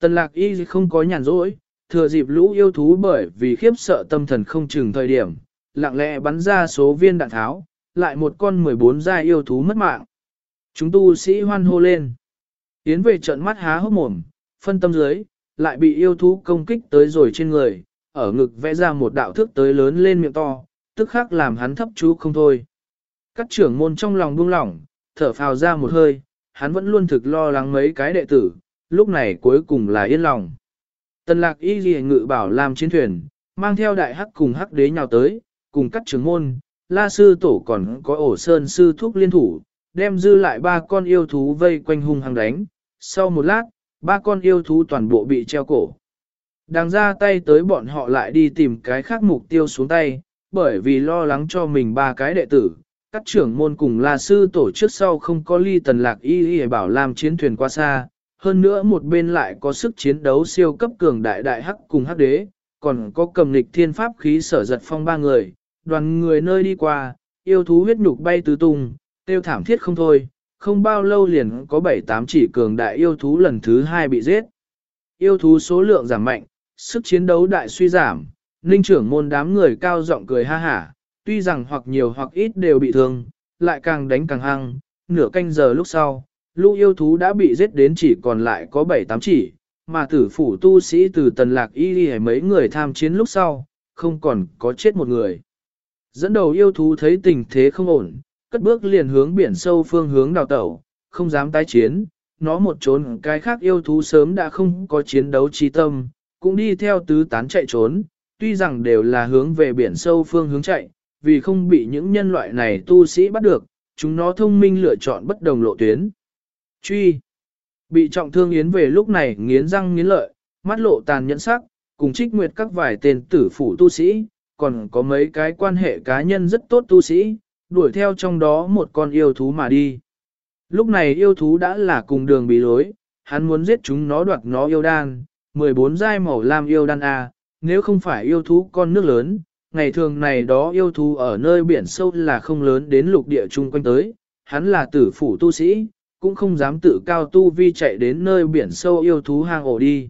Tần lạc y không có nhàn rỗi, thừa dịp lũ yêu thú bởi vì khiếp sợ tâm thần không chừng thời điểm, lặng lẽ bắn ra số viên đạn tháo, lại một con 14 giai yêu thú mất mạng. Chúng tu sĩ hoan hô lên. Tiến về trận mắt há hốc mồm, phân tâm dưới, lại bị yêu thú công kích tới rồi trên người, ở ngực vẽ ra một đạo thước tới lớn lên miệng to, tức khắc làm hắn thấp chú không thôi. Các trưởng môn trong lòng buông lỏng, thở phào ra một hơi, hắn vẫn luôn thực lo lắng mấy cái đệ tử, lúc này cuối cùng là yên lòng. Tần lạc y ghi ngự bảo làm chiến thuyền, mang theo đại hắc cùng hắc đế nhào tới, cùng các trưởng môn, la sư tổ còn có ổ sơn sư thúc liên thủ, đem dư lại ba con yêu thú vây quanh hung hăng đánh. Sau một lát, ba con yêu thú toàn bộ bị treo cổ. Đang ra tay tới bọn họ lại đi tìm cái khác mục tiêu xuống tay, bởi vì lo lắng cho mình ba cái đệ tử. Các trưởng môn cùng là sư tổ trước sau không có ly tần lạc y y bảo làm chiến thuyền qua xa, hơn nữa một bên lại có sức chiến đấu siêu cấp cường đại đại hắc cùng hắc đế, còn có cầm lịch thiên pháp khí sở giật phong ba người, đoàn người nơi đi qua, yêu thú huyết nhục bay tứ tung, tiêu thảm thiết không thôi, không bao lâu liền có bảy tám chỉ cường đại yêu thú lần thứ hai bị giết. Yêu thú số lượng giảm mạnh, sức chiến đấu đại suy giảm, ninh trưởng môn đám người cao giọng cười ha hả, tuy rằng hoặc nhiều hoặc ít đều bị thương, lại càng đánh càng hăng, nửa canh giờ lúc sau, lũ yêu thú đã bị giết đến chỉ còn lại có 7-8 chỉ, mà tử phủ tu sĩ từ tần lạc y đi mấy người tham chiến lúc sau, không còn có chết một người. Dẫn đầu yêu thú thấy tình thế không ổn, cất bước liền hướng biển sâu phương hướng đào tẩu, không dám tái chiến, nó một trốn cái khác yêu thú sớm đã không có chiến đấu trí tâm, cũng đi theo tứ tán chạy trốn, tuy rằng đều là hướng về biển sâu phương hướng chạy, vì không bị những nhân loại này tu sĩ bắt được, chúng nó thông minh lựa chọn bất đồng lộ tuyến. Truy. Bị trọng thương yến về lúc này nghiến răng nghiến lợi, mắt lộ tàn nhẫn sắc, cùng trích nguyệt các vài tên tử phủ tu sĩ, còn có mấy cái quan hệ cá nhân rất tốt tu sĩ, đuổi theo trong đó một con yêu thú mà đi. Lúc này yêu thú đã là cùng đường bị lối, hắn muốn giết chúng nó đoạt nó yêu đan, 14 giai màu lam yêu đan A, nếu không phải yêu thú con nước lớn, ngày thường này đó yêu thú ở nơi biển sâu là không lớn đến lục địa chung quanh tới, hắn là tử phủ tu sĩ, cũng không dám tự cao tu vi chạy đến nơi biển sâu yêu thú hang ổ đi.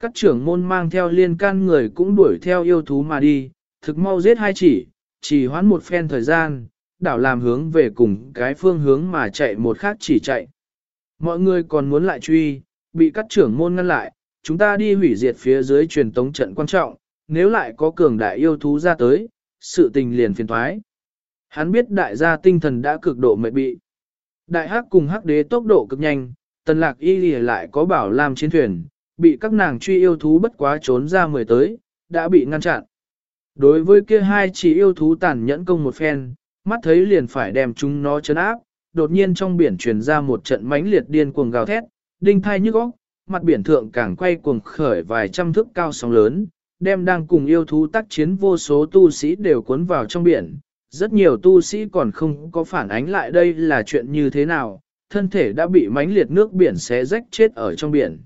Các trưởng môn mang theo liên can người cũng đuổi theo yêu thú mà đi, thực mau giết hai chỉ, chỉ hoãn một phen thời gian, đảo làm hướng về cùng cái phương hướng mà chạy một khác chỉ chạy. Mọi người còn muốn lại truy, bị các trưởng môn ngăn lại, chúng ta đi hủy diệt phía dưới truyền tống trận quan trọng, nếu lại có cường đại yêu thú ra tới, sự tình liền phiền thoái. Hắn biết đại gia tinh thần đã cực độ mệt bị. Đại hắc cùng hắc đế tốc độ cực nhanh, tần lạc y lì lại có bảo làm chiến thuyền, bị các nàng truy yêu thú bất quá trốn ra mười tới, đã bị ngăn chặn. Đối với kia hai chỉ yêu thú tàn nhẫn công một phen, mắt thấy liền phải đem chúng nó chấn áp, đột nhiên trong biển truyền ra một trận mãnh liệt điên cuồng gào thét, đinh thai nhức óc, mặt biển thượng càng quay cuồng khởi vài trăm thước cao sóng lớn, đem đang cùng yêu thú tác chiến vô số tu sĩ đều cuốn vào trong biển. Rất nhiều tu sĩ còn không có phản ánh lại đây là chuyện như thế nào, thân thể đã bị mãnh liệt nước biển xé rách chết ở trong biển.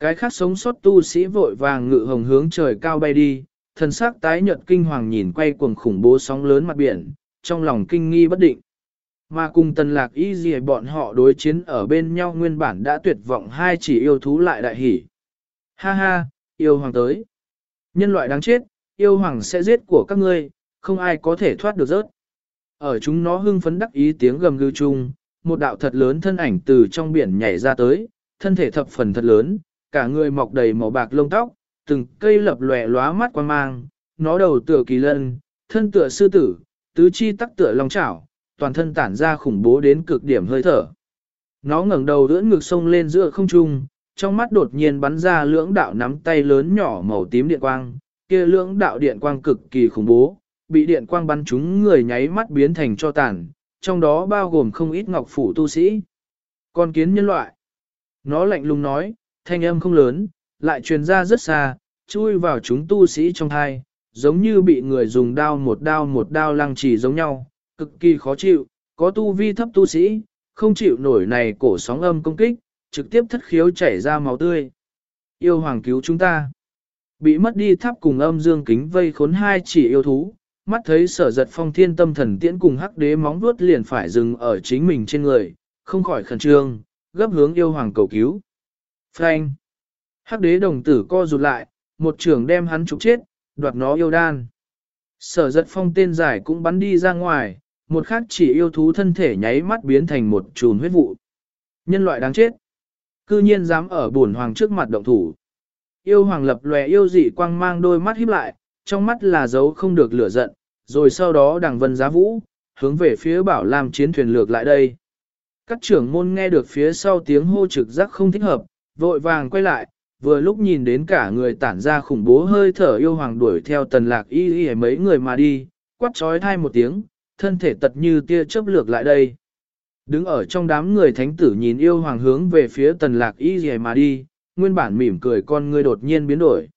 Cái khác sống sót tu sĩ vội vàng ngự hồng hướng trời cao bay đi, thần sắc tái nhợt kinh hoàng nhìn quay cuồng khủng bố sóng lớn mặt biển, trong lòng kinh nghi bất định. Mà cùng tần lạc y gì bọn họ đối chiến ở bên nhau nguyên bản đã tuyệt vọng hai chỉ yêu thú lại đại hỉ. Ha ha, yêu hoàng tới. Nhân loại đáng chết, yêu hoàng sẽ giết của các ngươi, không ai có thể thoát được rớt. Ở chúng nó hưng phấn đắc ý tiếng gầm gừ chung, một đạo thật lớn thân ảnh từ trong biển nhảy ra tới, thân thể thập phần thật lớn, cả người mọc đầy màu bạc lông tóc, từng cây lập lòe lóa mắt quan mang, nó đầu tựa kỳ lân, thân tựa sư tử, tứ chi tắc tựa long chảo, toàn thân tản ra khủng bố đến cực điểm hơi thở. Nó ngẩng đầu ưỡn ngực sông lên giữa không trung, trong mắt đột nhiên bắn ra lưỡng đạo nắm tay lớn nhỏ màu tím điện quang, kia lưỡng đạo điện quang cực kỳ khủng bố, bị điện quang bắn chúng người nháy mắt biến thành cho tàn, trong đó bao gồm không ít ngọc phủ tu sĩ. Con kiến nhân loại. Nó lạnh lùng nói, thanh âm không lớn, lại truyền ra rất xa, chui vào chúng tu sĩ trong thai, giống như bị người dùng đao một đao một đao lăng trì giống nhau, cực kỳ khó chịu, có tu vi thấp tu sĩ, không chịu nổi này cổ sóng âm công kích, trực tiếp thất khiếu chảy ra máu tươi. Yêu hoàng cứu chúng ta. Bị mất đi tháp cùng âm dương kính vây khốn hai chỉ yêu thú, mắt thấy sở giật phong thiên tâm thần tiễn cùng hắc đế móng vuốt liền phải dừng ở chính mình trên người, không khỏi khẩn trương, gấp hướng yêu hoàng cầu cứu. Frank! Hắc đế đồng tử co rụt lại, một trường đem hắn trục chết, đoạt nó yêu đan. Sở giật phong tên giải cũng bắn đi ra ngoài, một khắc chỉ yêu thú thân thể nháy mắt biến thành một chùm huyết vụ. Nhân loại đáng chết. Cư nhiên dám ở bổn hoàng trước mặt động thủ. Yêu hoàng lập lòe yêu dị quang mang đôi mắt híp lại, trong mắt là dấu không được lửa giận, rồi sau đó đằng vân giá vũ, hướng về phía bảo làm chiến thuyền lược lại đây. Các trưởng môn nghe được phía sau tiếng hô trực giác không thích hợp, vội vàng quay lại, vừa lúc nhìn đến cả người tản ra khủng bố hơi thở yêu hoàng đuổi theo tần lạc y y mấy người mà đi, quát trói thai một tiếng, thân thể tật như tia chớp lược lại đây. Đứng ở trong đám người thánh tử nhìn yêu hoàng hướng về phía tần lạc y y mà đi, nguyên bản mỉm cười con người đột nhiên biến đổi.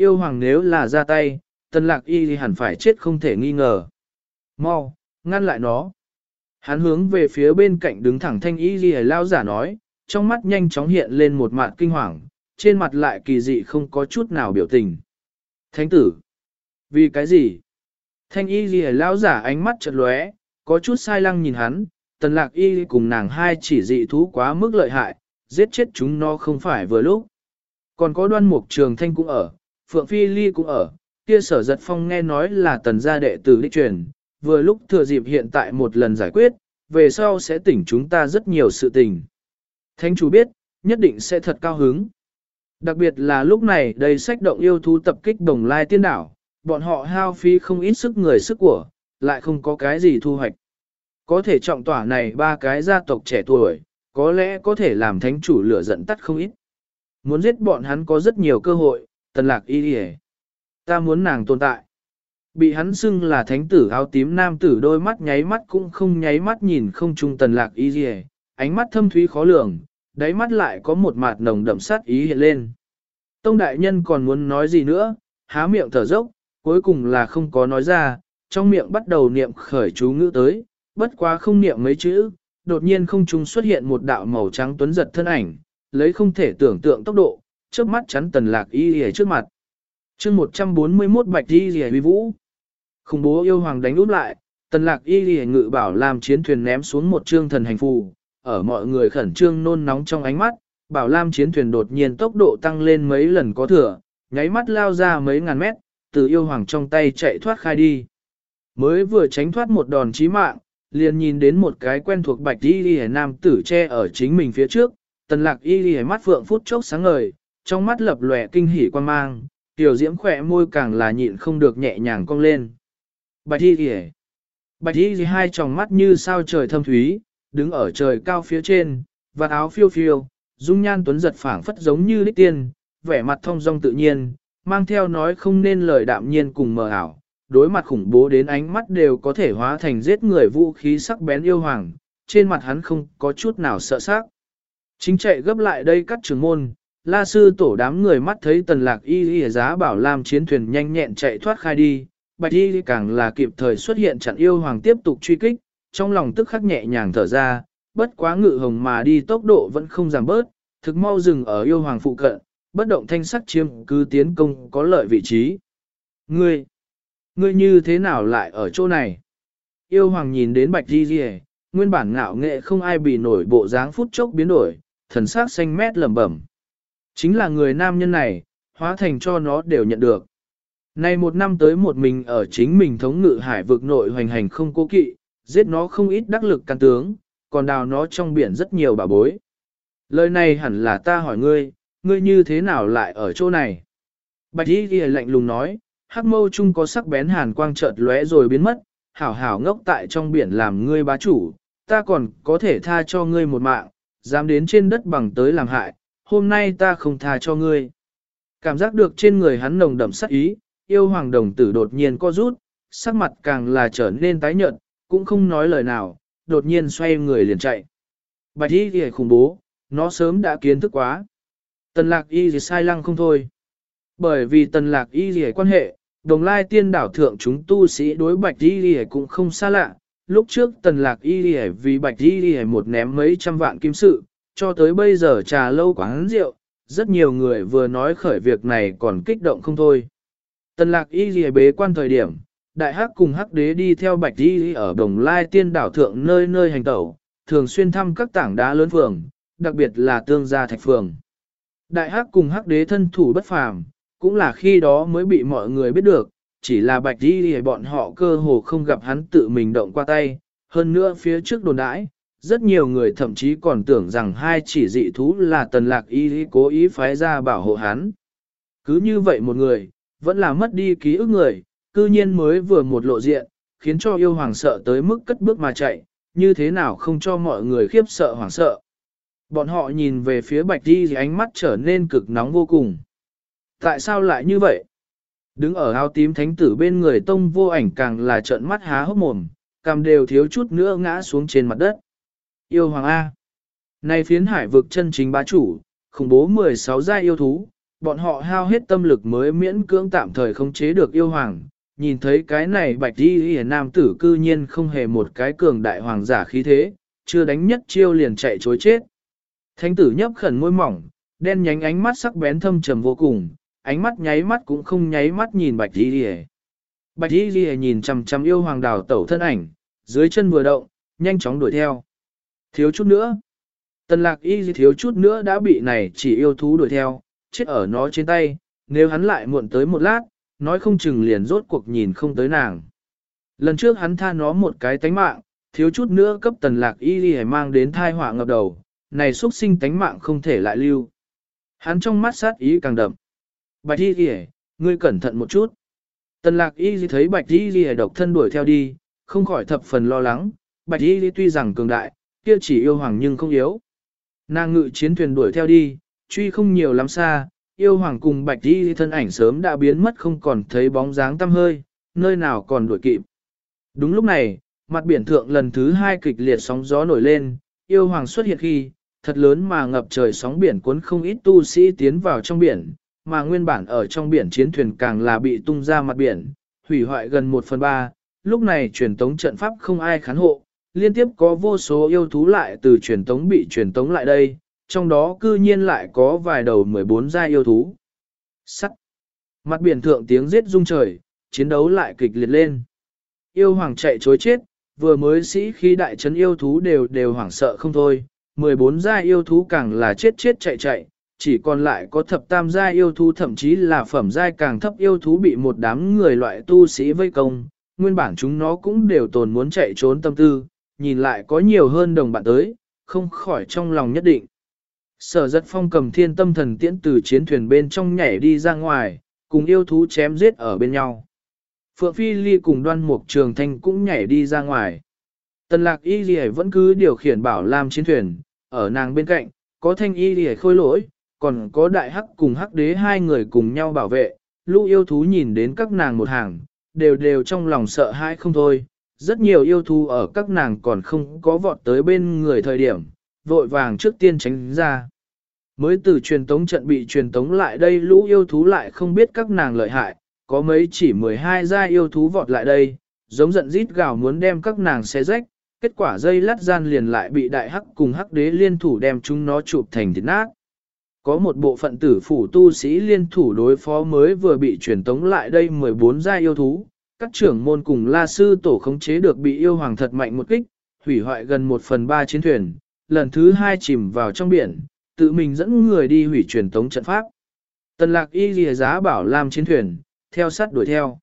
Yêu hoàng nếu là ra tay, tần lạc y thì hẳn phải chết không thể nghi ngờ. Mau, ngăn lại nó. Hắn hướng về phía bên cạnh đứng thẳng thanh y y lao giả nói, trong mắt nhanh chóng hiện lên một mặt kinh hoàng, trên mặt lại kỳ dị không có chút nào biểu tình. Thánh tử! Vì cái gì? Thanh y ghi lão giả ánh mắt chật lóe, có chút sai lăng nhìn hắn, tần lạc y cùng nàng hai chỉ dị thú quá mức lợi hại, giết chết chúng nó không phải vừa lúc. Còn có đoan mục trường thanh cũng ở, phượng phi ly cũng ở, kia sở giật phong nghe nói là tần gia đệ tử đích truyền, vừa lúc thừa dịp hiện tại một lần giải quyết, về sau sẽ tỉnh chúng ta rất nhiều sự tình. Thánh chủ biết, nhất định sẽ thật cao hứng. Đặc biệt là lúc này đầy sách động yêu thú tập kích đồng lai tiên đảo, bọn họ hao phí không ít sức người sức của, lại không có cái gì thu hoạch. Có thể trọng tỏa này ba cái gia tộc trẻ tuổi, có lẽ có thể làm thánh chủ lửa giận tắt không ít. Muốn giết bọn hắn có rất nhiều cơ hội, tần lạc y đi Ta muốn nàng tồn tại. Bị hắn xưng là thánh tử áo tím nam tử đôi mắt nháy mắt cũng không nháy mắt nhìn không trung tần lạc y đi ánh mắt thâm thúy khó lường, đáy mắt lại có một mạt nồng đậm sát ý hiện lên. Tông đại nhân còn muốn nói gì nữa, há miệng thở dốc, cuối cùng là không có nói ra, trong miệng bắt đầu niệm khởi chú ngữ tới, bất quá không niệm mấy chữ, đột nhiên không trung xuất hiện một đạo màu trắng tuấn giật thân ảnh, lấy không thể tưởng tượng tốc độ, trước mắt chắn tần lạc y y trước mặt. chương 141 bạch y y huy vũ. Khủng bố yêu hoàng đánh úp lại, tần lạc y y ngự bảo làm chiến thuyền ném xuống một trương thần hành phù, ở mọi người khẩn trương nôn nóng trong ánh mắt, bảo lam chiến thuyền đột nhiên tốc độ tăng lên mấy lần có thừa, nháy mắt lao ra mấy ngàn mét, từ yêu hoàng trong tay chạy thoát khai đi. Mới vừa tránh thoát một đòn chí mạng, liền nhìn đến một cái quen thuộc bạch y y nam tử che ở chính mình phía trước, tần lạc y ghi mắt phượng phút chốc sáng ngời, trong mắt lập lòe kinh hỉ quan mang, tiểu diễm khỏe môi càng là nhịn không được nhẹ nhàng cong lên. Bạch y ghi Bạch y ghi hai tròng mắt như sao trời thâm thúy, đứng ở trời cao phía trên, và áo phiêu phiêu, dung nhan tuấn giật phảng phất giống như lích tiên, vẻ mặt thông dong tự nhiên, mang theo nói không nên lời đạm nhiên cùng mờ ảo, đối mặt khủng bố đến ánh mắt đều có thể hóa thành giết người vũ khí sắc bén yêu hoàng, trên mặt hắn không có chút nào sợ sắc. Chính chạy gấp lại đây cắt trường môn, la sư tổ đám người mắt thấy tần lạc y y giá bảo làm chiến thuyền nhanh nhẹn chạy thoát khai đi, bạch y càng là kịp thời xuất hiện chặn yêu hoàng tiếp tục truy kích, trong lòng tức khắc nhẹ nhàng thở ra, bất quá ngự hồng mà đi tốc độ vẫn không giảm bớt, thực mau dừng ở yêu hoàng phụ cận, bất động thanh sắc chiếm cứ tiến công có lợi vị trí. Ngươi, ngươi như thế nào lại ở chỗ này? Yêu hoàng nhìn đến bạch y y nguyên bản ngạo nghệ không ai bị nổi bộ dáng phút chốc biến đổi, thần sắc xanh mét lẩm bẩm. Chính là người nam nhân này, hóa thành cho nó đều nhận được. Nay một năm tới một mình ở chính mình thống ngự hải vực nội hoành hành không cố kỵ, giết nó không ít đắc lực can tướng, còn đào nó trong biển rất nhiều bà bối. Lời này hẳn là ta hỏi ngươi, ngươi như thế nào lại ở chỗ này? Bạch y ghi lạnh lùng nói, hắc mâu chung có sắc bén hàn quang chợt lóe rồi biến mất, hảo hảo ngốc tại trong biển làm ngươi bá chủ, ta còn có thể tha cho ngươi một mạng, dám đến trên đất bằng tới làm hại, hôm nay ta không tha cho ngươi. Cảm giác được trên người hắn nồng đậm sát ý, yêu hoàng đồng tử đột nhiên co rút, sắc mặt càng là trở nên tái nhợt, cũng không nói lời nào, đột nhiên xoay người liền chạy. Bạch y thì khủng bố, nó sớm đã kiến thức quá. Tần lạc y thì sai lăng không thôi. Bởi vì tần lạc y thì quan hệ, đồng lai tiên đảo thượng chúng tu sĩ đối bạch y thì cũng không xa lạ. Lúc trước tần lạc y thì vì bạch y thì một ném mấy trăm vạn kim sự, cho tới bây giờ trà lâu quán rượu, rất nhiều người vừa nói khởi việc này còn kích động không thôi. Tần lạc y ghi bế quan thời điểm, đại hắc cùng hắc đế đi theo bạch y ở đồng lai tiên đảo thượng nơi nơi hành tẩu, thường xuyên thăm các tảng đá lớn phường, đặc biệt là tương gia thạch phường. Đại hắc cùng hắc đế thân thủ bất phàm, cũng là khi đó mới bị mọi người biết được, chỉ là bạch y ghi bọn họ cơ hồ không gặp hắn tự mình động qua tay, hơn nữa phía trước đồn đãi, rất nhiều người thậm chí còn tưởng rằng hai chỉ dị thú là tần lạc y cố ý phái ra bảo hộ hắn. Cứ như vậy một người, vẫn là mất đi ký ức người, cư nhiên mới vừa một lộ diện, khiến cho yêu hoàng sợ tới mức cất bước mà chạy, như thế nào không cho mọi người khiếp sợ hoảng sợ. Bọn họ nhìn về phía bạch đi thì ánh mắt trở nên cực nóng vô cùng. Tại sao lại như vậy? Đứng ở áo tím thánh tử bên người tông vô ảnh càng là trợn mắt há hốc mồm, cầm đều thiếu chút nữa ngã xuống trên mặt đất. Yêu hoàng A. Này phiến hải vực chân chính bá chủ, khủng bố 16 giai yêu thú, bọn họ hao hết tâm lực mới miễn cưỡng tạm thời không chế được yêu hoàng. Nhìn thấy cái này bạch đi hiển nam tử cư nhiên không hề một cái cường đại hoàng giả khí thế, chưa đánh nhất chiêu liền chạy chối chết. Thánh tử nhấp khẩn môi mỏng, đen nhánh ánh mắt sắc bén thâm trầm vô cùng, ánh mắt nháy mắt cũng không nháy mắt nhìn bạch đi hiển. Bạch đi hiển nhìn chằm chằm yêu hoàng đào tẩu thân ảnh, dưới chân vừa động, nhanh chóng đuổi theo. Thiếu chút nữa. Tần lạc y thiếu chút nữa đã bị này chỉ yêu thú đuổi theo, chết ở nó trên tay, nếu hắn lại muộn tới một lát, nói không chừng liền rốt cuộc nhìn không tới nàng. Lần trước hắn tha nó một cái tánh mạng, thiếu chút nữa cấp tần lạc y đi mang đến thai họa ngập đầu, này xuất sinh tánh mạng không thể lại lưu. Hắn trong mắt sát ý càng đậm. Bạch y hề, ngươi cẩn thận một chút. Tần lạc y thấy bạch y hề độc thân đuổi theo đi, không khỏi thập phần lo lắng, bạch y tuy rằng cường đại, kia chỉ yêu hoàng nhưng không yếu. Nàng ngự chiến thuyền đuổi theo đi, truy không nhiều lắm xa, yêu hoàng cùng bạch đi thân ảnh sớm đã biến mất không còn thấy bóng dáng tăm hơi, nơi nào còn đuổi kịp. Đúng lúc này, mặt biển thượng lần thứ hai kịch liệt sóng gió nổi lên, yêu hoàng xuất hiện khi, thật lớn mà ngập trời sóng biển cuốn không ít tu sĩ tiến vào trong biển, mà nguyên bản ở trong biển chiến thuyền càng là bị tung ra mặt biển, hủy hoại gần một phần ba. lúc này truyền tống trận pháp không ai khán hộ, liên tiếp có vô số yêu thú lại từ truyền tống bị truyền tống lại đây, trong đó cư nhiên lại có vài đầu 14 gia yêu thú. Sắt. Mặt biển thượng tiếng giết rung trời, chiến đấu lại kịch liệt lên. Yêu hoàng chạy chối chết, vừa mới sĩ khi đại trấn yêu thú đều đều hoảng sợ không thôi, 14 gia yêu thú càng là chết chết chạy chạy, chỉ còn lại có thập tam gia yêu thú thậm chí là phẩm giai càng thấp yêu thú bị một đám người loại tu sĩ vây công, nguyên bản chúng nó cũng đều tồn muốn chạy trốn tâm tư, nhìn lại có nhiều hơn đồng bạn tới, không khỏi trong lòng nhất định. Sở giật phong cầm thiên tâm thần tiễn từ chiến thuyền bên trong nhảy đi ra ngoài, cùng yêu thú chém giết ở bên nhau. Phượng Phi Ly cùng đoan mục trường thanh cũng nhảy đi ra ngoài. Tần lạc y ghi vẫn cứ điều khiển bảo làm chiến thuyền, ở nàng bên cạnh, có thanh y ghi khôi lỗi, còn có đại hắc cùng hắc đế hai người cùng nhau bảo vệ, lũ yêu thú nhìn đến các nàng một hàng, đều đều trong lòng sợ hãi không thôi, rất nhiều yêu thú ở các nàng còn không có vọt tới bên người thời điểm, vội vàng trước tiên tránh ra. Mới từ truyền tống trận bị truyền tống lại đây lũ yêu thú lại không biết các nàng lợi hại, có mấy chỉ 12 gia yêu thú vọt lại đây, giống giận rít gào muốn đem các nàng xé rách, kết quả dây lát gian liền lại bị đại hắc cùng hắc đế liên thủ đem chúng nó chụp thành thịt nát. Có một bộ phận tử phủ tu sĩ liên thủ đối phó mới vừa bị truyền tống lại đây 14 gia yêu thú, các trưởng môn cùng la sư tổ khống chế được bị yêu hoàng thật mạnh một kích, hủy hoại gần một phần ba chiến thuyền, lần thứ hai chìm vào trong biển, tự mình dẫn người đi hủy truyền tống trận pháp. Tần lạc y ghi giá bảo làm chiến thuyền, theo sát đuổi theo.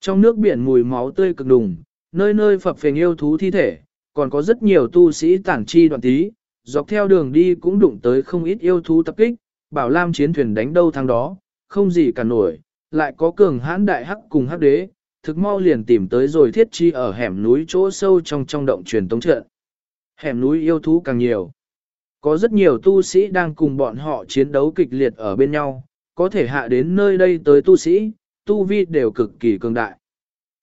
Trong nước biển mùi máu tươi cực đùng, nơi nơi phập phình yêu thú thi thể, còn có rất nhiều tu sĩ tản chi đoạn tí, dọc theo đường đi cũng đụng tới không ít yêu thú tập kích, bảo lam chiến thuyền đánh đâu thằng đó, không gì cả nổi, lại có cường hãn đại hắc cùng hắc đế, thực mau liền tìm tới rồi thiết chi ở hẻm núi chỗ sâu trong trong động truyền tống trận. Hẻm núi yêu thú càng nhiều. Có rất nhiều tu sĩ đang cùng bọn họ chiến đấu kịch liệt ở bên nhau, có thể hạ đến nơi đây tới tu sĩ, tu vi đều cực kỳ cường đại.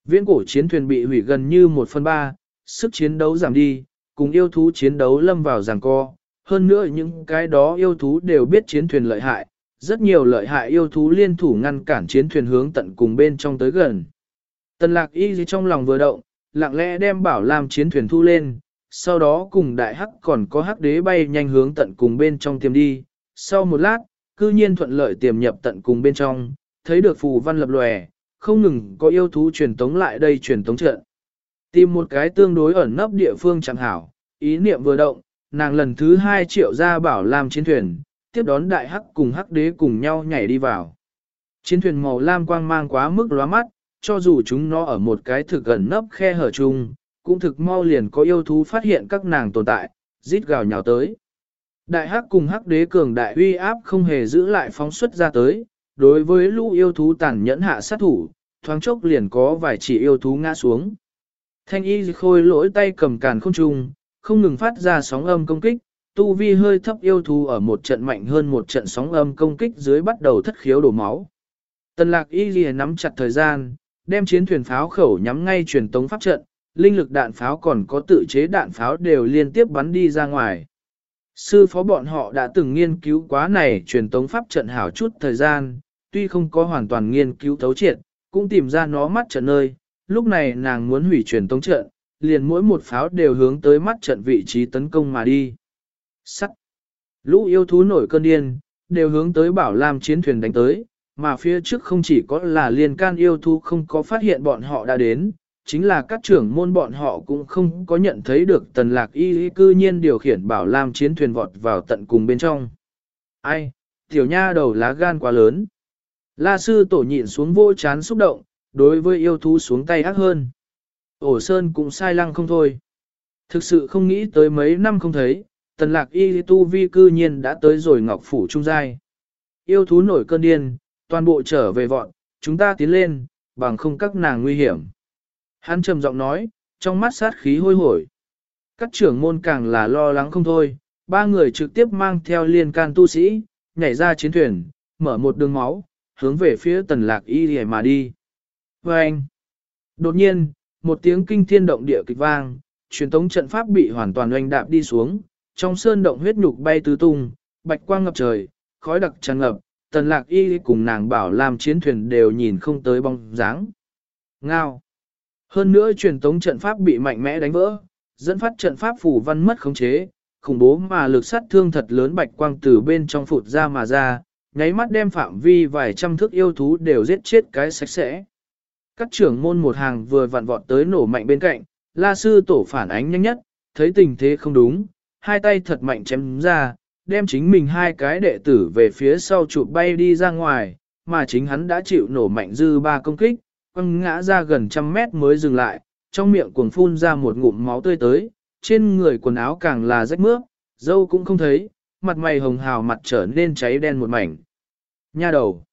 Viễn cổ chiến thuyền bị hủy gần như một phần ba, sức chiến đấu giảm đi, cùng yêu thú chiến đấu lâm vào giằng co. Hơn nữa những cái đó yêu thú đều biết chiến thuyền lợi hại, rất nhiều lợi hại yêu thú liên thủ ngăn cản chiến thuyền hướng tận cùng bên trong tới gần. Tần lạc y trong lòng vừa động, lặng lẽ đem bảo làm chiến thuyền thu lên, sau đó cùng đại hắc còn có hắc đế bay nhanh hướng tận cùng bên trong tiềm đi. Sau một lát, cư nhiên thuận lợi tiềm nhập tận cùng bên trong, thấy được phù văn lập lòe, không ngừng có yêu thú truyền tống lại đây truyền tống trận. Tìm một cái tương đối ẩn nấp địa phương chẳng hảo, ý niệm vừa động, nàng lần thứ hai triệu ra bảo làm chiến thuyền, tiếp đón đại hắc cùng hắc đế cùng nhau nhảy đi vào. Chiến thuyền màu lam quang mang quá mức lóa mắt, cho dù chúng nó ở một cái thực gần nấp khe hở chung, cũng thực mau liền có yêu thú phát hiện các nàng tồn tại, rít gào nhào tới. Đại hắc cùng hắc đế cường đại uy áp không hề giữ lại phóng xuất ra tới, đối với lũ yêu thú tàn nhẫn hạ sát thủ, thoáng chốc liền có vài chỉ yêu thú ngã xuống. Thanh y khôi lỗi tay cầm càn không trung, không ngừng phát ra sóng âm công kích, tu vi hơi thấp yêu thú ở một trận mạnh hơn một trận sóng âm công kích dưới bắt đầu thất khiếu đổ máu. Tần lạc y ghi nắm chặt thời gian, đem chiến thuyền pháo khẩu nhắm ngay truyền tống pháp trận, linh lực đạn pháo còn có tự chế đạn pháo đều liên tiếp bắn đi ra ngoài. Sư phó bọn họ đã từng nghiên cứu quá này truyền tống pháp trận hảo chút thời gian, tuy không có hoàn toàn nghiên cứu thấu triệt, cũng tìm ra nó mắt trận nơi, lúc này nàng muốn hủy truyền tống trận, liền mỗi một pháo đều hướng tới mắt trận vị trí tấn công mà đi. Sắt! Lũ yêu thú nổi cơn điên, đều hướng tới bảo lam chiến thuyền đánh tới, mà phía trước không chỉ có là liên can yêu thú không có phát hiện bọn họ đã đến, chính là các trưởng môn bọn họ cũng không có nhận thấy được tần lạc y y cư nhiên điều khiển bảo lam chiến thuyền vọt vào tận cùng bên trong. Ai, tiểu nha đầu lá gan quá lớn. La sư tổ nhịn xuống vô chán xúc động, đối với yêu thú xuống tay ác hơn. Ổ sơn cũng sai lăng không thôi. Thực sự không nghĩ tới mấy năm không thấy, tần lạc y tu vi cư nhiên đã tới rồi ngọc phủ trung giai. Yêu thú nổi cơn điên, toàn bộ trở về vọn, chúng ta tiến lên, bằng không các nàng nguy hiểm. Hắn trầm giọng nói, trong mắt sát khí hôi hổi. Các trưởng môn càng là lo lắng không thôi, ba người trực tiếp mang theo liên can tu sĩ, nhảy ra chiến thuyền, mở một đường máu, hướng về phía tần lạc y hề mà đi. Và anh, đột nhiên, một tiếng kinh thiên động địa kịch vang, truyền tống trận pháp bị hoàn toàn oanh đạp đi xuống, trong sơn động huyết nhục bay tứ tung, bạch quang ngập trời, khói đặc tràn ngập, tần lạc y cùng nàng bảo làm chiến thuyền đều nhìn không tới bóng dáng. Ngao. Hơn nữa truyền tống trận pháp bị mạnh mẽ đánh vỡ, dẫn phát trận pháp phủ văn mất khống chế, khủng bố mà lực sát thương thật lớn bạch quang từ bên trong phụt ra mà ra, nháy mắt đem phạm vi vài trăm thước yêu thú đều giết chết cái sạch sẽ. Các trưởng môn một hàng vừa vặn vọt tới nổ mạnh bên cạnh, la sư tổ phản ánh nhanh nhất, thấy tình thế không đúng, hai tay thật mạnh chém ra, đem chính mình hai cái đệ tử về phía sau chụp bay đi ra ngoài, mà chính hắn đã chịu nổ mạnh dư ba công kích, quăng ngã ra gần trăm mét mới dừng lại, trong miệng cuồng phun ra một ngụm máu tươi tới, trên người quần áo càng là rách mướp, dâu cũng không thấy, mặt mày hồng hào mặt trở nên cháy đen một mảnh. Nha đầu.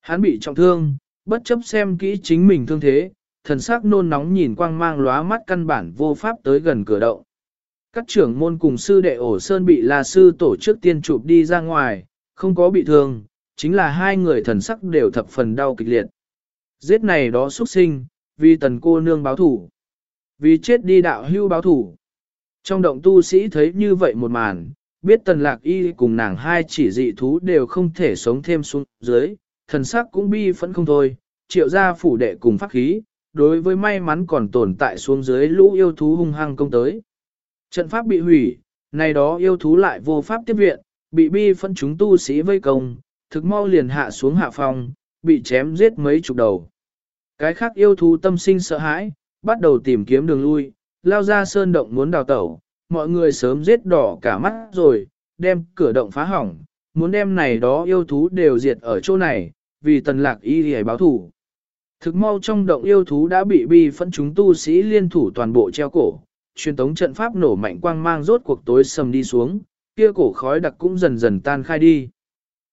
Hắn bị trọng thương, bất chấp xem kỹ chính mình thương thế, thần sắc nôn nóng nhìn quang mang lóa mắt căn bản vô pháp tới gần cửa động. Các trưởng môn cùng sư đệ ổ sơn bị là sư tổ chức tiên chụp đi ra ngoài, không có bị thương, chính là hai người thần sắc đều thập phần đau kịch liệt. Giết này đó xuất sinh, vì tần cô nương báo thủ. Vì chết đi đạo hưu báo thủ. Trong động tu sĩ thấy như vậy một màn, biết tần lạc y cùng nàng hai chỉ dị thú đều không thể sống thêm xuống dưới, thần sắc cũng bi phẫn không thôi, triệu ra phủ đệ cùng pháp khí, đối với may mắn còn tồn tại xuống dưới lũ yêu thú hung hăng công tới. Trận pháp bị hủy, này đó yêu thú lại vô pháp tiếp viện, bị bi phân chúng tu sĩ vây công, thực mau liền hạ xuống hạ phòng, bị chém giết mấy chục đầu. Cái khác yêu thú tâm sinh sợ hãi, bắt đầu tìm kiếm đường lui, lao ra sơn động muốn đào tẩu, mọi người sớm giết đỏ cả mắt rồi, đem cửa động phá hỏng, muốn đem này đó yêu thú đều diệt ở chỗ này, vì tần lạc y hề báo thủ. Thực mau trong động yêu thú đã bị bi phân chúng tu sĩ liên thủ toàn bộ treo cổ, truyền tống trận pháp nổ mạnh quang mang rốt cuộc tối sầm đi xuống, kia cổ khói đặc cũng dần dần tan khai đi.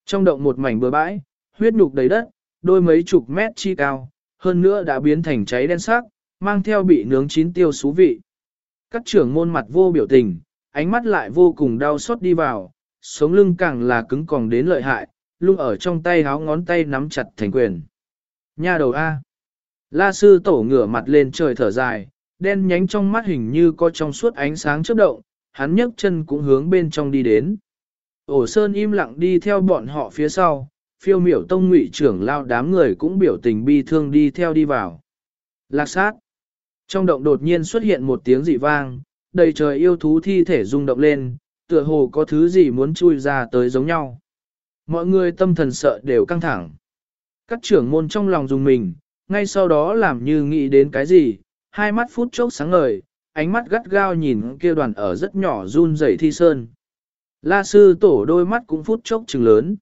Trong động một mảnh bừa bãi, huyết nhục đầy đất, đôi mấy chục mét chi cao, hơn nữa đã biến thành cháy đen sắc, mang theo bị nướng chín tiêu xú vị. Các trưởng môn mặt vô biểu tình, ánh mắt lại vô cùng đau xót đi vào, sống lưng càng là cứng còng đến lợi hại, luôn ở trong tay háo ngón tay nắm chặt thành quyền. Nha đầu A. La sư tổ ngửa mặt lên trời thở dài, đen nhánh trong mắt hình như có trong suốt ánh sáng chớp động, hắn nhấc chân cũng hướng bên trong đi đến. Ổ sơn im lặng đi theo bọn họ phía sau, phiêu miểu tông ngụy trưởng lao đám người cũng biểu tình bi thương đi theo đi vào. Lạc sát. Trong động đột nhiên xuất hiện một tiếng dị vang, đầy trời yêu thú thi thể rung động lên, tựa hồ có thứ gì muốn chui ra tới giống nhau. Mọi người tâm thần sợ đều căng thẳng. Các trưởng môn trong lòng dùng mình, ngay sau đó làm như nghĩ đến cái gì, hai mắt phút chốc sáng ngời, ánh mắt gắt gao nhìn kia đoàn ở rất nhỏ run rẩy thi sơn. La sư tổ đôi mắt cũng phút chốc trừng lớn.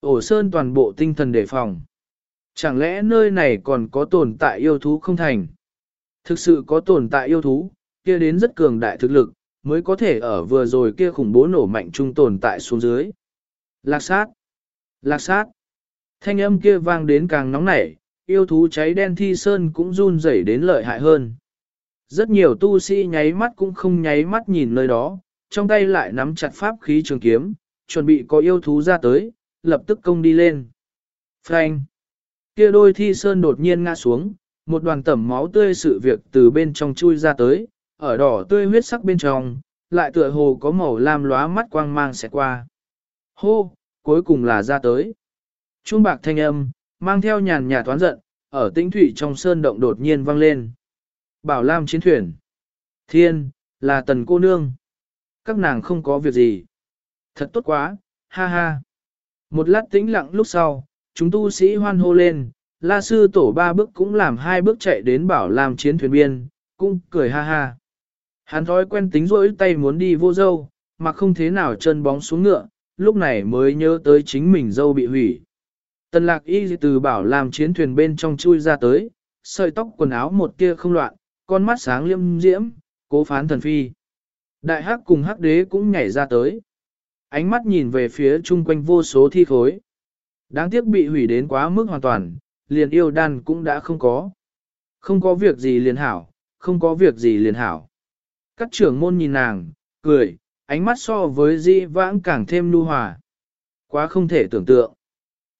Ổ sơn toàn bộ tinh thần đề phòng. Chẳng lẽ nơi này còn có tồn tại yêu thú không thành? Thực sự có tồn tại yêu thú, kia đến rất cường đại thực lực, mới có thể ở vừa rồi kia khủng bố nổ mạnh trung tồn tại xuống dưới. Lạc sát! Lạc sát! Thanh âm kia vang đến càng nóng nảy, yêu thú cháy đen thi sơn cũng run rẩy đến lợi hại hơn. Rất nhiều tu sĩ nháy mắt cũng không nháy mắt nhìn nơi đó, trong tay lại nắm chặt pháp khí trường kiếm, chuẩn bị có yêu thú ra tới, lập tức công đi lên. Frank! Kia đôi thi sơn đột nhiên ngã xuống, một đoàn tẩm máu tươi sự việc từ bên trong chui ra tới, ở đỏ tươi huyết sắc bên trong, lại tựa hồ có màu lam lóa mắt quang mang sẽ qua. Hô, cuối cùng là ra tới. Trung bạc thanh âm, mang theo nhàn nhà toán giận, ở tĩnh thủy trong sơn động đột nhiên vang lên. Bảo Lam chiến thuyền. Thiên, là tần cô nương. Các nàng không có việc gì. Thật tốt quá, ha ha. Một lát tĩnh lặng lúc sau, chúng tu sĩ hoan hô lên, la sư tổ ba bước cũng làm hai bước chạy đến bảo Lam chiến thuyền biên, cũng cười ha ha. Hắn thói quen tính rỗi tay muốn đi vô dâu, mà không thế nào chân bóng xuống ngựa, lúc này mới nhớ tới chính mình dâu bị hủy. Tần lạc y từ bảo làm chiến thuyền bên trong chui ra tới, sợi tóc quần áo một tia không loạn, con mắt sáng liêm diễm, cố phán thần phi. Đại hắc cùng hắc đế cũng nhảy ra tới. Ánh mắt nhìn về phía chung quanh vô số thi khối. Đáng tiếc bị hủy đến quá mức hoàn toàn, liền yêu đan cũng đã không có. Không có việc gì liền hảo, không có việc gì liền hảo. Các trưởng môn nhìn nàng, cười, ánh mắt so với di vãng càng thêm nu hòa. Quá không thể tưởng tượng.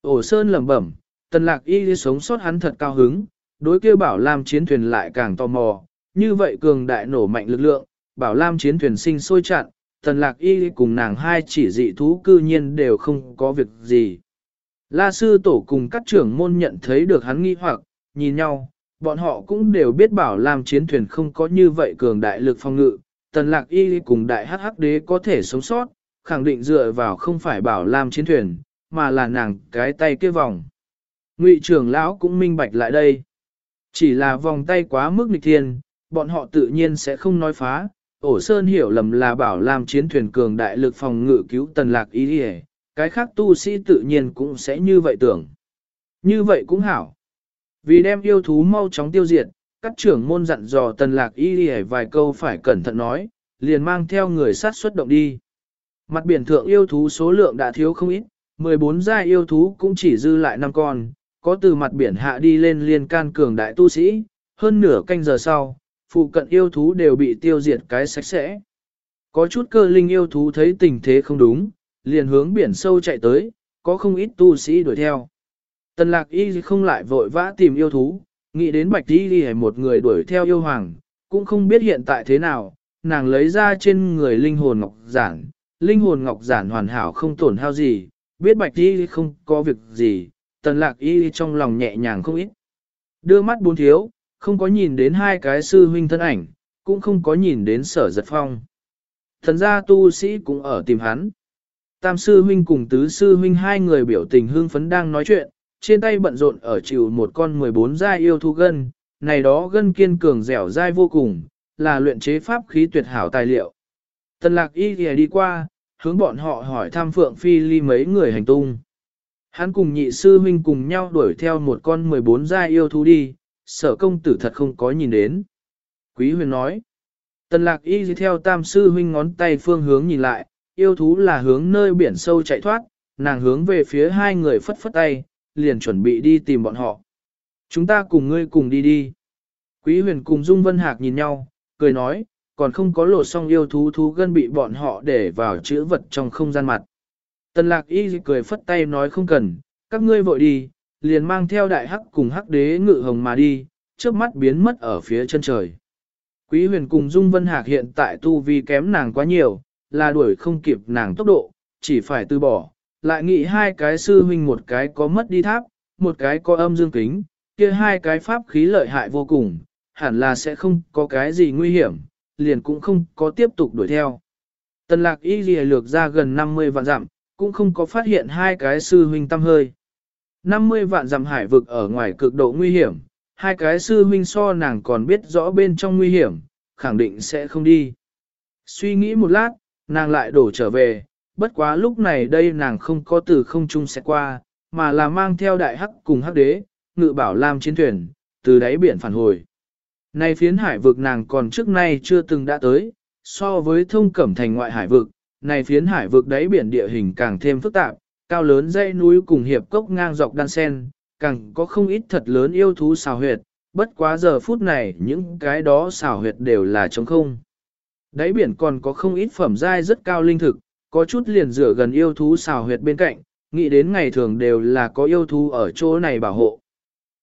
Ổ sơn lẩm bẩm, tần lạc y sống sót hắn thật cao hứng, đối kia bảo lam chiến thuyền lại càng tò mò, như vậy cường đại nổ mạnh lực lượng, bảo lam chiến thuyền sinh sôi chặn, tần lạc y cùng nàng hai chỉ dị thú cư nhiên đều không có việc gì. La sư tổ cùng các trưởng môn nhận thấy được hắn nghi hoặc, nhìn nhau, bọn họ cũng đều biết bảo lam chiến thuyền không có như vậy cường đại lực phong ngự, tần lạc y cùng đại hắc hắc đế có thể sống sót, khẳng định dựa vào không phải bảo lam chiến thuyền, mà là nàng cái tay kia vòng. Ngụy trưởng lão cũng minh bạch lại đây. Chỉ là vòng tay quá mức nghịch thiên, bọn họ tự nhiên sẽ không nói phá. Ổ Sơn hiểu lầm là bảo làm chiến thuyền cường đại lực phòng ngự cứu tần lạc ý đi cái khác tu sĩ tự nhiên cũng sẽ như vậy tưởng. Như vậy cũng hảo. Vì đem yêu thú mau chóng tiêu diệt, các trưởng môn dặn dò tần lạc y đi vài câu phải cẩn thận nói, liền mang theo người sát xuất động đi. Mặt biển thượng yêu thú số lượng đã thiếu không ít, 14 giai yêu thú cũng chỉ dư lại 5 con, có từ mặt biển hạ đi lên liên can cường đại tu sĩ, hơn nửa canh giờ sau, phụ cận yêu thú đều bị tiêu diệt cái sạch sẽ. Có chút cơ linh yêu thú thấy tình thế không đúng, liền hướng biển sâu chạy tới, có không ít tu sĩ đuổi theo. Tần lạc y không lại vội vã tìm yêu thú, nghĩ đến bạch y đi một người đuổi theo yêu hoàng, cũng không biết hiện tại thế nào, nàng lấy ra trên người linh hồn ngọc giản, linh hồn ngọc giản hoàn hảo không tổn hao gì, biết bạch y không có việc gì, tần lạc y trong lòng nhẹ nhàng không ít. Đưa mắt bốn thiếu, không có nhìn đến hai cái sư huynh thân ảnh, cũng không có nhìn đến sở giật phong. Thần gia tu sĩ cũng ở tìm hắn. Tam sư huynh cùng tứ sư huynh hai người biểu tình hương phấn đang nói chuyện, trên tay bận rộn ở chịu một con 14 giai yêu thu gân, này đó gân kiên cường dẻo dai vô cùng, là luyện chế pháp khí tuyệt hảo tài liệu. Tần lạc y thì đi qua, hướng bọn họ hỏi thăm Phượng Phi Ly mấy người hành tung. Hắn cùng nhị sư huynh cùng nhau đuổi theo một con 14 gia yêu thú đi, sở công tử thật không có nhìn đến. Quý huyền nói, tần lạc y theo tam sư huynh ngón tay phương hướng nhìn lại, yêu thú là hướng nơi biển sâu chạy thoát, nàng hướng về phía hai người phất phất tay, liền chuẩn bị đi tìm bọn họ. Chúng ta cùng ngươi cùng đi đi. Quý huyền cùng Dung Vân Hạc nhìn nhau, cười nói, còn không có lột xong yêu thú thú gân bị bọn họ để vào chữ vật trong không gian mặt. Tần lạc y cười phất tay nói không cần, các ngươi vội đi, liền mang theo đại hắc cùng hắc đế ngự hồng mà đi, trước mắt biến mất ở phía chân trời. Quý huyền cùng Dung Vân Hạc hiện tại tu vi kém nàng quá nhiều, là đuổi không kịp nàng tốc độ, chỉ phải từ bỏ, lại nghĩ hai cái sư huynh một cái có mất đi tháp, một cái có âm dương kính, kia hai cái pháp khí lợi hại vô cùng, hẳn là sẽ không có cái gì nguy hiểm, liền cũng không có tiếp tục đuổi theo. Tần lạc y lìa lược ra gần 50 vạn dặm, cũng không có phát hiện hai cái sư huynh tâm hơi. 50 vạn dặm hải vực ở ngoài cực độ nguy hiểm, hai cái sư huynh so nàng còn biết rõ bên trong nguy hiểm, khẳng định sẽ không đi. Suy nghĩ một lát, nàng lại đổ trở về, bất quá lúc này đây nàng không có từ không trung sẽ qua, mà là mang theo đại hắc cùng hắc đế, ngự bảo làm chiến thuyền, từ đáy biển phản hồi. Này phiến hải vực nàng còn trước nay chưa từng đã tới, so với thông cẩm thành ngoại hải vực, này phiến hải vực đáy biển địa hình càng thêm phức tạp, cao lớn dãy núi cùng hiệp cốc ngang dọc đan sen, càng có không ít thật lớn yêu thú xào huyệt, bất quá giờ phút này những cái đó xào huyệt đều là trống không. Đáy biển còn có không ít phẩm giai rất cao linh thực, có chút liền rửa gần yêu thú xào huyệt bên cạnh, nghĩ đến ngày thường đều là có yêu thú ở chỗ này bảo hộ.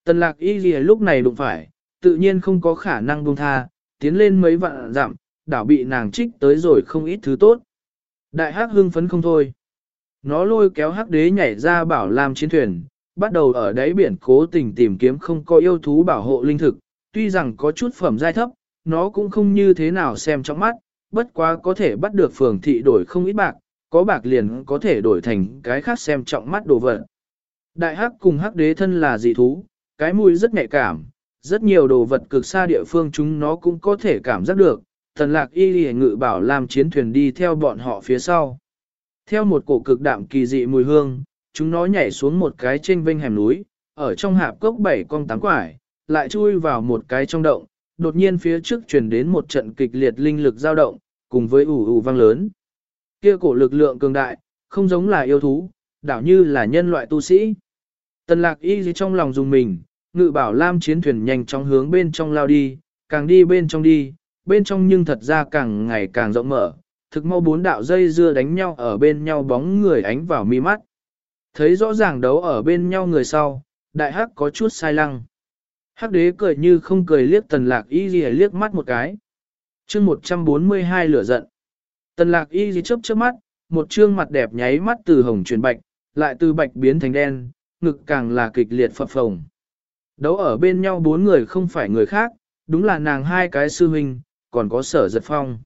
Tần lạc y gì lúc này đụng phải, tự nhiên không có khả năng buông tha, tiến lên mấy vạn dặm, đảo bị nàng trích tới rồi không ít thứ tốt. Đại hắc hưng phấn không thôi. Nó lôi kéo hắc đế nhảy ra bảo làm chiến thuyền, bắt đầu ở đáy biển cố tình tìm kiếm không có yêu thú bảo hộ linh thực, tuy rằng có chút phẩm giai thấp, nó cũng không như thế nào xem trong mắt, bất quá có thể bắt được phường thị đổi không ít bạc, có bạc liền có thể đổi thành cái khác xem trọng mắt đồ vật. Đại hắc cùng hắc đế thân là dị thú, cái mùi rất nhạy cảm, rất nhiều đồ vật cực xa địa phương chúng nó cũng có thể cảm giác được, thần lạc y lì ngự bảo làm chiến thuyền đi theo bọn họ phía sau. Theo một cổ cực đạm kỳ dị mùi hương, chúng nó nhảy xuống một cái trên vênh hẻm núi, ở trong hạp cốc bảy con tám quải, lại chui vào một cái trong động, đột nhiên phía trước truyền đến một trận kịch liệt linh lực dao động, cùng với ủ ủ vang lớn. Kia cổ lực lượng cường đại, không giống là yêu thú, đảo như là nhân loại tu sĩ. Tần lạc y gì trong lòng dùng mình, ngự bảo lam chiến thuyền nhanh chóng hướng bên trong lao đi, càng đi bên trong đi, bên trong nhưng thật ra càng ngày càng rộng mở, thực mau bốn đạo dây dưa đánh nhau ở bên nhau bóng người ánh vào mi mắt. Thấy rõ ràng đấu ở bên nhau người sau, đại hắc có chút sai lăng. Hắc đế cười như không cười liếc tần lạc y gì liếc mắt một cái. chương 142 lửa giận. Tần lạc y gì chớp chớp mắt, một trương mặt đẹp nháy mắt từ hồng chuyển bạch, lại từ bạch biến thành đen, ngực càng là kịch liệt phập phồng. Đấu ở bên nhau bốn người không phải người khác, đúng là nàng hai cái sư huynh, còn có sở giật phong.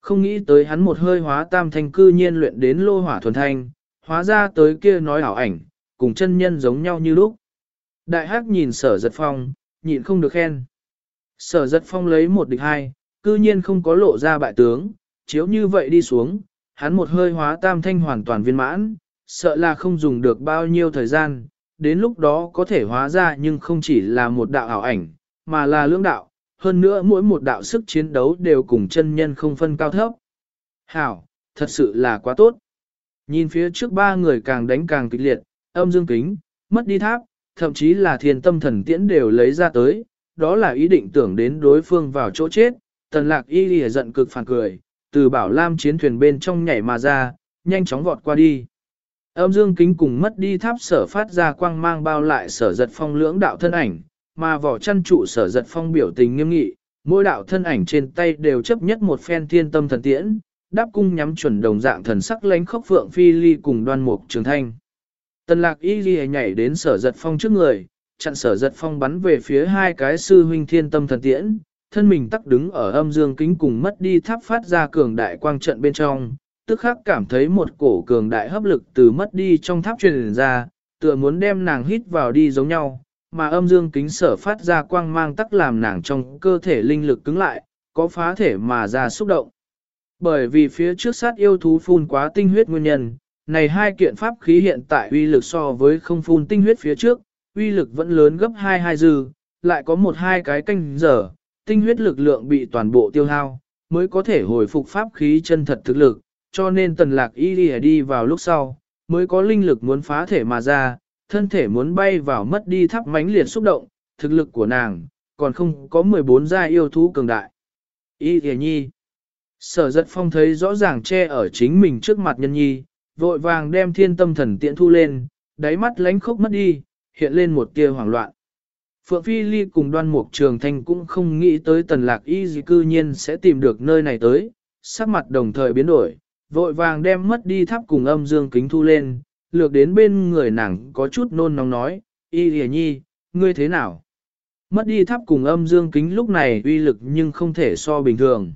Không nghĩ tới hắn một hơi hóa tam thanh cư nhiên luyện đến lô hỏa thuần thanh, hóa ra tới kia nói ảo ảnh, cùng chân nhân giống nhau như lúc. Đại hắc nhìn sở giật phong, nhịn không được khen. Sở giật phong lấy một địch hai, cư nhiên không có lộ ra bại tướng, chiếu như vậy đi xuống, hắn một hơi hóa tam thanh hoàn toàn viên mãn, sợ là không dùng được bao nhiêu thời gian, đến lúc đó có thể hóa ra nhưng không chỉ là một đạo ảo ảnh, mà là lưỡng đạo, hơn nữa mỗi một đạo sức chiến đấu đều cùng chân nhân không phân cao thấp. Hảo, thật sự là quá tốt. Nhìn phía trước ba người càng đánh càng kịch liệt, âm dương kính, mất đi tháp, thậm chí là thiền tâm thần tiễn đều lấy ra tới, đó là ý định tưởng đến đối phương vào chỗ chết. Tần lạc y lìa giận cực phản cười, từ bảo lam chiến thuyền bên trong nhảy mà ra, nhanh chóng vọt qua đi. Âm dương kính cùng mất đi tháp sở phát ra quang mang bao lại sở giật phong lưỡng đạo thân ảnh, mà vỏ chăn trụ sở giật phong biểu tình nghiêm nghị, mỗi đạo thân ảnh trên tay đều chấp nhất một phen thiên tâm thần tiễn, đáp cung nhắm chuẩn đồng dạng thần sắc lánh khốc phượng phi ly cùng đoan mục trường thanh. Tần lạc y ghi nhảy đến sở giật phong trước người, chặn sở giật phong bắn về phía hai cái sư huynh thiên tâm thần tiễn, thân mình tắc đứng ở âm dương kính cùng mất đi tháp phát ra cường đại quang trận bên trong, tức khắc cảm thấy một cổ cường đại hấp lực từ mất đi trong tháp truyền ra, tựa muốn đem nàng hít vào đi giống nhau, mà âm dương kính sở phát ra quang mang tắc làm nàng trong cơ thể linh lực cứng lại, có phá thể mà ra xúc động. Bởi vì phía trước sát yêu thú phun quá tinh huyết nguyên nhân, này hai kiện pháp khí hiện tại uy lực so với không phun tinh huyết phía trước, uy lực vẫn lớn gấp hai hai dư, lại có một hai cái canh giờ, tinh huyết lực lượng bị toàn bộ tiêu hao, mới có thể hồi phục pháp khí chân thật thực lực, cho nên tần lạc y đi, đi vào lúc sau, mới có linh lực muốn phá thể mà ra, thân thể muốn bay vào mất đi thắp mánh liệt xúc động, thực lực của nàng, còn không có 14 gia yêu thú cường đại. Y thề nhi. Sở giật phong thấy rõ ràng che ở chính mình trước mặt nhân nhi, vội vàng đem thiên tâm thần tiện thu lên, đáy mắt lánh khốc mất đi, hiện lên một tia hoảng loạn. Phượng Phi Ly cùng đoan mục trường thanh cũng không nghĩ tới tần lạc y gì cư nhiên sẽ tìm được nơi này tới, sắc mặt đồng thời biến đổi, vội vàng đem mất đi tháp cùng âm dương kính thu lên, lược đến bên người nàng có chút nôn nóng nói, y hề nhi, ngươi thế nào? Mất đi tháp cùng âm dương kính lúc này uy lực nhưng không thể so bình thường.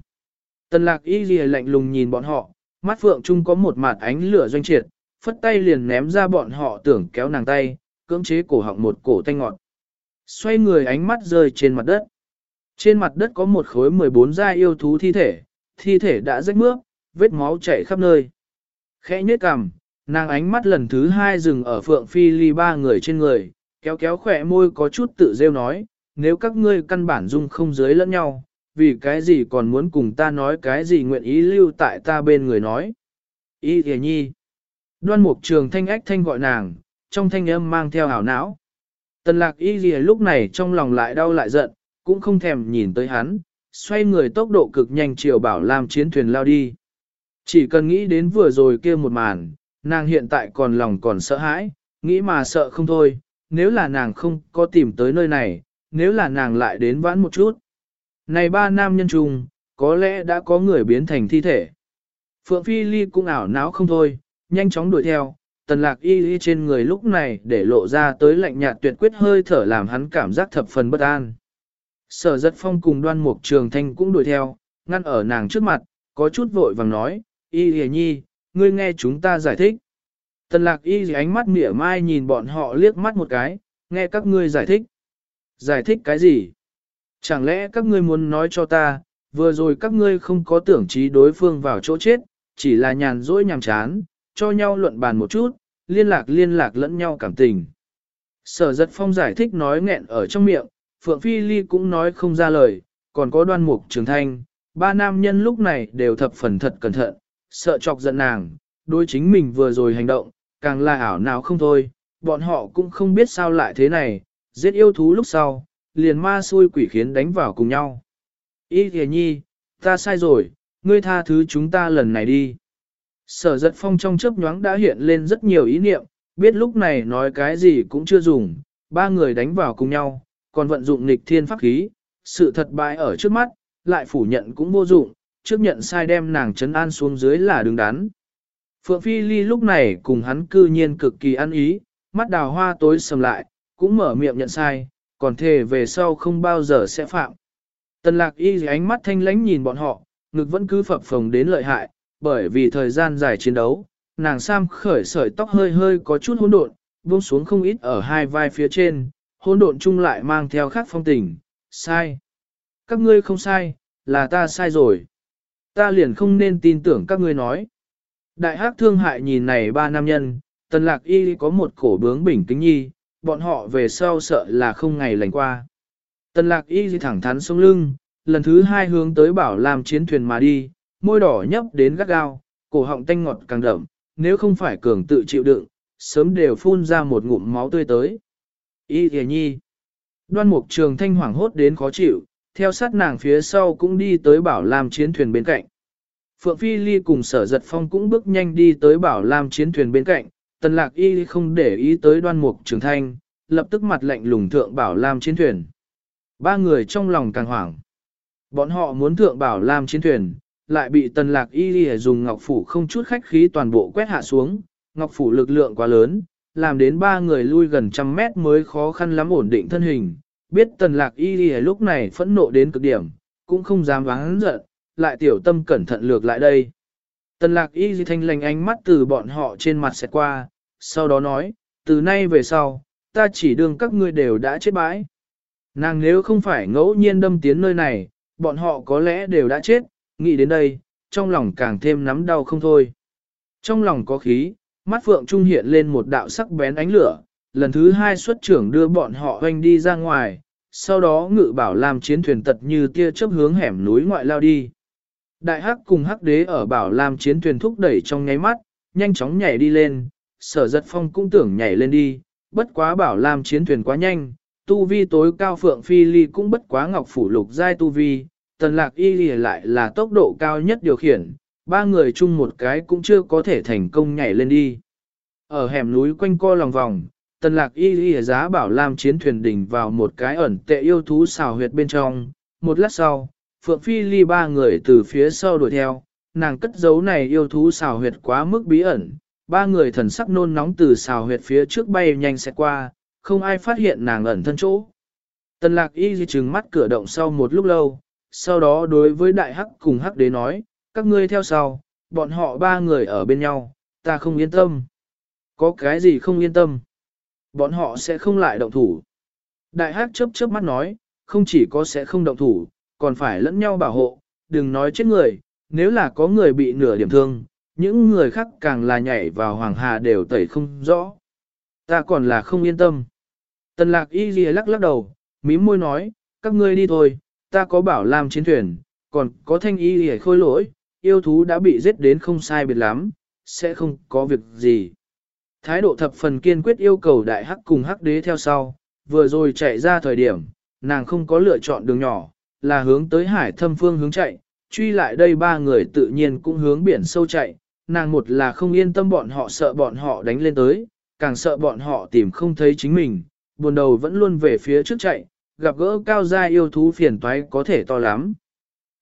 Tần lạc y hề lạnh lùng nhìn bọn họ, mắt phượng trung có một mặt ánh lửa doanh triệt, phất tay liền ném ra bọn họ tưởng kéo nàng tay, cưỡng chế cổ họng một cổ tanh ngọt. Xoay người ánh mắt rơi trên mặt đất. Trên mặt đất có một khối 14 gia yêu thú thi thể, thi thể đã rách mướp, vết máu chảy khắp nơi. Khẽ nhếch cằm, nàng ánh mắt lần thứ hai dừng ở Phượng Phi Ly ba người trên người, kéo kéo khỏe môi có chút tự rêu nói, nếu các ngươi căn bản dung không dưới lẫn nhau, vì cái gì còn muốn cùng ta nói cái gì nguyện ý lưu tại ta bên người nói. Y thề nhi. Đoan mục trường thanh ách thanh gọi nàng, trong thanh âm mang theo hảo não. Tần lạc y gì lúc này trong lòng lại đau lại giận, cũng không thèm nhìn tới hắn, xoay người tốc độ cực nhanh chiều bảo làm chiến thuyền lao đi. Chỉ cần nghĩ đến vừa rồi kia một màn, nàng hiện tại còn lòng còn sợ hãi, nghĩ mà sợ không thôi, nếu là nàng không có tìm tới nơi này, nếu là nàng lại đến vãn một chút. Này ba nam nhân trùng, có lẽ đã có người biến thành thi thể. Phượng Phi Ly cũng ảo não không thôi, nhanh chóng đuổi theo, tần lạc y y trên người lúc này để lộ ra tới lạnh nhạt tuyệt quyết hơi thở làm hắn cảm giác thập phần bất an. Sở giật phong cùng đoan mục trường thanh cũng đuổi theo, ngăn ở nàng trước mặt, có chút vội vàng nói, y hề nhi, ngươi nghe chúng ta giải thích. Tần lạc y ánh mắt mỉa mai nhìn bọn họ liếc mắt một cái, nghe các ngươi giải thích. Giải thích cái gì? Chẳng lẽ các ngươi muốn nói cho ta, vừa rồi các ngươi không có tưởng trí đối phương vào chỗ chết, chỉ là nhàn rỗi nhàm chán, cho nhau luận bàn một chút, liên lạc liên lạc lẫn nhau cảm tình. Sở giật phong giải thích nói nghẹn ở trong miệng, Phượng Phi Ly cũng nói không ra lời, còn có đoan mục trường thanh, ba nam nhân lúc này đều thập phần thật cẩn thận, sợ chọc giận nàng, đối chính mình vừa rồi hành động, càng là ảo nào không thôi, bọn họ cũng không biết sao lại thế này, giết yêu thú lúc sau, liền ma xui quỷ khiến đánh vào cùng nhau. Y thề nhi, ta sai rồi, ngươi tha thứ chúng ta lần này đi. Sở giật phong trong chớp nhoáng đã hiện lên rất nhiều ý niệm, biết lúc này nói cái gì cũng chưa dùng, ba người đánh vào cùng nhau, còn vận dụng nghịch thiên pháp khí, sự thật bại ở trước mắt, lại phủ nhận cũng vô dụng, trước nhận sai đem nàng chấn an xuống dưới là đứng đắn. Phượng Phi Ly lúc này cùng hắn cư nhiên cực kỳ ăn ý, mắt đào hoa tối sầm lại, cũng mở miệng nhận sai, còn thề về sau không bao giờ sẽ phạm. Tần lạc y ánh mắt thanh lánh nhìn bọn họ, ngực vẫn cứ phập phồng đến lợi hại, bởi vì thời gian dài chiến đấu, nàng Sam khởi sợi tóc hơi hơi có chút hỗn độn, buông xuống không ít ở hai vai phía trên, hỗn độn chung lại mang theo khác phong tình, sai. Các ngươi không sai, là ta sai rồi. Ta liền không nên tin tưởng các ngươi nói. Đại hắc thương hại nhìn này ba nam nhân, tần lạc y có một cổ bướng bình kính nhi, bọn họ về sau sợ là không ngày lành qua. Tần lạc y thẳng thắn sống lưng, lần thứ hai hướng tới bảo làm chiến thuyền mà đi, môi đỏ nhấp đến gắt gao, cổ họng tanh ngọt càng đậm, nếu không phải cường tự chịu đựng, sớm đều phun ra một ngụm máu tươi tới. Y thề nhi. Đoan mục trường thanh hoảng hốt đến khó chịu, theo sát nàng phía sau cũng đi tới bảo lam chiến thuyền bên cạnh. Phượng Phi Ly cùng sở giật phong cũng bước nhanh đi tới bảo lam chiến thuyền bên cạnh, tần lạc y không để ý tới đoan mục trường thanh, lập tức mặt lạnh lùng thượng bảo lam chiến thuyền. Ba người trong lòng càng hoảng. Bọn họ muốn thượng bảo lam chiến thuyền, lại bị tần lạc y đi dùng ngọc phủ không chút khách khí toàn bộ quét hạ xuống, ngọc phủ lực lượng quá lớn, làm đến ba người lui gần trăm mét mới khó khăn lắm ổn định thân hình. Biết tần lạc y đi lúc này phẫn nộ đến cực điểm, cũng không dám vắng giận, lại tiểu tâm cẩn thận lược lại đây. Tần lạc y đi thanh lành ánh mắt từ bọn họ trên mặt xẹt qua, sau đó nói, từ nay về sau, ta chỉ đương các ngươi đều đã chết bãi. Nàng nếu không phải ngẫu nhiên đâm tiến nơi này, bọn họ có lẽ đều đã chết, nghĩ đến đây, trong lòng càng thêm nắm đau không thôi. Trong lòng có khí, mắt phượng trung hiện lên một đạo sắc bén ánh lửa, lần thứ hai xuất trưởng đưa bọn họ hoành đi ra ngoài, sau đó ngự bảo làm chiến thuyền tật như tia chớp hướng hẻm núi ngoại lao đi. Đại hắc cùng hắc đế ở bảo làm chiến thuyền thúc đẩy trong nháy mắt, nhanh chóng nhảy đi lên, sở giật phong cũng tưởng nhảy lên đi, bất quá bảo làm chiến thuyền quá nhanh, tu vi tối cao phượng phi ly cũng bất quá ngọc phủ lục giai tu vi, tần lạc y ly lại là tốc độ cao nhất điều khiển, ba người chung một cái cũng chưa có thể thành công nhảy lên đi. Ở hẻm núi quanh co lòng vòng, tần lạc y y giá bảo làm chiến thuyền đỉnh vào một cái ẩn tệ yêu thú xào huyệt bên trong, một lát sau, phượng phi ly ba người từ phía sau đuổi theo, nàng cất giấu này yêu thú xào huyệt quá mức bí ẩn, ba người thần sắc nôn nóng từ xào huyệt phía trước bay nhanh sẽ qua, không ai phát hiện nàng ẩn thân chỗ. Tần lạc y y trừng mắt cửa động sau một lúc lâu, sau đó đối với đại hắc cùng hắc đế nói, các ngươi theo sau, bọn họ ba người ở bên nhau, ta không yên tâm. Có cái gì không yên tâm? Bọn họ sẽ không lại động thủ. Đại hắc chớp chớp mắt nói, không chỉ có sẽ không động thủ, còn phải lẫn nhau bảo hộ, đừng nói chết người, nếu là có người bị nửa điểm thương, những người khác càng là nhảy vào hoàng hà đều tẩy không rõ. Ta còn là không yên tâm. Tần lạc y ghi lắc lắc đầu, mím môi nói, các ngươi đi thôi, ta có bảo làm chiến thuyền, còn có thanh y ghi khôi lỗi, yêu thú đã bị giết đến không sai biệt lắm, sẽ không có việc gì. Thái độ thập phần kiên quyết yêu cầu đại hắc cùng hắc đế theo sau, vừa rồi chạy ra thời điểm, nàng không có lựa chọn đường nhỏ, là hướng tới hải thâm phương hướng chạy, truy lại đây ba người tự nhiên cũng hướng biển sâu chạy, nàng một là không yên tâm bọn họ sợ bọn họ đánh lên tới, càng sợ bọn họ tìm không thấy chính mình, buồn đầu vẫn luôn về phía trước chạy, gặp gỡ cao gia yêu thú phiền toái có thể to lắm.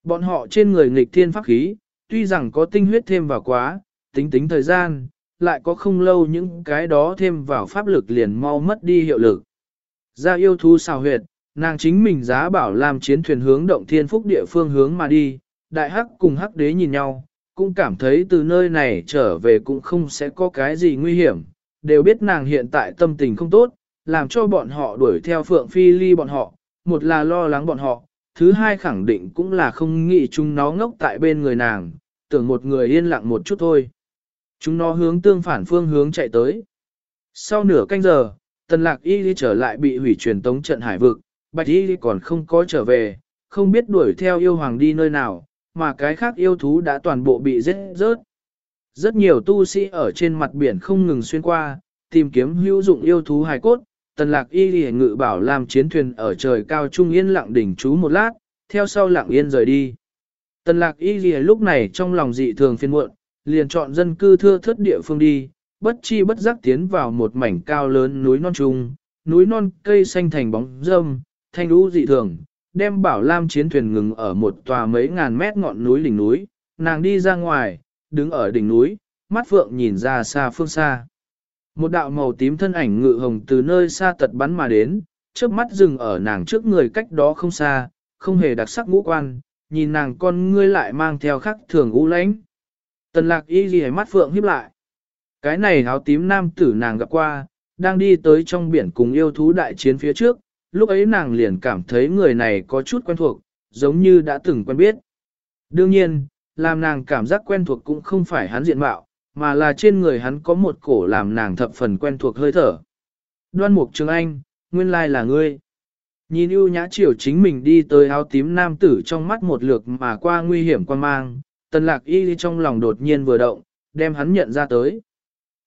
Bọn họ trên người nghịch thiên pháp khí, tuy rằng có tinh huyết thêm vào quá, tính tính thời gian, lại có không lâu những cái đó thêm vào pháp lực liền mau mất đi hiệu lực. Ra yêu thú xào huyệt, nàng chính mình giá bảo làm chiến thuyền hướng động thiên phúc địa phương hướng mà đi, đại hắc cùng hắc đế nhìn nhau, cũng cảm thấy từ nơi này trở về cũng không sẽ có cái gì nguy hiểm, đều biết nàng hiện tại tâm tình không tốt, làm cho bọn họ đuổi theo Phượng Phi Ly bọn họ, một là lo lắng bọn họ, thứ hai khẳng định cũng là không nghĩ chúng nó ngốc tại bên người nàng, tưởng một người yên lặng một chút thôi. Chúng nó hướng tương phản phương hướng chạy tới. Sau nửa canh giờ, tần lạc y đi trở lại bị hủy truyền tống trận hải vực, bạch y còn không có trở về, không biết đuổi theo yêu hoàng đi nơi nào, mà cái khác yêu thú đã toàn bộ bị giết rớt. Rất nhiều tu sĩ ở trên mặt biển không ngừng xuyên qua, tìm kiếm hữu dụng yêu thú hài cốt, tần lạc y lì ngự bảo làm chiến thuyền ở trời cao trung yên lặng đỉnh trú một lát, theo sau lặng yên rời đi. Tần lạc y lì lúc này trong lòng dị thường phiên muộn, liền chọn dân cư thưa thớt địa phương đi, bất chi bất giác tiến vào một mảnh cao lớn núi non trung, núi non cây xanh thành bóng râm, thanh lũ dị thường, đem bảo lam chiến thuyền ngừng ở một tòa mấy ngàn mét ngọn núi đỉnh núi, nàng đi ra ngoài, đứng ở đỉnh núi, mắt phượng nhìn ra xa phương xa. Một đạo màu tím thân ảnh ngự hồng từ nơi xa tật bắn mà đến, trước mắt dừng ở nàng trước người cách đó không xa, không hề đặc sắc ngũ quan, nhìn nàng con ngươi lại mang theo khắc thường u lãnh. Tần lạc y ghi mắt phượng híp lại. Cái này áo tím nam tử nàng gặp qua, đang đi tới trong biển cùng yêu thú đại chiến phía trước, lúc ấy nàng liền cảm thấy người này có chút quen thuộc, giống như đã từng quen biết. Đương nhiên, làm nàng cảm giác quen thuộc cũng không phải hắn diện mạo, mà là trên người hắn có một cổ làm nàng thập phần quen thuộc hơi thở. Đoan mục trường anh, nguyên lai là ngươi. Nhìn ưu nhã chiều chính mình đi tới áo tím nam tử trong mắt một lượt mà qua nguy hiểm quan mang, tần lạc y trong lòng đột nhiên vừa động, đem hắn nhận ra tới.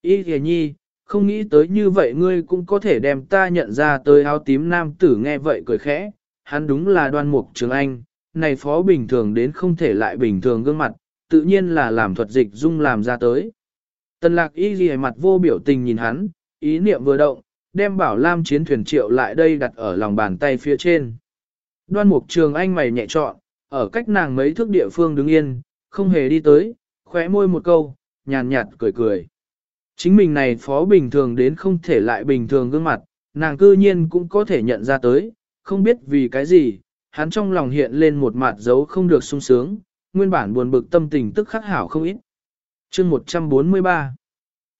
Y thề nhi, không nghĩ tới như vậy ngươi cũng có thể đem ta nhận ra tới áo tím nam tử nghe vậy cười khẽ, hắn đúng là đoan mục trường anh, này phó bình thường đến không thể lại bình thường gương mặt, tự nhiên là làm thuật dịch dung làm ra tới. Tần lạc y ghi mặt vô biểu tình nhìn hắn, ý niệm vừa động, đem bảo lam chiến thuyền triệu lại đây đặt ở lòng bàn tay phía trên. Đoan mục trường anh mày nhẹ trọn, ở cách nàng mấy thước địa phương đứng yên, không hề đi tới, khóe môi một câu, nhàn nhạt cười cười. Chính mình này phó bình thường đến không thể lại bình thường gương mặt, nàng cư nhiên cũng có thể nhận ra tới, không biết vì cái gì, hắn trong lòng hiện lên một mặt dấu không được sung sướng, nguyên bản buồn bực tâm tình tức khắc hảo không ít. chương 143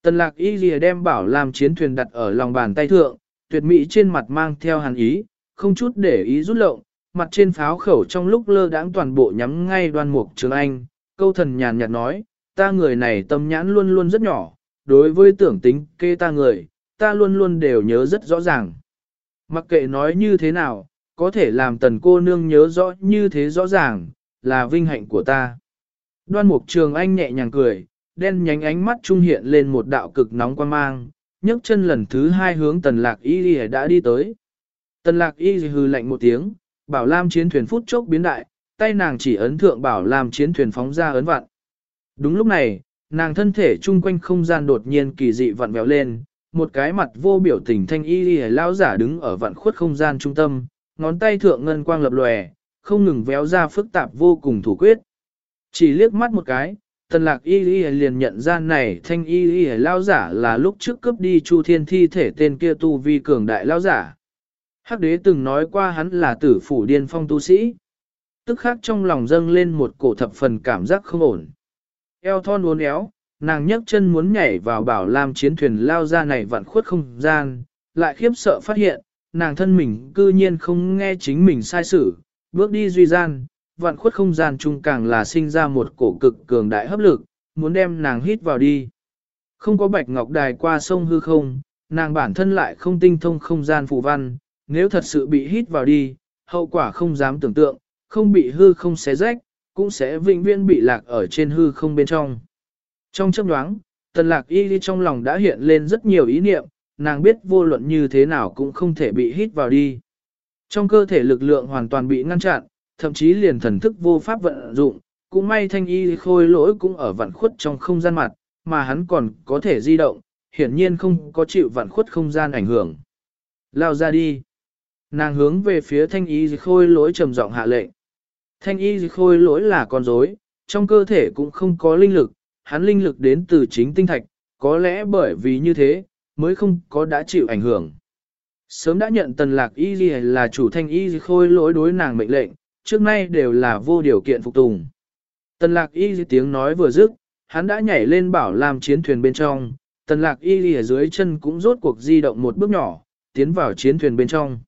Tần lạc y lìa đem bảo làm chiến thuyền đặt ở lòng bàn tay thượng, tuyệt mỹ trên mặt mang theo hàn ý, không chút để ý rút lộng, mặt trên pháo khẩu trong lúc lơ đãng toàn bộ nhắm ngay đoan mục trường anh, câu thần nhàn nhạt nói, ta người này tâm nhãn luôn luôn rất nhỏ, đối với tưởng tính kê ta người, ta luôn luôn đều nhớ rất rõ ràng. Mặc kệ nói như thế nào, có thể làm tần cô nương nhớ rõ như thế rõ ràng, là vinh hạnh của ta. Đoan mục trường anh nhẹ nhàng cười, đen nhánh ánh mắt trung hiện lên một đạo cực nóng quan mang, nhấc chân lần thứ hai hướng tần lạc y đã đi tới. Tần lạc y hư lạnh một tiếng, bảo lam chiến thuyền phút chốc biến đại, tay nàng chỉ ấn thượng bảo làm chiến thuyền phóng ra ấn vặn. Đúng lúc này, nàng thân thể chung quanh không gian đột nhiên kỳ dị vặn vẹo lên, một cái mặt vô biểu tình thanh y y lao giả đứng ở vặn khuất không gian trung tâm, ngón tay thượng ngân quang lập lòe, không ngừng véo ra phức tạp vô cùng thủ quyết. Chỉ liếc mắt một cái, tần lạc y y liền nhận ra này thanh y y lao giả là lúc trước cướp đi chu thiên thi thể tên kia tu vi cường đại lao giả. Hắc đế từng nói qua hắn là tử phủ điên phong tu sĩ. Tức khác trong lòng dâng lên một cổ thập phần cảm giác không ổn. Eo thon uốn éo, nàng nhấc chân muốn nhảy vào bảo lam chiến thuyền lao ra này vặn khuất không gian, lại khiếp sợ phát hiện, nàng thân mình cư nhiên không nghe chính mình sai xử, bước đi duy gian, vạn khuất không gian chung càng là sinh ra một cổ cực cường đại hấp lực, muốn đem nàng hít vào đi. Không có bạch ngọc đài qua sông hư không, nàng bản thân lại không tinh thông không gian phù văn, nếu thật sự bị hít vào đi, hậu quả không dám tưởng tượng, không bị hư không xé rách, cũng sẽ vĩnh viễn bị lạc ở trên hư không bên trong. Trong chấp đoáng, tần lạc y đi trong lòng đã hiện lên rất nhiều ý niệm, nàng biết vô luận như thế nào cũng không thể bị hít vào đi. Trong cơ thể lực lượng hoàn toàn bị ngăn chặn, thậm chí liền thần thức vô pháp vận dụng, cũng may thanh y khôi lỗi cũng ở vạn khuất trong không gian mặt, mà hắn còn có thể di động, hiển nhiên không có chịu vạn khuất không gian ảnh hưởng. Lao ra đi. Nàng hướng về phía thanh y khôi lỗi trầm giọng hạ lệnh. Thanh y khôi lỗi là con rối, trong cơ thể cũng không có linh lực, hắn linh lực đến từ chính tinh thạch, có lẽ bởi vì như thế, mới không có đã chịu ảnh hưởng. Sớm đã nhận tần lạc y là chủ thanh y khôi lỗi đối nàng mệnh lệnh, trước nay đều là vô điều kiện phục tùng. Tần lạc y tiếng nói vừa dứt, hắn đã nhảy lên bảo làm chiến thuyền bên trong, tần lạc y ở dưới chân cũng rốt cuộc di động một bước nhỏ, tiến vào chiến thuyền bên trong.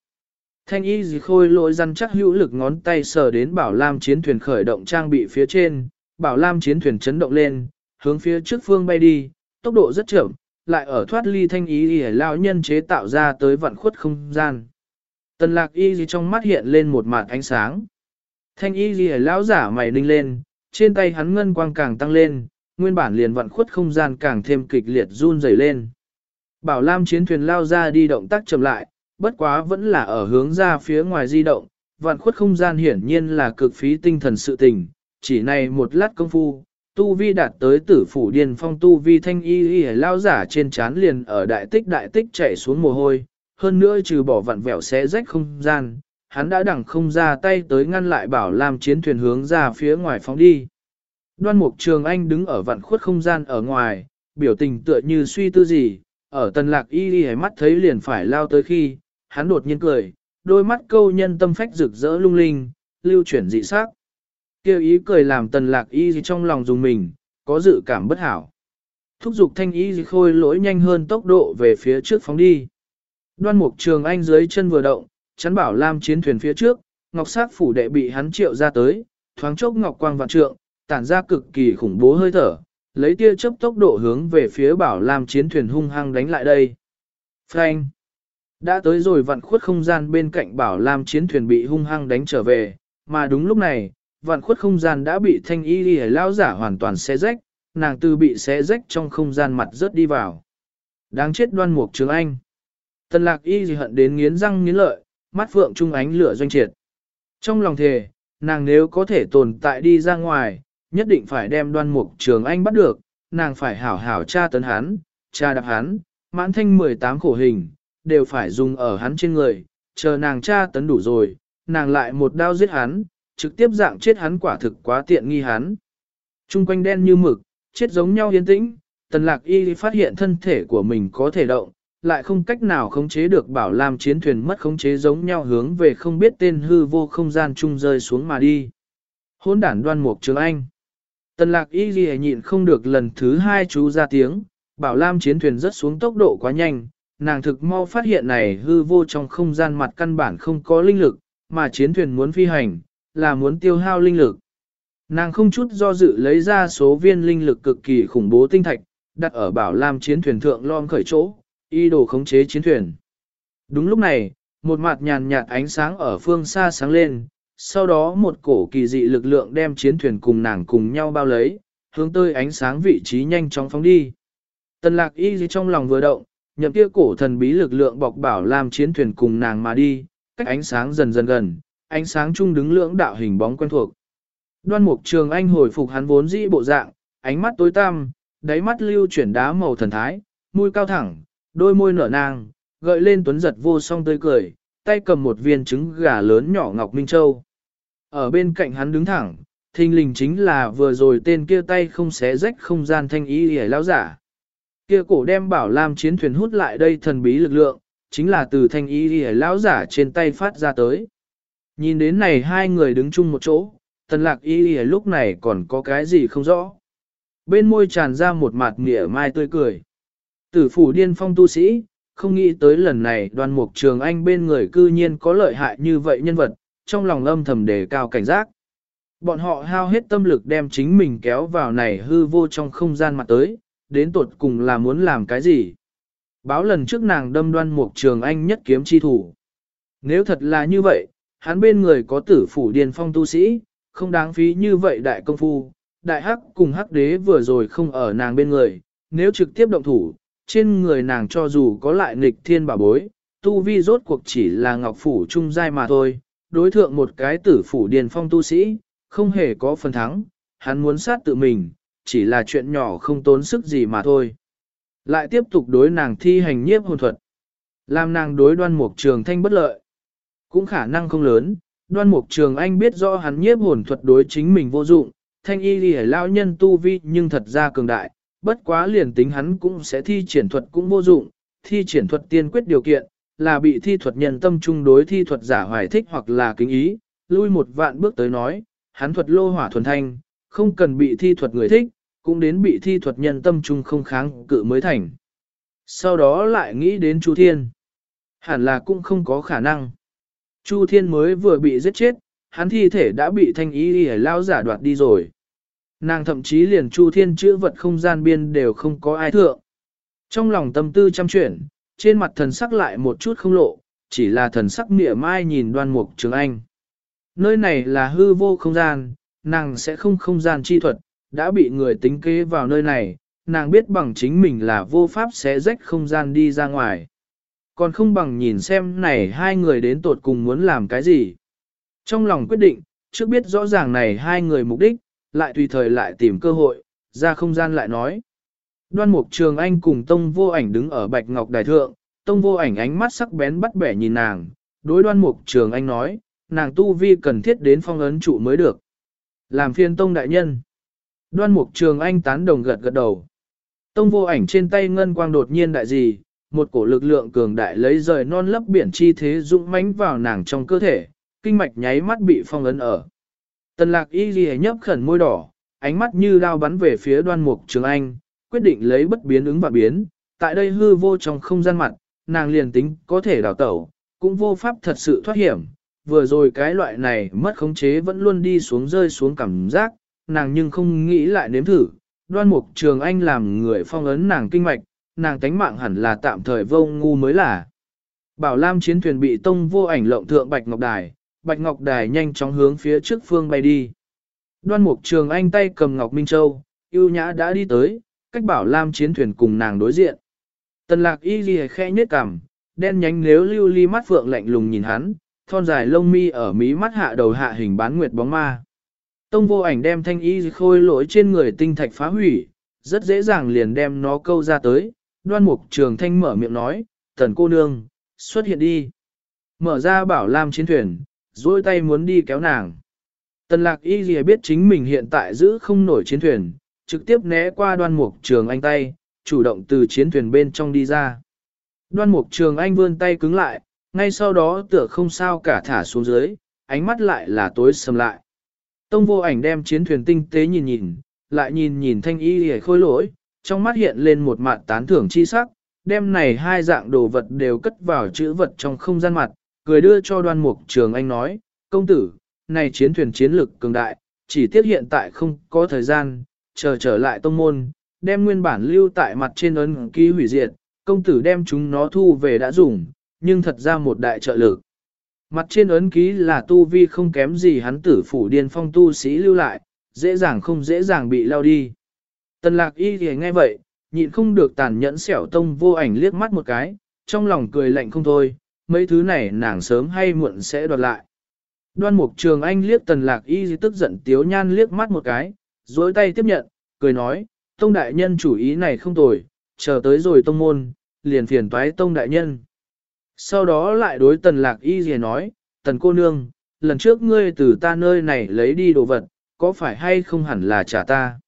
Thanh y dì khôi lỗi răn chắc hữu lực ngón tay sờ đến bảo lam chiến thuyền khởi động trang bị phía trên, bảo lam chiến thuyền chấn động lên, hướng phía trước phương bay đi, tốc độ rất chậm, lại ở thoát ly thanh y dì lao nhân chế tạo ra tới vạn khuất không gian. Tần lạc y dì trong mắt hiện lên một mạt ánh sáng. Thanh y dì lão giả mày ninh lên, trên tay hắn ngân quang càng tăng lên, nguyên bản liền vạn khuất không gian càng thêm kịch liệt run rẩy lên. Bảo Lam chiến thuyền lao ra đi động tác chậm lại, bất quá vẫn là ở hướng ra phía ngoài di động, vạn khuất không gian hiển nhiên là cực phí tinh thần sự tình, chỉ này một lát công phu, tu vi đạt tới tử phủ điền phong tu vi thanh y y lao giả trên chán liền ở đại tích đại tích chạy xuống mồ hôi, hơn nữa trừ bỏ vặn vẹo xé rách không gian, hắn đã đẳng không ra tay tới ngăn lại bảo làm chiến thuyền hướng ra phía ngoài phóng đi. Đoan mục trường anh đứng ở vạn khuất không gian ở ngoài, biểu tình tựa như suy tư gì, ở tần lạc y y mắt thấy liền phải lao tới khi, hắn đột nhiên cười, đôi mắt câu nhân tâm phách rực rỡ lung linh, lưu chuyển dị sắc. Kêu ý cười làm tần lạc y trong lòng dùng mình, có dự cảm bất hảo. Thúc giục thanh y khôi lỗi nhanh hơn tốc độ về phía trước phóng đi. Đoan mục trường anh dưới chân vừa động, chắn bảo lam chiến thuyền phía trước, ngọc sát phủ đệ bị hắn triệu ra tới, thoáng chốc ngọc quang vạn trượng, tản ra cực kỳ khủng bố hơi thở, lấy tia chớp tốc độ hướng về phía bảo lam chiến thuyền hung hăng đánh lại đây. Frank! Đã tới rồi vạn khuất không gian bên cạnh bảo lam chiến thuyền bị hung hăng đánh trở về, mà đúng lúc này, vạn khuất không gian đã bị thanh y đi lao giả hoàn toàn xé rách, nàng từ bị xé rách trong không gian mặt rớt đi vào. Đáng chết đoan mục trường anh. Tần lạc y gì hận đến nghiến răng nghiến lợi, mắt phượng trung ánh lửa doanh triệt. Trong lòng thề, nàng nếu có thể tồn tại đi ra ngoài, nhất định phải đem đoan mục trường anh bắt được, nàng phải hảo hảo tra tấn hắn, tra đạp hắn, mãn thanh 18 khổ hình, đều phải dùng ở hắn trên người, chờ nàng tra tấn đủ rồi, nàng lại một đao giết hắn, trực tiếp dạng chết hắn quả thực quá tiện nghi hắn. Trung quanh đen như mực, chết giống nhau yên tĩnh, tần lạc y phát hiện thân thể của mình có thể động, lại không cách nào khống chế được bảo làm chiến thuyền mất khống chế giống nhau hướng về không biết tên hư vô không gian chung rơi xuống mà đi. Hôn đản đoan mục trường anh. Tần lạc y ghi nhịn không được lần thứ hai chú ra tiếng, bảo lam chiến thuyền rất xuống tốc độ quá nhanh, nàng thực mau phát hiện này hư vô trong không gian mặt căn bản không có linh lực, mà chiến thuyền muốn phi hành, là muốn tiêu hao linh lực. Nàng không chút do dự lấy ra số viên linh lực cực kỳ khủng bố tinh thạch, đặt ở bảo lam chiến thuyền thượng lom khởi chỗ, y đồ khống chế chiến thuyền. Đúng lúc này, một mặt nhàn nhạt ánh sáng ở phương xa sáng lên, sau đó một cổ kỳ dị lực lượng đem chiến thuyền cùng nàng cùng nhau bao lấy, hướng tới ánh sáng vị trí nhanh chóng phóng đi. Tần lạc y trong lòng vừa động, nhậm kia cổ thần bí lực lượng bọc bảo làm chiến thuyền cùng nàng mà đi, cách ánh sáng dần dần gần, ánh sáng chung đứng lưỡng đạo hình bóng quen thuộc. Đoan mục trường anh hồi phục hắn vốn dĩ bộ dạng, ánh mắt tối tăm, đáy mắt lưu chuyển đá màu thần thái, mũi cao thẳng, đôi môi nở nang, gợi lên tuấn giật vô song tươi cười, tay cầm một viên trứng gà lớn nhỏ ngọc minh châu. Ở bên cạnh hắn đứng thẳng, thình lình chính là vừa rồi tên kia tay không xé rách không gian thanh ý hề lao giả. Kia cổ đem bảo lam chiến thuyền hút lại đây thần bí lực lượng, chính là từ thanh y hề lão giả trên tay phát ra tới. Nhìn đến này hai người đứng chung một chỗ, tần lạc y lúc này còn có cái gì không rõ. Bên môi tràn ra một mặt nghĩa mai tươi cười. Tử phủ điên phong tu sĩ, không nghĩ tới lần này đoàn mục trường anh bên người cư nhiên có lợi hại như vậy nhân vật, trong lòng âm thầm đề cao cảnh giác. Bọn họ hao hết tâm lực đem chính mình kéo vào này hư vô trong không gian mặt tới, đến tột cùng là muốn làm cái gì. Báo lần trước nàng đâm đoan một trường anh nhất kiếm chi thủ. Nếu thật là như vậy, hắn bên người có tử phủ điền phong tu sĩ, không đáng phí như vậy đại công phu. Đại hắc cùng hắc đế vừa rồi không ở nàng bên người, nếu trực tiếp động thủ, trên người nàng cho dù có lại nghịch thiên bảo bối, tu vi rốt cuộc chỉ là ngọc phủ trung giai mà thôi, đối thượng một cái tử phủ điền phong tu sĩ, không hề có phần thắng, hắn muốn sát tự mình, chỉ là chuyện nhỏ không tốn sức gì mà thôi. Lại tiếp tục đối nàng thi hành nhiếp hồn thuật, làm nàng đối đoan mục trường thanh bất lợi. Cũng khả năng không lớn, đoan mục trường anh biết rõ hắn nhiếp hồn thuật đối chính mình vô dụng, thanh y lì lao nhân tu vi nhưng thật ra cường đại, bất quá liền tính hắn cũng sẽ thi triển thuật cũng vô dụng, thi triển thuật tiên quyết điều kiện, là bị thi thuật nhân tâm trung đối thi thuật giả hoài thích hoặc là kính ý, lui một vạn bước tới nói, hắn thuật lô hỏa thuần thanh, không cần bị thi thuật người thích, cũng đến bị thi thuật nhân tâm trung không kháng cự mới thành. Sau đó lại nghĩ đến Chu Thiên. Hẳn là cũng không có khả năng. Chu Thiên mới vừa bị giết chết, hắn thi thể đã bị thanh ý đi lao giả đoạt đi rồi. Nàng thậm chí liền Chu Thiên chữ vật không gian biên đều không có ai thượng. Trong lòng tâm tư chăm chuyển, trên mặt thần sắc lại một chút không lộ, chỉ là thần sắc mỉa mai nhìn đoan mục trường anh. Nơi này là hư vô không gian, nàng sẽ không không gian chi thuật, đã bị người tính kế vào nơi này, nàng biết bằng chính mình là vô pháp sẽ rách không gian đi ra ngoài. Còn không bằng nhìn xem này hai người đến tột cùng muốn làm cái gì. Trong lòng quyết định, trước biết rõ ràng này hai người mục đích, lại tùy thời lại tìm cơ hội, ra không gian lại nói. Đoan Mục Trường Anh cùng Tông Vô Ảnh đứng ở Bạch Ngọc Đài Thượng, Tông Vô Ảnh ánh mắt sắc bén bắt bẻ nhìn nàng, đối Đoan Mục Trường Anh nói, nàng tu vi cần thiết đến phong ấn trụ mới được. Làm phiên Tông Đại Nhân. Đoan Mục Trường Anh tán đồng gật gật đầu. Tông Vô Ảnh trên tay ngân quang đột nhiên đại gì, một cổ lực lượng cường đại lấy rời non lấp biển chi thế dũng mãnh vào nàng trong cơ thể, kinh mạch nháy mắt bị phong ấn ở. Tần lạc y ghi nhấp khẩn môi đỏ, ánh mắt như đao bắn về phía đoan mục trường anh, quyết định lấy bất biến ứng và biến, tại đây hư vô trong không gian mặt, nàng liền tính có thể đào tẩu, cũng vô pháp thật sự thoát hiểm, vừa rồi cái loại này mất khống chế vẫn luôn đi xuống rơi xuống cảm giác, nàng nhưng không nghĩ lại nếm thử, đoan mục trường anh làm người phong ấn nàng kinh mạch, nàng tánh mạng hẳn là tạm thời vô ngu mới là. Bảo Lam chiến thuyền bị tông vô ảnh lộng thượng Bạch Ngọc Đài, Bạch Ngọc Đài nhanh chóng hướng phía trước phương bay đi. Đoan Mục Trường Anh tay cầm Ngọc Minh Châu, yêu nhã đã đi tới, cách Bảo Lam chiến thuyền cùng nàng đối diện. Tần lạc y ghi khẽ nhết cằm, đen nhánh nếu lưu ly mắt phượng lạnh lùng nhìn hắn, thon dài lông mi ở mí mắt hạ đầu hạ hình bán nguyệt bóng ma. Tông vô ảnh đem thanh y khôi lỗi trên người tinh thạch phá hủy, rất dễ dàng liền đem nó câu ra tới, đoan mục trường thanh mở miệng nói, tần cô nương, xuất hiện đi. Mở ra bảo lam chiến thuyền, duỗi tay muốn đi kéo nàng. Tần lạc y gì biết chính mình hiện tại giữ không nổi chiến thuyền, trực tiếp né qua đoan mục trường anh tay, chủ động từ chiến thuyền bên trong đi ra. Đoan mục trường anh vươn tay cứng lại, ngay sau đó tựa không sao cả thả xuống dưới, ánh mắt lại là tối sầm lại. Tông vô ảnh đem chiến thuyền tinh tế nhìn nhìn, lại nhìn nhìn thanh y hề khôi lỗi, trong mắt hiện lên một mặt tán thưởng chi sắc, đem này hai dạng đồ vật đều cất vào chữ vật trong không gian mặt, cười đưa cho đoan mục trường anh nói, công tử, này chiến thuyền chiến lực cường đại, chỉ tiếc hiện tại không có thời gian, chờ trở lại tông môn, đem nguyên bản lưu tại mặt trên ấn ký hủy diệt, công tử đem chúng nó thu về đã dùng, nhưng thật ra một đại trợ lực. Mặt trên ấn ký là tu vi không kém gì hắn tử phủ điên phong tu sĩ lưu lại, dễ dàng không dễ dàng bị lao đi. Tần lạc y thì nghe vậy, nhịn không được tàn nhẫn xẻo tông vô ảnh liếc mắt một cái, trong lòng cười lạnh không thôi, mấy thứ này nàng sớm hay muộn sẽ đoạt lại. Đoan mục trường anh liếc tần lạc y tức giận tiếu nhan liếc mắt một cái, dối tay tiếp nhận, cười nói, tông đại nhân chủ ý này không tồi, chờ tới rồi tông môn, liền phiền toái tông đại nhân. Sau đó lại đối tần lạc y gì nói, tần cô nương, lần trước ngươi từ ta nơi này lấy đi đồ vật, có phải hay không hẳn là trả ta.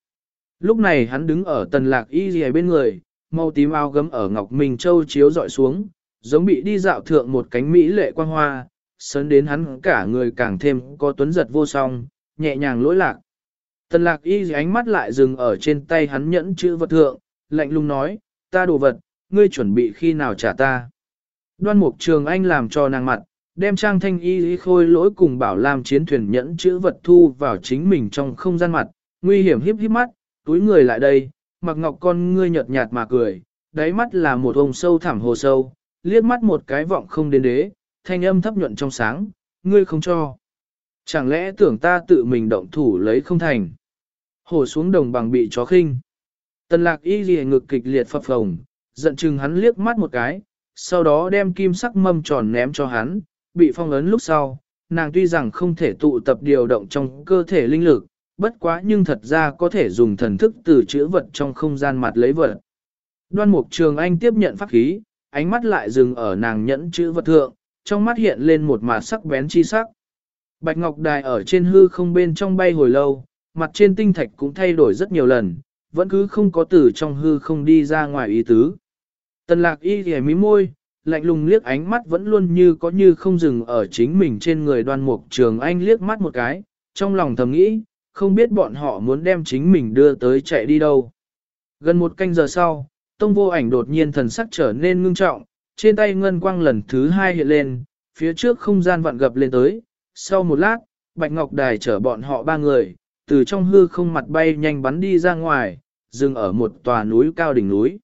Lúc này hắn đứng ở tần lạc y gì bên người, màu tím áo gấm ở Ngọc Minh Châu chiếu dọi xuống, giống bị đi dạo thượng một cánh mỹ lệ quang hoa, sớn đến hắn cả người càng thêm có tuấn giật vô song, nhẹ nhàng lỗi lạc. Tần lạc y gì ánh mắt lại dừng ở trên tay hắn nhẫn chữ vật thượng, lạnh lùng nói, ta đồ vật, ngươi chuẩn bị khi nào trả ta. Đoan mục trường anh làm cho nàng mặt, đem trang thanh y khôi lỗi cùng bảo làm chiến thuyền nhẫn chữ vật thu vào chính mình trong không gian mặt, nguy hiểm híp híp mắt, túi người lại đây, mặc ngọc con ngươi nhợt nhạt mà cười, đáy mắt là một ông sâu thẳm hồ sâu, liếc mắt một cái vọng không đến đế, thanh âm thấp nhuận trong sáng, ngươi không cho. Chẳng lẽ tưởng ta tự mình động thủ lấy không thành. Hồ xuống đồng bằng bị chó khinh. Tần lạc y ghi ngực kịch liệt phập phồng, giận chừng hắn liếc mắt một cái, sau đó đem kim sắc mâm tròn ném cho hắn, bị phong ấn lúc sau, nàng tuy rằng không thể tụ tập điều động trong cơ thể linh lực, bất quá nhưng thật ra có thể dùng thần thức từ chữ vật trong không gian mặt lấy vật. Đoan mục trường anh tiếp nhận pháp khí, ánh mắt lại dừng ở nàng nhẫn chữ vật thượng, trong mắt hiện lên một mạt sắc bén chi sắc. Bạch Ngọc Đài ở trên hư không bên trong bay hồi lâu, mặt trên tinh thạch cũng thay đổi rất nhiều lần, vẫn cứ không có từ trong hư không đi ra ngoài ý tứ. Tần lạc y ghẻ mí môi, lạnh lùng liếc ánh mắt vẫn luôn như có như không dừng ở chính mình trên người đoan mục trường anh liếc mắt một cái, trong lòng thầm nghĩ, không biết bọn họ muốn đem chính mình đưa tới chạy đi đâu. Gần một canh giờ sau, tông vô ảnh đột nhiên thần sắc trở nên ngưng trọng, trên tay ngân quang lần thứ hai hiện lên, phía trước không gian vặn gập lên tới, sau một lát, Bạch Ngọc Đài chở bọn họ ba người, từ trong hư không mặt bay nhanh bắn đi ra ngoài, dừng ở một tòa núi cao đỉnh núi.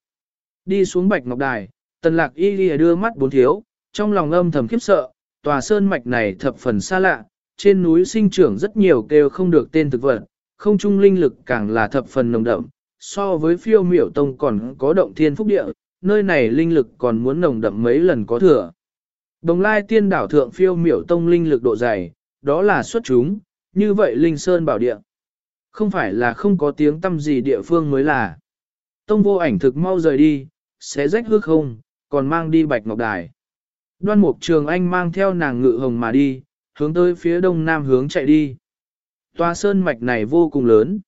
Đi xuống Bạch Ngọc Đài, tần lạc y lìa đưa mắt bốn thiếu, trong lòng âm thầm khiếp sợ, tòa sơn mạch này thập phần xa lạ, trên núi sinh trưởng rất nhiều kêu không được tên thực vật, không trung linh lực càng là thập phần nồng đậm, so với phiêu miểu tông còn có động thiên phúc địa, nơi này linh lực còn muốn nồng đậm mấy lần có thừa. Đồng lai tiên đảo thượng phiêu miểu tông linh lực độ dày, đó là xuất chúng, như vậy linh sơn bảo địa. Không phải là không có tiếng tâm gì địa phương mới là. Tông vô ảnh thực mau rời đi, sẽ rách hư không, còn mang đi bạch ngọc đài. Đoan mục trường anh mang theo nàng ngự hồng mà đi, hướng tới phía đông nam hướng chạy đi. Toa sơn mạch này vô cùng lớn.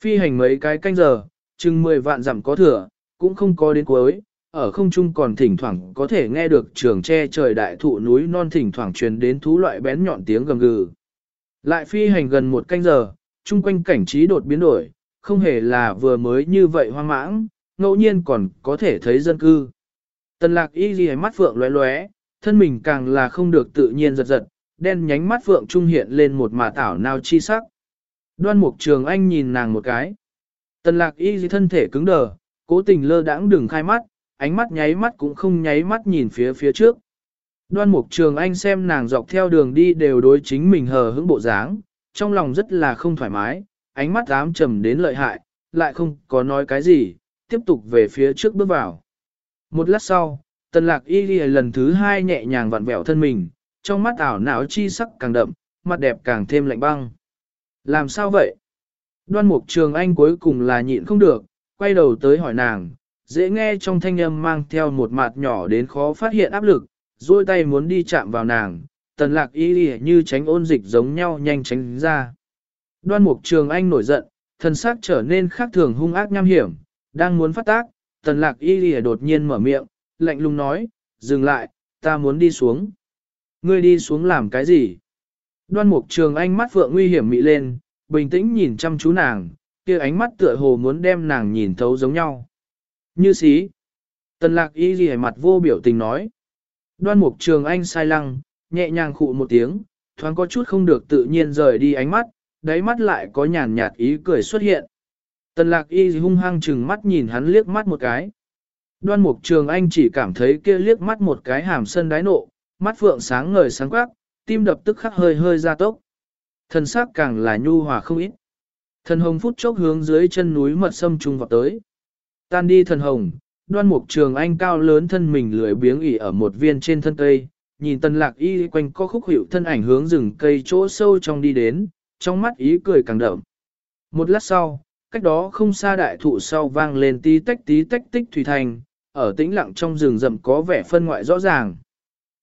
Phi hành mấy cái canh giờ, chừng 10 vạn dặm có thừa, cũng không có đến cuối, ở không trung còn thỉnh thoảng có thể nghe được trường che trời đại thụ núi non thỉnh thoảng truyền đến thú loại bén nhọn tiếng gầm gừ. Lại phi hành gần một canh giờ, chung quanh cảnh trí đột biến đổi, không hề là vừa mới như vậy hoang mãng, ngẫu nhiên còn có thể thấy dân cư. Tần lạc y ghi mắt phượng lóe lóe, thân mình càng là không được tự nhiên giật giật, đen nhánh mắt phượng trung hiện lên một mà tảo nào chi sắc. Đoan mục trường anh nhìn nàng một cái. Tần lạc y ghi thân thể cứng đờ, cố tình lơ đãng đừng khai mắt, ánh mắt nháy mắt cũng không nháy mắt nhìn phía phía trước. Đoan mục trường anh xem nàng dọc theo đường đi đều đối chính mình hờ hững bộ dáng, trong lòng rất là không thoải mái, ánh mắt dám trầm đến lợi hại, lại không có nói cái gì, tiếp tục về phía trước bước vào. Một lát sau, tần lạc y ghi lần thứ hai nhẹ nhàng vặn vẹo thân mình, trong mắt ảo não chi sắc càng đậm, mặt đẹp càng thêm lạnh băng. Làm sao vậy? Đoan mục trường anh cuối cùng là nhịn không được, quay đầu tới hỏi nàng, dễ nghe trong thanh âm mang theo một mặt nhỏ đến khó phát hiện áp lực, duỗi tay muốn đi chạm vào nàng, tần lạc y ghi như tránh ôn dịch giống nhau nhanh tránh ra. Đoan mục trường anh nổi giận, thân xác trở nên khác thường hung ác nham hiểm, đang muốn phát tác, tần lạc y lìa đột nhiên mở miệng, lạnh lùng nói, dừng lại, ta muốn đi xuống. Ngươi đi xuống làm cái gì? Đoan mục trường anh mắt vượng nguy hiểm mị lên, bình tĩnh nhìn chăm chú nàng, kia ánh mắt tựa hồ muốn đem nàng nhìn thấu giống nhau. Như xí. Tần lạc y lìa mặt vô biểu tình nói. Đoan mục trường anh sai lăng, nhẹ nhàng khụ một tiếng, thoáng có chút không được tự nhiên rời đi ánh mắt, đáy mắt lại có nhàn nhạt ý cười xuất hiện. Tần lạc y hung hăng chừng mắt nhìn hắn liếc mắt một cái. Đoan mục trường anh chỉ cảm thấy kia liếc mắt một cái hàm sân đái nộ, mắt phượng sáng ngời sáng quắc, tim đập tức khắc hơi hơi ra tốc. Thần sắc càng là nhu hòa không ít. Thần hồng phút chốc hướng dưới chân núi mật sâm trung vào tới. Tan đi thần hồng, đoan mục trường anh cao lớn thân mình lười biếng ỉ ở một viên trên thân cây, nhìn tần lạc y quanh co khúc hiệu thân ảnh hướng rừng cây chỗ sâu trong đi đến, trong mắt ý cười càng đậm. Một lát sau, cách đó không xa đại thụ sau vang lên tí tách tí tách tích thủy thành, ở tĩnh lặng trong rừng rậm có vẻ phân ngoại rõ ràng.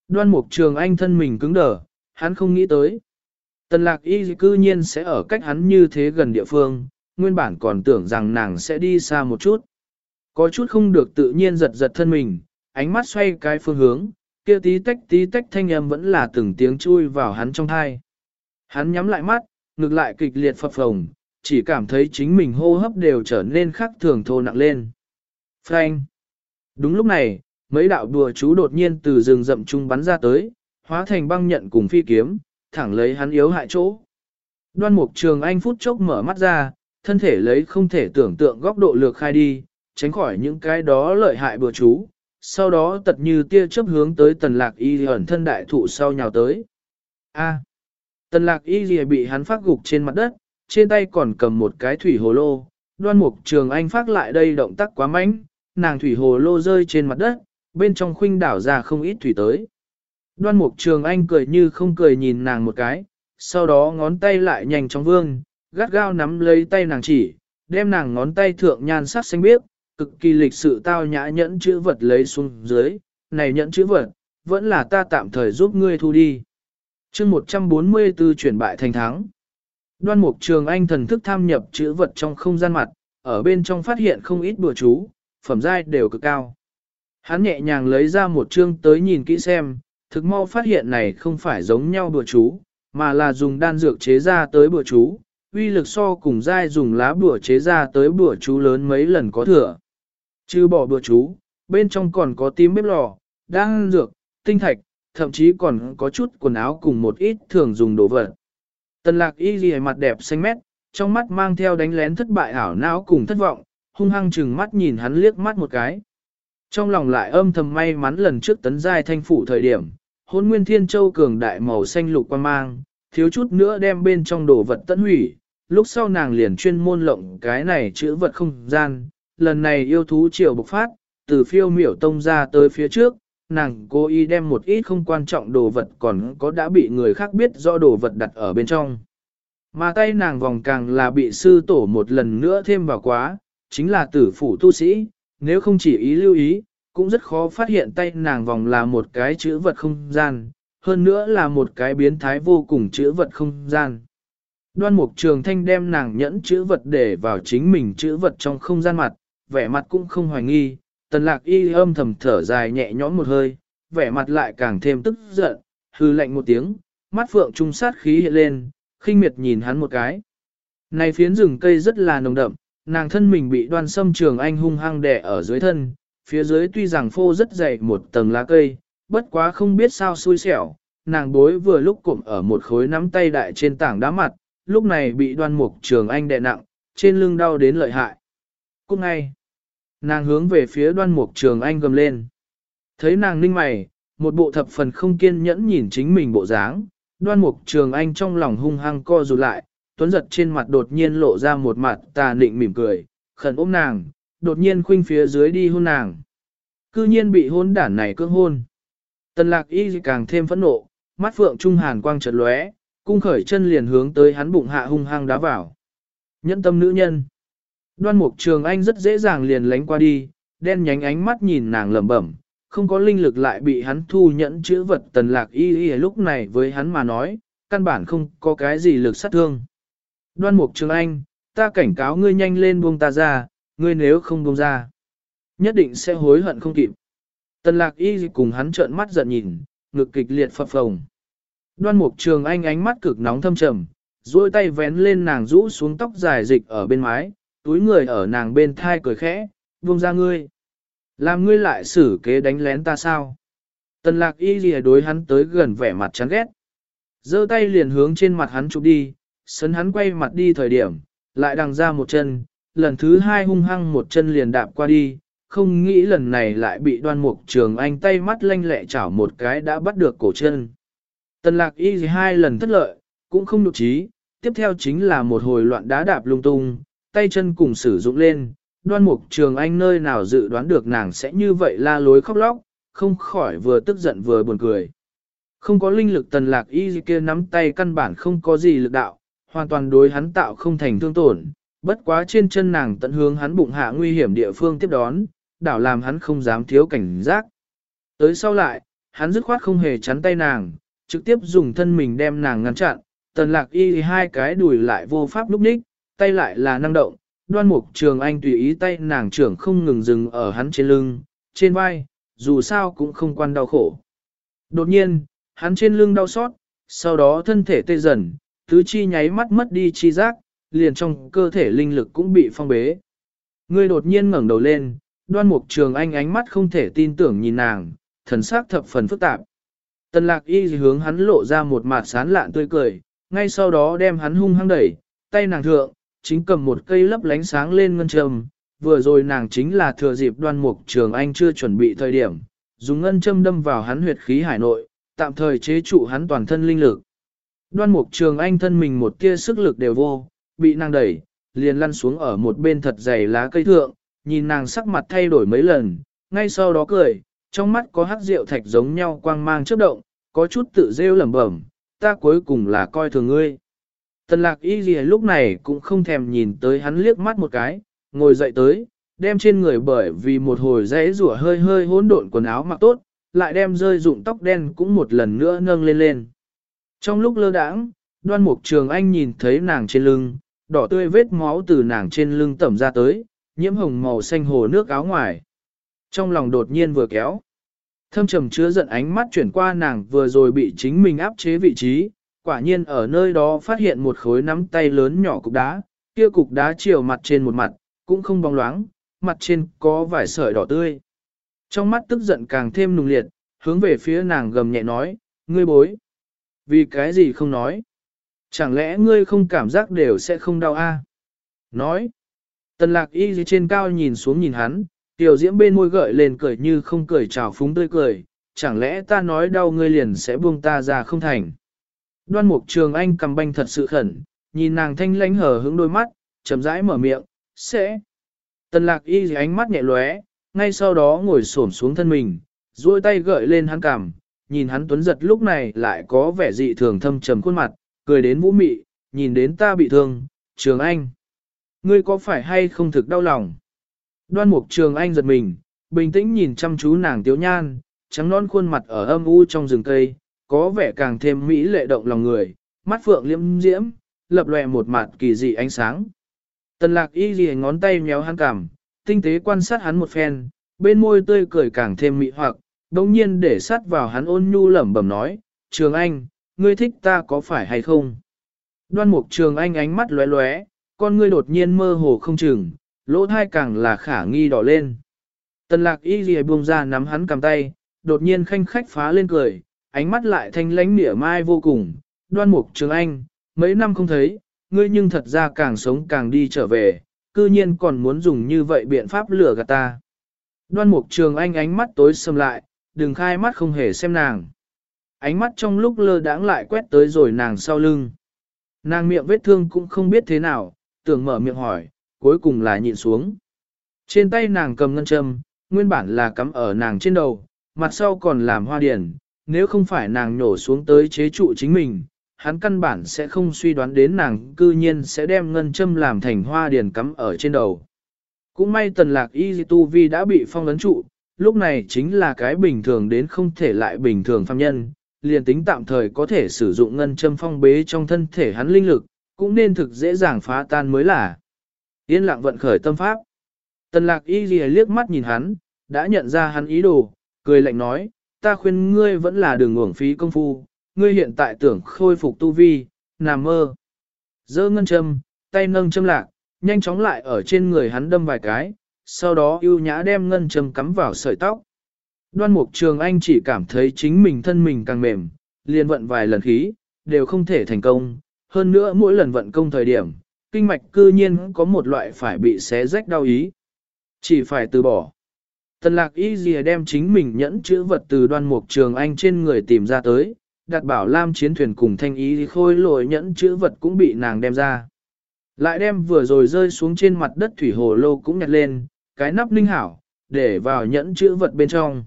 Đoan mục trường anh thân mình cứng đờ, hắn không nghĩ tới. Tần lạc y cư nhiên sẽ ở cách hắn như thế gần địa phương, nguyên bản còn tưởng rằng nàng sẽ đi xa một chút. Có chút không được tự nhiên giật giật thân mình, ánh mắt xoay cái phương hướng, kia tí tách tí tách thanh âm vẫn là từng tiếng chui vào hắn trong thai. Hắn nhắm lại mắt, ngược lại kịch liệt phập phồng, chỉ cảm thấy chính mình hô hấp đều trở nên khác thường thô nặng lên. Frank! Đúng lúc này, mấy đạo đùa chú đột nhiên từ rừng rậm trung bắn ra tới, hóa thành băng nhận cùng phi kiếm, thẳng lấy hắn yếu hại chỗ. Đoan mục trường anh phút chốc mở mắt ra, thân thể lấy không thể tưởng tượng góc độ lược khai đi, tránh khỏi những cái đó lợi hại bừa chú, sau đó tật như tia chớp hướng tới tần lạc y ẩn thân đại thụ sau nhào tới. A. tần lạc y lìa bị hắn phát gục trên mặt đất, trên tay còn cầm một cái thủy hồ lô, đoan mục trường anh phát lại đây động tác quá mạnh, nàng thủy hồ lô rơi trên mặt đất, bên trong khuynh đảo ra không ít thủy tới. Đoan mục trường anh cười như không cười nhìn nàng một cái, sau đó ngón tay lại nhanh chóng vương, gắt gao nắm lấy tay nàng chỉ, đem nàng ngón tay thượng nhan sắc xanh biếc, cực kỳ lịch sự tao nhã nhẫn chữ vật lấy xuống dưới, này nhẫn chữ vật, vẫn là ta tạm thời giúp ngươi thu đi. chương 144 chuyển bại thành thắng. Đoan mục trường anh thần thức tham nhập chữ vật trong không gian mặt, ở bên trong phát hiện không ít bùa chú, phẩm giai đều cực cao. Hắn nhẹ nhàng lấy ra một chương tới nhìn kỹ xem, thực mau phát hiện này không phải giống nhau bùa chú, mà là dùng đan dược chế ra tới bùa chú, uy lực so cùng giai dùng lá bùa chế ra tới bùa chú lớn mấy lần có thừa. Chứ bỏ bùa chú, bên trong còn có tím bếp lò, đan dược, tinh thạch, thậm chí còn có chút quần áo cùng một ít thường dùng đồ vật. Tần lạc y ghi mặt đẹp xanh mét, trong mắt mang theo đánh lén thất bại ảo não cùng thất vọng, hung hăng chừng mắt nhìn hắn liếc mắt một cái. Trong lòng lại âm thầm may mắn lần trước tấn giai thanh phủ thời điểm, hôn nguyên thiên châu cường đại màu xanh lục quan mang, thiếu chút nữa đem bên trong đồ vật tận hủy, lúc sau nàng liền chuyên môn lộng cái này chữ vật không gian, lần này yêu thú triều bộc phát, từ phiêu miểu tông ra tới phía trước, nàng cố ý đem một ít không quan trọng đồ vật còn có đã bị người khác biết do đồ vật đặt ở bên trong. Mà tay nàng vòng càng là bị sư tổ một lần nữa thêm vào quá, chính là tử phủ tu sĩ, nếu không chỉ ý lưu ý, cũng rất khó phát hiện tay nàng vòng là một cái chữ vật không gian, hơn nữa là một cái biến thái vô cùng chữ vật không gian. Đoan mục trường thanh đem nàng nhẫn chữ vật để vào chính mình chữ vật trong không gian mặt, vẻ mặt cũng không hoài nghi, tần lạc y âm thầm thở dài nhẹ nhõm một hơi, vẻ mặt lại càng thêm tức giận, hư lạnh một tiếng, mắt phượng trung sát khí hiện lên, khinh miệt nhìn hắn một cái. Này phiến rừng cây rất là nồng đậm, nàng thân mình bị đoan sâm trường anh hung hăng đè ở dưới thân, phía dưới tuy rằng phô rất dày một tầng lá cây, bất quá không biết sao xui xẻo, nàng bối vừa lúc cụm ở một khối nắm tay đại trên tảng đá mặt, lúc này bị đoan mục trường anh đè nặng, trên lưng đau đến lợi hại. Cúc ngay, nàng hướng về phía đoan mục trường anh gầm lên. Thấy nàng ninh mày, một bộ thập phần không kiên nhẫn nhìn chính mình bộ dáng, đoan mục trường anh trong lòng hung hăng co rụt lại, tuấn giật trên mặt đột nhiên lộ ra một mặt tà nịnh mỉm cười, khẩn ôm nàng, đột nhiên khuynh phía dưới đi hôn nàng. Cư nhiên bị hôn đản này cưỡng hôn. Tần lạc y càng thêm phẫn nộ, mắt phượng trung hàn quang chợt lóe, cung khởi chân liền hướng tới hắn bụng hạ hung hăng đá vào. Nhẫn tâm nữ nhân. Đoan mục trường anh rất dễ dàng liền lánh qua đi, đen nhánh ánh mắt nhìn nàng lẩm bẩm, không có linh lực lại bị hắn thu nhẫn chữ vật tần lạc y y lúc này với hắn mà nói, căn bản không có cái gì lực sát thương. Đoan mục trường anh, ta cảnh cáo ngươi nhanh lên buông ta ra, ngươi nếu không buông ra, nhất định sẽ hối hận không kịp. Tần lạc y cùng hắn trợn mắt giận nhìn, ngực kịch liệt phập phồng. Đoan mục trường anh ánh mắt cực nóng thâm trầm, duỗi tay vén lên nàng rũ xuống tóc dài dịch ở bên mái, túi người ở nàng bên thai cười khẽ, buông ra ngươi. Làm ngươi lại xử kế đánh lén ta sao? Tần lạc y lìa đối hắn tới gần vẻ mặt chán ghét. giơ tay liền hướng trên mặt hắn chụp đi, sấn hắn quay mặt đi thời điểm, lại đằng ra một chân, lần thứ hai hung hăng một chân liền đạp qua đi, không nghĩ lần này lại bị đoan mục trường anh tay mắt lanh lẹ chảo một cái đã bắt được cổ chân. Tần lạc y hai lần thất lợi, cũng không nụ trí, tiếp theo chính là một hồi loạn đá đạp lung tung, tay chân cùng sử dụng lên, đoan mục trường anh nơi nào dự đoán được nàng sẽ như vậy la lối khóc lóc, không khỏi vừa tức giận vừa buồn cười. Không có linh lực tần lạc y kia nắm tay căn bản không có gì lực đạo, hoàn toàn đối hắn tạo không thành thương tổn, bất quá trên chân nàng tận hướng hắn bụng hạ nguy hiểm địa phương tiếp đón, đảo làm hắn không dám thiếu cảnh giác. Tới sau lại, hắn dứt khoát không hề chắn tay nàng, trực tiếp dùng thân mình đem nàng ngăn chặn, tần lạc y hai cái đùi lại vô pháp lúc ních, tay lại là năng động, đoan mục trường anh tùy ý tay nàng trưởng không ngừng dừng ở hắn trên lưng, trên vai, dù sao cũng không quan đau khổ. Đột nhiên, hắn trên lưng đau xót, sau đó thân thể tê dần, tứ chi nháy mắt mất đi chi giác, liền trong cơ thể linh lực cũng bị phong bế. Ngươi đột nhiên ngẩng đầu lên, đoan mục trường anh ánh mắt không thể tin tưởng nhìn nàng, thần sắc thập phần phức tạp. Tần lạc y hướng hắn lộ ra một mặt sán lạn tươi cười, ngay sau đó đem hắn hung hăng đẩy, tay nàng thượng, chính cầm một cây lấp lánh sáng lên ngân châm, vừa rồi nàng chính là thừa dịp đoan mục trường anh chưa chuẩn bị thời điểm, dùng ngân châm đâm vào hắn huyệt khí hải nội, tạm thời chế trụ hắn toàn thân linh lực. Đoan mục trường anh thân mình một tia sức lực đều vô, bị nàng đẩy, liền lăn xuống ở một bên thật dày lá cây thượng, nhìn nàng sắc mặt thay đổi mấy lần, ngay sau đó cười, trong mắt có hắc rượu thạch giống nhau quang mang chớp động, có chút tự rêu lẩm bẩm, ta cuối cùng là coi thường ngươi. Tần lạc y gì lúc này cũng không thèm nhìn tới hắn liếc mắt một cái, ngồi dậy tới, đem trên người bởi vì một hồi rẽ rủa hơi hơi hỗn độn quần áo mặc tốt, lại đem rơi dụng tóc đen cũng một lần nữa nâng lên lên. Trong lúc lơ đãng, đoan mục trường anh nhìn thấy nàng trên lưng, đỏ tươi vết máu từ nàng trên lưng tẩm ra tới, nhiễm hồng màu xanh hồ nước áo ngoài. Trong lòng đột nhiên vừa kéo. Thâm trầm chứa giận ánh mắt chuyển qua nàng vừa rồi bị chính mình áp chế vị trí, quả nhiên ở nơi đó phát hiện một khối nắm tay lớn nhỏ cục đá, kia cục đá chiều mặt trên một mặt, cũng không bóng loáng, mặt trên có vài sợi đỏ tươi. Trong mắt tức giận càng thêm nùng liệt, hướng về phía nàng gầm nhẹ nói, ngươi bối. Vì cái gì không nói? Chẳng lẽ ngươi không cảm giác đều sẽ không đau a? Nói. Tần lạc y dưới trên cao nhìn xuống nhìn hắn, tiểu diễm bên môi gợi lên cười như không cười trào phúng tươi cười, chẳng lẽ ta nói đau ngươi liền sẽ buông ta ra không thành. Đoan mục trường anh cầm banh thật sự khẩn, nhìn nàng thanh lánh hở hững đôi mắt, chậm rãi mở miệng, sẽ. Tần lạc y ánh mắt nhẹ lóe, ngay sau đó ngồi xổm xuống thân mình, duỗi tay gợi lên hắn cằm, nhìn hắn tuấn giật lúc này lại có vẻ dị thường thâm trầm khuôn mặt, cười đến vũ mị, nhìn đến ta bị thương, trường anh. Ngươi có phải hay không thực đau lòng? Đoan mục trường anh giật mình, bình tĩnh nhìn chăm chú nàng tiếu nhan, trắng non khuôn mặt ở âm u trong rừng cây, có vẻ càng thêm mỹ lệ động lòng người, mắt phượng liễm diễm, lập lòe một mặt kỳ dị ánh sáng. Tần lạc y ghi ngón tay méo hắn cảm, tinh tế quan sát hắn một phen, bên môi tươi cười càng thêm mị hoặc, đồng nhiên để sát vào hắn ôn nhu lẩm bẩm nói, Trường Anh, ngươi thích ta có phải hay không? Đoan mục Trường Anh ánh mắt lóe lóe, con ngươi đột nhiên mơ hồ không chừng, lỗ thai càng là khả nghi đỏ lên. Tần lạc y ghi buông ra nắm hắn cầm tay, đột nhiên khanh khách phá lên cười, ánh mắt lại thanh lánh nỉa mai vô cùng, đoan mục Trường Anh, mấy năm không thấy, ngươi nhưng thật ra càng sống càng đi trở về, cư nhiên còn muốn dùng như vậy biện pháp lừa gạt ta. Đoan mục trường anh ánh mắt tối sầm lại, đừng khai mắt không hề xem nàng. Ánh mắt trong lúc lơ đãng lại quét tới rồi nàng sau lưng. Nàng miệng vết thương cũng không biết thế nào, tưởng mở miệng hỏi, cuối cùng là nhịn xuống. Trên tay nàng cầm ngân châm, nguyên bản là cắm ở nàng trên đầu, mặt sau còn làm hoa điển, nếu không phải nàng nhổ xuống tới chế trụ chính mình, hắn căn bản sẽ không suy đoán đến nàng cư nhiên sẽ đem ngân châm làm thành hoa điền cắm ở trên đầu. Cũng may tần lạc y tu vi đã bị phong ấn trụ, lúc này chính là cái bình thường đến không thể lại bình thường phàm nhân, liền tính tạm thời có thể sử dụng ngân châm phong bế trong thân thể hắn linh lực, cũng nên thực dễ dàng phá tan mới là. Yên lặng vận khởi tâm pháp. Tần lạc y liếc mắt nhìn hắn, đã nhận ra hắn ý đồ, cười lạnh nói, ta khuyên ngươi vẫn là đường uổng phí công phu, ngươi hiện tại tưởng khôi phục tu vi, nằm mơ. Dơ ngân châm, tay nâng châm lạc, nhanh chóng lại ở trên người hắn đâm vài cái, sau đó ưu nhã đem ngân châm cắm vào sợi tóc. Đoan mục trường anh chỉ cảm thấy chính mình thân mình càng mềm, liền vận vài lần khí, đều không thể thành công. Hơn nữa mỗi lần vận công thời điểm, kinh mạch cư nhiên có một loại phải bị xé rách đau ý. Chỉ phải từ bỏ. Tần lạc y dìa đem chính mình nhẫn chữ vật từ đoan mục trường anh trên người tìm ra tới, đặt bảo lam chiến thuyền cùng thanh ý khôi lội nhẫn chữ vật cũng bị nàng đem ra. Lại đem vừa rồi rơi xuống trên mặt đất thủy hồ lô cũng nhặt lên, cái nắp ninh hảo, để vào nhẫn chữ vật bên trong.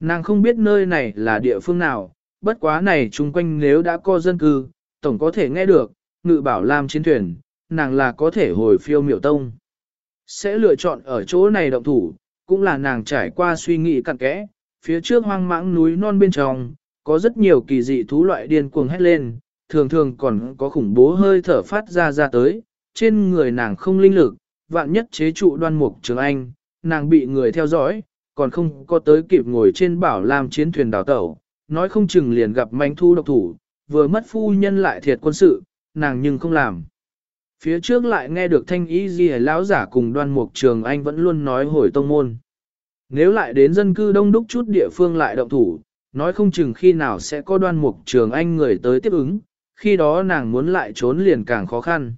Nàng không biết nơi này là địa phương nào, bất quá này chung quanh nếu đã có dân cư, tổng có thể nghe được, ngự bảo lam chiến thuyền, nàng là có thể hồi phiêu miểu tông. Sẽ lựa chọn ở chỗ này động thủ, cũng là nàng trải qua suy nghĩ cặn kẽ, phía trước hoang mãng núi non bên trong, có rất nhiều kỳ dị thú loại điên cuồng hét lên, thường thường còn có khủng bố hơi thở phát ra ra tới, trên người nàng không linh lực, vạn nhất chế trụ đoan mục trường anh, nàng bị người theo dõi, còn không có tới kịp ngồi trên bảo làm chiến thuyền đào tẩu, nói không chừng liền gặp manh thu độc thủ, vừa mất phu nhân lại thiệt quân sự, nàng nhưng không làm. Phía trước lại nghe được thanh ý gì lão giả cùng đoan mục trường anh vẫn luôn nói hồi tông môn. Nếu lại đến dân cư đông đúc chút địa phương lại động thủ, nói không chừng khi nào sẽ có đoan mục trường anh người tới tiếp ứng, khi đó nàng muốn lại trốn liền càng khó khăn.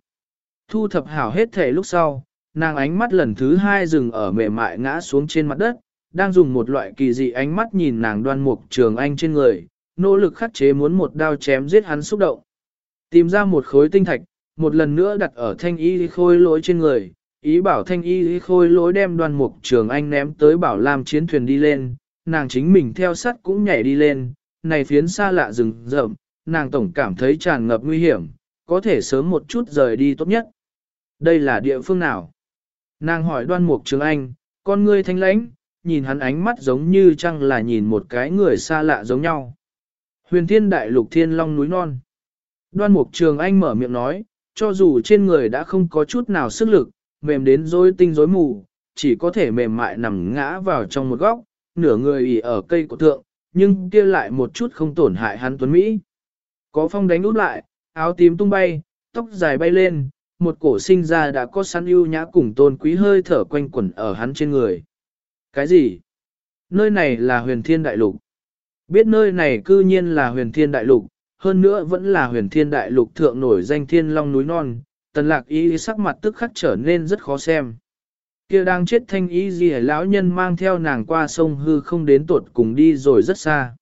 Thu thập hảo hết thể lúc sau, nàng ánh mắt lần thứ hai dừng ở mềm mại ngã xuống trên mặt đất, đang dùng một loại kỳ dị ánh mắt nhìn nàng đoan mục trường anh trên người, nỗ lực khắc chế muốn một đao chém giết hắn xúc động. Tìm ra một khối tinh thạch, một lần nữa đặt ở thanh y khôi lỗi trên người, ý bảo thanh y khôi lỗi đem đoan mục trường anh ném tới bảo làm chiến thuyền đi lên, nàng chính mình theo sắt cũng nhảy đi lên, này phiến xa lạ rừng rậm, nàng tổng cảm thấy tràn ngập nguy hiểm, có thể sớm một chút rời đi tốt nhất. Đây là địa phương nào? Nàng hỏi đoan mục trường anh, con ngươi thanh lãnh, nhìn hắn ánh mắt giống như chăng là nhìn một cái người xa lạ giống nhau. Huyền thiên đại lục thiên long núi non. Đoan mục trường anh mở miệng nói, cho dù trên người đã không có chút nào sức lực, mềm đến rối tinh rối mù, chỉ có thể mềm mại nằm ngã vào trong một góc, nửa người ỉ ở cây cổ thượng, nhưng kia lại một chút không tổn hại hắn tuấn Mỹ. Có phong đánh út lại, áo tím tung bay, tóc dài bay lên, một cổ sinh ra đã có săn ưu nhã cùng tôn quý hơi thở quanh quẩn ở hắn trên người. Cái gì? Nơi này là huyền thiên đại lục. Biết nơi này cư nhiên là huyền thiên đại lục, hơn nữa vẫn là huyền thiên đại lục thượng nổi danh thiên long núi non, tần lạc ý sắc mặt tức khắc trở nên rất khó xem. Kia đang chết thanh ý gì lão nhân mang theo nàng qua sông hư không đến tuột cùng đi rồi rất xa.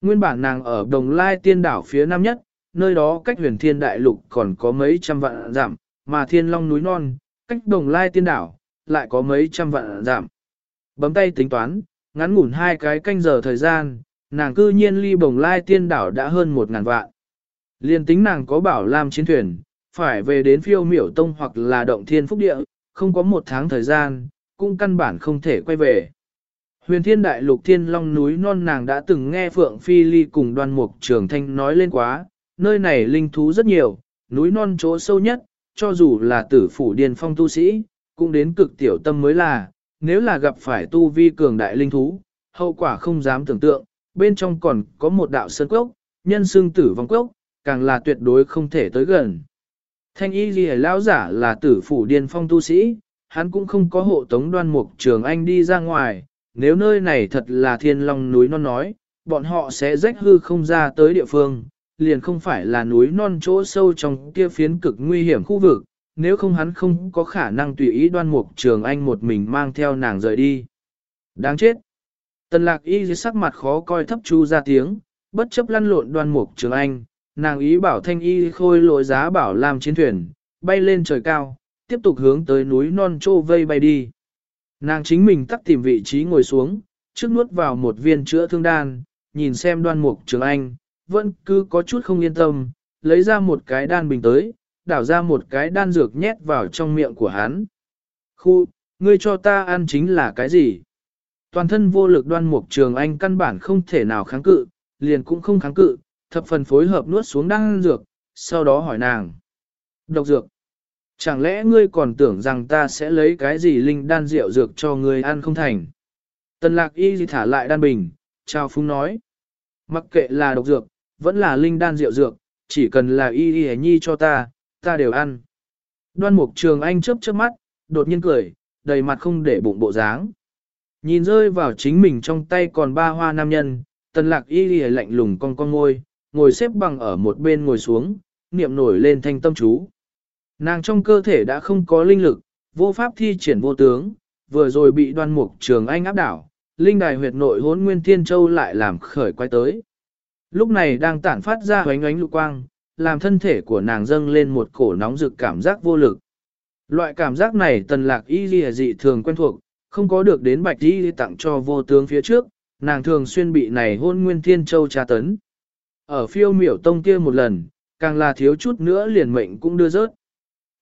Nguyên bản nàng ở đồng lai tiên đảo phía nam nhất, nơi đó cách huyền thiên đại lục còn có mấy trăm vạn giảm, mà thiên long núi non, cách đồng lai tiên đảo, lại có mấy trăm vạn giảm. Bấm tay tính toán, ngắn ngủn hai cái canh giờ thời gian, nàng cư nhiên ly bồng lai tiên đảo đã hơn một ngàn vạn. Liên tính nàng có bảo làm chiến thuyền, phải về đến phiêu miểu tông hoặc là động thiên phúc địa, không có một tháng thời gian, cũng căn bản không thể quay về. Huyền thiên đại lục thiên long núi non nàng đã từng nghe Phượng Phi Ly cùng đoan mục trường thanh nói lên quá, nơi này linh thú rất nhiều, núi non chỗ sâu nhất, cho dù là tử phủ điền phong tu sĩ, cũng đến cực tiểu tâm mới là, nếu là gặp phải tu vi cường đại linh thú, hậu quả không dám tưởng tượng, bên trong còn có một đạo sơn cốc, nhân xương tử vong cốc, càng là tuyệt đối không thể tới gần. Thanh y ghi lão giả là tử phủ điền phong tu sĩ, hắn cũng không có hộ tống đoan mục trường anh đi ra ngoài, nếu nơi này thật là thiên long núi non nói, bọn họ sẽ rách hư không ra tới địa phương, liền không phải là núi non chỗ sâu trong kia phiến cực nguy hiểm khu vực, nếu không hắn không có khả năng tùy ý đoan mục trường anh một mình mang theo nàng rời đi. Đáng chết! Tần lạc y dưới sắc mặt khó coi thấp chu ra tiếng, bất chấp lăn lộn đoan mục trường anh, nàng ý bảo thanh y khôi lội giá bảo làm chiến thuyền, bay lên trời cao, tiếp tục hướng tới núi non trô vây bay đi. Nàng chính mình tắt tìm vị trí ngồi xuống, trước nuốt vào một viên chữa thương đan, nhìn xem đoan mục trường anh, vẫn cứ có chút không yên tâm, lấy ra một cái đan bình tới, đảo ra một cái đan dược nhét vào trong miệng của hắn. Khu, ngươi cho ta ăn chính là cái gì? Toàn thân vô lực đoan mục trường anh căn bản không thể nào kháng cự, liền cũng không kháng cự, thập phần phối hợp nuốt xuống đan dược, sau đó hỏi nàng. Độc dược. Chẳng lẽ ngươi còn tưởng rằng ta sẽ lấy cái gì linh đan rượu dược cho ngươi ăn không thành? Tần lạc y thả lại đan bình, trao phúng nói. Mặc kệ là độc dược, vẫn là linh đan rượu dược, chỉ cần là y y nhi cho ta, ta đều ăn. Đoan mục trường anh chớp chớp mắt, đột nhiên cười, đầy mặt không để bụng bộ dáng. Nhìn rơi vào chính mình trong tay còn ba hoa nam nhân, tần lạc y y lạnh lùng con con ngôi, ngồi xếp bằng ở một bên ngồi xuống, niệm nổi lên thanh tâm chú. Nàng trong cơ thể đã không có linh lực, vô pháp thi triển vô tướng, vừa rồi bị đoan mục trường anh áp đảo, linh đài huyệt nội hốn nguyên thiên châu lại làm khởi quay tới. Lúc này đang tản phát ra hoánh ánh lục quang, làm thân thể của nàng dâng lên một cổ nóng rực cảm giác vô lực. Loại cảm giác này tần lạc y dị dị thường quen thuộc, không có được đến bạch đi tặng cho vô tướng phía trước, nàng thường xuyên bị này hôn nguyên thiên châu tra tấn. Ở phiêu miểu tông kia một lần, càng là thiếu chút nữa liền mệnh cũng đưa rớt.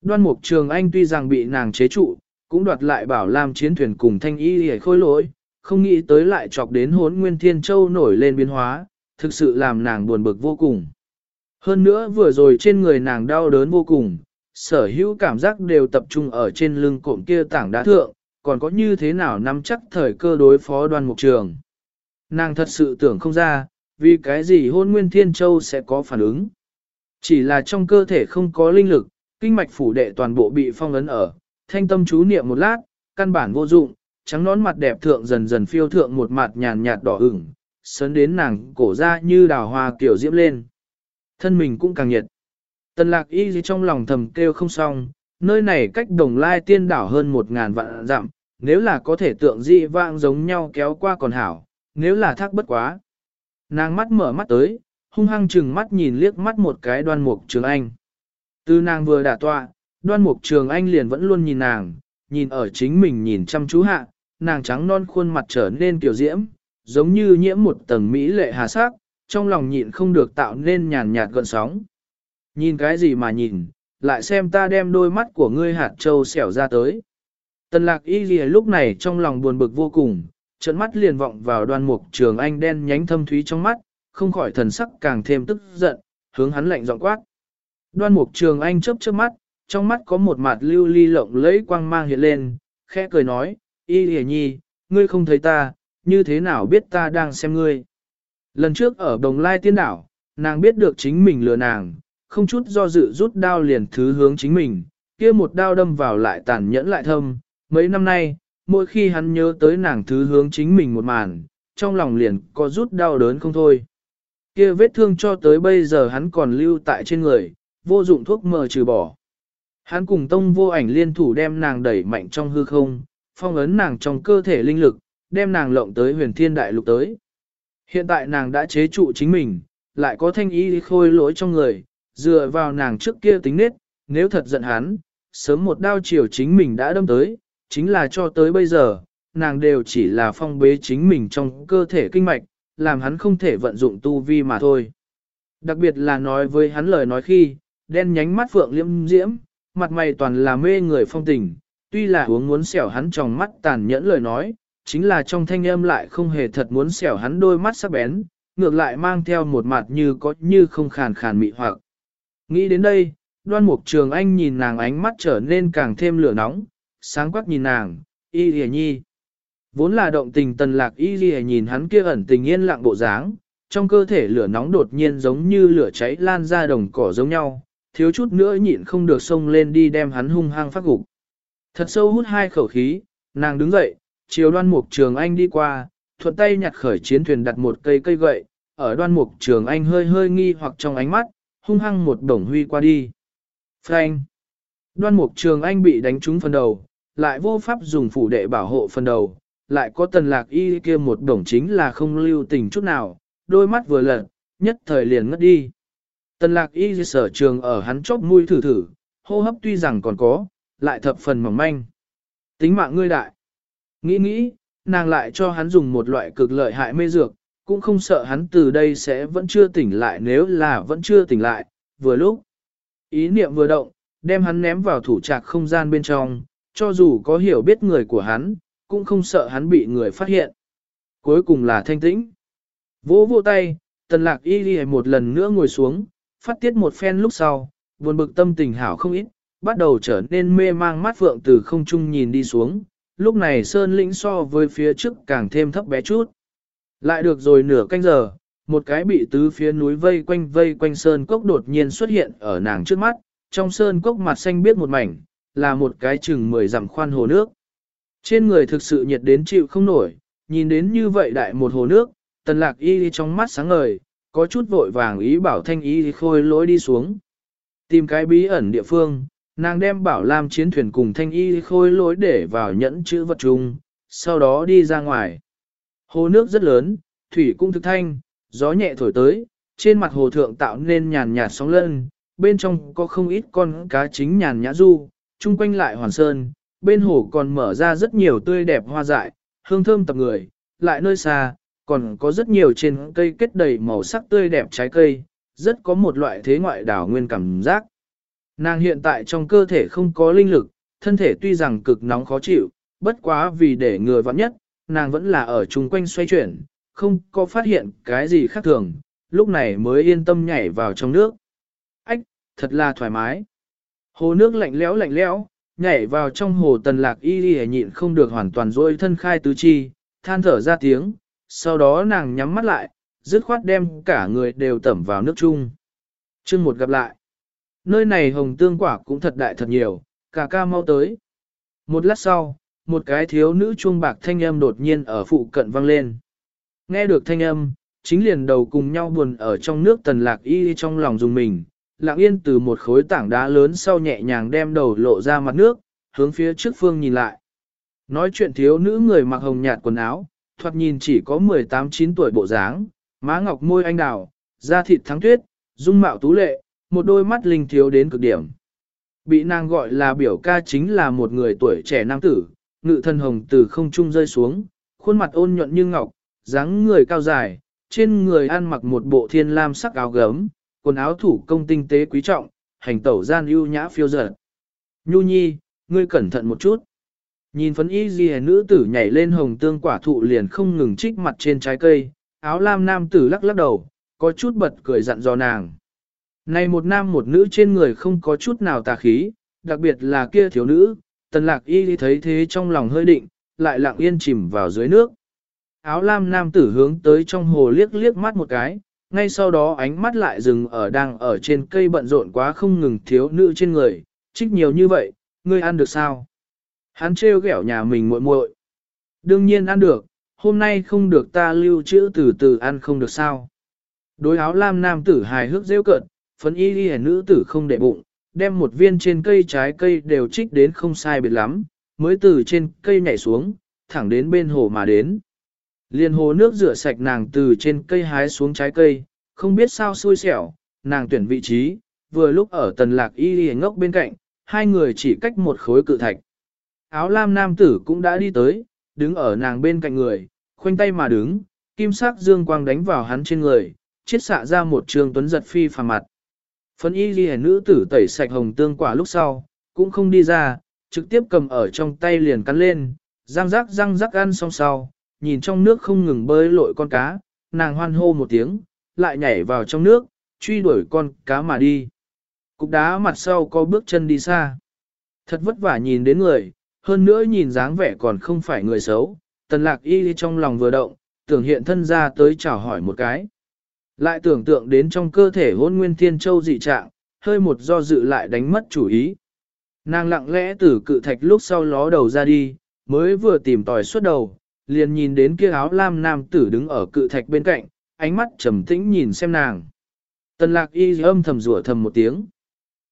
Đoan mục trường anh tuy rằng bị nàng chế trụ, cũng đoạt lại bảo làm chiến thuyền cùng thanh y hề khôi lỗi, không nghĩ tới lại chọc đến hốn nguyên thiên châu nổi lên biến hóa, thực sự làm nàng buồn bực vô cùng. Hơn nữa vừa rồi trên người nàng đau đớn vô cùng, sở hữu cảm giác đều tập trung ở trên lưng cộm kia tảng đá thượng, còn có như thế nào nắm chắc thời cơ đối phó đoàn mục trường. Nàng thật sự tưởng không ra, vì cái gì hôn nguyên thiên châu sẽ có phản ứng. Chỉ là trong cơ thể không có linh lực, kinh mạch phủ đệ toàn bộ bị phong ấn ở, thanh tâm chú niệm một lát, căn bản vô dụng, trắng nón mặt đẹp thượng dần dần phiêu thượng một mặt nhàn nhạt đỏ ửng, sấn đến nàng cổ ra như đào hoa kiểu diễm lên. Thân mình cũng càng nhiệt. Tần lạc y gì trong lòng thầm kêu không xong, nơi này cách đồng lai tiên đảo hơn một ngàn vạn dặm, nếu là có thể tượng dị vãng giống nhau kéo qua còn hảo, nếu là thác bất quá. Nàng mắt mở mắt tới, hung hăng chừng mắt nhìn liếc mắt một cái đoan mục trường anh. Từ nàng vừa đả tọa, đoan mục trường anh liền vẫn luôn nhìn nàng, nhìn ở chính mình nhìn chăm chú hạ, nàng trắng non khuôn mặt trở nên tiểu diễm, giống như nhiễm một tầng mỹ lệ hà sắc, trong lòng nhịn không được tạo nên nhàn nhạt gợn sóng. Nhìn cái gì mà nhìn, lại xem ta đem đôi mắt của ngươi hạt châu xẻo ra tới. Tần lạc y ghi lúc này trong lòng buồn bực vô cùng, trận mắt liền vọng vào đoan mục trường anh đen nhánh thâm thúy trong mắt, không khỏi thần sắc càng thêm tức giận, hướng hắn lạnh giọng quát. Đoan mục trường anh chớp chớp mắt, trong mắt có một mặt lưu ly lộng lẫy quang mang hiện lên, khẽ cười nói, y ghi nhi, ngươi không thấy ta, như thế nào biết ta đang xem ngươi. Lần trước ở Đồng Lai Tiên Đảo, nàng biết được chính mình lừa nàng, không chút do dự rút đao liền thứ hướng chính mình, kia một đao đâm vào lại tàn nhẫn lại thâm. Mấy năm nay, mỗi khi hắn nhớ tới nàng thứ hướng chính mình một màn, trong lòng liền có rút đau đớn không thôi. Kia vết thương cho tới bây giờ hắn còn lưu tại trên người, vô dụng thuốc mờ trừ bỏ. Hắn cùng tông vô ảnh liên thủ đem nàng đẩy mạnh trong hư không, phong ấn nàng trong cơ thể linh lực, đem nàng lộng tới huyền thiên đại lục tới. Hiện tại nàng đã chế trụ chính mình, lại có thanh ý khôi lỗi trong người, dựa vào nàng trước kia tính nết, nếu thật giận hắn, sớm một đao chiều chính mình đã đâm tới, chính là cho tới bây giờ, nàng đều chỉ là phong bế chính mình trong cơ thể kinh mạch, làm hắn không thể vận dụng tu vi mà thôi. Đặc biệt là nói với hắn lời nói khi, đen nhánh mắt phượng liễm diễm, mặt mày toàn là mê người phong tình, tuy là uống muốn xẻo hắn trong mắt tàn nhẫn lời nói, chính là trong thanh âm lại không hề thật muốn xẻo hắn đôi mắt sắc bén, ngược lại mang theo một mặt như có như không khàn khàn mị hoặc. Nghĩ đến đây, đoan mục trường anh nhìn nàng ánh mắt trở nên càng thêm lửa nóng, sáng quắc nhìn nàng, y lìa nhi. Vốn là động tình tần lạc y lìa nhìn hắn kia ẩn tình yên lặng bộ dáng, trong cơ thể lửa nóng đột nhiên giống như lửa cháy lan ra đồng cỏ giống nhau, thiếu chút nữa nhịn không được xông lên đi đem hắn hung hăng phát gục. Thật sâu hút hai khẩu khí, nàng đứng dậy, chiều đoan mục trường anh đi qua, thuận tay nhặt khởi chiến thuyền đặt một cây cây gậy, ở đoan mục trường anh hơi hơi nghi hoặc trong ánh mắt, hung hăng một đồng huy qua đi. Frank! Đoan mục trường anh bị đánh trúng phần đầu, lại vô pháp dùng phủ đệ bảo hộ phần đầu, lại có tần lạc y kia một đồng chính là không lưu tình chút nào, đôi mắt vừa lật, nhất thời liền ngất đi. Tần lạc y sở trường ở hắn chóp mũi thử thử, hô hấp tuy rằng còn có, lại thập phần mỏng manh. Tính mạng ngươi đại. Nghĩ nghĩ, nàng lại cho hắn dùng một loại cực lợi hại mê dược, cũng không sợ hắn từ đây sẽ vẫn chưa tỉnh lại nếu là vẫn chưa tỉnh lại, vừa lúc. Ý niệm vừa động, đem hắn ném vào thủ trạc không gian bên trong, cho dù có hiểu biết người của hắn, cũng không sợ hắn bị người phát hiện. Cuối cùng là thanh tĩnh. Vỗ vỗ tay, tần lạc y đi một lần nữa ngồi xuống, phát tiết một phen lúc sau, buồn bực tâm tình hảo không ít, bắt đầu trở nên mê mang mắt phượng từ không trung nhìn đi xuống, lúc này sơn lĩnh so với phía trước càng thêm thấp bé chút. Lại được rồi nửa canh giờ, một cái bị tứ phía núi vây quanh vây quanh sơn cốc đột nhiên xuất hiện ở nàng trước mắt, trong sơn cốc mặt xanh biết một mảnh, là một cái chừng mười dặm khoan hồ nước. Trên người thực sự nhiệt đến chịu không nổi, nhìn đến như vậy đại một hồ nước, tần lạc y trong mắt sáng ngời, có chút vội vàng ý bảo thanh y khôi lối đi xuống. Tìm cái bí ẩn địa phương, nàng đem bảo lam chiến thuyền cùng thanh y khôi lối để vào nhẫn chữ vật chung, sau đó đi ra ngoài. Hồ nước rất lớn, thủy cũng thực thanh, gió nhẹ thổi tới, trên mặt hồ thượng tạo nên nhàn nhạt sóng lân, bên trong có không ít con cá chính nhàn nhã du, chung quanh lại hoàn sơn, bên hồ còn mở ra rất nhiều tươi đẹp hoa dại, hương thơm tập người, lại nơi xa, còn có rất nhiều trên cây kết đầy màu sắc tươi đẹp trái cây, rất có một loại thế ngoại đảo nguyên cảm giác. Nàng hiện tại trong cơ thể không có linh lực, thân thể tuy rằng cực nóng khó chịu, bất quá vì để người vặn nhất, nàng vẫn là ở chung quanh xoay chuyển, không có phát hiện cái gì khác thường, lúc này mới yên tâm nhảy vào trong nước. Ách, thật là thoải mái. Hồ nước lạnh lẽo lạnh lẽo, nhảy vào trong hồ tần lạc y y nhịn không được hoàn toàn dôi thân khai tứ chi, than thở ra tiếng, sau đó nàng nhắm mắt lại, dứt khoát đem cả người đều tẩm vào nước chung. chương một gặp lại. Nơi này hồng tương quả cũng thật đại thật nhiều, cả ca mau tới. Một lát sau, một cái thiếu nữ chuông bạc thanh âm đột nhiên ở phụ cận vang lên. Nghe được thanh âm, chính liền đầu cùng nhau buồn ở trong nước tần lạc y trong lòng dùng mình, lặng yên từ một khối tảng đá lớn sau nhẹ nhàng đem đầu lộ ra mặt nước, hướng phía trước phương nhìn lại. Nói chuyện thiếu nữ người mặc hồng nhạt quần áo, thoạt nhìn chỉ có 18-9 tuổi bộ dáng, má ngọc môi anh đào, da thịt thắng tuyết, dung mạo tú lệ, một đôi mắt linh thiếu đến cực điểm. Bị nàng gọi là biểu ca chính là một người tuổi trẻ nam tử, ngự thân hồng từ không trung rơi xuống, khuôn mặt ôn nhuận như ngọc, dáng người cao dài, trên người ăn mặc một bộ thiên lam sắc áo gấm, quần áo thủ công tinh tế quý trọng, hành tẩu gian ưu nhã phiêu dở. Nhu nhi, ngươi cẩn thận một chút. Nhìn phấn y ghi nữ tử nhảy lên hồng tương quả thụ liền không ngừng trích mặt trên trái cây, áo lam nam tử lắc lắc đầu, có chút bật cười dặn dò nàng. Này một nam một nữ trên người không có chút nào tà khí, đặc biệt là kia thiếu nữ, tần lạc y thấy thế trong lòng hơi định, lại lặng yên chìm vào dưới nước. Áo lam nam tử hướng tới trong hồ liếc liếc mắt một cái, ngay sau đó ánh mắt lại dừng ở đang ở trên cây bận rộn quá không ngừng thiếu nữ trên người, trích nhiều như vậy, ngươi ăn được sao? Hắn trêu ghẹo nhà mình muội muội. Đương nhiên ăn được, hôm nay không được ta lưu trữ từ từ ăn không được sao. Đối áo lam nam tử hài hước rêu cận, phấn y y nữ tử không để bụng, đem một viên trên cây trái cây đều trích đến không sai biệt lắm, mới từ trên cây nhảy xuống, thẳng đến bên hồ mà đến. Liên hồ nước rửa sạch nàng từ trên cây hái xuống trái cây, không biết sao xui xẻo, nàng tuyển vị trí, vừa lúc ở tần lạc y y ngốc bên cạnh, hai người chỉ cách một khối cự thạch. Áo lam nam tử cũng đã đi tới, đứng ở nàng bên cạnh người, khoanh tay mà đứng, kim sắc dương quang đánh vào hắn trên người, chiết xạ ra một trường tuấn giật phi phàm mặt. Phân y ghi nữ tử tẩy sạch hồng tương quả lúc sau, cũng không đi ra, trực tiếp cầm ở trong tay liền cắn lên, răng rắc răng rắc ăn xong sau, nhìn trong nước không ngừng bơi lội con cá, nàng hoan hô một tiếng, lại nhảy vào trong nước, truy đuổi con cá mà đi. Cục đá mặt sau có bước chân đi xa. Thật vất vả nhìn đến người, hơn nữa nhìn dáng vẻ còn không phải người xấu, tần lạc y trong lòng vừa động, tưởng hiện thân ra tới chào hỏi một cái. Lại tưởng tượng đến trong cơ thể hôn nguyên thiên châu dị trạng, hơi một do dự lại đánh mất chủ ý. Nàng lặng lẽ từ cự thạch lúc sau ló đầu ra đi, mới vừa tìm tòi suốt đầu, liền nhìn đến kia áo lam nam tử đứng ở cự thạch bên cạnh, ánh mắt trầm tĩnh nhìn xem nàng. Tần lạc y âm thầm rủa thầm một tiếng.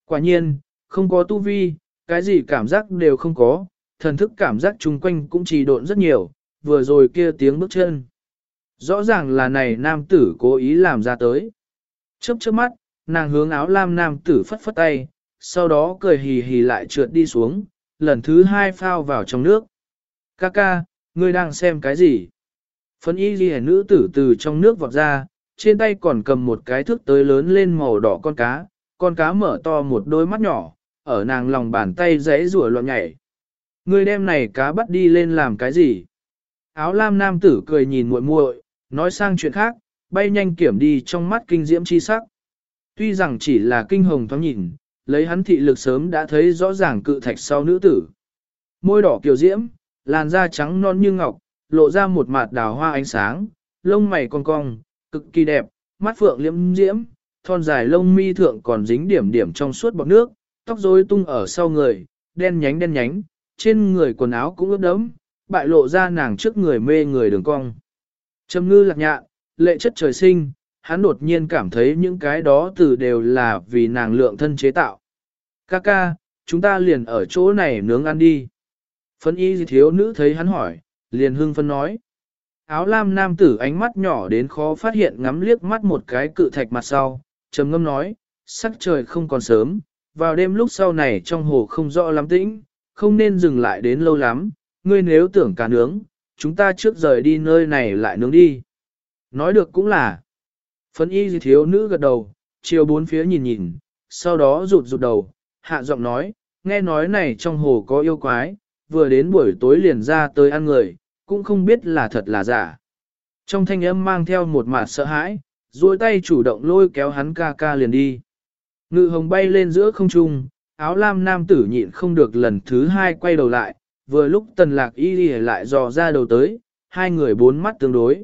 Quả nhiên, không có tu vi, cái gì cảm giác đều không có, thần thức cảm giác chung quanh cũng trì độn rất nhiều, vừa rồi kia tiếng bước chân. Rõ ràng là này nam tử cố ý làm ra tới. Chớp chớp mắt, nàng hướng áo lam nam tử phất phất tay, sau đó cười hì hì lại trượt đi xuống, lần thứ hai phao vào trong nước. Ca ca, ngươi đang xem cái gì? Phấn y ghi nữ tử từ trong nước vọt ra, trên tay còn cầm một cái thước tới lớn lên màu đỏ con cá, con cá mở to một đôi mắt nhỏ, ở nàng lòng bàn tay giấy rùa loạn nhảy. Ngươi đem này cá bắt đi lên làm cái gì? Áo lam nam tử cười nhìn muội muội, nói sang chuyện khác, bay nhanh kiểm đi trong mắt kinh diễm chi sắc. Tuy rằng chỉ là kinh hồng thoáng nhìn, lấy hắn thị lực sớm đã thấy rõ ràng cự thạch sau nữ tử. Môi đỏ kiều diễm, làn da trắng non như ngọc, lộ ra một mặt đào hoa ánh sáng, lông mày cong cong, cực kỳ đẹp, mắt phượng liễm diễm, thon dài lông mi thượng còn dính điểm điểm trong suốt bọt nước, tóc rối tung ở sau người, đen nhánh đen nhánh, trên người quần áo cũng ướt đẫm, bại lộ ra nàng trước người mê người đường cong. Trầm ngư lạc nhạ, lệ chất trời sinh, hắn đột nhiên cảm thấy những cái đó từ đều là vì nàng lượng thân chế tạo. Kaka chúng ta liền ở chỗ này nướng ăn đi. Phân y thiếu nữ thấy hắn hỏi, liền hưng phân nói. Áo lam nam tử ánh mắt nhỏ đến khó phát hiện ngắm liếc mắt một cái cự thạch mặt sau, trầm ngâm nói, sắc trời không còn sớm, vào đêm lúc sau này trong hồ không rõ lắm tĩnh, không nên dừng lại đến lâu lắm, ngươi nếu tưởng cả nướng, chúng ta trước rời đi nơi này lại nướng đi. Nói được cũng là, phấn y thiếu nữ gật đầu, chiều bốn phía nhìn nhìn, sau đó rụt rụt đầu, hạ giọng nói, nghe nói này trong hồ có yêu quái, vừa đến buổi tối liền ra tới ăn người, cũng không biết là thật là giả. Trong thanh âm mang theo một mặt sợ hãi, duỗi tay chủ động lôi kéo hắn ca ca liền đi. Ngự hồng bay lên giữa không trung, áo lam nam tử nhịn không được lần thứ hai quay đầu lại, vừa lúc tần lạc y ghi lại dò ra đầu tới, hai người bốn mắt tương đối.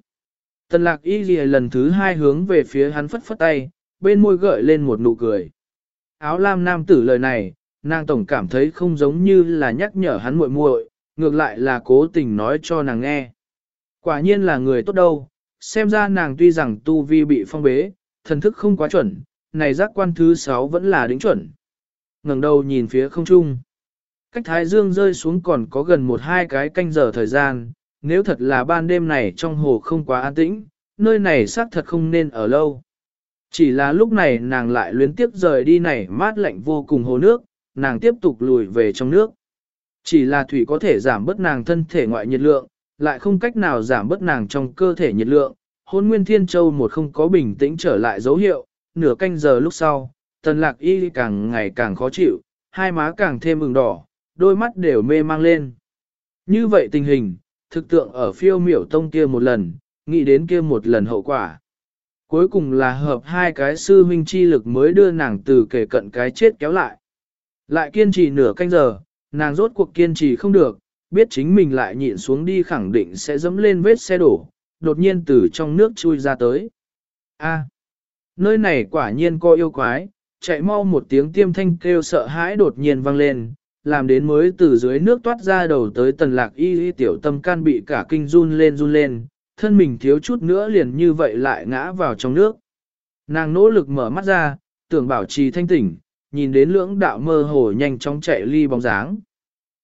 Tần lạc y ghi lần thứ hai hướng về phía hắn phất phất tay, bên môi gợi lên một nụ cười. Áo lam nam tử lời này, nàng tổng cảm thấy không giống như là nhắc nhở hắn muội muội, ngược lại là cố tình nói cho nàng nghe. Quả nhiên là người tốt đâu, xem ra nàng tuy rằng tu vi bị phong bế, thần thức không quá chuẩn, này giác quan thứ 6 vẫn là đính chuẩn. ngẩng đầu nhìn phía không trung. Cách thái dương rơi xuống còn có gần một hai cái canh giờ thời gian, nếu thật là ban đêm này trong hồ không quá an tĩnh, nơi này xác thật không nên ở lâu. Chỉ là lúc này nàng lại luyến tiếp rời đi này mát lạnh vô cùng hồ nước, nàng tiếp tục lùi về trong nước. Chỉ là thủy có thể giảm bớt nàng thân thể ngoại nhiệt lượng, lại không cách nào giảm bớt nàng trong cơ thể nhiệt lượng. Hôn Nguyên Thiên Châu một không có bình tĩnh trở lại dấu hiệu, nửa canh giờ lúc sau, tần lạc y càng ngày càng khó chịu, hai má càng thêm ửng đỏ, đôi mắt đều mê mang lên. Như vậy tình hình, thực tượng ở phiêu miểu tông kia một lần, nghĩ đến kia một lần hậu quả. Cuối cùng là hợp hai cái sư huynh chi lực mới đưa nàng từ kể cận cái chết kéo lại. Lại kiên trì nửa canh giờ, nàng rốt cuộc kiên trì không được, biết chính mình lại nhịn xuống đi khẳng định sẽ dẫm lên vết xe đổ, đột nhiên từ trong nước chui ra tới. A, nơi này quả nhiên có yêu quái, chạy mau một tiếng tiêm thanh kêu sợ hãi đột nhiên vang lên, làm đến mới từ dưới nước toát ra đầu tới tần lạc y y tiểu tâm can bị cả kinh run lên run lên, thân mình thiếu chút nữa liền như vậy lại ngã vào trong nước. Nàng nỗ lực mở mắt ra, tưởng bảo trì thanh tỉnh, nhìn đến lưỡng đạo mơ hồ nhanh chóng chạy ly bóng dáng.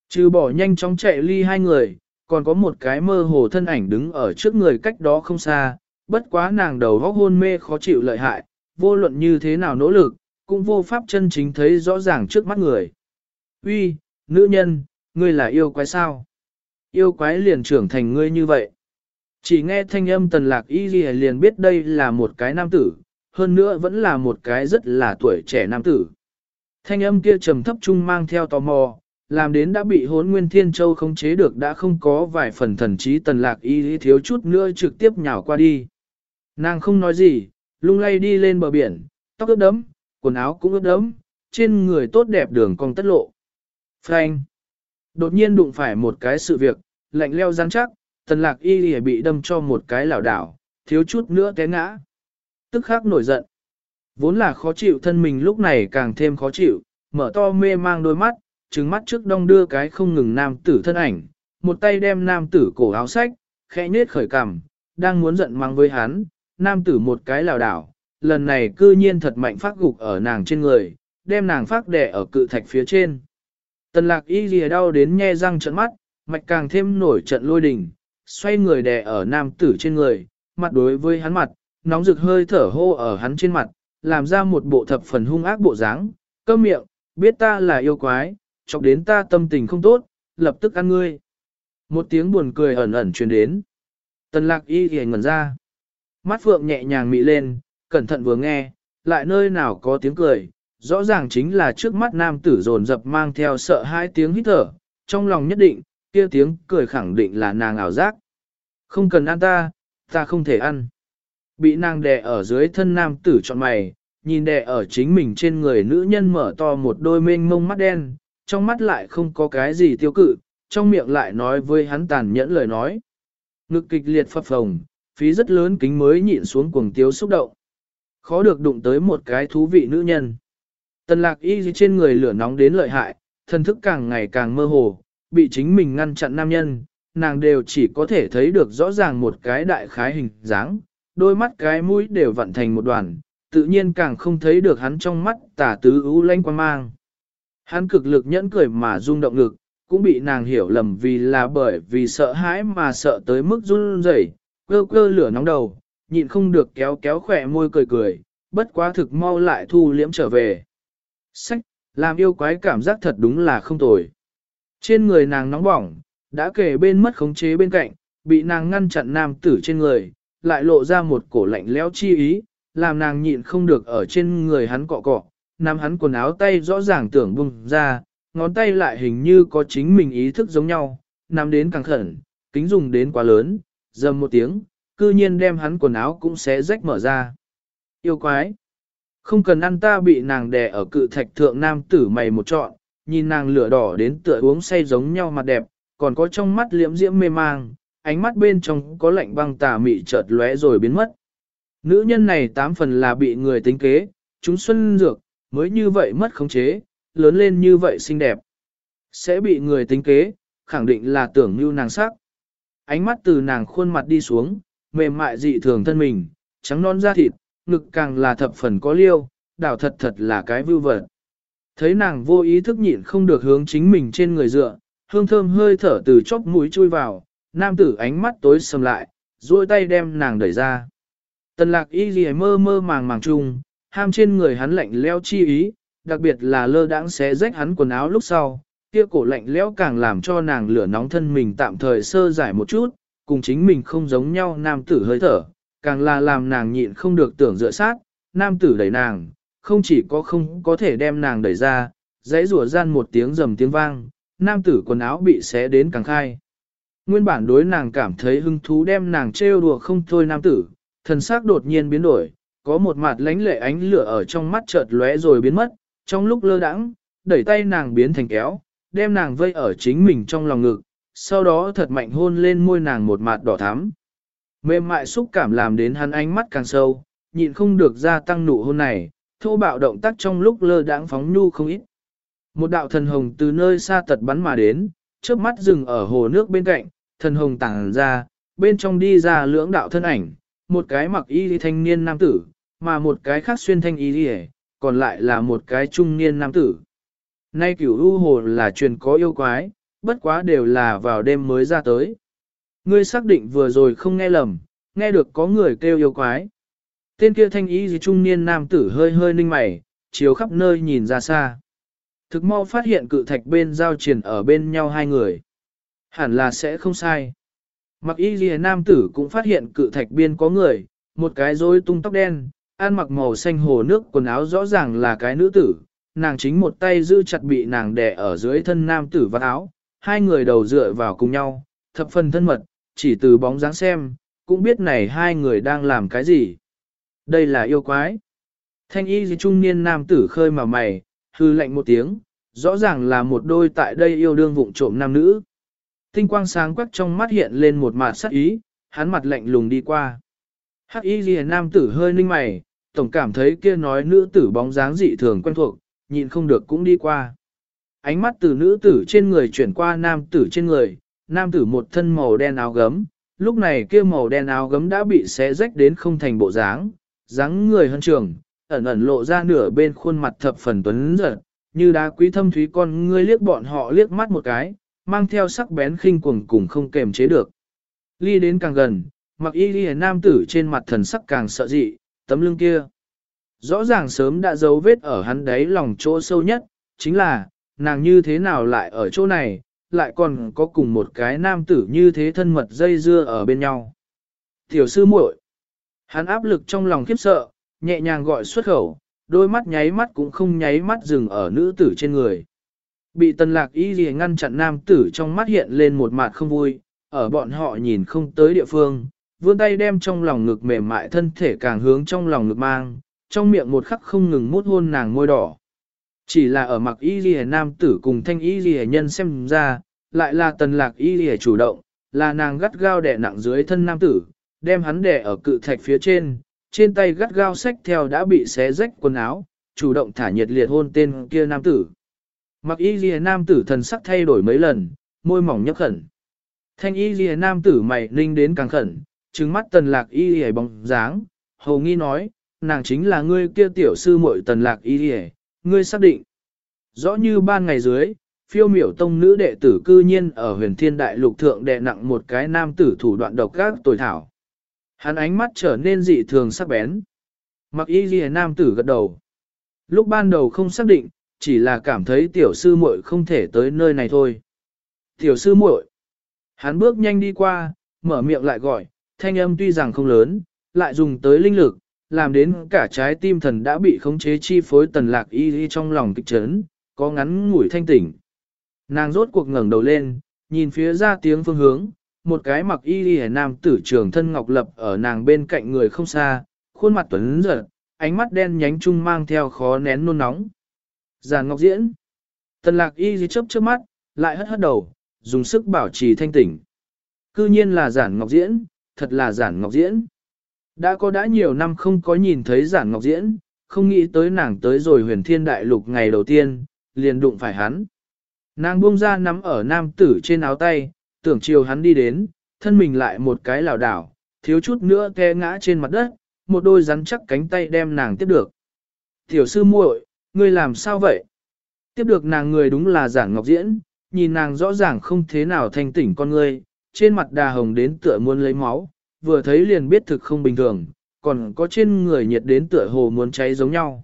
Trừ bỏ nhanh chóng chạy ly hai người, còn có một cái mơ hồ thân ảnh đứng ở trước người cách đó không xa, bất quá nàng đầu góc hôn mê khó chịu lợi hại, vô luận như thế nào nỗ lực, cũng vô pháp chân chính thấy rõ ràng trước mắt người. Uy, nữ nhân, ngươi là yêu quái sao? Yêu quái liền trưởng thành ngươi như vậy. Chỉ nghe thanh âm tần lạc y liền biết đây là một cái nam tử, hơn nữa vẫn là một cái rất là tuổi trẻ nam tử. Thanh âm kia trầm thấp trung mang theo tò mò, làm đến đã bị hốn nguyên thiên châu khống chế được đã không có vài phần thần trí tần lạc y thiếu chút nữa trực tiếp nhào qua đi. Nàng không nói gì, lung lay đi lên bờ biển, tóc ướt đấm, quần áo cũng ướt đấm, trên người tốt đẹp đường cong tất lộ. Frank! Đột nhiên đụng phải một cái sự việc, lạnh leo rắn chắc, tần lạc y lì bị đâm cho một cái lảo đảo, thiếu chút nữa té ngã. Tức khắc nổi giận. Vốn là khó chịu thân mình lúc này càng thêm khó chịu, mở to mê mang đôi mắt, trừng mắt trước đông đưa cái không ngừng nam tử thân ảnh, một tay đem nam tử cổ áo sách, khẽ nết khởi cằm, đang muốn giận mang với hắn, nam tử một cái lảo đảo, lần này cư nhiên thật mạnh phát gục ở nàng trên người, đem nàng phát đẻ ở cự thạch phía trên. Tần lạc y lìa đau đến nhe răng trận mắt, mạch càng thêm nổi trận lôi đình, xoay người đè ở nam tử trên người, mặt đối với hắn mặt, nóng rực hơi thở hô ở hắn trên mặt, làm ra một bộ thập phần hung ác bộ dáng, cơm miệng, biết ta là yêu quái, chọc đến ta tâm tình không tốt, lập tức ăn ngươi. Một tiếng buồn cười ẩn ẩn truyền đến. Tần lạc y ghề ngẩn ra. Mắt phượng nhẹ nhàng mị lên, cẩn thận vừa nghe, lại nơi nào có tiếng cười, rõ ràng chính là trước mắt nam tử dồn dập mang theo sợ hai tiếng hít thở, trong lòng nhất định, kia tiếng cười khẳng định là nàng ảo giác. Không cần ăn ta, ta không thể ăn. Bị nàng đè ở dưới thân nam tử chọn mày, nhìn đè ở chính mình trên người nữ nhân mở to một đôi mênh mông mắt đen, trong mắt lại không có cái gì tiêu cự, trong miệng lại nói với hắn tàn nhẫn lời nói. Ngực kịch liệt phập phồng, phí rất lớn kính mới nhịn xuống cuồng tiếu xúc động. Khó được đụng tới một cái thú vị nữ nhân. Tần lạc y trên người lửa nóng đến lợi hại, thân thức càng ngày càng mơ hồ, bị chính mình ngăn chặn nam nhân, nàng đều chỉ có thể thấy được rõ ràng một cái đại khái hình dáng, đôi mắt cái mũi đều vặn thành một đoàn, tự nhiên càng không thấy được hắn trong mắt tả tứ ưu lanh quan mang. Hắn cực lực nhẫn cười mà rung động lực, cũng bị nàng hiểu lầm vì là bởi vì sợ hãi mà sợ tới mức run rẩy, cơ cơ lửa nóng đầu, nhịn không được kéo kéo khỏe môi cười cười, bất quá thực mau lại thu liễm trở về. Sách, làm yêu quái cảm giác thật đúng là không tồi. Trên người nàng nóng bỏng, đã kể bên mất khống chế bên cạnh, bị nàng ngăn chặn nam tử trên người, lại lộ ra một cổ lạnh lẽo chi ý, làm nàng nhịn không được ở trên người hắn cọ cọ, nắm hắn quần áo tay rõ ràng tưởng bung ra, ngón tay lại hình như có chính mình ý thức giống nhau, nắm đến càng khẩn, kính dùng đến quá lớn, dầm một tiếng, cư nhiên đem hắn quần áo cũng sẽ rách mở ra. Yêu quái! Không cần ăn ta bị nàng đè ở cự thạch thượng nam tử mày một trọn, nhìn nàng lửa đỏ đến tựa uống say giống nhau mặt đẹp, còn có trong mắt liễm diễm mê mang, ánh mắt bên trong có lạnh băng tà mị chợt lóe rồi biến mất. Nữ nhân này tám phần là bị người tính kế, chúng xuân dược, mới như vậy mất khống chế, lớn lên như vậy xinh đẹp. Sẽ bị người tính kế, khẳng định là tưởng như nàng sắc. Ánh mắt từ nàng khuôn mặt đi xuống, mềm mại dị thường thân mình, trắng non da thịt, ngực càng là thập phần có liêu, đảo thật thật là cái vưu vật. Thấy nàng vô ý thức nhịn không được hướng chính mình trên người dựa, hương thơm hơi thở từ chóp mũi chui vào, nam tử ánh mắt tối sầm lại, duỗi tay đem nàng đẩy ra. Tần lạc y ghi mơ mơ màng màng chung, ham trên người hắn lạnh leo chi ý, đặc biệt là lơ đãng xé rách hắn quần áo lúc sau, kia cổ lạnh lẽo càng làm cho nàng lửa nóng thân mình tạm thời sơ giải một chút, cùng chính mình không giống nhau nam tử hơi thở, càng là làm nàng nhịn không được tưởng dựa sát, nam tử đẩy nàng, không chỉ có không có thể đem nàng đẩy ra, dãy rủa gian một tiếng rầm tiếng vang, nam tử quần áo bị xé đến càng khai. Nguyên bản đối nàng cảm thấy hứng thú đem nàng trêu đùa không thôi nam tử, thần sắc đột nhiên biến đổi, có một mặt lánh lệ ánh lửa ở trong mắt chợt lóe rồi biến mất, trong lúc lơ đãng, đẩy tay nàng biến thành kéo, đem nàng vây ở chính mình trong lòng ngực, sau đó thật mạnh hôn lên môi nàng một mặt đỏ thắm. Mềm mại xúc cảm làm đến hắn ánh mắt càng sâu, nhịn không được gia tăng nụ hôn này, thô bạo động tác trong lúc lơ đãng phóng nhu không ít. Một đạo thần hồng từ nơi xa tật bắn mà đến, trước mắt dừng ở hồ nước bên cạnh, thần hồng tàng ra, bên trong đi ra lưỡng đạo thân ảnh, một cái mặc y thanh niên nam tử, mà một cái khác xuyên thanh y đi còn lại là một cái trung niên nam tử. Nay cửu u hồ là truyền có yêu quái, bất quá đều là vào đêm mới ra tới. Ngươi xác định vừa rồi không nghe lầm, nghe được có người kêu yêu quái. Tên kia thanh ý gì trung niên nam tử hơi hơi ninh mày, chiếu khắp nơi nhìn ra xa. Thực mau phát hiện cự thạch bên giao triển ở bên nhau hai người. Hẳn là sẽ không sai. Mặc y ghi nam tử cũng phát hiện cự thạch biên có người, một cái rối tung tóc đen, ăn mặc màu xanh hồ nước quần áo rõ ràng là cái nữ tử, nàng chính một tay giữ chặt bị nàng đè ở dưới thân nam tử và áo, hai người đầu dựa vào cùng nhau, thập phần thân mật, chỉ từ bóng dáng xem, cũng biết này hai người đang làm cái gì. Đây là yêu quái. Thanh y gì trung niên nam tử khơi mà mày, hư lạnh một tiếng, rõ ràng là một đôi tại đây yêu đương vụng trộm nam nữ. Tinh quang sáng quắc trong mắt hiện lên một mạt sắc ý, hắn mặt lạnh lùng đi qua. Hắc y ghi nam tử hơi ninh mày, tổng cảm thấy kia nói nữ tử bóng dáng dị thường quen thuộc, nhịn không được cũng đi qua. Ánh mắt từ nữ tử trên người chuyển qua nam tử trên người, nam tử một thân màu đen áo gấm, lúc này kia màu đen áo gấm đã bị xé rách đến không thành bộ dáng, dáng người hơn trường, ẩn ẩn lộ ra nửa bên khuôn mặt thập phần tuấn giật, như đá quý thâm thúy con ngươi liếc bọn họ liếc mắt một cái, mang theo sắc bén khinh cuồng cùng không kềm chế được. Ly đến càng gần, mặc y ly nam tử trên mặt thần sắc càng sợ dị, tấm lưng kia. Rõ ràng sớm đã dấu vết ở hắn đấy lòng chỗ sâu nhất, chính là, nàng như thế nào lại ở chỗ này, lại còn có cùng một cái nam tử như thế thân mật dây dưa ở bên nhau. Tiểu sư muội, hắn áp lực trong lòng khiếp sợ, nhẹ nhàng gọi xuất khẩu, đôi mắt nháy mắt cũng không nháy mắt dừng ở nữ tử trên người. Bị tần lạc y gì ngăn chặn nam tử trong mắt hiện lên một mặt không vui, ở bọn họ nhìn không tới địa phương, vươn tay đem trong lòng ngực mềm mại thân thể càng hướng trong lòng ngực mang, trong miệng một khắc không ngừng mút hôn nàng môi đỏ. Chỉ là ở mặc y gì nam tử cùng thanh y gì nhân xem ra, lại là tần lạc y gì chủ động, là nàng gắt gao đẻ nặng dưới thân nam tử, đem hắn đẻ ở cự thạch phía trên, trên tay gắt gao sách theo đã bị xé rách quần áo, chủ động thả nhiệt liệt hôn tên kia nam tử. Mặc y lìa nam tử thần sắc thay đổi mấy lần, môi mỏng nhấp khẩn. Thanh y lìa nam tử mày ninh đến càng khẩn, trừng mắt tần lạc y lìa bóng dáng, hầu nghi nói, nàng chính là ngươi kia tiểu sư muội tần lạc y lìa, ngươi xác định. Rõ như ban ngày dưới, phiêu miểu tông nữ đệ tử cư nhiên ở huyền thiên đại lục thượng đệ nặng một cái nam tử thủ đoạn độc các tồi thảo. Hắn ánh mắt trở nên dị thường sắc bén. Mặc y lìa nam tử gật đầu. Lúc ban đầu không xác định, chỉ là cảm thấy tiểu sư muội không thể tới nơi này thôi. Tiểu sư muội. Hắn bước nhanh đi qua, mở miệng lại gọi, thanh âm tuy rằng không lớn, lại dùng tới linh lực, làm đến cả trái tim thần đã bị khống chế chi phối tần lạc y y trong lòng kịch chấn, có ngắn ngủi thanh tỉnh. Nàng rốt cuộc ngẩng đầu lên, nhìn phía ra tiếng phương hướng, một cái mặc y y nam tử trường thân ngọc lập ở nàng bên cạnh người không xa, khuôn mặt tuấn giật, ánh mắt đen nhánh trung mang theo khó nén nôn nóng. Giàn ngọc diễn. Tần lạc y y chớp chớp mắt, lại hất hất đầu, dùng sức bảo trì thanh tỉnh. Cư nhiên là giản ngọc diễn, thật là giản ngọc diễn. Đã có đã nhiều năm không có nhìn thấy giản ngọc diễn, không nghĩ tới nàng tới rồi huyền thiên đại lục ngày đầu tiên, liền đụng phải hắn. Nàng buông ra nắm ở nam tử trên áo tay, tưởng chiều hắn đi đến, thân mình lại một cái lảo đảo, thiếu chút nữa té ngã trên mặt đất, một đôi rắn chắc cánh tay đem nàng tiếp được. Tiểu sư muội, ngươi làm sao vậy? Tiếp được nàng người đúng là giản ngọc diễn, nhìn nàng rõ ràng không thế nào thanh tỉnh con ngươi, trên mặt đà hồng đến tựa muốn lấy máu, vừa thấy liền biết thực không bình thường, còn có trên người nhiệt đến tựa hồ muốn cháy giống nhau.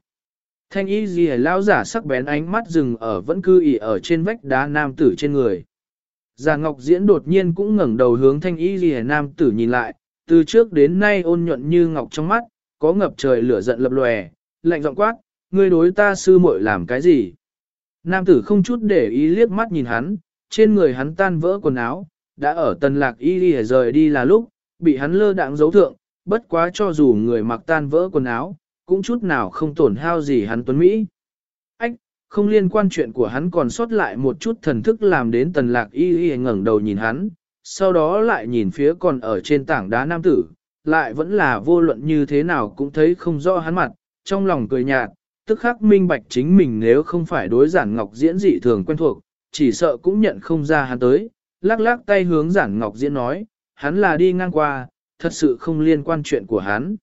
Thanh y gì lão giả sắc bén ánh mắt dừng ở vẫn cư ỉ ở trên vách đá nam tử trên người. Già Ngọc Diễn đột nhiên cũng ngẩng đầu hướng thanh y gì nam tử nhìn lại, từ trước đến nay ôn nhuận như ngọc trong mắt, có ngập trời lửa giận lập lòe, lạnh giọng quát, ngươi đối ta sư muội làm cái gì? Nam tử không chút để ý liếc mắt nhìn hắn, trên người hắn tan vỡ quần áo, đã ở tần lạc y đi rời đi là lúc, bị hắn lơ đạng dấu thượng, bất quá cho dù người mặc tan vỡ quần áo, cũng chút nào không tổn hao gì hắn tuấn Mỹ. Ách, không liên quan chuyện của hắn còn sót lại một chút thần thức làm đến tần lạc y y ngẩng đầu nhìn hắn, sau đó lại nhìn phía còn ở trên tảng đá nam tử, lại vẫn là vô luận như thế nào cũng thấy không rõ hắn mặt, trong lòng cười nhạt, tức khắc minh bạch chính mình nếu không phải đối giản ngọc diễn dị thường quen thuộc, chỉ sợ cũng nhận không ra hắn tới, lắc lắc tay hướng giản ngọc diễn nói, hắn là đi ngang qua, thật sự không liên quan chuyện của hắn.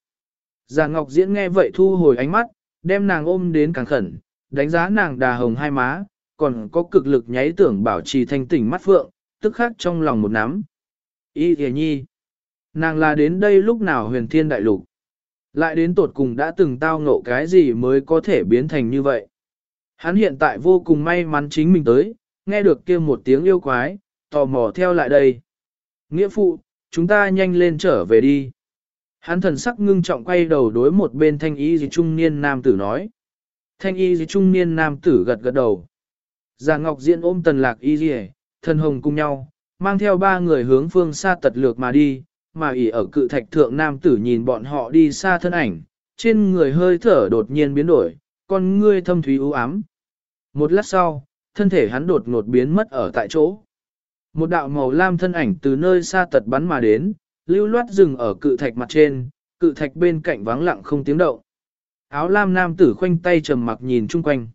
Giản ngọc diễn nghe vậy thu hồi ánh mắt, đem nàng ôm đến càng khẩn, đánh giá nàng đà hồng hai má, còn có cực lực nháy tưởng bảo trì thanh tỉnh mắt phượng, tức khắc trong lòng một nắm. Y thề nhi, nàng là đến đây lúc nào huyền thiên đại lục. Lại đến tột cùng đã từng tao ngộ cái gì mới có thể biến thành như vậy. Hắn hiện tại vô cùng may mắn chính mình tới, nghe được kia một tiếng yêu quái, tò mò theo lại đây. Nghĩa phụ, chúng ta nhanh lên trở về đi. Hắn thần sắc ngưng trọng quay đầu đối một bên thanh y gì trung niên nam tử nói. Thanh y gì trung niên nam tử gật gật đầu. Già Ngọc Diễn ôm tần lạc y gì thần hồng cùng nhau, mang theo ba người hướng phương xa tật lược mà đi, mà ỉ ở cự thạch thượng nam tử nhìn bọn họ đi xa thân ảnh, trên người hơi thở đột nhiên biến đổi, con ngươi thâm thúy u ám. Một lát sau, thân thể hắn đột ngột biến mất ở tại chỗ. Một đạo màu lam thân ảnh từ nơi xa tật bắn mà đến, lưu loát dừng ở cự thạch mặt trên, cự thạch bên cạnh vắng lặng không tiếng động. Áo lam nam tử khoanh tay trầm mặc nhìn chung quanh.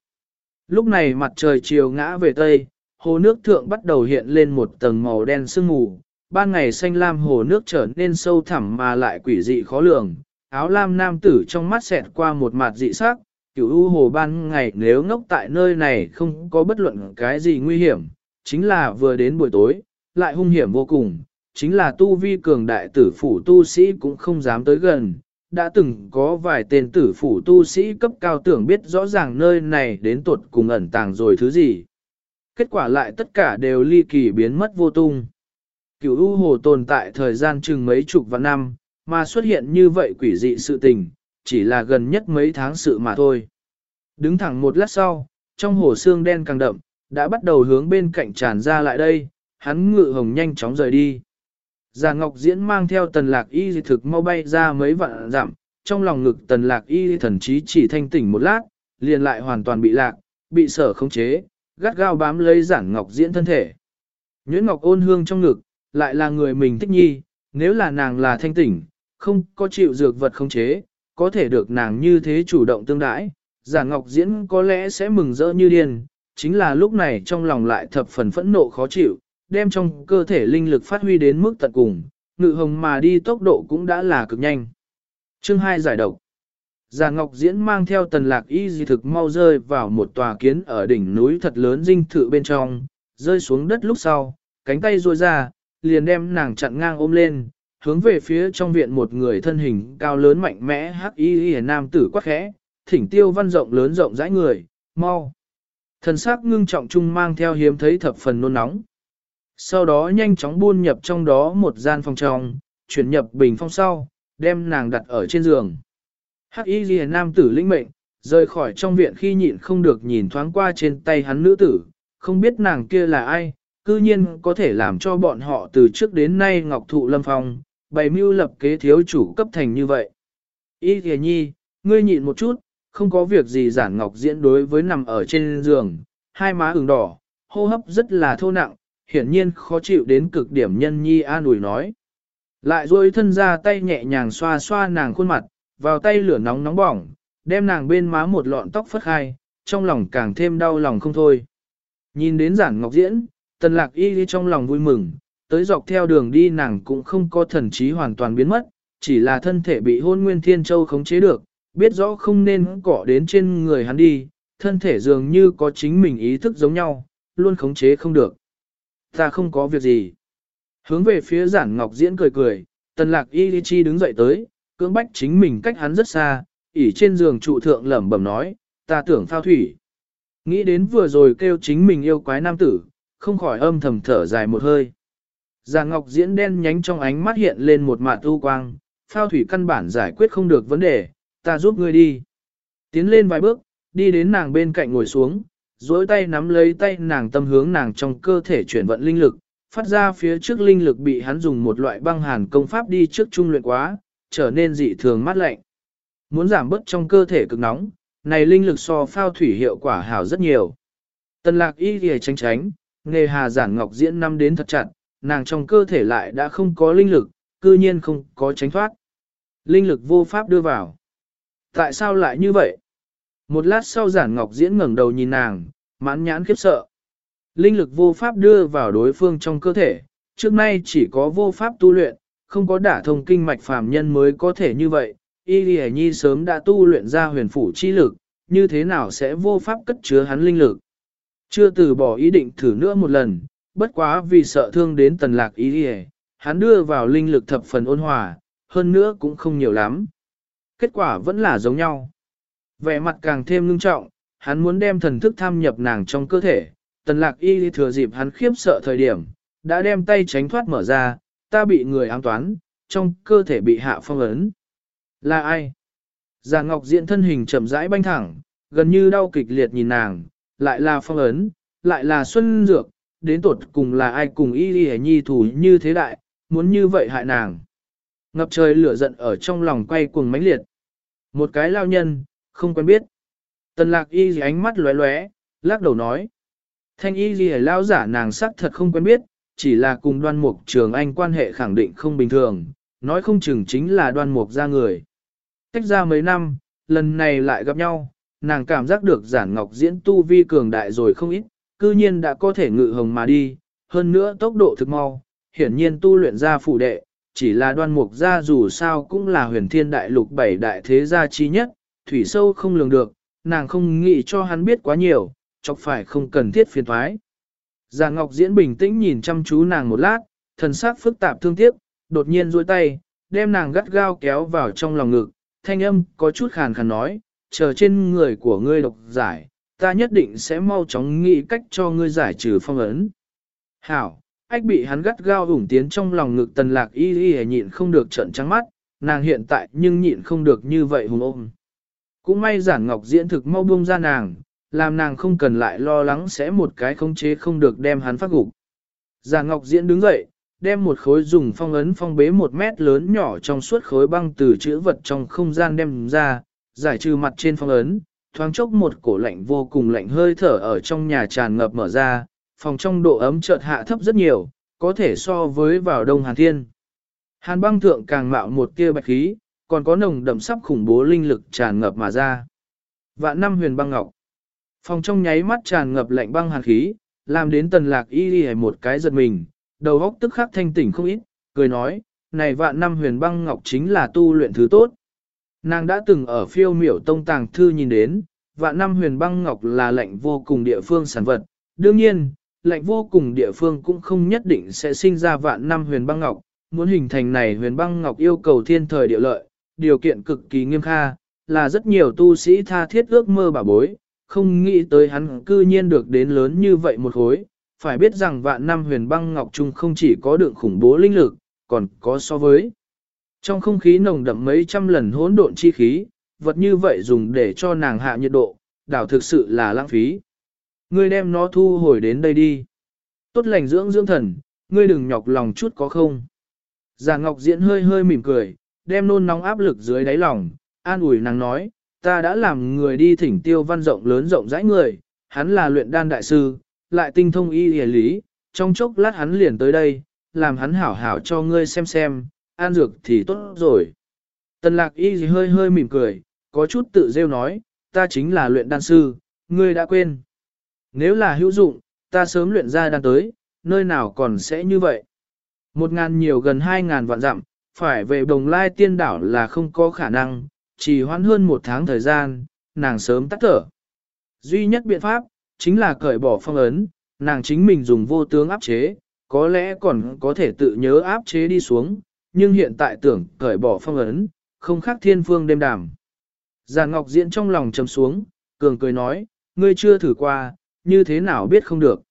Lúc này mặt trời chiều ngã về tây, hồ nước thượng bắt đầu hiện lên một tầng màu đen sương mù, ban ngày xanh lam hồ nước trở nên sâu thẳm mà lại quỷ dị khó lường. Áo lam nam tử trong mắt xẹt qua một mặt dị sắc, cửu u hồ ban ngày nếu ngốc tại nơi này không có bất luận cái gì nguy hiểm, chính là vừa đến buổi tối, lại hung hiểm vô cùng, chính là tu vi cường đại tử phủ tu sĩ cũng không dám tới gần. Đã từng có vài tên tử phủ tu sĩ cấp cao tưởng biết rõ ràng nơi này đến tuột cùng ẩn tàng rồi thứ gì. Kết quả lại tất cả đều ly kỳ biến mất vô tung. Cửu U Hồ tồn tại thời gian chừng mấy chục vạn năm, mà xuất hiện như vậy quỷ dị sự tình, chỉ là gần nhất mấy tháng sự mà thôi. Đứng thẳng một lát sau, trong hồ xương đen càng đậm, đã bắt đầu hướng bên cạnh tràn ra lại đây, hắn ngự hồng nhanh chóng rời đi. Già Ngọc Diễn mang theo tần lạc y thực mau bay ra mấy vạn dặm, trong lòng ngực tần lạc y thần chí chỉ thanh tỉnh một lát, liền lại hoàn toàn bị lạc, bị sở khống chế, gắt gao bám lấy giản Ngọc Diễn thân thể. Nhuyễn Ngọc ôn hương trong ngực, lại là người mình thích nhi, nếu là nàng là thanh tỉnh, không có chịu dược vật không chế, có thể được nàng như thế chủ động tương đãi, giả ngọc diễn có lẽ sẽ mừng rỡ như điên, chính là lúc này trong lòng lại thập phần phẫn nộ khó chịu, đem trong cơ thể linh lực phát huy đến mức tận cùng, ngự hồng mà đi tốc độ cũng đã là cực nhanh. Chương 2 giải độc Già Ngọc Diễn mang theo tần lạc y di thực mau rơi vào một tòa kiến ở đỉnh núi thật lớn dinh thự bên trong, rơi xuống đất lúc sau, cánh tay ruôi ra, liền đem nàng chặn ngang ôm lên, hướng về phía trong viện một người thân hình cao lớn mạnh mẽ hắc y y nam tử quắc khẽ, thỉnh tiêu văn rộng lớn rộng rãi người, mau. Thần sắc ngưng trọng trung mang theo hiếm thấy thập phần nôn nóng. Sau đó nhanh chóng buôn nhập trong đó một gian phòng trong, chuyển nhập bình phong sau, đem nàng đặt ở trên giường. Hắc y ghi nam tử linh mệnh, rời khỏi trong viện khi nhịn không được nhìn thoáng qua trên tay hắn nữ tử, không biết nàng kia là ai, cư nhiên có thể làm cho bọn họ từ trước đến nay ngọc thụ lâm phong, bày mưu lập kế thiếu chủ cấp thành như vậy. Y thề nhi, ngươi nhịn một chút, không có việc gì giản ngọc diễn đối với nằm ở trên giường, hai má ửng đỏ, hô hấp rất là thô nặng, hiển nhiên khó chịu đến cực điểm nhân nhi an ủi nói. Lại duỗi thân ra tay nhẹ nhàng xoa xoa nàng khuôn mặt, vào tay lửa nóng nóng bỏng, đem nàng bên má một lọn tóc phất khai, trong lòng càng thêm đau lòng không thôi. Nhìn đến giản ngọc diễn, tần lạc y trong lòng vui mừng, tới dọc theo đường đi nàng cũng không có thần trí hoàn toàn biến mất, chỉ là thân thể bị hôn nguyên thiên châu khống chế được, biết rõ không nên cỏ đến trên người hắn đi, thân thể dường như có chính mình ý thức giống nhau, luôn khống chế không được. Ta không có việc gì. Hướng về phía giản ngọc diễn cười cười, tần lạc y chi đứng dậy tới, cưỡng bách chính mình cách hắn rất xa, ỉ trên giường trụ thượng lẩm bẩm nói, ta tưởng phao thủy. Nghĩ đến vừa rồi kêu chính mình yêu quái nam tử, không khỏi âm thầm thở dài một hơi. Già ngọc diễn đen nhánh trong ánh mắt hiện lên một mạt u quang, phao thủy căn bản giải quyết không được vấn đề, ta giúp ngươi đi. Tiến lên vài bước, đi đến nàng bên cạnh ngồi xuống, duỗi tay nắm lấy tay nàng tâm hướng nàng trong cơ thể chuyển vận linh lực, phát ra phía trước linh lực bị hắn dùng một loại băng hàn công pháp đi trước trung luyện quá, trở nên dị thường mát lạnh. Muốn giảm bớt trong cơ thể cực nóng, này linh lực so phao thủy hiệu quả hảo rất nhiều. Tần lạc y ghề tránh tránh, nghề hà giản ngọc diễn năm đến thật chặt, nàng trong cơ thể lại đã không có linh lực, cư nhiên không có tránh thoát. Linh lực vô pháp đưa vào. Tại sao lại như vậy? Một lát sau giản ngọc diễn ngẩng đầu nhìn nàng, mãn nhãn khiếp sợ. Linh lực vô pháp đưa vào đối phương trong cơ thể, trước nay chỉ có vô pháp tu luyện, không có đả thông kinh mạch phàm nhân mới có thể như vậy. Y Lì Nhi sớm đã tu luyện ra huyền phủ chi lực, như thế nào sẽ vô pháp cất chứa hắn linh lực. Chưa từ bỏ ý định thử nữa một lần, bất quá vì sợ thương đến tần lạc ý Lì hắn đưa vào linh lực thập phần ôn hòa, hơn nữa cũng không nhiều lắm. Kết quả vẫn là giống nhau. Vẻ mặt càng thêm ngưng trọng, hắn muốn đem thần thức tham nhập nàng trong cơ thể. Tần lạc y thừa dịp hắn khiếp sợ thời điểm, đã đem tay tránh thoát mở ra, ta bị người ám toán, trong cơ thể bị hạ phong ấn. Là ai? Già Ngọc Diện thân hình chậm rãi banh thẳng, gần như đau kịch liệt nhìn nàng, lại là phong ấn, lại là xuân dược, đến tột cùng là ai cùng y y nhi thủ như thế đại, muốn như vậy hại nàng. Ngập trời lửa giận ở trong lòng quay cuồng mãnh liệt. Một cái lao nhân, không quen biết. Tần lạc y gì ánh mắt lóe lóe, lắc đầu nói. Thanh y gì lao giả nàng sắc thật không quen biết, chỉ là cùng đoan mục trường anh quan hệ khẳng định không bình thường, nói không chừng chính là đoan mục ra người. Cách ra mấy năm, lần này lại gặp nhau, nàng cảm giác được giản ngọc diễn tu vi cường đại rồi không ít, cư nhiên đã có thể ngự hồng mà đi, hơn nữa tốc độ thực mau, hiển nhiên tu luyện ra phụ đệ, chỉ là đoan mục gia dù sao cũng là huyền thiên đại lục bảy đại thế gia chi nhất, thủy sâu không lường được, nàng không nghĩ cho hắn biết quá nhiều, chọc phải không cần thiết phiền thoái. Già Ngọc Diễn bình tĩnh nhìn chăm chú nàng một lát, thần sắc phức tạp thương tiếc, đột nhiên duỗi tay, đem nàng gắt gao kéo vào trong lòng ngực, thanh âm có chút khàn khàn nói, chờ trên người của ngươi độc giải, ta nhất định sẽ mau chóng nghĩ cách cho ngươi giải trừ phong ấn. Hảo, ách bị hắn gắt gao ủng tiến trong lòng ngực tần lạc y y nhịn không được trận trắng mắt, nàng hiện tại nhưng nhịn không được như vậy hùng ôm. Cũng may giản ngọc diễn thực mau buông ra nàng, làm nàng không cần lại lo lắng sẽ một cái không chế không được đem hắn phát gục. Giản ngọc diễn đứng dậy, đem một khối dùng phong ấn phong bế một mét lớn nhỏ trong suốt khối băng từ chữ vật trong không gian đem ra, giải trừ mặt trên phong ấn, thoáng chốc một cổ lạnh vô cùng lạnh hơi thở ở trong nhà tràn ngập mở ra, phòng trong độ ấm chợt hạ thấp rất nhiều, có thể so với vào đông hàn thiên. Hàn băng thượng càng mạo một tia bạch khí, còn có nồng đậm sắp khủng bố linh lực tràn ngập mà ra. Vạn năm huyền băng ngọc. Phòng trong nháy mắt tràn ngập lạnh băng hàn khí, làm đến tần lạc y đi một cái giật mình, đầu óc tức khắc thanh tỉnh không ít, cười nói, này vạn năm huyền băng ngọc chính là tu luyện thứ tốt. Nàng đã từng ở phiêu miểu tông tàng thư nhìn đến, vạn năm huyền băng ngọc là lệnh vô cùng địa phương sản vật. Đương nhiên, lệnh vô cùng địa phương cũng không nhất định sẽ sinh ra vạn năm huyền băng ngọc. Muốn hình thành này huyền băng ngọc yêu cầu thiên thời địa lợi, điều kiện cực kỳ nghiêm kha, là rất nhiều tu sĩ tha thiết ước mơ bà bối, không nghĩ tới hắn cư nhiên được đến lớn như vậy một hối. Phải biết rằng vạn năm huyền băng ngọc trung không chỉ có được khủng bố linh lực, còn có so với. Trong không khí nồng đậm mấy trăm lần hỗn độn chi khí, vật như vậy dùng để cho nàng hạ nhiệt độ, đảo thực sự là lãng phí. Ngươi đem nó thu hồi đến đây đi. Tốt lành dưỡng dưỡng thần, ngươi đừng nhọc lòng chút có không. Già Ngọc Diễn hơi hơi mỉm cười, đem nôn nóng áp lực dưới đáy lòng, an ủi nàng nói, ta đã làm người đi thỉnh tiêu văn rộng lớn rộng rãi người, hắn là luyện đan đại sư, lại tinh thông y hề lý, trong chốc lát hắn liền tới đây, làm hắn hảo hảo cho ngươi xem xem, an dược thì tốt rồi. Tần lạc y hơi hơi mỉm cười, có chút tự rêu nói, ta chính là luyện đan sư, ngươi đã quên. Nếu là hữu dụng, ta sớm luyện ra đan tới, nơi nào còn sẽ như vậy. Một ngàn nhiều gần hai ngàn vạn dặm, phải về đồng lai tiên đảo là không có khả năng, chỉ hoãn hơn một tháng thời gian, nàng sớm tắt thở. Duy nhất biện pháp, chính là cởi bỏ phong ấn, nàng chính mình dùng vô tướng áp chế, có lẽ còn có thể tự nhớ áp chế đi xuống, nhưng hiện tại tưởng cởi bỏ phong ấn, không khác thiên phương đêm đàm. Già Ngọc Diễn trong lòng trầm xuống, cường cười nói, ngươi chưa thử qua, như thế nào biết không được.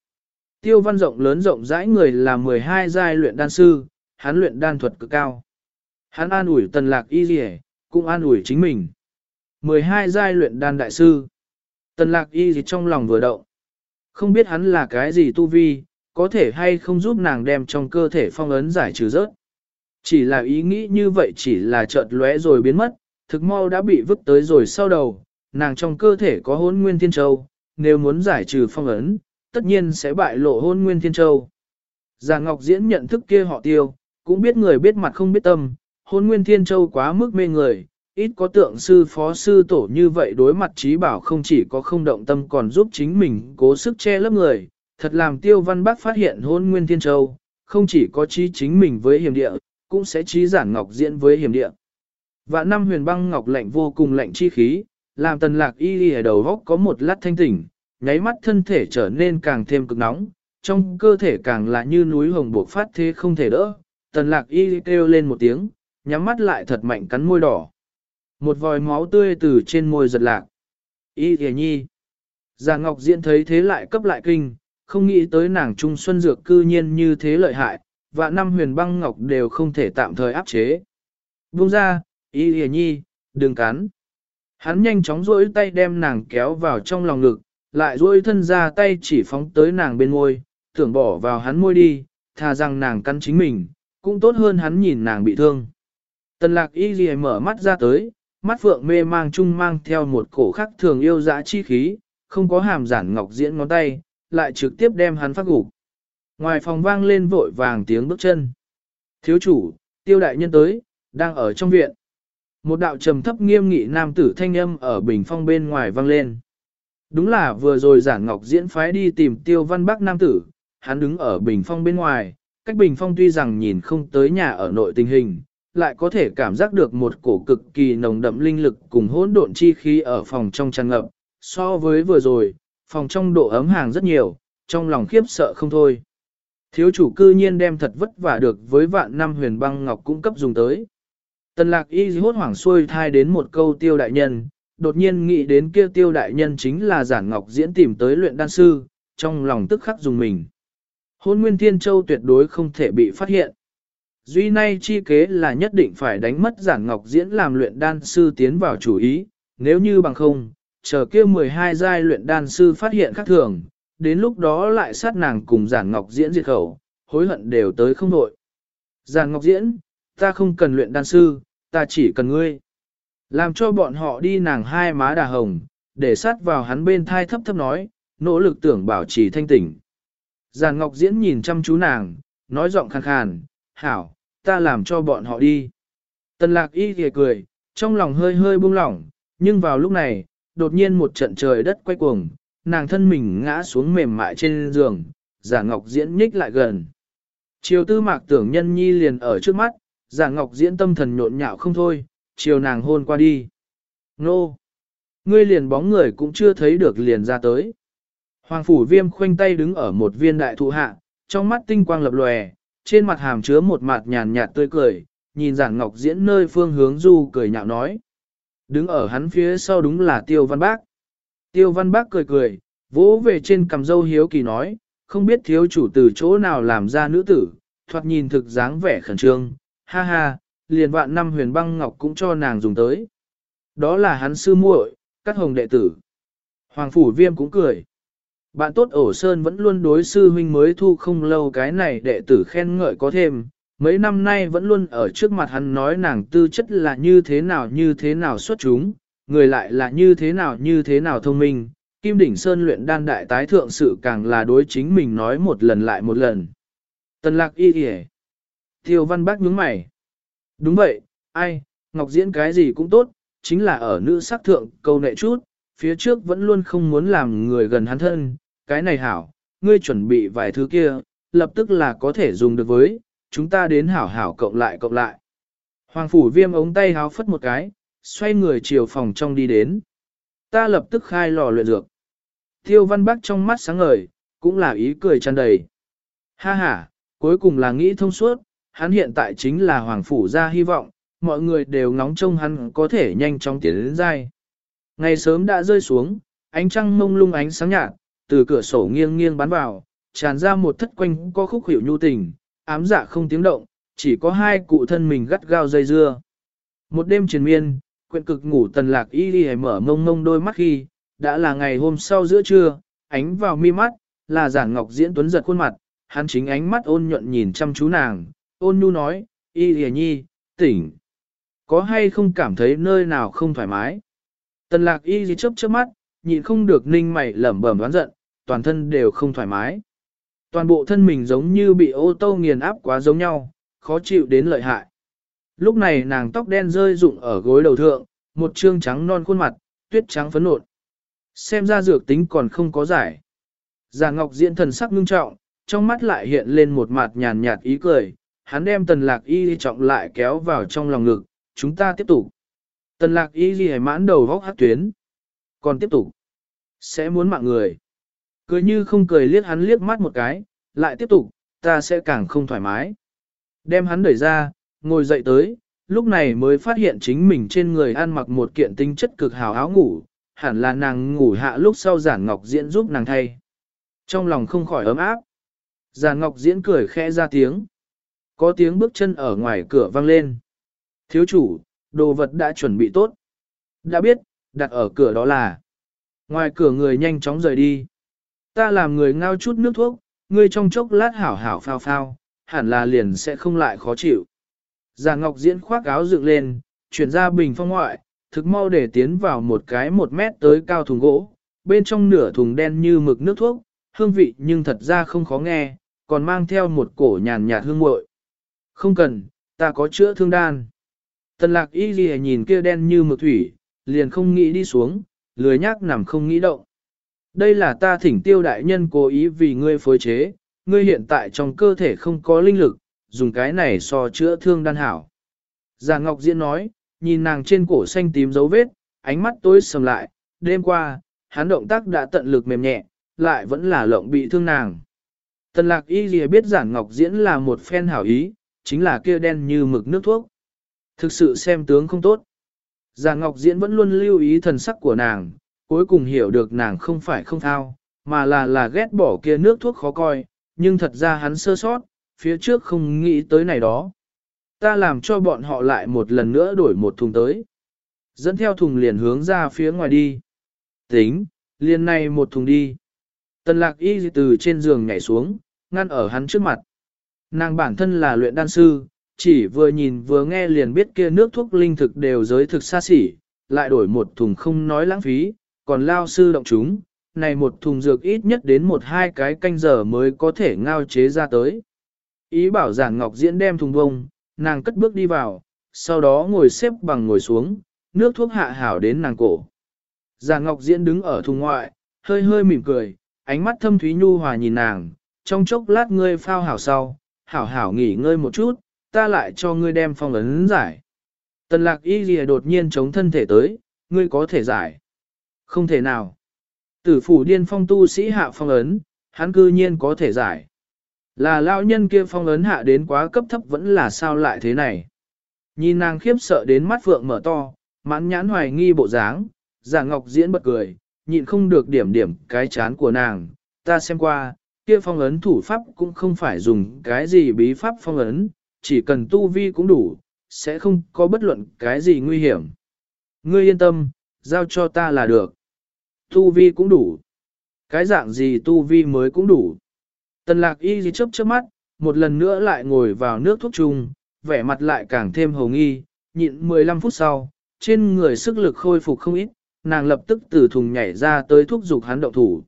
Tiêu văn rộng lớn rộng rãi người là 12 giai luyện đan sư, hắn luyện đan thuật cực cao. Hắn an ủi tần lạc y dì cũng an ủi chính mình. 12 giai luyện đan đại sư. Tần lạc y gì trong lòng vừa động. Không biết hắn là cái gì tu vi, có thể hay không giúp nàng đem trong cơ thể phong ấn giải trừ rớt. Chỉ là ý nghĩ như vậy chỉ là chợt lóe rồi biến mất, thực mau đã bị vứt tới rồi sau đầu, nàng trong cơ thể có hôn nguyên thiên châu, nếu muốn giải trừ phong ấn, tất nhiên sẽ bại lộ hôn nguyên thiên châu. Già Ngọc Diễn nhận thức kia họ tiêu, cũng biết người biết mặt không biết tâm, hôn nguyên thiên châu quá mức mê người, ít có tượng sư phó sư tổ như vậy đối mặt trí bảo không chỉ có không động tâm còn giúp chính mình cố sức che lấp người, thật làm tiêu văn bác phát hiện hôn nguyên thiên châu, không chỉ có trí chính mình với hiểm địa, cũng sẽ trí giản ngọc diễn với hiểm địa. Và năm huyền băng ngọc lạnh vô cùng lạnh chi khí, làm tần lạc y ở đầu góc có một lát thanh tỉnh, nháy mắt thân thể trở nên càng thêm cực nóng, trong cơ thể càng là như núi hồng buộc phát thế không thể đỡ. Tần lạc y kêu lên một tiếng, nhắm mắt lại thật mạnh cắn môi đỏ. Một vòi máu tươi từ trên môi giật lạc. Y thề nhi. Già Ngọc Diễn thấy thế lại cấp lại kinh, không nghĩ tới nàng Trung Xuân Dược cư nhiên như thế lợi hại, và năm huyền băng ngọc đều không thể tạm thời áp chế. Buông ra, Y hề nhi, đừng cắn. Hắn nhanh chóng duỗi tay đem nàng kéo vào trong lòng ngực, lại duỗi thân ra tay chỉ phóng tới nàng bên môi, tưởng bỏ vào hắn môi đi, thà rằng nàng cắn chính mình, cũng tốt hơn hắn nhìn nàng bị thương. Tần lạc y gì mở mắt ra tới, mắt phượng mê mang chung mang theo một cổ khắc thường yêu dã chi khí, không có hàm giản ngọc diễn ngón tay, lại trực tiếp đem hắn phát gục. Ngoài phòng vang lên vội vàng tiếng bước chân. Thiếu chủ, tiêu đại nhân tới, đang ở trong viện. Một đạo trầm thấp nghiêm nghị nam tử thanh âm ở bình phong bên ngoài vang lên. Đúng là vừa rồi giản ngọc diễn phái đi tìm tiêu văn bắc nam tử, hắn đứng ở bình phong bên ngoài, cách bình phong tuy rằng nhìn không tới nhà ở nội tình hình, lại có thể cảm giác được một cổ cực kỳ nồng đậm linh lực cùng hỗn độn chi khí ở phòng trong tràn ngập. So với vừa rồi, phòng trong độ ấm hàng rất nhiều, trong lòng khiếp sợ không thôi. Thiếu chủ cư nhiên đem thật vất vả được với vạn năm huyền băng ngọc cung cấp dùng tới. Tần lạc y hốt hoảng xuôi thai đến một câu tiêu đại nhân, đột nhiên nghĩ đến kia tiêu đại nhân chính là giản ngọc diễn tìm tới luyện đan sư, trong lòng tức khắc dùng mình. Hôn nguyên thiên châu tuyệt đối không thể bị phát hiện. Duy nay chi kế là nhất định phải đánh mất giản ngọc diễn làm luyện đan sư tiến vào chủ ý, nếu như bằng không, chờ kia 12 giai luyện đan sư phát hiện khác thường, đến lúc đó lại sát nàng cùng giản ngọc diễn diệt khẩu, hối hận đều tới không đội. Giản ngọc diễn, ta không cần luyện đan sư, ta chỉ cần ngươi. Làm cho bọn họ đi nàng hai má đà hồng, để sát vào hắn bên thai thấp thấp nói, nỗ lực tưởng bảo trì thanh tỉnh. Giàn Ngọc Diễn nhìn chăm chú nàng, nói giọng khàn khàn, hảo, ta làm cho bọn họ đi. Tần lạc y kìa cười, trong lòng hơi hơi buông lỏng, nhưng vào lúc này, đột nhiên một trận trời đất quay cuồng, nàng thân mình ngã xuống mềm mại trên giường, giả ngọc diễn nhích lại gần. Chiều tư mạc tưởng nhân nhi liền ở trước mắt, giả ngọc diễn tâm thần nhộn nhạo không thôi, chiều nàng hôn qua đi. Nô! Ngươi liền bóng người cũng chưa thấy được liền ra tới. Hoàng phủ viêm khoanh tay đứng ở một viên đại thụ hạ, trong mắt tinh quang lập lòe, trên mặt hàm chứa một mặt nhàn nhạt tươi cười, nhìn giả ngọc diễn nơi phương hướng du cười nhạo nói. Đứng ở hắn phía sau đúng là tiêu văn bác. Tiêu văn bác cười cười, vỗ về trên cầm dâu hiếu kỳ nói, không biết thiếu chủ từ chỗ nào làm ra nữ tử, thoạt nhìn thực dáng vẻ khẩn trương, ha ha, liền vạn năm huyền băng ngọc cũng cho nàng dùng tới. Đó là hắn sư muội, các hồng đệ tử. Hoàng phủ viêm cũng cười. Bạn tốt ổ sơn vẫn luôn đối sư huynh mới thu không lâu cái này đệ tử khen ngợi có thêm, mấy năm nay vẫn luôn ở trước mặt hắn nói nàng tư chất là như thế nào như thế nào xuất chúng, người lại là như thế nào như thế nào thông minh. Kim đỉnh sơn luyện đan đại tái thượng sự càng là đối chính mình nói một lần lại một lần. Tần lạc y kìa. Tiêu văn bác nhướng mày. Đúng vậy, ai, Ngọc diễn cái gì cũng tốt, chính là ở nữ sắc thượng câu nệ chút, phía trước vẫn luôn không muốn làm người gần hắn thân, cái này hảo, ngươi chuẩn bị vài thứ kia, lập tức là có thể dùng được với, chúng ta đến hảo hảo cộng lại cộng lại. Hoàng phủ viêm ống tay háo phất một cái, xoay người chiều phòng trong đi đến. Ta lập tức khai lò luyện dược. Tiêu văn Bác trong mắt sáng ngời, cũng là ý cười tràn đầy. Ha ha, cuối cùng là nghĩ thông suốt, hắn hiện tại chính là hoàng phủ ra hy vọng, mọi người đều ngóng trông hắn có thể nhanh chóng tiến đến dai. Ngày sớm đã rơi xuống, ánh trăng mông lung ánh sáng nhạt, từ cửa sổ nghiêng nghiêng bắn vào, tràn ra một thất quanh có khúc hiểu nhu tình, ám dạ không tiếng động, chỉ có hai cụ thân mình gắt gao dây dưa. Một đêm triền miên, quyện cực ngủ tần lạc y đi mở mông mông đôi mắt khi, đã là ngày hôm sau giữa trưa, ánh vào mi mắt, là giản ngọc diễn tuấn giật khuôn mặt, hắn chính ánh mắt ôn nhuận nhìn chăm chú nàng, ôn nhu nói, y lìa nhi, tỉnh. Có hay không cảm thấy nơi nào không thoải mái? Tần lạc y gì chớp chớp mắt, nhịn không được ninh mày lẩm bẩm đoán giận, toàn thân đều không thoải mái. Toàn bộ thân mình giống như bị ô tô nghiền áp quá giống nhau, khó chịu đến lợi hại. Lúc này nàng tóc đen rơi rụng ở gối đầu thượng, một trương trắng non khuôn mặt, tuyết trắng phấn nộn. Xem ra dược tính còn không có giải. Già Ngọc diễn thần sắc ngưng trọng, trong mắt lại hiện lên một mặt nhàn nhạt ý cười, hắn đem tần lạc y trọng lại kéo vào trong lòng ngực, chúng ta tiếp tục. Tần lạc y ghi mãn đầu vóc hát tuyến. Còn tiếp tục. Sẽ muốn mạng người. Cười như không cười liếc hắn liếc mắt một cái, lại tiếp tục, ta sẽ càng không thoải mái. Đem hắn đẩy ra, ngồi dậy tới, lúc này mới phát hiện chính mình trên người ăn mặc một kiện tinh chất cực hào áo ngủ, hẳn là nàng ngủ hạ lúc sau giản ngọc diễn giúp nàng thay. Trong lòng không khỏi ấm áp. Giản ngọc diễn cười khẽ ra tiếng. Có tiếng bước chân ở ngoài cửa vang lên. Thiếu chủ, đồ vật đã chuẩn bị tốt. Đã biết, đặt ở cửa đó là. Ngoài cửa người nhanh chóng rời đi. Ta làm người ngao chút nước thuốc, ngươi trong chốc lát hảo hảo phao phao, hẳn là liền sẽ không lại khó chịu. Già Ngọc Diễn khoác áo dựng lên, chuyển ra bình phong ngoại, thực mau để tiến vào một cái một mét tới cao thùng gỗ, bên trong nửa thùng đen như mực nước thuốc, hương vị nhưng thật ra không khó nghe, còn mang theo một cổ nhàn nhạt hương nguội. Không cần, ta có chữa thương đan. Tần lạc y ghi nhìn kia đen như mực thủy, liền không nghĩ đi xuống, lười nhác nằm không nghĩ động. Đây là ta thỉnh tiêu đại nhân cố ý vì ngươi phối chế, ngươi hiện tại trong cơ thể không có linh lực, dùng cái này so chữa thương đan hảo. Già Ngọc Diễn nói, nhìn nàng trên cổ xanh tím dấu vết, ánh mắt tối sầm lại, đêm qua, hắn động tác đã tận lực mềm nhẹ, lại vẫn là lộng bị thương nàng. Tần lạc y gì biết giản Ngọc Diễn là một phen hảo ý, chính là kia đen như mực nước thuốc. Thực sự xem tướng không tốt. Già Ngọc Diễn vẫn luôn lưu ý thần sắc của nàng, cuối cùng hiểu được nàng không phải không thao, mà là là ghét bỏ kia nước thuốc khó coi, nhưng thật ra hắn sơ sót, phía trước không nghĩ tới này đó. Ta làm cho bọn họ lại một lần nữa đổi một thùng tới. Dẫn theo thùng liền hướng ra phía ngoài đi. Tính, liền này một thùng đi. Tần lạc y từ trên giường nhảy xuống, ngăn ở hắn trước mặt. Nàng bản thân là luyện đan sư, chỉ vừa nhìn vừa nghe liền biết kia nước thuốc linh thực đều giới thực xa xỉ, lại đổi một thùng không nói lãng phí, còn lao sư động chúng, này một thùng dược ít nhất đến một hai cái canh giờ mới có thể ngao chế ra tới. Ý bảo giản ngọc diễn đem thùng bông, nàng cất bước đi vào, sau đó ngồi xếp bằng ngồi xuống, nước thuốc hạ hảo đến nàng cổ. Giản ngọc diễn đứng ở thùng ngoại, hơi hơi mỉm cười, ánh mắt thâm thúy nhu hòa nhìn nàng, trong chốc lát ngươi phao hảo sau, hảo hảo nghỉ ngơi một chút, ta lại cho ngươi đem phong ấn giải. Tần lạc y lìa đột nhiên chống thân thể tới, ngươi có thể giải. Không thể nào. Tử phủ điên phong tu sĩ hạ phong ấn, hắn cư nhiên có thể giải. Là lão nhân kia phong ấn hạ đến quá cấp thấp vẫn là sao lại thế này. Nhìn nàng khiếp sợ đến mắt vượng mở to, mãn nhãn hoài nghi bộ dáng, giả ngọc diễn bật cười, nhịn không được điểm điểm cái chán của nàng. Ta xem qua, kia phong ấn thủ pháp cũng không phải dùng cái gì bí pháp phong ấn, chỉ cần tu vi cũng đủ, sẽ không có bất luận cái gì nguy hiểm. Ngươi yên tâm, giao cho ta là được. Tu vi cũng đủ. Cái dạng gì tu vi mới cũng đủ. Tần lạc y gì chớp chớp mắt, một lần nữa lại ngồi vào nước thuốc chung, vẻ mặt lại càng thêm hồng nghi, nhịn 15 phút sau, trên người sức lực khôi phục không ít, nàng lập tức từ thùng nhảy ra tới thuốc dục hắn động thủ.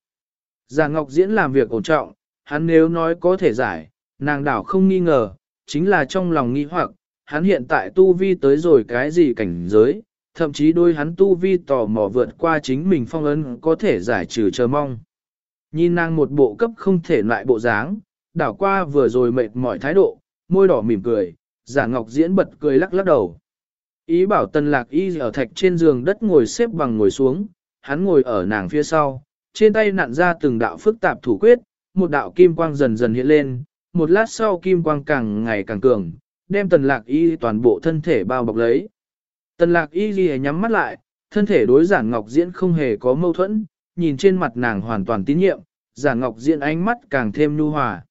Già Ngọc Diễn làm việc ổn trọng, hắn nếu nói có thể giải, nàng đảo không nghi ngờ, chính là trong lòng nghi hoặc, hắn hiện tại tu vi tới rồi cái gì cảnh giới, thậm chí đôi hắn tu vi tò mò vượt qua chính mình phong ấn có thể giải trừ chờ mong. Nhìn nàng một bộ cấp không thể lại bộ dáng, đảo qua vừa rồi mệt mỏi thái độ, môi đỏ mỉm cười, giản ngọc diễn bật cười lắc lắc đầu. Ý bảo tần lạc y ở thạch trên giường đất ngồi xếp bằng ngồi xuống, hắn ngồi ở nàng phía sau, trên tay nặn ra từng đạo phức tạp thủ quyết, một đạo kim quang dần dần hiện lên, một lát sau kim quang càng ngày càng cường, đem tần lạc y toàn bộ thân thể bao bọc lấy. Tần lạc y ghi nhắm mắt lại, thân thể đối giản ngọc diễn không hề có mâu thuẫn, nhìn trên mặt nàng hoàn toàn tín nhiệm, giản ngọc diện ánh mắt càng thêm nhu hòa.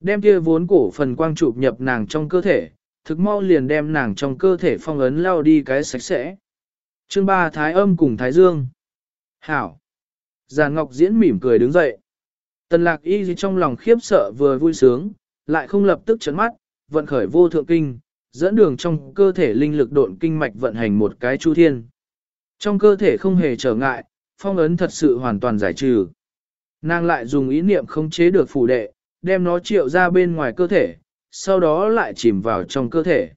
Đem kia vốn cổ phần quang chụp nhập nàng trong cơ thể, thực mau liền đem nàng trong cơ thể phong ấn lao đi cái sạch sẽ. Chương 3 Thái âm cùng Thái Dương Hảo Giản Ngọc Diễn mỉm cười đứng dậy. Tần lạc y trong lòng khiếp sợ vừa vui sướng, lại không lập tức chấn mắt, vận khởi vô thượng kinh, dẫn đường trong cơ thể linh lực độn kinh mạch vận hành một cái chu thiên. Trong cơ thể không hề trở ngại, phong ấn thật sự hoàn toàn giải trừ. Nàng lại dùng ý niệm không chế được phủ đệ, đem nó triệu ra bên ngoài cơ thể, sau đó lại chìm vào trong cơ thể.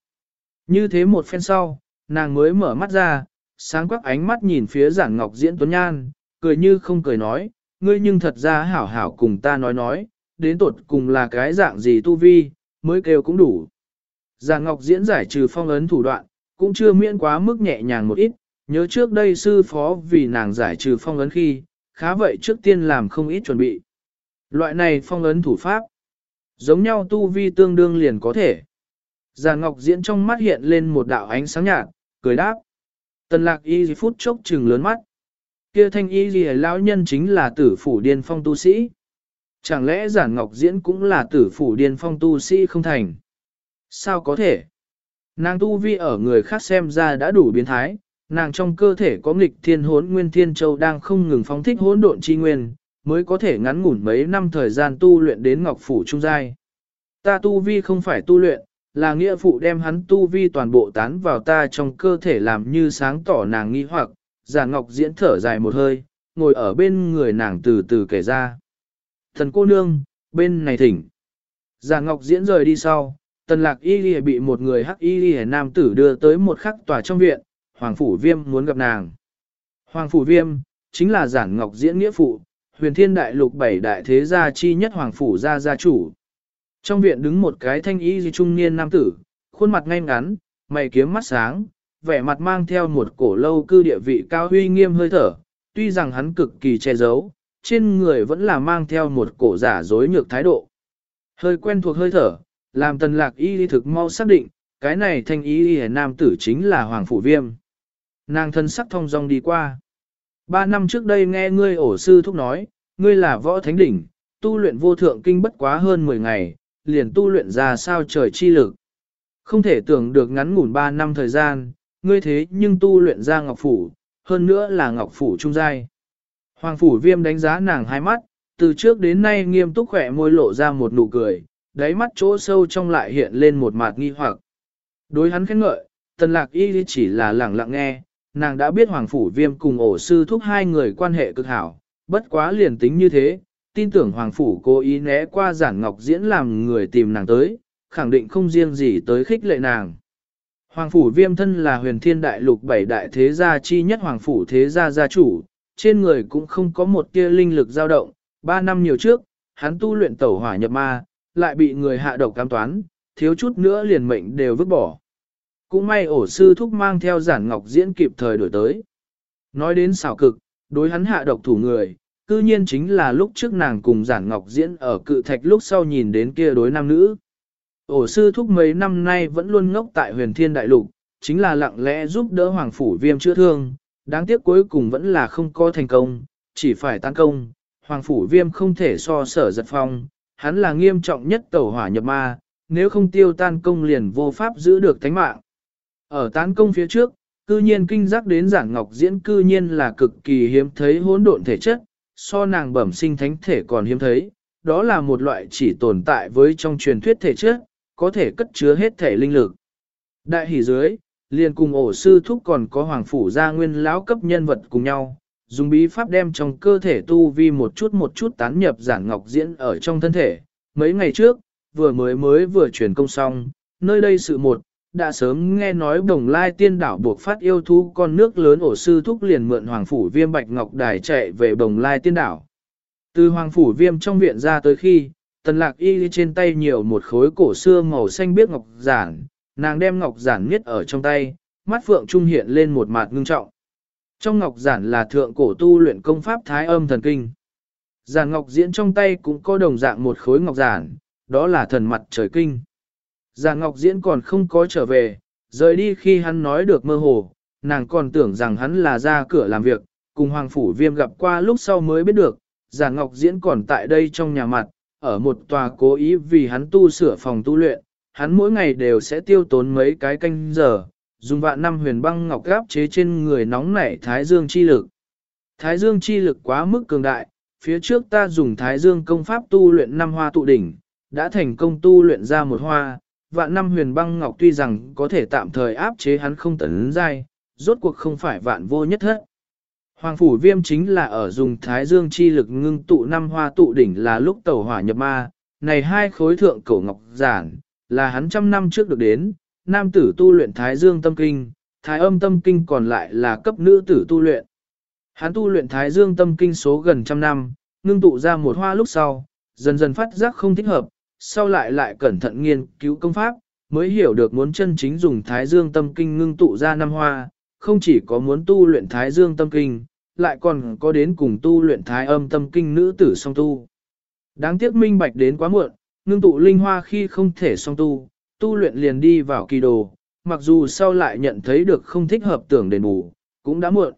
Như thế một phen sau, nàng mới mở mắt ra, sáng quắc ánh mắt nhìn phía giản ngọc diễn tuấn nhan, cười như không cười nói, ngươi nhưng thật ra hảo hảo cùng ta nói nói, đến tột cùng là cái dạng gì tu vi, mới kêu cũng đủ. Giản ngọc diễn giải trừ phong ấn thủ đoạn, cũng chưa miễn quá mức nhẹ nhàng một ít, nhớ trước đây sư phó vì nàng giải trừ phong ấn khi, khá vậy trước tiên làm không ít chuẩn bị. Loại này phong ấn thủ pháp, giống nhau tu vi tương đương liền có thể. Già Ngọc Diễn trong mắt hiện lên một đạo ánh sáng nhạt, cười đáp. Tần lạc y phút chốc trừng lớn mắt. Kia thanh y gì lão nhân chính là tử phủ điên phong tu sĩ. Chẳng lẽ giản ngọc diễn cũng là tử phủ điên phong tu sĩ không thành? Sao có thể? Nàng tu vi ở người khác xem ra đã đủ biến thái, nàng trong cơ thể có nghịch thiên hốn nguyên thiên châu đang không ngừng phóng thích hỗn độn chi nguyên, mới có thể ngắn ngủn mấy năm thời gian tu luyện đến ngọc phủ trung giai. Ta tu vi không phải tu luyện, là nghĩa phụ đem hắn tu vi toàn bộ tán vào ta trong cơ thể làm như sáng tỏ nàng nghi hoặc, giả ngọc diễn thở dài một hơi, ngồi ở bên người nàng từ từ kể ra. Thần cô nương, bên này thỉnh. Giả ngọc diễn rời đi sau, tần lạc y lìa bị một người hắc y lìa nam tử đưa tới một khắc tòa trong viện, Hoàng Phủ Viêm muốn gặp nàng. Hoàng Phủ Viêm, chính là giản ngọc diễn nghĩa phụ, huyền thiên đại lục bảy đại thế gia chi nhất Hoàng Phủ gia gia chủ. Trong viện đứng một cái thanh y trung niên nam tử, khuôn mặt ngay ngắn, mày kiếm mắt sáng, vẻ mặt mang theo một cổ lâu cư địa vị cao huy nghiêm hơi thở, tuy rằng hắn cực kỳ che giấu, trên người vẫn là mang theo một cổ giả dối nhược thái độ. Hơi quen thuộc hơi thở, làm tần lạc y thực mau xác định, cái này thanh y nam tử chính là Hoàng Phủ Viêm. Nàng thân sắc thông dong đi qua. Ba năm trước đây nghe ngươi ổ sư thúc nói, ngươi là võ thánh đỉnh, tu luyện vô thượng kinh bất quá hơn 10 ngày, liền tu luyện ra sao trời chi lực. Không thể tưởng được ngắn ngủn 3 năm thời gian, ngươi thế nhưng tu luyện ra ngọc phủ, hơn nữa là ngọc phủ trung giai. Hoàng phủ viêm đánh giá nàng hai mắt, từ trước đến nay nghiêm túc khỏe môi lộ ra một nụ cười, đáy mắt chỗ sâu trong lại hiện lên một mạt nghi hoặc. Đối hắn khen ngợi, tần lạc y chỉ là lẳng lặng nghe, nàng đã biết Hoàng Phủ Viêm cùng ổ sư thúc hai người quan hệ cực hảo, bất quá liền tính như thế, tin tưởng Hoàng Phủ cố ý né qua giản ngọc diễn làm người tìm nàng tới, khẳng định không riêng gì tới khích lệ nàng. Hoàng Phủ Viêm thân là huyền thiên đại lục bảy đại thế gia chi nhất Hoàng Phủ thế gia gia chủ, trên người cũng không có một tia linh lực dao động, ba năm nhiều trước, hắn tu luyện tẩu hỏa nhập ma, lại bị người hạ độc cam toán, thiếu chút nữa liền mệnh đều vứt bỏ. Cũng may ổ sư thúc mang theo giản ngọc diễn kịp thời đổi tới. Nói đến xảo cực, đối hắn hạ độc thủ người, cư nhiên chính là lúc trước nàng cùng giản ngọc diễn ở cự thạch lúc sau nhìn đến kia đối nam nữ. Ổ sư thúc mấy năm nay vẫn luôn ngốc tại huyền thiên đại lục, chính là lặng lẽ giúp đỡ hoàng phủ viêm chữa thương, đáng tiếc cuối cùng vẫn là không có thành công, chỉ phải tăng công. Hoàng phủ viêm không thể so sở giật phong, hắn là nghiêm trọng nhất tẩu hỏa nhập ma, nếu không tiêu tan công liền vô pháp giữ được tánh mạng. Ở tán công phía trước, cư nhiên kinh giác đến giản ngọc diễn cư nhiên là cực kỳ hiếm thấy hỗn độn thể chất, so nàng bẩm sinh thánh thể còn hiếm thấy, đó là một loại chỉ tồn tại với trong truyền thuyết thể chất, có thể cất chứa hết thể linh lực. Đại hỷ dưới, liền cùng ổ sư thúc còn có hoàng phủ gia nguyên lão cấp nhân vật cùng nhau, dùng bí pháp đem trong cơ thể tu vi một chút một chút tán nhập giản ngọc diễn ở trong thân thể. Mấy ngày trước, vừa mới mới vừa truyền công xong, nơi đây sự một, đã sớm nghe nói đồng lai tiên đảo buộc phát yêu thú con nước lớn ổ sư thúc liền mượn hoàng phủ viêm bạch ngọc đài chạy về đồng lai tiên đảo. Từ hoàng phủ viêm trong viện ra tới khi, tần lạc y trên tay nhiều một khối cổ xưa màu xanh biếc ngọc giản, nàng đem ngọc giản miết ở trong tay, mắt phượng trung hiện lên một mặt ngưng trọng. Trong ngọc giản là thượng cổ tu luyện công pháp thái âm thần kinh. Giản ngọc diễn trong tay cũng có đồng dạng một khối ngọc giản, đó là thần mặt trời kinh. Già ngọc diễn còn không có trở về, rời đi khi hắn nói được mơ hồ, nàng còn tưởng rằng hắn là ra cửa làm việc, cùng Hoàng Phủ Viêm gặp qua lúc sau mới biết được, Già Ngọc Diễn còn tại đây trong nhà mặt, ở một tòa cố ý vì hắn tu sửa phòng tu luyện, hắn mỗi ngày đều sẽ tiêu tốn mấy cái canh giờ, dùng vạn năm huyền băng ngọc gáp chế trên người nóng nảy Thái Dương chi lực. Thái Dương chi lực quá mức cường đại, phía trước ta dùng Thái Dương công pháp tu luyện năm hoa tụ đỉnh, đã thành công tu luyện ra một hoa, vạn năm huyền băng ngọc tuy rằng có thể tạm thời áp chế hắn không tấn dai, rốt cuộc không phải vạn vô nhất hết. Hoàng phủ viêm chính là ở dùng thái dương chi lực ngưng tụ năm hoa tụ đỉnh là lúc tẩu hỏa nhập ma, này hai khối thượng cổ ngọc giản, là hắn trăm năm trước được đến, nam tử tu luyện thái dương tâm kinh, thái âm tâm kinh còn lại là cấp nữ tử tu luyện. Hắn tu luyện thái dương tâm kinh số gần trăm năm, ngưng tụ ra một hoa lúc sau, dần dần phát giác không thích hợp, sau lại lại cẩn thận nghiên cứu công pháp, mới hiểu được muốn chân chính dùng thái dương tâm kinh ngưng tụ ra năm hoa, không chỉ có muốn tu luyện thái dương tâm kinh, lại còn có đến cùng tu luyện thái âm tâm kinh nữ tử song tu. Đáng tiếc minh bạch đến quá muộn, ngưng tụ linh hoa khi không thể song tu, tu luyện liền đi vào kỳ đồ, mặc dù sau lại nhận thấy được không thích hợp tưởng đền bù, cũng đã muộn.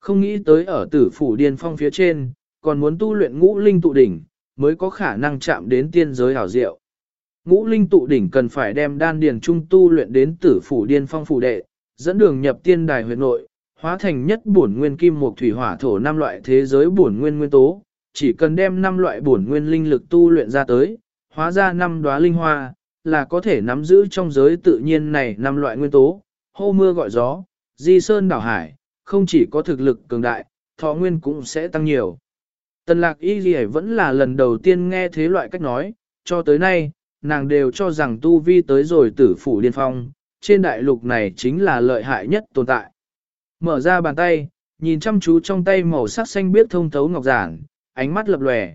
Không nghĩ tới ở tử phủ điên phong phía trên, còn muốn tu luyện ngũ linh tụ đỉnh, mới có khả năng chạm đến tiên giới hảo diệu. Ngũ linh tụ đỉnh cần phải đem đan điền trung tu luyện đến tử phủ điên phong phủ đệ, dẫn đường nhập tiên đài huyệt nội, hóa thành nhất bổn nguyên kim một thủy hỏa thổ năm loại thế giới bổn nguyên nguyên tố, chỉ cần đem năm loại bổn nguyên linh lực tu luyện ra tới, hóa ra năm đóa linh hoa, là có thể nắm giữ trong giới tự nhiên này năm loại nguyên tố, hô mưa gọi gió, di sơn đảo hải, không chỉ có thực lực cường đại, thọ nguyên cũng sẽ tăng nhiều. Tần lạc y gì vẫn là lần đầu tiên nghe thế loại cách nói, cho tới nay, nàng đều cho rằng tu vi tới rồi tử phủ điên phong, trên đại lục này chính là lợi hại nhất tồn tại. Mở ra bàn tay, nhìn chăm chú trong tay màu sắc xanh biết thông thấu ngọc giản, ánh mắt lập lòe.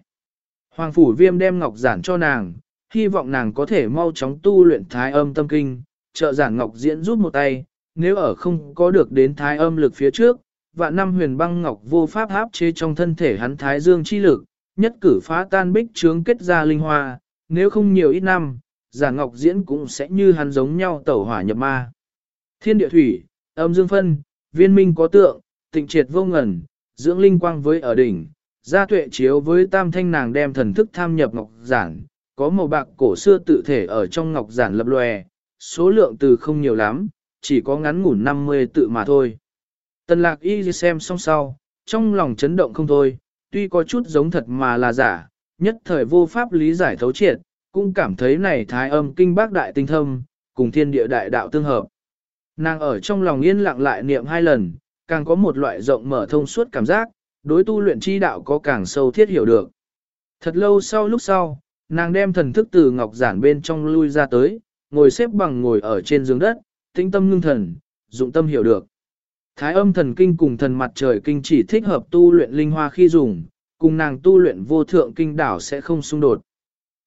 Hoàng phủ viêm đem ngọc giản cho nàng, hy vọng nàng có thể mau chóng tu luyện thái âm tâm kinh, trợ giản ngọc diễn rút một tay, nếu ở không có được đến thái âm lực phía trước, và năm huyền băng ngọc vô pháp áp chế trong thân thể hắn thái dương chi lực, nhất cử phá tan bích trướng kết ra linh hoa, nếu không nhiều ít năm, giả ngọc diễn cũng sẽ như hắn giống nhau tẩu hỏa nhập ma. Thiên địa thủy, âm dương phân, viên minh có tượng, tịnh triệt vô ngẩn, dưỡng linh quang với ở đỉnh, gia tuệ chiếu với tam thanh nàng đem thần thức tham nhập ngọc giản, có màu bạc cổ xưa tự thể ở trong ngọc giản lập lòe, số lượng từ không nhiều lắm, chỉ có ngắn ngủn 50 tự mà thôi. Tần lạc y xem xong sau, trong lòng chấn động không thôi, tuy có chút giống thật mà là giả, nhất thời vô pháp lý giải thấu triệt, cũng cảm thấy này thái âm kinh bác đại tinh thâm, cùng thiên địa đại đạo tương hợp. Nàng ở trong lòng yên lặng lại niệm hai lần, càng có một loại rộng mở thông suốt cảm giác, đối tu luyện chi đạo có càng sâu thiết hiểu được. Thật lâu sau lúc sau, nàng đem thần thức từ ngọc giản bên trong lui ra tới, ngồi xếp bằng ngồi ở trên giường đất, tĩnh tâm ngưng thần, dụng tâm hiểu được. Thái âm thần kinh cùng thần mặt trời kinh chỉ thích hợp tu luyện linh hoa khi dùng, cùng nàng tu luyện vô thượng kinh đảo sẽ không xung đột.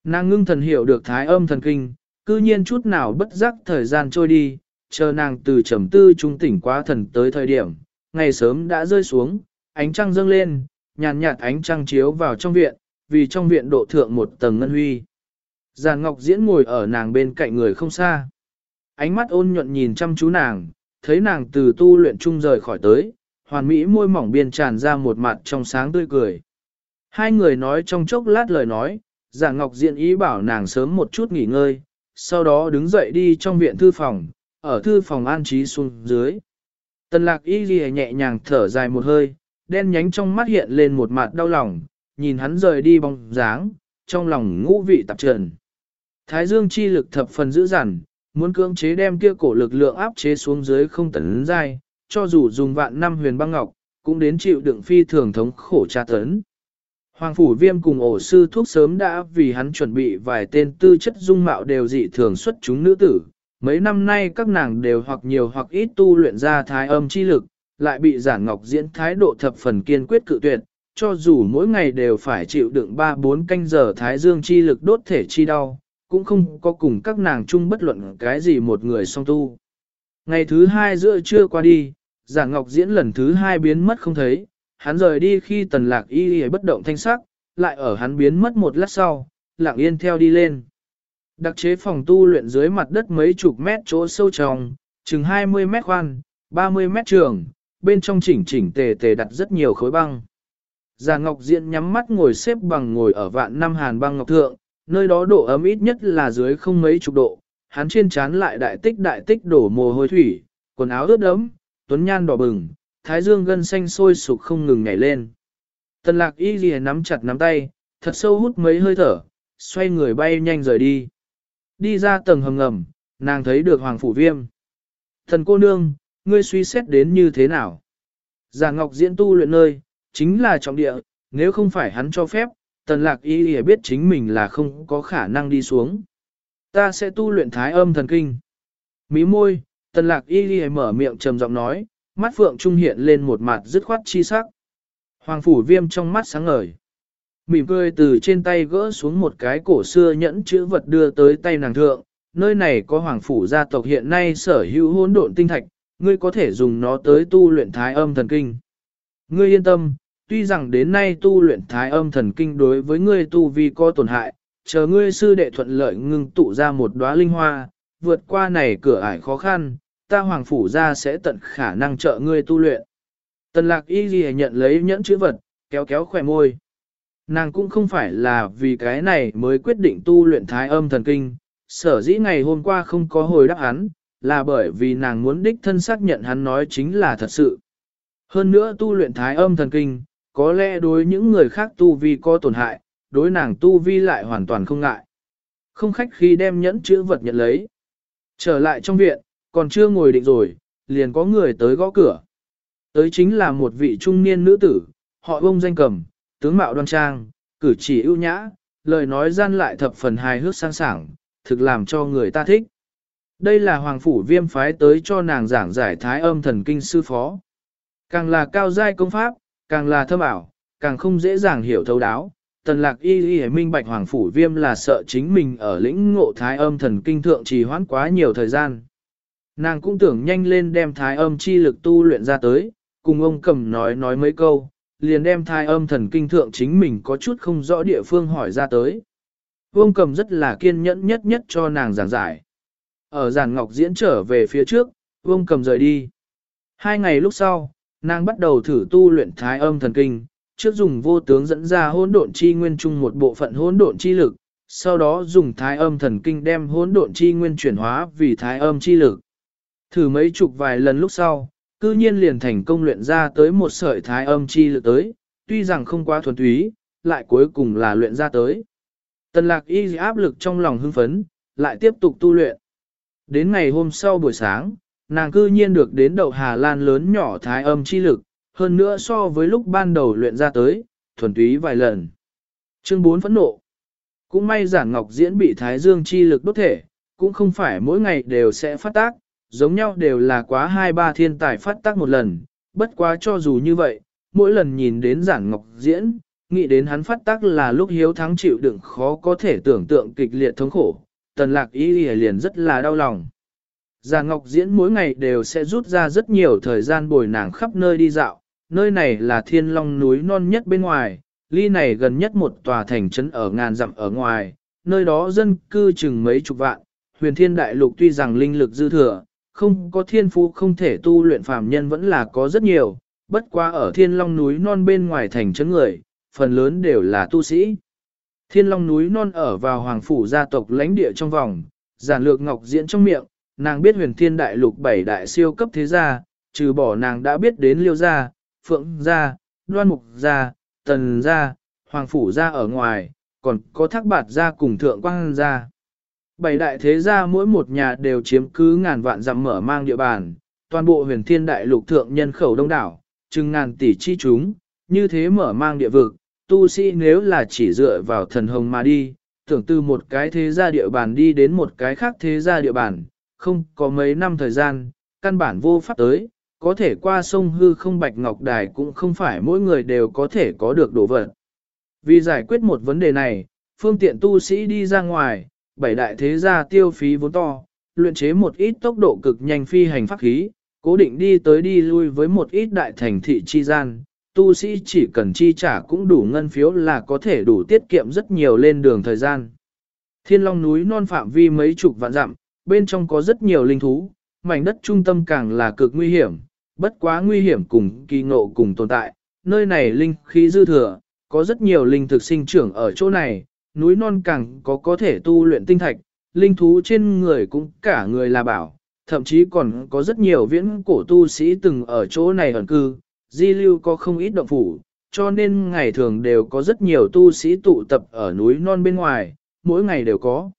Nàng ngưng thần hiểu được thái âm thần kinh, cư nhiên chút nào bất giác thời gian trôi đi, chờ nàng từ trầm tư trung tỉnh quá thần tới thời điểm, ngày sớm đã rơi xuống, ánh trăng dâng lên, nhàn nhạt ánh trăng chiếu vào trong viện, vì trong viện độ thượng một tầng ngân huy. Giàn Ngọc Diễn ngồi ở nàng bên cạnh người không xa. Ánh mắt ôn nhuận nhìn chăm chú nàng, thấy nàng từ tu luyện chung rời khỏi tới, hoàn mỹ môi mỏng biên tràn ra một mặt trong sáng tươi cười. Hai người nói trong chốc lát lời nói, giả Ngọc Diện ý bảo nàng sớm một chút nghỉ ngơi, sau đó đứng dậy đi trong viện thư phòng, ở thư phòng an trí xuống dưới. Tần lạc y ghi nhẹ nhàng thở dài một hơi, đen nhánh trong mắt hiện lên một mặt đau lòng, nhìn hắn rời đi bóng dáng, trong lòng ngũ vị tạp trần. Thái dương chi lực thập phần dữ dằn, muốn cưỡng chế đem kia cổ lực lượng áp chế xuống dưới không tấn dai, cho dù dùng vạn năm huyền băng ngọc, cũng đến chịu đựng phi thường thống khổ tra tấn. Hoàng phủ viêm cùng ổ sư thuốc sớm đã vì hắn chuẩn bị vài tên tư chất dung mạo đều dị thường xuất chúng nữ tử. Mấy năm nay các nàng đều hoặc nhiều hoặc ít tu luyện ra thái âm chi lực, lại bị giản ngọc diễn thái độ thập phần kiên quyết cự tuyệt, cho dù mỗi ngày đều phải chịu đựng 3-4 canh giờ thái dương chi lực đốt thể chi đau, cũng không có cùng các nàng chung bất luận cái gì một người song tu. Ngày thứ hai giữa trưa qua đi, giả ngọc diễn lần thứ hai biến mất không thấy, hắn rời đi khi tần lạc y y bất động thanh sắc, lại ở hắn biến mất một lát sau, lặng yên theo đi lên. Đặc chế phòng tu luyện dưới mặt đất mấy chục mét chỗ sâu trong, chừng 20 mét khoan, 30 mét trường, bên trong chỉnh chỉnh tề tề đặt rất nhiều khối băng. Già Ngọc Diện nhắm mắt ngồi xếp bằng ngồi ở vạn năm hàn băng ngọc thượng, nơi đó độ ấm ít nhất là dưới không mấy chục độ, hắn trên trán lại đại tích đại tích đổ mồ hôi thủy, quần áo ướt đẫm, tuấn nhan đỏ bừng, thái dương gân xanh sôi sục không ngừng nhảy lên. Tần lạc y ghi nắm chặt nắm tay, thật sâu hút mấy hơi thở, xoay người bay nhanh rời đi. Đi ra tầng hầm ngầm, nàng thấy được Hoàng Phủ Viêm. Thần cô nương, ngươi suy xét đến như thế nào? Giả Ngọc diễn tu luyện nơi, chính là trọng địa, nếu không phải hắn cho phép, tần lạc y ghi biết chính mình là không có khả năng đi xuống. Ta sẽ tu luyện thái âm thần kinh. Mí môi, tần lạc y ghi mở miệng trầm giọng nói, mắt phượng trung hiện lên một mặt dứt khoát chi sắc. Hoàng phủ viêm trong mắt sáng ngời. Mỉm cười từ trên tay gỡ xuống một cái cổ xưa nhẫn chữ vật đưa tới tay nàng thượng, nơi này có hoàng phủ gia tộc hiện nay sở hữu hỗn độn tinh thạch, ngươi có thể dùng nó tới tu luyện thái âm thần kinh. Ngươi yên tâm, tuy rằng đến nay tu luyện thái âm thần kinh đối với ngươi tu vi có tổn hại, chờ ngươi sư đệ thuận lợi ngưng tụ ra một đóa linh hoa, vượt qua này cửa ải khó khăn, ta hoàng phủ gia sẽ tận khả năng trợ ngươi tu luyện. Tần lạc y ghi nhận lấy nhẫn chữ vật, kéo kéo khỏe môi. Nàng cũng không phải là vì cái này mới quyết định tu luyện thái âm thần kinh, sở dĩ ngày hôm qua không có hồi đáp hắn, là bởi vì nàng muốn đích thân xác nhận hắn nói chính là thật sự. Hơn nữa tu luyện thái âm thần kinh, có lẽ đối những người khác tu vi có tổn hại, đối nàng tu vi lại hoàn toàn không ngại. Không khách khi đem nhẫn chữ vật nhận lấy. Trở lại trong viện, còn chưa ngồi định rồi, liền có người tới gõ cửa. Tới chính là một vị trung niên nữ tử, họ bông danh cầm, tướng mạo đoan trang, cử chỉ ưu nhã, lời nói gian lại thập phần hài hước sang sảng, thực làm cho người ta thích. Đây là hoàng phủ viêm phái tới cho nàng giảng giải thái âm thần kinh sư phó. Càng là cao giai công pháp, càng là thâm ảo, càng không dễ dàng hiểu thấu đáo. Tần lạc y y minh bạch hoàng phủ viêm là sợ chính mình ở lĩnh ngộ thái âm thần kinh thượng trì hoãn quá nhiều thời gian. Nàng cũng tưởng nhanh lên đem thái âm chi lực tu luyện ra tới, cùng ông cầm nói nói mấy câu, liền đem thái âm thần kinh thượng chính mình có chút không rõ địa phương hỏi ra tới. Vương cầm rất là kiên nhẫn nhất nhất cho nàng giảng giải. Ở giàn ngọc diễn trở về phía trước, vương cầm rời đi. Hai ngày lúc sau, nàng bắt đầu thử tu luyện thái âm thần kinh, trước dùng vô tướng dẫn ra hỗn độn chi nguyên chung một bộ phận hỗn độn chi lực, sau đó dùng thái âm thần kinh đem hỗn độn chi nguyên chuyển hóa vì thái âm chi lực. Thử mấy chục vài lần lúc sau, cư nhiên liền thành công luyện ra tới một sợi thái âm chi lực tới, tuy rằng không quá thuần túy, lại cuối cùng là luyện ra tới. Tần lạc y áp lực trong lòng hưng phấn, lại tiếp tục tu luyện. Đến ngày hôm sau buổi sáng, nàng cư nhiên được đến đầu Hà Lan lớn nhỏ thái âm chi lực, hơn nữa so với lúc ban đầu luyện ra tới, thuần túy vài lần. Chương 4 phẫn nộ. Cũng may giản ngọc diễn bị thái dương chi lực đốt thể, cũng không phải mỗi ngày đều sẽ phát tác, giống nhau đều là quá hai ba thiên tài phát tác một lần, bất quá cho dù như vậy, mỗi lần nhìn đến giản ngọc diễn, nghĩ đến hắn phát tác là lúc hiếu thắng chịu đựng khó có thể tưởng tượng kịch liệt thống khổ, tần lạc ý liền rất là đau lòng. Già ngọc diễn mỗi ngày đều sẽ rút ra rất nhiều thời gian bồi nàng khắp nơi đi dạo, nơi này là thiên long núi non nhất bên ngoài, ly này gần nhất một tòa thành trấn ở ngàn dặm ở ngoài, nơi đó dân cư chừng mấy chục vạn, huyền thiên đại lục tuy rằng linh lực dư thừa, không có thiên phú không thể tu luyện phàm nhân vẫn là có rất nhiều, bất quá ở thiên long núi non bên ngoài thành trấn người, phần lớn đều là tu sĩ. Thiên long núi non ở vào hoàng phủ gia tộc lãnh địa trong vòng, giản lược ngọc diễn trong miệng, nàng biết huyền thiên đại lục bảy đại siêu cấp thế gia, trừ bỏ nàng đã biết đến liêu gia, phượng gia, đoan mục gia, tần gia, hoàng phủ gia ở ngoài, còn có thác bạt gia cùng thượng quang gia. Bảy đại thế gia mỗi một nhà đều chiếm cứ ngàn vạn dặm mở mang địa bàn, toàn bộ huyền thiên đại lục thượng nhân khẩu đông đảo, chừng ngàn tỷ chi chúng, như thế mở mang địa vực, tu sĩ nếu là chỉ dựa vào thần hồng mà đi, tưởng từ một cái thế gia địa bàn đi đến một cái khác thế gia địa bàn, không có mấy năm thời gian, căn bản vô pháp tới, có thể qua sông hư không bạch ngọc đài cũng không phải mỗi người đều có thể có được đồ vật. Vì giải quyết một vấn đề này, phương tiện tu sĩ đi ra ngoài, bảy đại thế gia tiêu phí vốn to, luyện chế một ít tốc độ cực nhanh phi hành pháp khí, cố định đi tới đi lui với một ít đại thành thị chi gian, tu sĩ chỉ cần chi trả cũng đủ ngân phiếu là có thể đủ tiết kiệm rất nhiều lên đường thời gian. Thiên Long núi non phạm vi mấy chục vạn dặm, bên trong có rất nhiều linh thú, mảnh đất trung tâm càng là cực nguy hiểm, bất quá nguy hiểm cùng kỳ ngộ cùng tồn tại, nơi này linh khí dư thừa, có rất nhiều linh thực sinh trưởng ở chỗ này, núi non càng có có thể tu luyện tinh thạch, linh thú trên người cũng cả người là bảo, thậm chí còn có rất nhiều viễn cổ tu sĩ từng ở chỗ này ẩn cư, di lưu có không ít động phủ, cho nên ngày thường đều có rất nhiều tu sĩ tụ tập ở núi non bên ngoài, mỗi ngày đều có.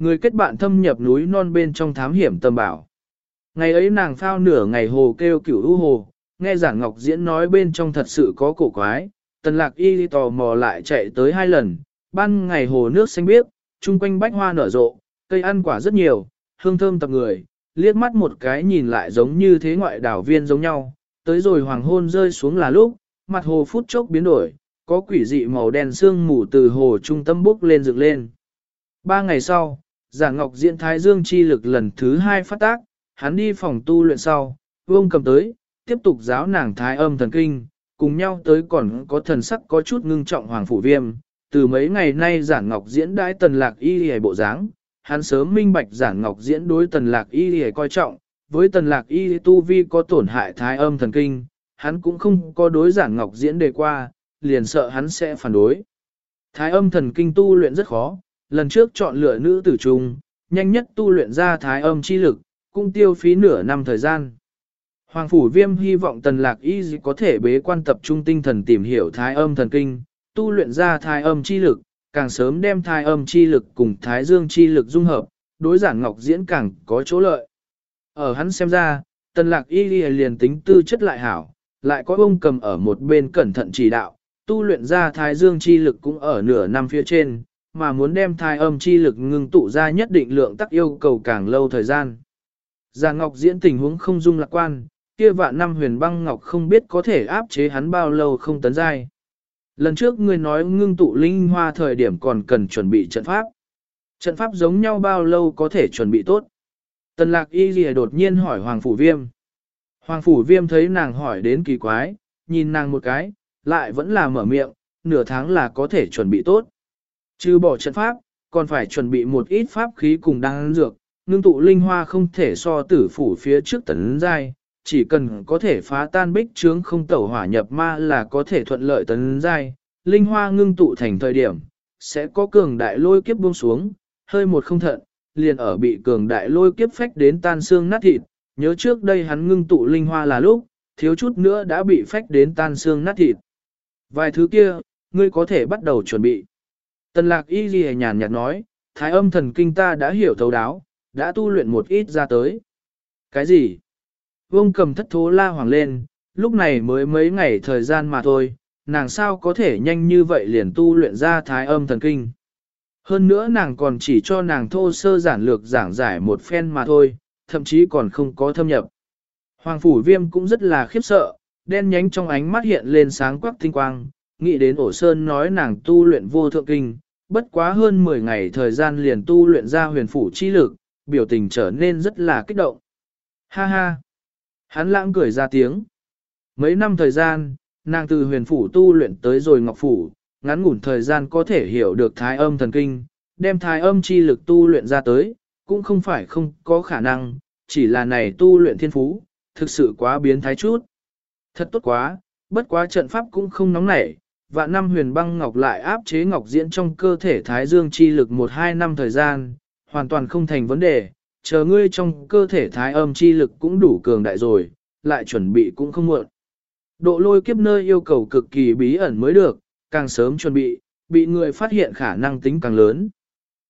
Người kết bạn thâm nhập núi non bên trong thám hiểm tầm bảo. Ngày ấy nàng phao nửa ngày hồ kêu cửu u hồ, nghe giảng ngọc diễn nói bên trong thật sự có cổ quái, tần lạc y tò mò lại chạy tới hai lần, ban ngày hồ nước xanh biếc, chung quanh bách hoa nở rộ, cây ăn quả rất nhiều, hương thơm tập người, liếc mắt một cái nhìn lại giống như thế ngoại đảo viên giống nhau, tới rồi hoàng hôn rơi xuống là lúc, mặt hồ phút chốc biến đổi, có quỷ dị màu đen sương mù từ hồ trung tâm bốc lên dựng lên. Ba ngày sau, giả ngọc diện thái dương chi lực lần thứ hai phát tác, hắn đi phòng tu luyện sau, vương cầm tới, tiếp tục giáo nàng thái âm thần kinh, cùng nhau tới còn có thần sắc có chút ngưng trọng hoàng phủ viêm. Từ mấy ngày nay giản ngọc diễn đãi tần lạc y hề bộ dáng, hắn sớm minh bạch giản ngọc diễn đối tần lạc y hề coi trọng, với tần lạc y tu vi có tổn hại thái âm thần kinh, hắn cũng không có đối giản ngọc diễn đề qua, liền sợ hắn sẽ phản đối. Thái âm thần kinh tu luyện rất khó, lần trước chọn lựa nữ tử trung, nhanh nhất tu luyện ra thái âm chi lực, cũng tiêu phí nửa năm thời gian. Hoàng Phủ Viêm hy vọng tần lạc y có thể bế quan tập trung tinh thần tìm hiểu thái âm thần kinh, tu luyện ra thái âm chi lực, càng sớm đem thái âm chi lực cùng thái dương chi lực dung hợp, đối giản ngọc diễn càng có chỗ lợi. Ở hắn xem ra, tần lạc y liền tính tư chất lại hảo, lại có ông cầm ở một bên cẩn thận chỉ đạo, tu luyện ra thái dương chi lực cũng ở nửa năm phía trên, mà muốn đem thai âm chi lực ngưng tụ ra nhất định lượng tắc yêu cầu càng lâu thời gian. Già Ngọc diễn tình huống không dung lạc quan, kia vạn năm huyền băng Ngọc không biết có thể áp chế hắn bao lâu không tấn giai. Lần trước người nói ngưng tụ linh hoa thời điểm còn cần chuẩn bị trận pháp. Trận pháp giống nhau bao lâu có thể chuẩn bị tốt. Tần lạc y lìa đột nhiên hỏi Hoàng Phủ Viêm. Hoàng Phủ Viêm thấy nàng hỏi đến kỳ quái, nhìn nàng một cái, lại vẫn là mở miệng, nửa tháng là có thể chuẩn bị tốt. Trừ bỏ trận pháp, còn phải chuẩn bị một ít pháp khí cùng đan dược, ngưng tụ linh hoa không thể so tử phủ phía trước tấn giai, chỉ cần có thể phá tan bích trướng không tẩu hỏa nhập ma là có thể thuận lợi tấn giai, linh hoa ngưng tụ thành thời điểm, sẽ có cường đại lôi kiếp buông xuống, hơi một không thận, liền ở bị cường đại lôi kiếp phách đến tan xương nát thịt, nhớ trước đây hắn ngưng tụ linh hoa là lúc, thiếu chút nữa đã bị phách đến tan xương nát thịt. Vài thứ kia, ngươi có thể bắt đầu chuẩn bị. Tần lạc y ghi nhàn nhạt nói, thái âm thần kinh ta đã hiểu thấu đáo, đã tu luyện một ít ra tới. Cái gì? Vương cầm thất thố la hoàng lên, lúc này mới mấy ngày thời gian mà thôi, nàng sao có thể nhanh như vậy liền tu luyện ra thái âm thần kinh. Hơn nữa nàng còn chỉ cho nàng thô sơ giản lược giảng giải một phen mà thôi, thậm chí còn không có thâm nhập. Hoàng phủ viêm cũng rất là khiếp sợ, đen nhánh trong ánh mắt hiện lên sáng quắc tinh quang, nghĩ đến ổ sơn nói nàng tu luyện vô thượng kinh, bất quá hơn 10 ngày thời gian liền tu luyện ra huyền phủ chi lực, biểu tình trở nên rất là kích động. Ha ha! Hắn lãng cười ra tiếng. Mấy năm thời gian, nàng từ huyền phủ tu luyện tới rồi ngọc phủ, ngắn ngủn thời gian có thể hiểu được thái âm thần kinh, đem thái âm chi lực tu luyện ra tới, cũng không phải không có khả năng, chỉ là này tu luyện thiên phú, thực sự quá biến thái chút. Thật tốt quá, bất quá trận pháp cũng không nóng nảy, và năm huyền băng ngọc lại áp chế ngọc diễn trong cơ thể thái dương chi lực một hai năm thời gian, hoàn toàn không thành vấn đề, chờ ngươi trong cơ thể thái âm chi lực cũng đủ cường đại rồi, lại chuẩn bị cũng không muộn. Độ lôi kiếp nơi yêu cầu cực kỳ bí ẩn mới được, càng sớm chuẩn bị, bị người phát hiện khả năng tính càng lớn.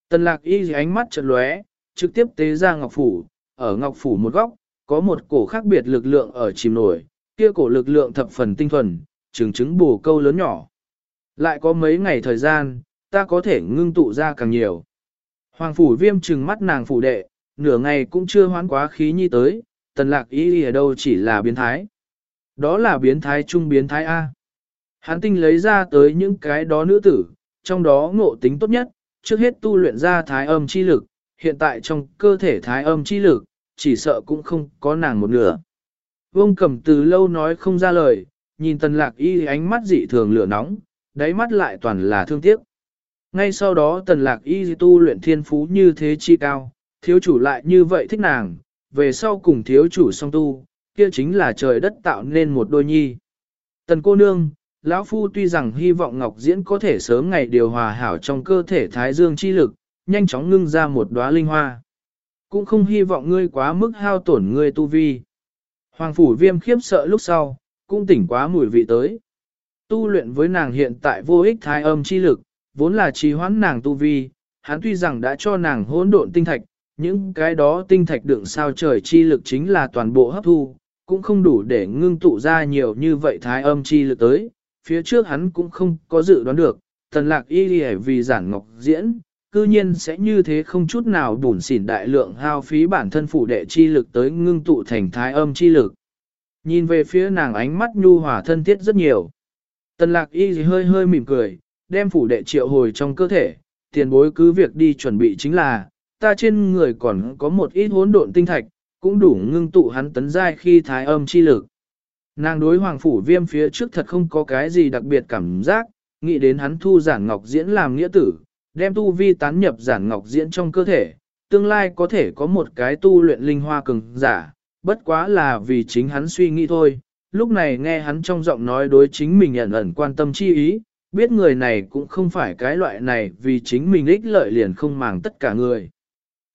Tần lạc y ánh mắt chợt lóe, trực tiếp tế ra ngọc phủ, ở ngọc phủ một góc, có một cổ khác biệt lực lượng ở chìm nổi, kia cổ lực lượng thập phần tinh thuần, trừng chứng bù câu lớn nhỏ. Lại có mấy ngày thời gian, ta có thể ngưng tụ ra càng nhiều. Hoàng phủ viêm trừng mắt nàng phủ đệ, nửa ngày cũng chưa hoán quá khí nhi tới, tần lạc y ở đâu chỉ là biến thái. Đó là biến thái trung biến thái A. Hắn tinh lấy ra tới những cái đó nữ tử, trong đó ngộ tính tốt nhất, trước hết tu luyện ra thái âm chi lực, hiện tại trong cơ thể thái âm chi lực, chỉ sợ cũng không có nàng một nửa. Vương cầm từ lâu nói không ra lời, nhìn tần lạc y ánh mắt dị thường lửa nóng, đáy mắt lại toàn là thương tiếc. Ngay sau đó tần lạc y tu luyện thiên phú như thế chi cao, thiếu chủ lại như vậy thích nàng, về sau cùng thiếu chủ song tu, kia chính là trời đất tạo nên một đôi nhi. Tần cô nương, lão phu tuy rằng hy vọng Ngọc Diễn có thể sớm ngày điều hòa hảo trong cơ thể thái dương chi lực, nhanh chóng ngưng ra một đóa linh hoa. Cũng không hy vọng ngươi quá mức hao tổn ngươi tu vi. Hoàng phủ viêm khiếp sợ lúc sau, cũng tỉnh quá mùi vị tới. Tu luyện với nàng hiện tại vô ích thái âm chi lực, vốn là trì hoãn nàng tu vi, hắn tuy rằng đã cho nàng hỗn độn tinh thạch, những cái đó tinh thạch đựng sao trời chi lực chính là toàn bộ hấp thu, cũng không đủ để ngưng tụ ra nhiều như vậy thái âm chi lực tới, phía trước hắn cũng không có dự đoán được, tần lạc y vì giản ngọc diễn, cư nhiên sẽ như thế không chút nào bùn xỉn đại lượng hao phí bản thân phủ đệ chi lực tới ngưng tụ thành thái âm chi lực. Nhìn về phía nàng ánh mắt nhu hòa thân thiết rất nhiều. Tần lạc y hơi hơi mỉm cười, đem phủ đệ triệu hồi trong cơ thể, tiền bối cứ việc đi chuẩn bị chính là, ta trên người còn có một ít hỗn độn tinh thạch, cũng đủ ngưng tụ hắn tấn giai khi thái âm chi lực. Nàng đối hoàng phủ viêm phía trước thật không có cái gì đặc biệt cảm giác, nghĩ đến hắn thu giản ngọc diễn làm nghĩa tử, đem tu vi tán nhập giản ngọc diễn trong cơ thể, tương lai có thể có một cái tu luyện linh hoa cường giả, bất quá là vì chính hắn suy nghĩ thôi. Lúc này nghe hắn trong giọng nói đối chính mình ẩn ẩn quan tâm chi ý, biết người này cũng không phải cái loại này vì chính mình ích lợi liền không màng tất cả người.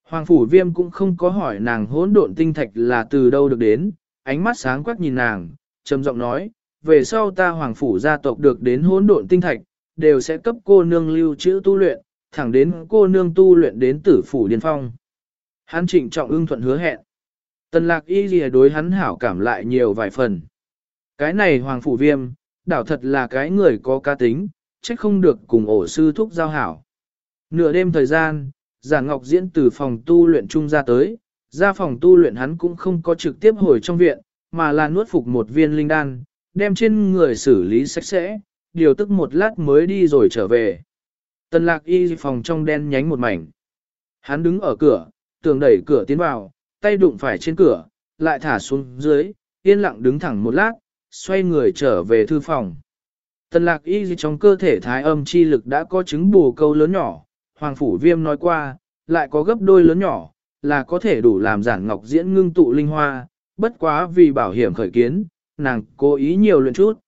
Hoàng phủ viêm cũng không có hỏi nàng hỗn độn tinh thạch là từ đâu được đến, ánh mắt sáng quắc nhìn nàng, trầm giọng nói, về sau ta hoàng phủ gia tộc được đến hỗn độn tinh thạch, đều sẽ cấp cô nương lưu trữ tu luyện, thẳng đến cô nương tu luyện đến tử phủ điên phong. Hắn trịnh trọng ưng thuận hứa hẹn. Tần lạc y lìa đối hắn hảo cảm lại nhiều vài phần. Cái này hoàng phủ viêm, đảo thật là cái người có ca tính, trách không được cùng ổ sư thúc giao hảo. Nửa đêm thời gian, giả ngọc diễn từ phòng tu luyện trung ra tới, ra phòng tu luyện hắn cũng không có trực tiếp hồi trong viện, mà là nuốt phục một viên linh đan, đem trên người xử lý sạch sẽ, điều tức một lát mới đi rồi trở về. Tần lạc y phòng trong đen nhánh một mảnh. Hắn đứng ở cửa, tường đẩy cửa tiến vào, tay đụng phải trên cửa, lại thả xuống dưới, yên lặng đứng thẳng một lát, xoay người trở về thư phòng. Tần lạc y trong cơ thể thái âm chi lực đã có chứng bù câu lớn nhỏ, Hoàng Phủ Viêm nói qua, lại có gấp đôi lớn nhỏ, là có thể đủ làm giản ngọc diễn ngưng tụ linh hoa, bất quá vì bảo hiểm khởi kiến, nàng cố ý nhiều luyện chút.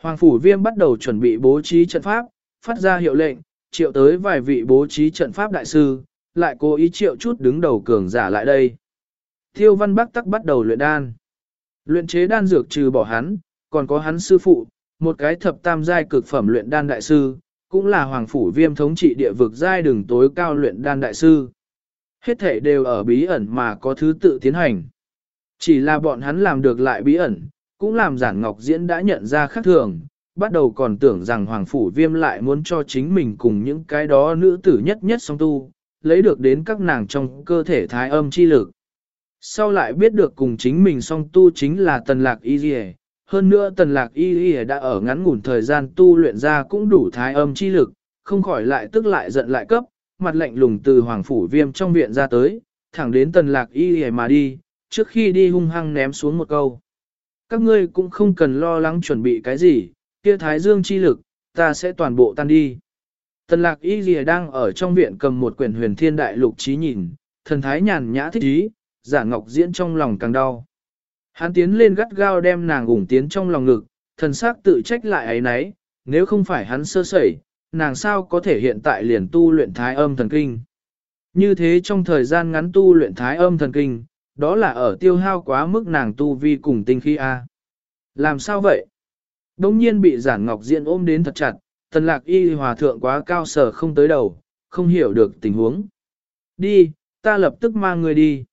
Hoàng Phủ Viêm bắt đầu chuẩn bị bố trí trận pháp, phát ra hiệu lệnh, triệu tới vài vị bố trí trận pháp đại sư, lại cố ý triệu chút đứng đầu cường giả lại đây. Thiêu Văn Bắc tắc bắt đầu luyện đan. Luyện chế đan dược trừ bỏ hắn, còn có hắn sư phụ, một cái thập tam giai cực phẩm luyện đan đại sư, cũng là hoàng phủ viêm thống trị địa vực giai đường tối cao luyện đan đại sư. Hết thể đều ở bí ẩn mà có thứ tự tiến hành. Chỉ là bọn hắn làm được lại bí ẩn, cũng làm giản ngọc diễn đã nhận ra khác thường, bắt đầu còn tưởng rằng hoàng phủ viêm lại muốn cho chính mình cùng những cái đó nữ tử nhất nhất song tu, lấy được đến các nàng trong cơ thể thái âm chi lực. Sau lại biết được cùng chính mình song tu chính là tần lạc y dì hơn nữa tần lạc y y đã ở ngắn ngủn thời gian tu luyện ra cũng đủ thái âm chi lực, không khỏi lại tức lại giận lại cấp, mặt lạnh lùng từ hoàng phủ viêm trong viện ra tới, thẳng đến tần lạc y y mà đi, trước khi đi hung hăng ném xuống một câu. Các ngươi cũng không cần lo lắng chuẩn bị cái gì, kia thái dương chi lực, ta sẽ toàn bộ tan đi. Tần lạc y y đang ở trong viện cầm một quyển huyền thiên đại lục trí nhìn, thần thái nhàn nhã thích ý, giả ngọc diễn trong lòng càng đau. Hắn tiến lên gắt gao đem nàng ủng tiến trong lòng ngực, thần sắc tự trách lại ấy nấy, nếu không phải hắn sơ sẩy, nàng sao có thể hiện tại liền tu luyện thái âm thần kinh. Như thế trong thời gian ngắn tu luyện thái âm thần kinh, đó là ở tiêu hao quá mức nàng tu vi cùng tinh khí A. Làm sao vậy? Đông nhiên bị giản ngọc diện ôm đến thật chặt, thần lạc y hòa thượng quá cao sở không tới đầu, không hiểu được tình huống. Đi, ta lập tức mang người đi.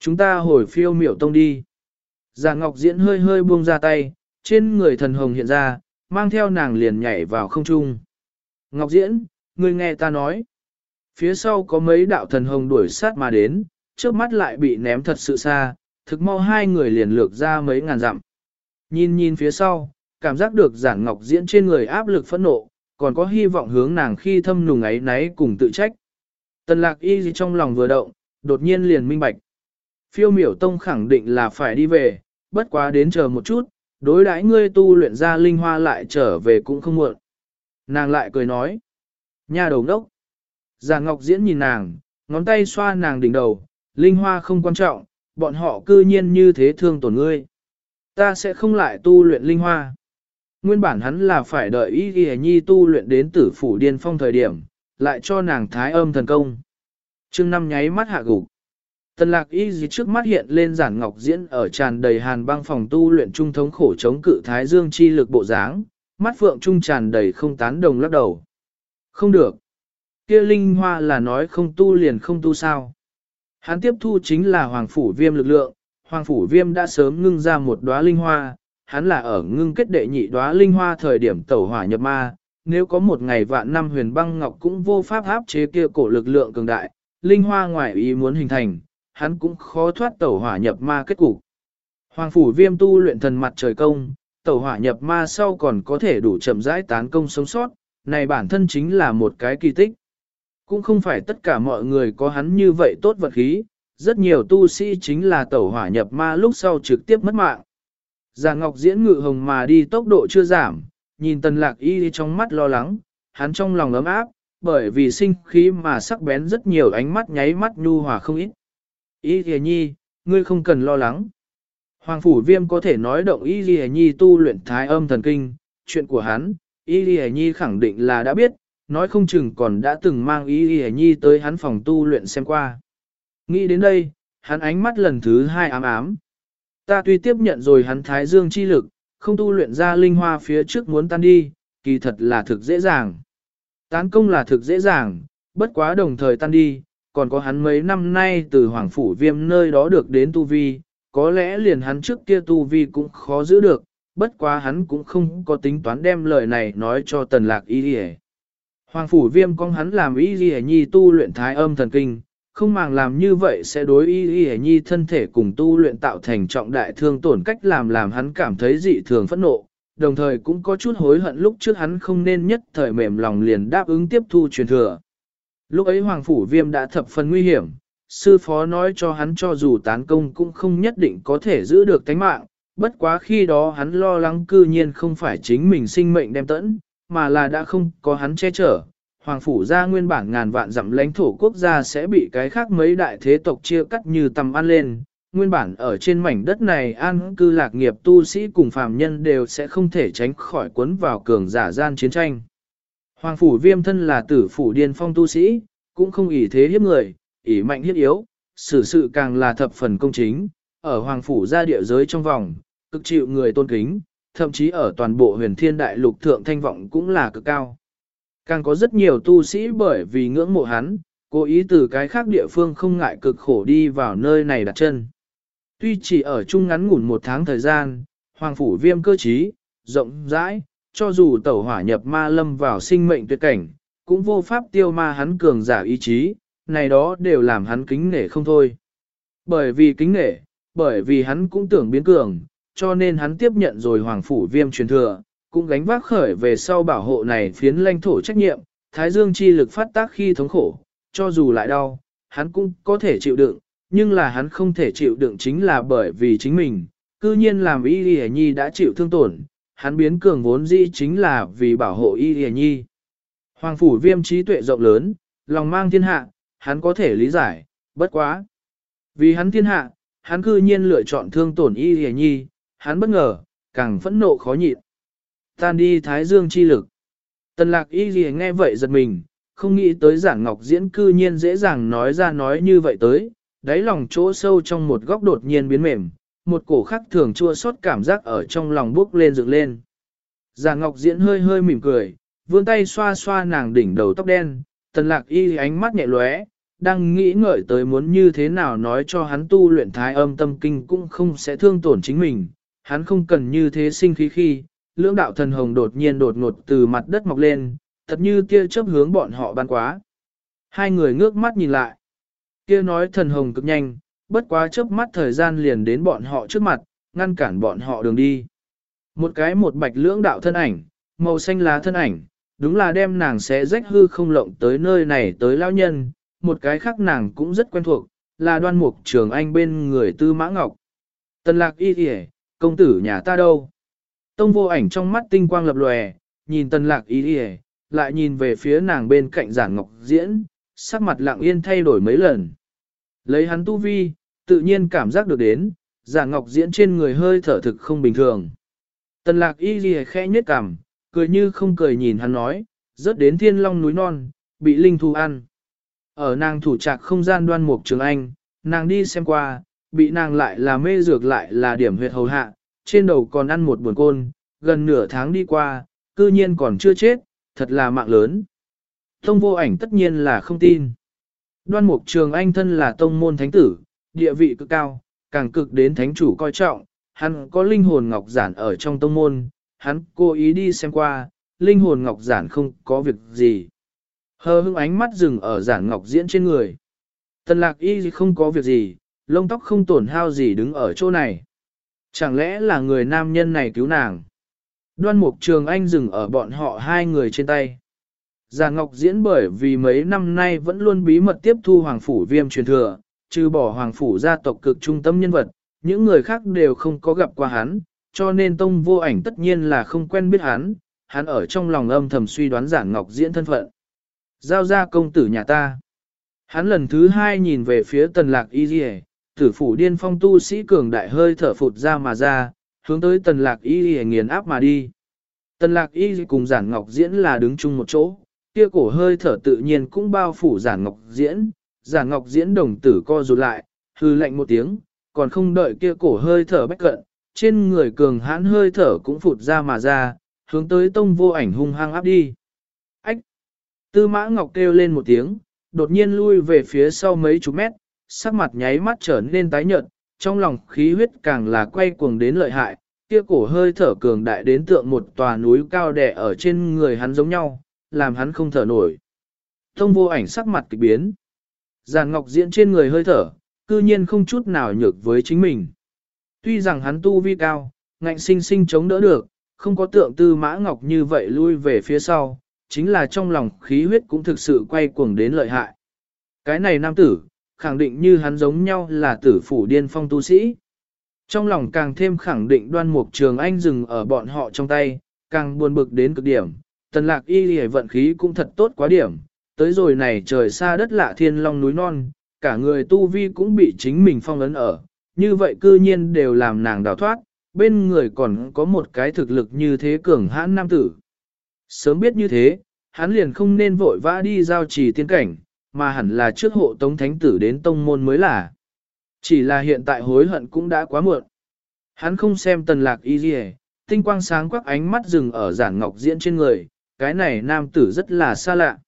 Chúng ta hồi phiêu miểu tông đi. Già Ngọc Diễn hơi hơi buông ra tay, trên người thần hồng hiện ra, mang theo nàng liền nhảy vào không trung. Ngọc Diễn, ngươi nghe ta nói. Phía sau có mấy đạo thần hồng đuổi sát mà đến, trước mắt lại bị ném thật sự xa, thực mau hai người liền lược ra mấy ngàn dặm. Nhìn nhìn phía sau, cảm giác được giản ngọc diễn trên người áp lực phẫn nộ, còn có hy vọng hướng nàng khi thâm nùng ấy náy cùng tự trách. Tần lạc y gì trong lòng vừa động, đột nhiên liền minh bạch. Phiêu miểu tông khẳng định là phải đi về, bất quá đến chờ một chút, đối đãi ngươi tu luyện ra linh hoa lại trở về cũng không muộn. Nàng lại cười nói. nhà đầu đốc. Già Ngọc Diễn nhìn nàng, ngón tay xoa nàng đỉnh đầu, linh hoa không quan trọng, bọn họ cư nhiên như thế thương tổn ngươi. Ta sẽ không lại tu luyện linh hoa. Nguyên bản hắn là phải đợi Y Ghi Nhi tu luyện đến tử phủ điên phong thời điểm, lại cho nàng thái âm thần công. Trương năm nháy mắt hạ gục. Tần lạc y gì trước mắt hiện lên giản ngọc diễn ở tràn đầy hàn băng phòng tu luyện trung thống khổ chống cự thái dương chi lực bộ dáng, mắt phượng trung tràn đầy không tán đồng lắc đầu. Không được. Kia linh hoa là nói không tu liền không tu sao. Hắn tiếp thu chính là hoàng phủ viêm lực lượng, hoàng phủ viêm đã sớm ngưng ra một đóa linh hoa, hắn là ở ngưng kết đệ nhị đóa linh hoa thời điểm tẩu hỏa nhập ma, nếu có một ngày vạn năm huyền băng ngọc cũng vô pháp áp chế kia cổ lực lượng cường đại, linh hoa ngoại ý muốn hình thành, hắn cũng khó thoát tẩu hỏa nhập ma kết cục. Hoàng phủ viêm tu luyện thần mặt trời công, tẩu hỏa nhập ma sau còn có thể đủ chậm rãi tán công sống sót, này bản thân chính là một cái kỳ tích. Cũng không phải tất cả mọi người có hắn như vậy tốt vật khí, rất nhiều tu sĩ chính là tẩu hỏa nhập ma lúc sau trực tiếp mất mạng. Già Ngọc diễn ngự hồng mà đi tốc độ chưa giảm, nhìn tần lạc y trong mắt lo lắng, hắn trong lòng ấm áp, bởi vì sinh khí mà sắc bén rất nhiều ánh mắt nháy mắt nhu hòa không ít. Y Ghi Nhi, ngươi không cần lo lắng. Hoàng Phủ Viêm có thể nói động Y Ghi Nhi tu luyện thái âm thần kinh, chuyện của hắn, Y Ghi Nhi khẳng định là đã biết, nói không chừng còn đã từng mang Y Ghi Nhi tới hắn phòng tu luyện xem qua. Nghĩ đến đây, hắn ánh mắt lần thứ hai ám ám. Ta tuy tiếp nhận rồi hắn thái dương chi lực, không tu luyện ra linh hoa phía trước muốn tan đi, kỳ thật là thực dễ dàng. Tán công là thực dễ dàng, bất quá đồng thời tan đi, còn có hắn mấy năm nay từ Hoàng Phủ Viêm nơi đó được đến Tu Vi, có lẽ liền hắn trước kia Tu Vi cũng khó giữ được, bất quá hắn cũng không có tính toán đem lời này nói cho Tần Lạc Y Điề. Hoàng Phủ Viêm con hắn làm Y Điề Nhi tu luyện thái âm thần kinh, không màng làm như vậy sẽ đối Y Điề Nhi thân thể cùng tu luyện tạo thành trọng đại thương tổn cách làm làm hắn cảm thấy dị thường phẫn nộ, đồng thời cũng có chút hối hận lúc trước hắn không nên nhất thời mềm lòng liền đáp ứng tiếp thu truyền thừa. Lúc ấy Hoàng Phủ Viêm đã thập phần nguy hiểm, sư phó nói cho hắn cho dù tán công cũng không nhất định có thể giữ được tánh mạng, bất quá khi đó hắn lo lắng cư nhiên không phải chính mình sinh mệnh đem tẫn, mà là đã không có hắn che chở. Hoàng Phủ ra nguyên bản ngàn vạn dặm lãnh thổ quốc gia sẽ bị cái khác mấy đại thế tộc chia cắt như tầm ăn lên, nguyên bản ở trên mảnh đất này an cư lạc nghiệp tu sĩ cùng phàm nhân đều sẽ không thể tránh khỏi cuốn vào cường giả gian chiến tranh. Hoàng phủ viêm thân là tử phủ điên phong tu sĩ, cũng không ỷ thế hiếp người, ỷ mạnh hiếp yếu, xử sự càng là thập phần công chính, ở hoàng phủ gia địa giới trong vòng, cực chịu người tôn kính, thậm chí ở toàn bộ huyền thiên đại lục thượng thanh vọng cũng là cực cao. Càng có rất nhiều tu sĩ bởi vì ngưỡng mộ hắn, cố ý từ cái khác địa phương không ngại cực khổ đi vào nơi này đặt chân. Tuy chỉ ở chung ngắn ngủn một tháng thời gian, hoàng phủ viêm cơ trí, rộng rãi, cho dù tẩu hỏa nhập ma lâm vào sinh mệnh tuyệt cảnh, cũng vô pháp tiêu ma hắn cường giả ý chí, này đó đều làm hắn kính nể không thôi. Bởi vì kính nể, bởi vì hắn cũng tưởng biến cường, cho nên hắn tiếp nhận rồi hoàng phủ viêm truyền thừa, cũng gánh vác khởi về sau bảo hộ này phiến lãnh thổ trách nhiệm, thái dương chi lực phát tác khi thống khổ, cho dù lại đau, hắn cũng có thể chịu đựng, nhưng là hắn không thể chịu đựng chính là bởi vì chính mình, cư nhiên làm y lì nhi đã chịu thương tổn, hắn biến cường vốn dĩ chính là vì bảo hộ y hề nhi. Hoàng phủ viêm trí tuệ rộng lớn, lòng mang thiên hạ, hắn có thể lý giải, bất quá. Vì hắn thiên hạ, hắn cư nhiên lựa chọn thương tổn y hề nhi, hắn bất ngờ, càng phẫn nộ khó nhịn. Tan đi thái dương chi lực. Tần lạc y hề nghe vậy giật mình, không nghĩ tới giảng ngọc diễn cư nhiên dễ dàng nói ra nói như vậy tới, đáy lòng chỗ sâu trong một góc đột nhiên biến mềm, một cổ khắc thường chua xót cảm giác ở trong lòng bốc lên dựng lên. Già Ngọc Diễn hơi hơi mỉm cười, vươn tay xoa xoa nàng đỉnh đầu tóc đen, tần lạc y ánh mắt nhẹ lóe, đang nghĩ ngợi tới muốn như thế nào nói cho hắn tu luyện thái âm tâm kinh cũng không sẽ thương tổn chính mình, hắn không cần như thế sinh khí khi, lưỡng đạo thần hồng đột nhiên đột ngột từ mặt đất mọc lên, thật như tia chớp hướng bọn họ ban quá. Hai người ngước mắt nhìn lại kia nói thần hồng cực nhanh, bất quá chớp mắt thời gian liền đến bọn họ trước mặt, ngăn cản bọn họ đường đi. Một cái một bạch lưỡng đạo thân ảnh, màu xanh lá thân ảnh, đúng là đem nàng sẽ rách hư không lộng tới nơi này tới lao nhân, một cái khác nàng cũng rất quen thuộc, là đoan mục trường anh bên người tư mã ngọc. Tần lạc y kìa, công tử nhà ta đâu? Tông vô ảnh trong mắt tinh quang lập lòe, nhìn tần lạc y kìa, lại nhìn về phía nàng bên cạnh giản ngọc diễn, sắc mặt lặng yên thay đổi mấy lần. Lấy hắn tu vi, tự nhiên cảm giác được đến, giả ngọc diễn trên người hơi thở thực không bình thường. Tần lạc y ghi khẽ nhếch cằm, cười như không cười nhìn hắn nói, rớt đến thiên long núi non, bị linh thu ăn. Ở nàng thủ trạc không gian đoan mục trường anh, nàng đi xem qua, bị nàng lại là mê dược lại là điểm huyệt hầu hạ, trên đầu còn ăn một buồn côn, gần nửa tháng đi qua, cư nhiên còn chưa chết, thật là mạng lớn. Tông vô ảnh tất nhiên là không tin. Đoan mục trường anh thân là tông môn thánh tử, địa vị cực cao, càng cực đến thánh chủ coi trọng, hắn có linh hồn ngọc giản ở trong tông môn, hắn cố ý đi xem qua, linh hồn ngọc giản không có việc gì. Hờ hững ánh mắt dừng ở giản ngọc diễn trên người. Tần lạc y không có việc gì, lông tóc không tổn hao gì đứng ở chỗ này. Chẳng lẽ là người nam nhân này cứu nàng? Đoan mục trường anh dừng ở bọn họ hai người trên tay. Giản Ngọc diễn bởi vì mấy năm nay vẫn luôn bí mật tiếp thu Hoàng Phủ viêm truyền thừa, trừ bỏ Hoàng Phủ gia tộc cực trung tâm nhân vật, những người khác đều không có gặp qua hắn, cho nên tông vô ảnh tất nhiên là không quen biết hắn, hắn ở trong lòng âm thầm suy đoán giản ngọc diễn thân phận. Giao ra công tử nhà ta. Hắn lần thứ hai nhìn về phía tần lạc y dì tử phủ điên phong tu sĩ cường đại hơi thở phụt ra mà ra, hướng tới tần lạc y dì nghiền áp mà đi. Tần lạc y cùng giản ngọc diễn là đứng chung một chỗ, kia cổ hơi thở tự nhiên cũng bao phủ giản ngọc diễn, Giả ngọc diễn đồng tử co rụt lại, hư lạnh một tiếng, còn không đợi kia cổ hơi thở bách cận, trên người cường hãn hơi thở cũng phụt ra mà ra, hướng tới tông vô ảnh hung hăng áp đi. Ách! Tư mã ngọc kêu lên một tiếng, đột nhiên lui về phía sau mấy chục mét, sắc mặt nháy mắt trở nên tái nhợt, trong lòng khí huyết càng là quay cuồng đến lợi hại, kia cổ hơi thở cường đại đến tượng một tòa núi cao đè ở trên người hắn giống nhau, làm hắn không thở nổi. Tông vô ảnh sắc mặt kịch biến. Giàn ngọc diễn trên người hơi thở, cư nhiên không chút nào nhược với chính mình. Tuy rằng hắn tu vi cao, ngạnh sinh sinh chống đỡ được, không có tượng tư mã ngọc như vậy lui về phía sau, chính là trong lòng khí huyết cũng thực sự quay cuồng đến lợi hại. Cái này nam tử, khẳng định như hắn giống nhau là tử phủ điên phong tu sĩ. Trong lòng càng thêm khẳng định đoan mục trường anh dừng ở bọn họ trong tay, càng buồn bực đến cực điểm. Tần lạc y hề vận khí cũng thật tốt quá điểm, tới rồi này trời xa đất lạ thiên long núi non, cả người tu vi cũng bị chính mình phong ấn ở, như vậy cư nhiên đều làm nàng đào thoát, bên người còn có một cái thực lực như thế cường hãn nam tử. Sớm biết như thế, hắn liền không nên vội vã đi giao trì tiên cảnh, mà hẳn là trước hộ tống thánh tử đến tông môn mới là. Chỉ là hiện tại hối hận cũng đã quá muộn. Hắn không xem tần lạc y gì tinh quang sáng quắc ánh mắt dừng ở giản ngọc diễn trên người, cái này nam tử rất là xa lạ.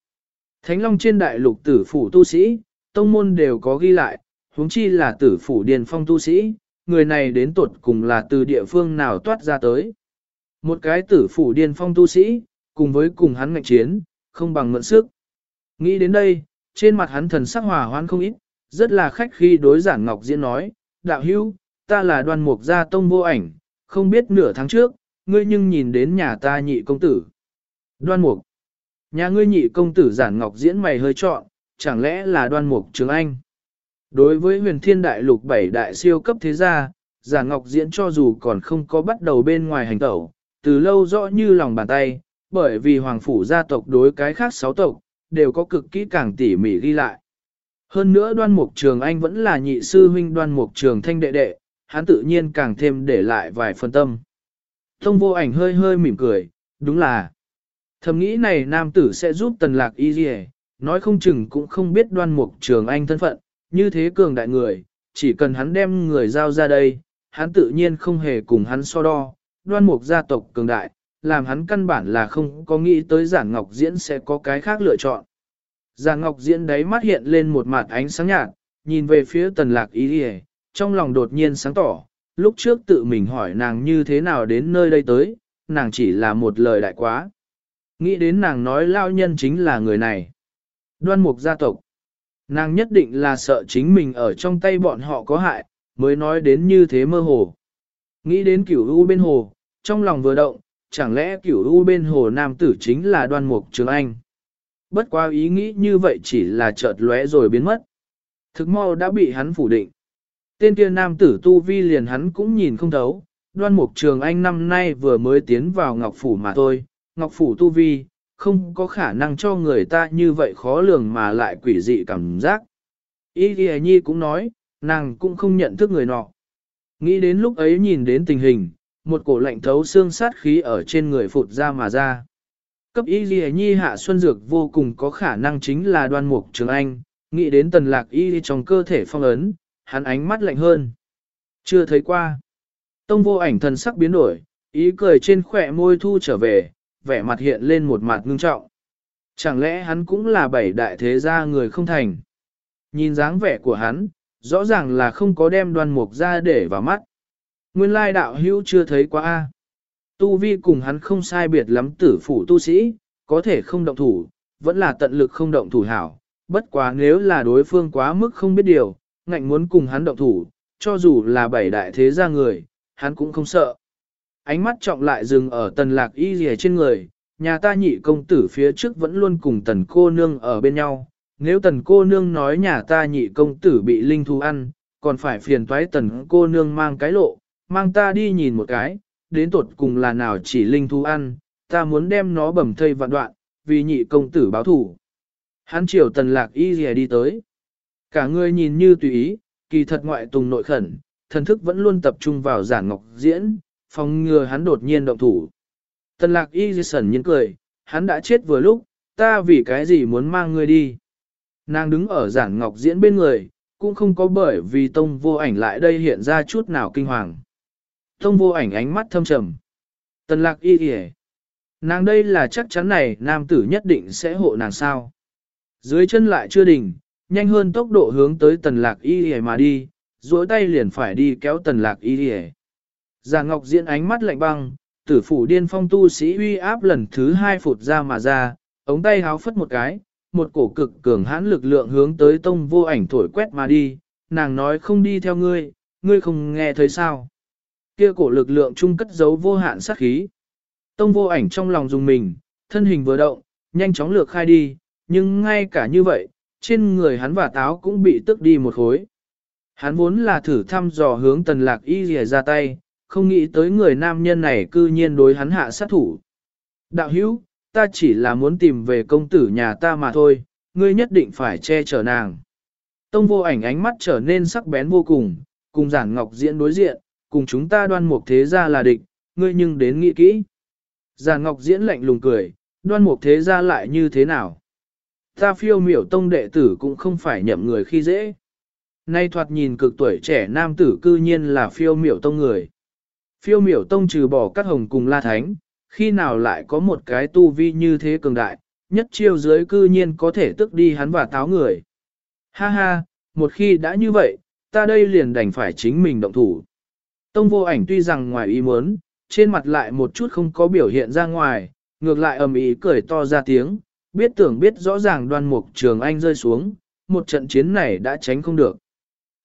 Thánh Long trên đại lục tử phủ tu sĩ, tông môn đều có ghi lại, huống chi là tử phủ điền phong tu sĩ, người này đến tuột cùng là từ địa phương nào toát ra tới. Một cái tử phủ điền phong tu sĩ, cùng với cùng hắn ngạch chiến, không bằng mượn sức. Nghĩ đến đây, trên mặt hắn thần sắc hòa hoan không ít, rất là khách khi đối giản ngọc diễn nói, đạo hữu, ta là đoan mục gia tông vô ảnh, không biết nửa tháng trước, ngươi nhưng nhìn đến nhà ta nhị công tử. Đoan mục, nhà ngươi nhị công tử giản ngọc diễn mày hơi trọn, chẳng lẽ là đoan mục trường anh. Đối với huyền thiên đại lục bảy đại siêu cấp thế gia, giả ngọc diễn cho dù còn không có bắt đầu bên ngoài hành tẩu, từ lâu rõ như lòng bàn tay, bởi vì hoàng phủ gia tộc đối cái khác sáu tộc, đều có cực kỹ càng tỉ mỉ ghi lại. Hơn nữa đoan mục trường anh vẫn là nhị sư huynh đoan mục trường thanh đệ đệ, hắn tự nhiên càng thêm để lại vài phần tâm. Thông vô ảnh hơi hơi mỉm cười, đúng là. Thầm nghĩ này nam tử sẽ giúp tần lạc y dì nói không chừng cũng không biết đoan mục trường anh thân phận, như thế cường đại người, chỉ cần hắn đem người giao ra đây, hắn tự nhiên không hề cùng hắn so đo, đoan mục gia tộc cường đại, làm hắn căn bản là không có nghĩ tới giản ngọc diễn sẽ có cái khác lựa chọn. Giản ngọc diễn đấy mắt hiện lên một mặt ánh sáng nhạt, nhìn về phía tần lạc ý đi trong lòng đột nhiên sáng tỏ, lúc trước tự mình hỏi nàng như thế nào đến nơi đây tới, nàng chỉ là một lời đại quá. Nghĩ đến nàng nói lao nhân chính là người này. Đoan mục gia tộc. Nàng nhất định là sợ chính mình ở trong tay bọn họ có hại, mới nói đến như thế mơ hồ. Nghĩ đến cửu u bên hồ, trong lòng vừa động, chẳng lẽ cửu u bên hồ nam tử chính là đoan mục trường anh. Bất quá ý nghĩ như vậy chỉ là chợt lóe rồi biến mất. Thực mau đã bị hắn phủ định. Tên kia nam tử tu vi liền hắn cũng nhìn không thấu, đoan mục trường anh năm nay vừa mới tiến vào Ngọc Phủ mà thôi, Ngọc Phủ tu vi, không có khả năng cho người ta như vậy khó lường mà lại quỷ dị cảm giác. Ý ghi nhi cũng nói, nàng cũng không nhận thức người nọ. Nghĩ đến lúc ấy nhìn đến tình hình, một cổ lạnh thấu xương sát khí ở trên người phụt ra mà ra. Cấp y ghi nhi hạ xuân dược vô cùng có khả năng chính là đoan mục trường anh, nghĩ đến tần lạc y trong cơ thể phong ấn, hắn ánh mắt lạnh hơn. Chưa thấy qua. Tông vô ảnh thần sắc biến đổi, ý cười trên khỏe môi thu trở về, vẻ mặt hiện lên một mặt ngưng trọng. Chẳng lẽ hắn cũng là bảy đại thế gia người không thành? Nhìn dáng vẻ của hắn, rõ ràng là không có đem đoan mục ra để vào mắt. Nguyên lai đạo hữu chưa thấy qua a. Tu vi cùng hắn không sai biệt lắm tử phủ tu sĩ, có thể không động thủ, vẫn là tận lực không động thủ hảo. Bất quá nếu là đối phương quá mức không biết điều, ngạnh muốn cùng hắn động thủ, cho dù là bảy đại thế gia người, hắn cũng không sợ. Ánh mắt trọng lại dừng ở tần lạc y rìa trên người, nhà ta nhị công tử phía trước vẫn luôn cùng tần cô nương ở bên nhau. Nếu tần cô nương nói nhà ta nhị công tử bị linh thú ăn, còn phải phiền toái tần cô nương mang cái lộ, mang ta đi nhìn một cái, đến tột cùng là nào chỉ linh thú ăn, ta muốn đem nó bầm thây vạn đoạn, vì nhị công tử báo thủ. Hắn chiều tần lạc y rìa đi tới. Cả người nhìn như tùy ý, kỳ thật ngoại tùng nội khẩn, thần thức vẫn luôn tập trung vào giản ngọc diễn, phòng ngừa hắn đột nhiên động thủ. Tần lạc y sẩn nhiên cười, hắn đã chết vừa lúc, ta vì cái gì muốn mang ngươi đi. Nàng đứng ở giản ngọc diễn bên người, cũng không có bởi vì tông vô ảnh lại đây hiện ra chút nào kinh hoàng. Tông vô ảnh ánh mắt thâm trầm. Tần lạc y kìa. Nàng đây là chắc chắn này nam tử nhất định sẽ hộ nàng sao. Dưới chân lại chưa đỉnh, nhanh hơn tốc độ hướng tới tần lạc y kìa mà đi, duỗi tay liền phải đi kéo tần lạc y kìa. Già Ngọc Diễn ánh mắt lạnh băng, tử phủ điên phong tu sĩ uy áp lần thứ hai phụt ra mà ra, ống tay háo phất một cái, một cổ cực cường hãn lực lượng hướng tới tông vô ảnh thổi quét mà đi, nàng nói không đi theo ngươi, ngươi không nghe thấy sao. Kia cổ lực lượng chung cất giấu vô hạn sát khí. Tông vô ảnh trong lòng dùng mình, thân hình vừa động, nhanh chóng lược khai đi, nhưng ngay cả như vậy, trên người hắn và táo cũng bị tức đi một khối. Hắn vốn là thử thăm dò hướng tần lạc y rìa ra tay, không nghĩ tới người nam nhân này cư nhiên đối hắn hạ sát thủ. Đạo hữu, ta chỉ là muốn tìm về công tử nhà ta mà thôi, ngươi nhất định phải che chở nàng. Tông vô ảnh ánh mắt trở nên sắc bén vô cùng, cùng giản ngọc diễn đối diện, cùng chúng ta đoan mục thế gia là địch, ngươi nhưng đến nghĩ kỹ. Giản ngọc diễn lạnh lùng cười, đoan mục thế gia lại như thế nào? Ta phiêu miểu tông đệ tử cũng không phải nhậm người khi dễ. Nay thoạt nhìn cực tuổi trẻ nam tử cư nhiên là phiêu miểu tông người. Phiêu miểu tông trừ bỏ các hồng cùng la thánh, khi nào lại có một cái tu vi như thế cường đại, nhất chiêu dưới cư nhiên có thể tức đi hắn và táo người. Ha ha, một khi đã như vậy, ta đây liền đành phải chính mình động thủ. Tông vô ảnh tuy rằng ngoài ý muốn, trên mặt lại một chút không có biểu hiện ra ngoài, ngược lại ầm ý cười to ra tiếng, biết tưởng biết rõ ràng đoan mục trường anh rơi xuống, một trận chiến này đã tránh không được.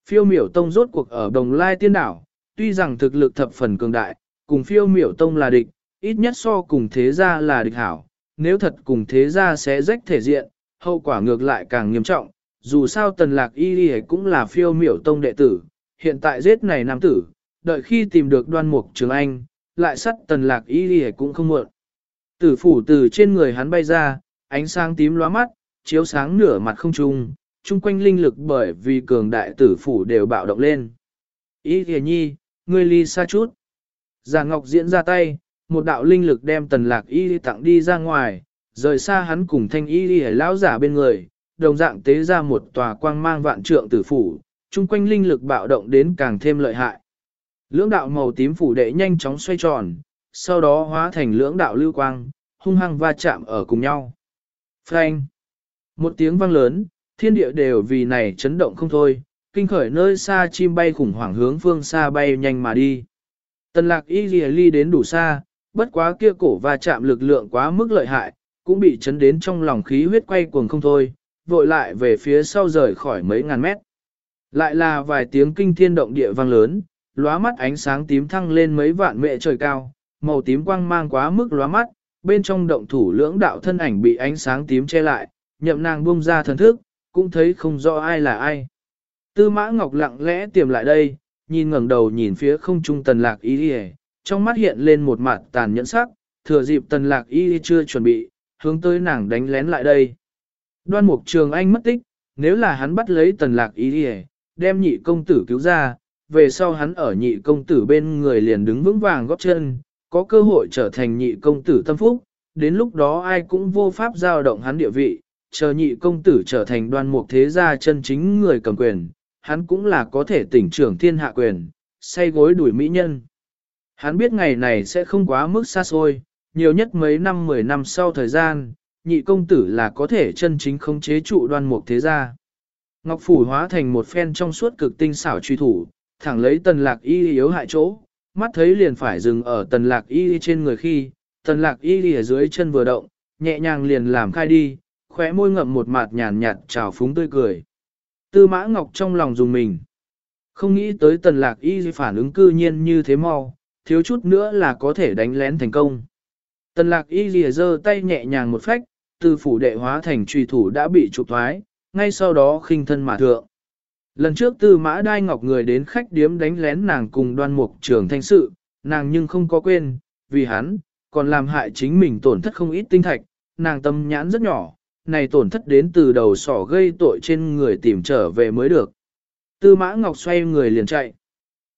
Phiêu miểu tông rốt cuộc ở đồng lai tiên đảo, tuy rằng thực lực thập phần cường đại, cùng phiêu miểu tông là địch, ít nhất so cùng thế gia là địch hảo, nếu thật cùng thế gia sẽ rách thể diện, hậu quả ngược lại càng nghiêm trọng, dù sao tần lạc y y cũng là phiêu miểu tông đệ tử, hiện tại giết này nam tử, đợi khi tìm được đoan mục trường anh, lại sắt tần lạc y y cũng không muộn. Tử phủ từ trên người hắn bay ra, ánh sáng tím lóa mắt, chiếu sáng nửa mặt không trung, chung quanh linh lực bởi vì cường đại tử phủ đều bạo động lên. Y thìa nhi, ngươi ly xa chút. Già Ngọc diễn ra tay, một đạo linh lực đem tần lạc y tặng đi ra ngoài, rời xa hắn cùng thanh y đi lão giả bên người, đồng dạng tế ra một tòa quang mang vạn trượng tử phủ, chung quanh linh lực bạo động đến càng thêm lợi hại. Lưỡng đạo màu tím phủ đệ nhanh chóng xoay tròn, sau đó hóa thành lưỡng đạo lưu quang, hung hăng va chạm ở cùng nhau. Phanh! Một tiếng vang lớn, thiên địa đều vì này chấn động không thôi, kinh khởi nơi xa chim bay khủng hoảng hướng phương xa bay nhanh mà đi. Tần lạc y lìa ly đến đủ xa, bất quá kia cổ va chạm lực lượng quá mức lợi hại, cũng bị chấn đến trong lòng khí huyết quay cuồng không thôi, vội lại về phía sau rời khỏi mấy ngàn mét. Lại là vài tiếng kinh thiên động địa vang lớn, lóa mắt ánh sáng tím thăng lên mấy vạn mệ trời cao, màu tím quang mang quá mức lóa mắt, bên trong động thủ lưỡng đạo thân ảnh bị ánh sáng tím che lại, nhậm nàng buông ra thần thức, cũng thấy không rõ ai là ai. Tư mã ngọc lặng lẽ tiềm lại đây, nhìn ngẩng đầu nhìn phía không trung tần lạc y đi trong mắt hiện lên một mặt tàn nhẫn sắc, thừa dịp tần lạc y chưa chuẩn bị, hướng tới nàng đánh lén lại đây. Đoan mục trường anh mất tích, nếu là hắn bắt lấy tần lạc y đi đem nhị công tử cứu ra, về sau hắn ở nhị công tử bên người liền đứng vững vàng góp chân, có cơ hội trở thành nhị công tử tâm phúc, đến lúc đó ai cũng vô pháp giao động hắn địa vị, chờ nhị công tử trở thành đoan mục thế gia chân chính người cầm quyền, hắn cũng là có thể tỉnh trưởng thiên hạ quyền, say gối đuổi mỹ nhân. Hắn biết ngày này sẽ không quá mức xa xôi, nhiều nhất mấy năm mười năm sau thời gian, nhị công tử là có thể chân chính khống chế trụ đoan mục thế gia. Ngọc Phủ hóa thành một phen trong suốt cực tinh xảo truy thủ, thẳng lấy tần lạc y yếu hại chỗ, mắt thấy liền phải dừng ở tần lạc y trên người khi, tần lạc y ở dưới chân vừa động, nhẹ nhàng liền làm khai đi, khóe môi ngậm một mặt nhàn nhạt trào phúng tươi cười. Tư mã ngọc trong lòng dùng mình. Không nghĩ tới tần lạc y phản ứng cư nhiên như thế mau, thiếu chút nữa là có thể đánh lén thành công. Tần lạc y lìa giơ tay nhẹ nhàng một phách, từ phủ đệ hóa thành trùy thủ đã bị trục thoái, ngay sau đó khinh thân mà thượng. Lần trước tư mã đai ngọc người đến khách điếm đánh lén nàng cùng đoan mục trường thanh sự, nàng nhưng không có quên, vì hắn, còn làm hại chính mình tổn thất không ít tinh thạch, nàng tâm nhãn rất nhỏ, này tổn thất đến từ đầu sỏ gây tội trên người tìm trở về mới được. Tư mã ngọc xoay người liền chạy.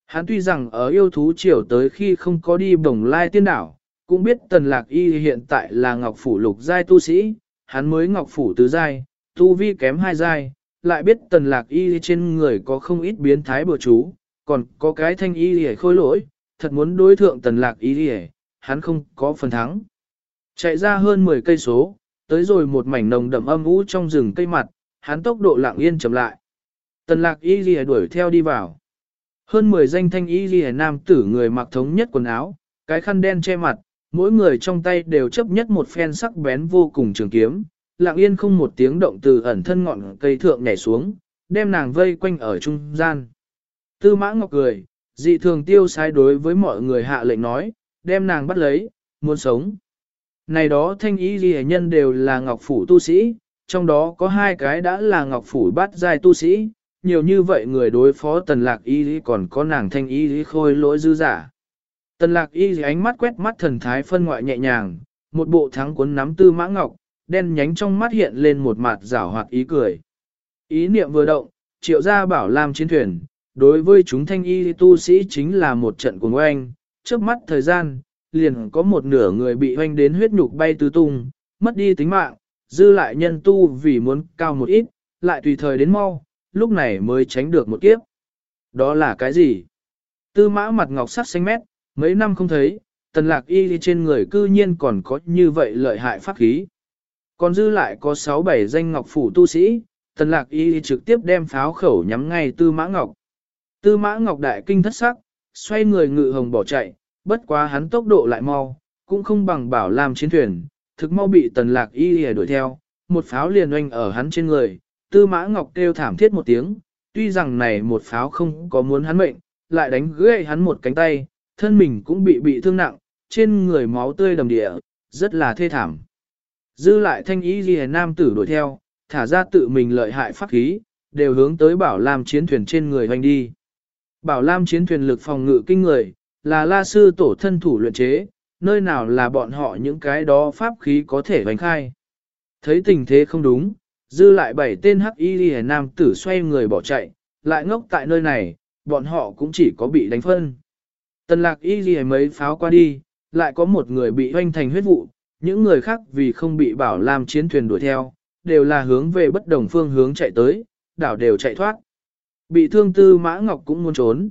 Hắn tuy rằng ở yêu thú triều tới khi không có đi bồng lai tiên đảo, cũng biết tần lạc y hiện tại là ngọc phủ lục giai tu sĩ, hắn mới ngọc phủ tứ giai, tu vi kém hai giai, lại biết tần lạc y trên người có không ít biến thái bừa chú, còn có cái thanh y hề khôi lỗi, thật muốn đối thượng tần lạc y hề, hắn không có phần thắng. Chạy ra hơn 10 cây số, tới rồi một mảnh nồng đậm âm u trong rừng cây mặt, hắn tốc độ lặng yên chậm lại. Tần lạc y ghi đuổi theo đi vào. Hơn 10 danh thanh y ghi nam tử người mặc thống nhất quần áo, cái khăn đen che mặt, mỗi người trong tay đều chấp nhất một phen sắc bén vô cùng trường kiếm, lặng yên không một tiếng động từ ẩn thân ngọn cây thượng nhảy xuống, đem nàng vây quanh ở trung gian. Tư mã ngọc cười, dị thường tiêu sai đối với mọi người hạ lệnh nói, đem nàng bắt lấy, muốn sống. Này đó thanh ý ghi nhân đều là ngọc phủ tu sĩ, trong đó có hai cái đã là ngọc phủ bát giai tu sĩ, nhiều như vậy người đối phó tần lạc y còn có nàng thanh y khôi lỗi dư giả. Tần lạc y ánh mắt quét mắt thần thái phân ngoại nhẹ nhàng, một bộ thắng cuốn nắm tư mã ngọc, đen nhánh trong mắt hiện lên một mặt rảo hoạt ý cười. Ý niệm vừa động, triệu gia bảo làm chiến thuyền, đối với chúng thanh y tu sĩ chính là một trận cuồng oanh, trước mắt thời gian, liền có một nửa người bị hoanh đến huyết nhục bay tứ tung, mất đi tính mạng, dư lại nhân tu vì muốn cao một ít, lại tùy thời đến mau, lúc này mới tránh được một kiếp. Đó là cái gì? Tư mã mặt ngọc sắc xanh mét, mấy năm không thấy, tần lạc y trên người cư nhiên còn có như vậy lợi hại pháp khí. Còn dư lại có 6-7 danh ngọc phủ tu sĩ, tần lạc y trực tiếp đem pháo khẩu nhắm ngay tư mã ngọc. Tư mã ngọc đại kinh thất sắc, xoay người ngự hồng bỏ chạy, bất quá hắn tốc độ lại mau, cũng không bằng bảo làm chiến thuyền, thực mau bị tần lạc y hề đuổi theo, một pháo liền oanh ở hắn trên người, tư mã ngọc kêu thảm thiết một tiếng, tuy rằng này một pháo không có muốn hắn mệnh, lại đánh gãy hắn một cánh tay, thân mình cũng bị bị thương nặng, trên người máu tươi đầm địa, rất là thê thảm. Dư lại thanh ý ghi nam tử đuổi theo, thả ra tự mình lợi hại pháp khí, đều hướng tới bảo lam chiến thuyền trên người hoành đi. Bảo lam chiến thuyền lực phòng ngự kinh người, là la sư tổ thân thủ luyện chế, nơi nào là bọn họ những cái đó pháp khí có thể hoành khai. Thấy tình thế không đúng, dư lại bảy tên hắc y ghi nam tử xoay người bỏ chạy, lại ngốc tại nơi này, bọn họ cũng chỉ có bị đánh phân. Tần lạc y ghi mấy pháo qua đi, lại có một người bị Hoanh thành huyết vụ, những người khác vì không bị bảo làm chiến thuyền đuổi theo, đều là hướng về bất đồng phương hướng chạy tới, đảo đều chạy thoát. Bị thương tư mã ngọc cũng muốn trốn.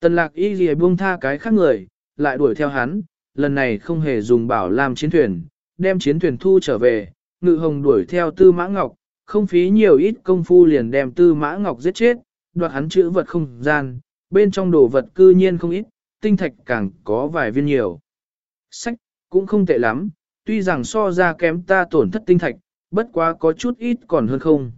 Tần lạc y ghi buông tha cái khác người, lại đuổi theo hắn, lần này không hề dùng bảo làm chiến thuyền, đem chiến thuyền thu trở về, ngự hồng đuổi theo tư mã ngọc, không phí nhiều ít công phu liền đem tư mã ngọc giết chết, đoạt hắn chữ vật không gian, bên trong đồ vật cư nhiên không ít, tinh thạch càng có vài viên nhiều. Sách, cũng không tệ lắm, tuy rằng so ra kém ta tổn thất tinh thạch, bất quá có chút ít còn hơn không.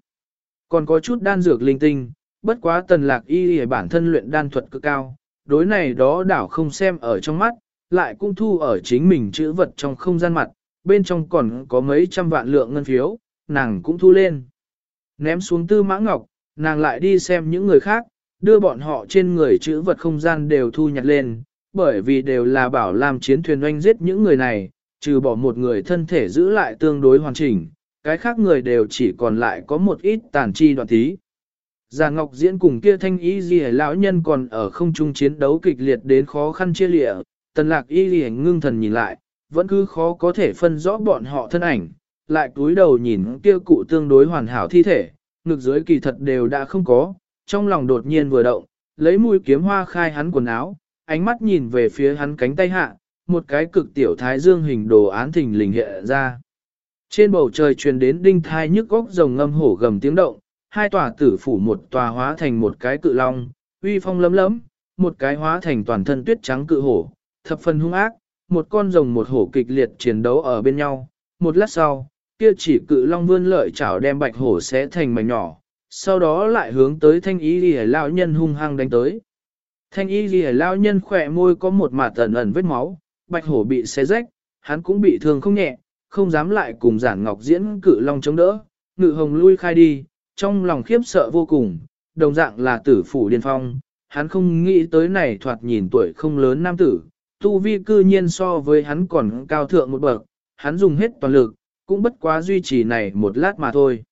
Còn có chút đan dược linh tinh, bất quá tần lạc y y bản thân luyện đan thuật cực cao, đối này đó đảo không xem ở trong mắt, lại cũng thu ở chính mình chữ vật trong không gian mặt, bên trong còn có mấy trăm vạn lượng ngân phiếu, nàng cũng thu lên. Ném xuống tư mã ngọc, nàng lại đi xem những người khác, đưa bọn họ trên người chữ vật không gian đều thu nhặt lên, bởi vì đều là bảo làm chiến thuyền oanh giết những người này, trừ bỏ một người thân thể giữ lại tương đối hoàn chỉnh, cái khác người đều chỉ còn lại có một ít tàn chi đoạn tí. Già Ngọc Diễn cùng kia thanh y gì lão nhân còn ở không trung chiến đấu kịch liệt đến khó khăn chia lịa, tần lạc y gì ngưng thần nhìn lại, vẫn cứ khó có thể phân rõ bọn họ thân ảnh, lại cúi đầu nhìn kia cụ tương đối hoàn hảo thi thể, ngực dưới kỳ thật đều đã không có, trong lòng đột nhiên vừa động, lấy mũi kiếm hoa khai hắn quần áo, ánh mắt nhìn về phía hắn cánh tay hạ, một cái cực tiểu thái dương hình đồ án thình lình hiện ra. Trên bầu trời truyền đến đinh thai nhức góc rồng ngâm hổ gầm tiếng động, hai tòa tử phủ một tòa hóa thành một cái cự long, uy phong lấm lấm, một cái hóa thành toàn thân tuyết trắng cự hổ, thập phần hung ác, một con rồng một hổ kịch liệt chiến đấu ở bên nhau. Một lát sau, kia chỉ cự long vươn lợi chảo đem bạch hổ xé thành mảnh nhỏ, sau đó lại hướng tới thanh y lìa lão nhân hung hăng đánh tới. Thanh y lìa lão nhân khỏe môi có một mạt ẩn ẩn vết máu, bạch hổ bị xé rách, hắn cũng bị thương không nhẹ, không dám lại cùng giản ngọc diễn cự long chống đỡ, ngự hồng lui khai đi, trong lòng khiếp sợ vô cùng, đồng dạng là tử phủ điên phong, hắn không nghĩ tới này thoạt nhìn tuổi không lớn nam tử, tu vi cư nhiên so với hắn còn cao thượng một bậc, hắn dùng hết toàn lực, cũng bất quá duy trì này một lát mà thôi.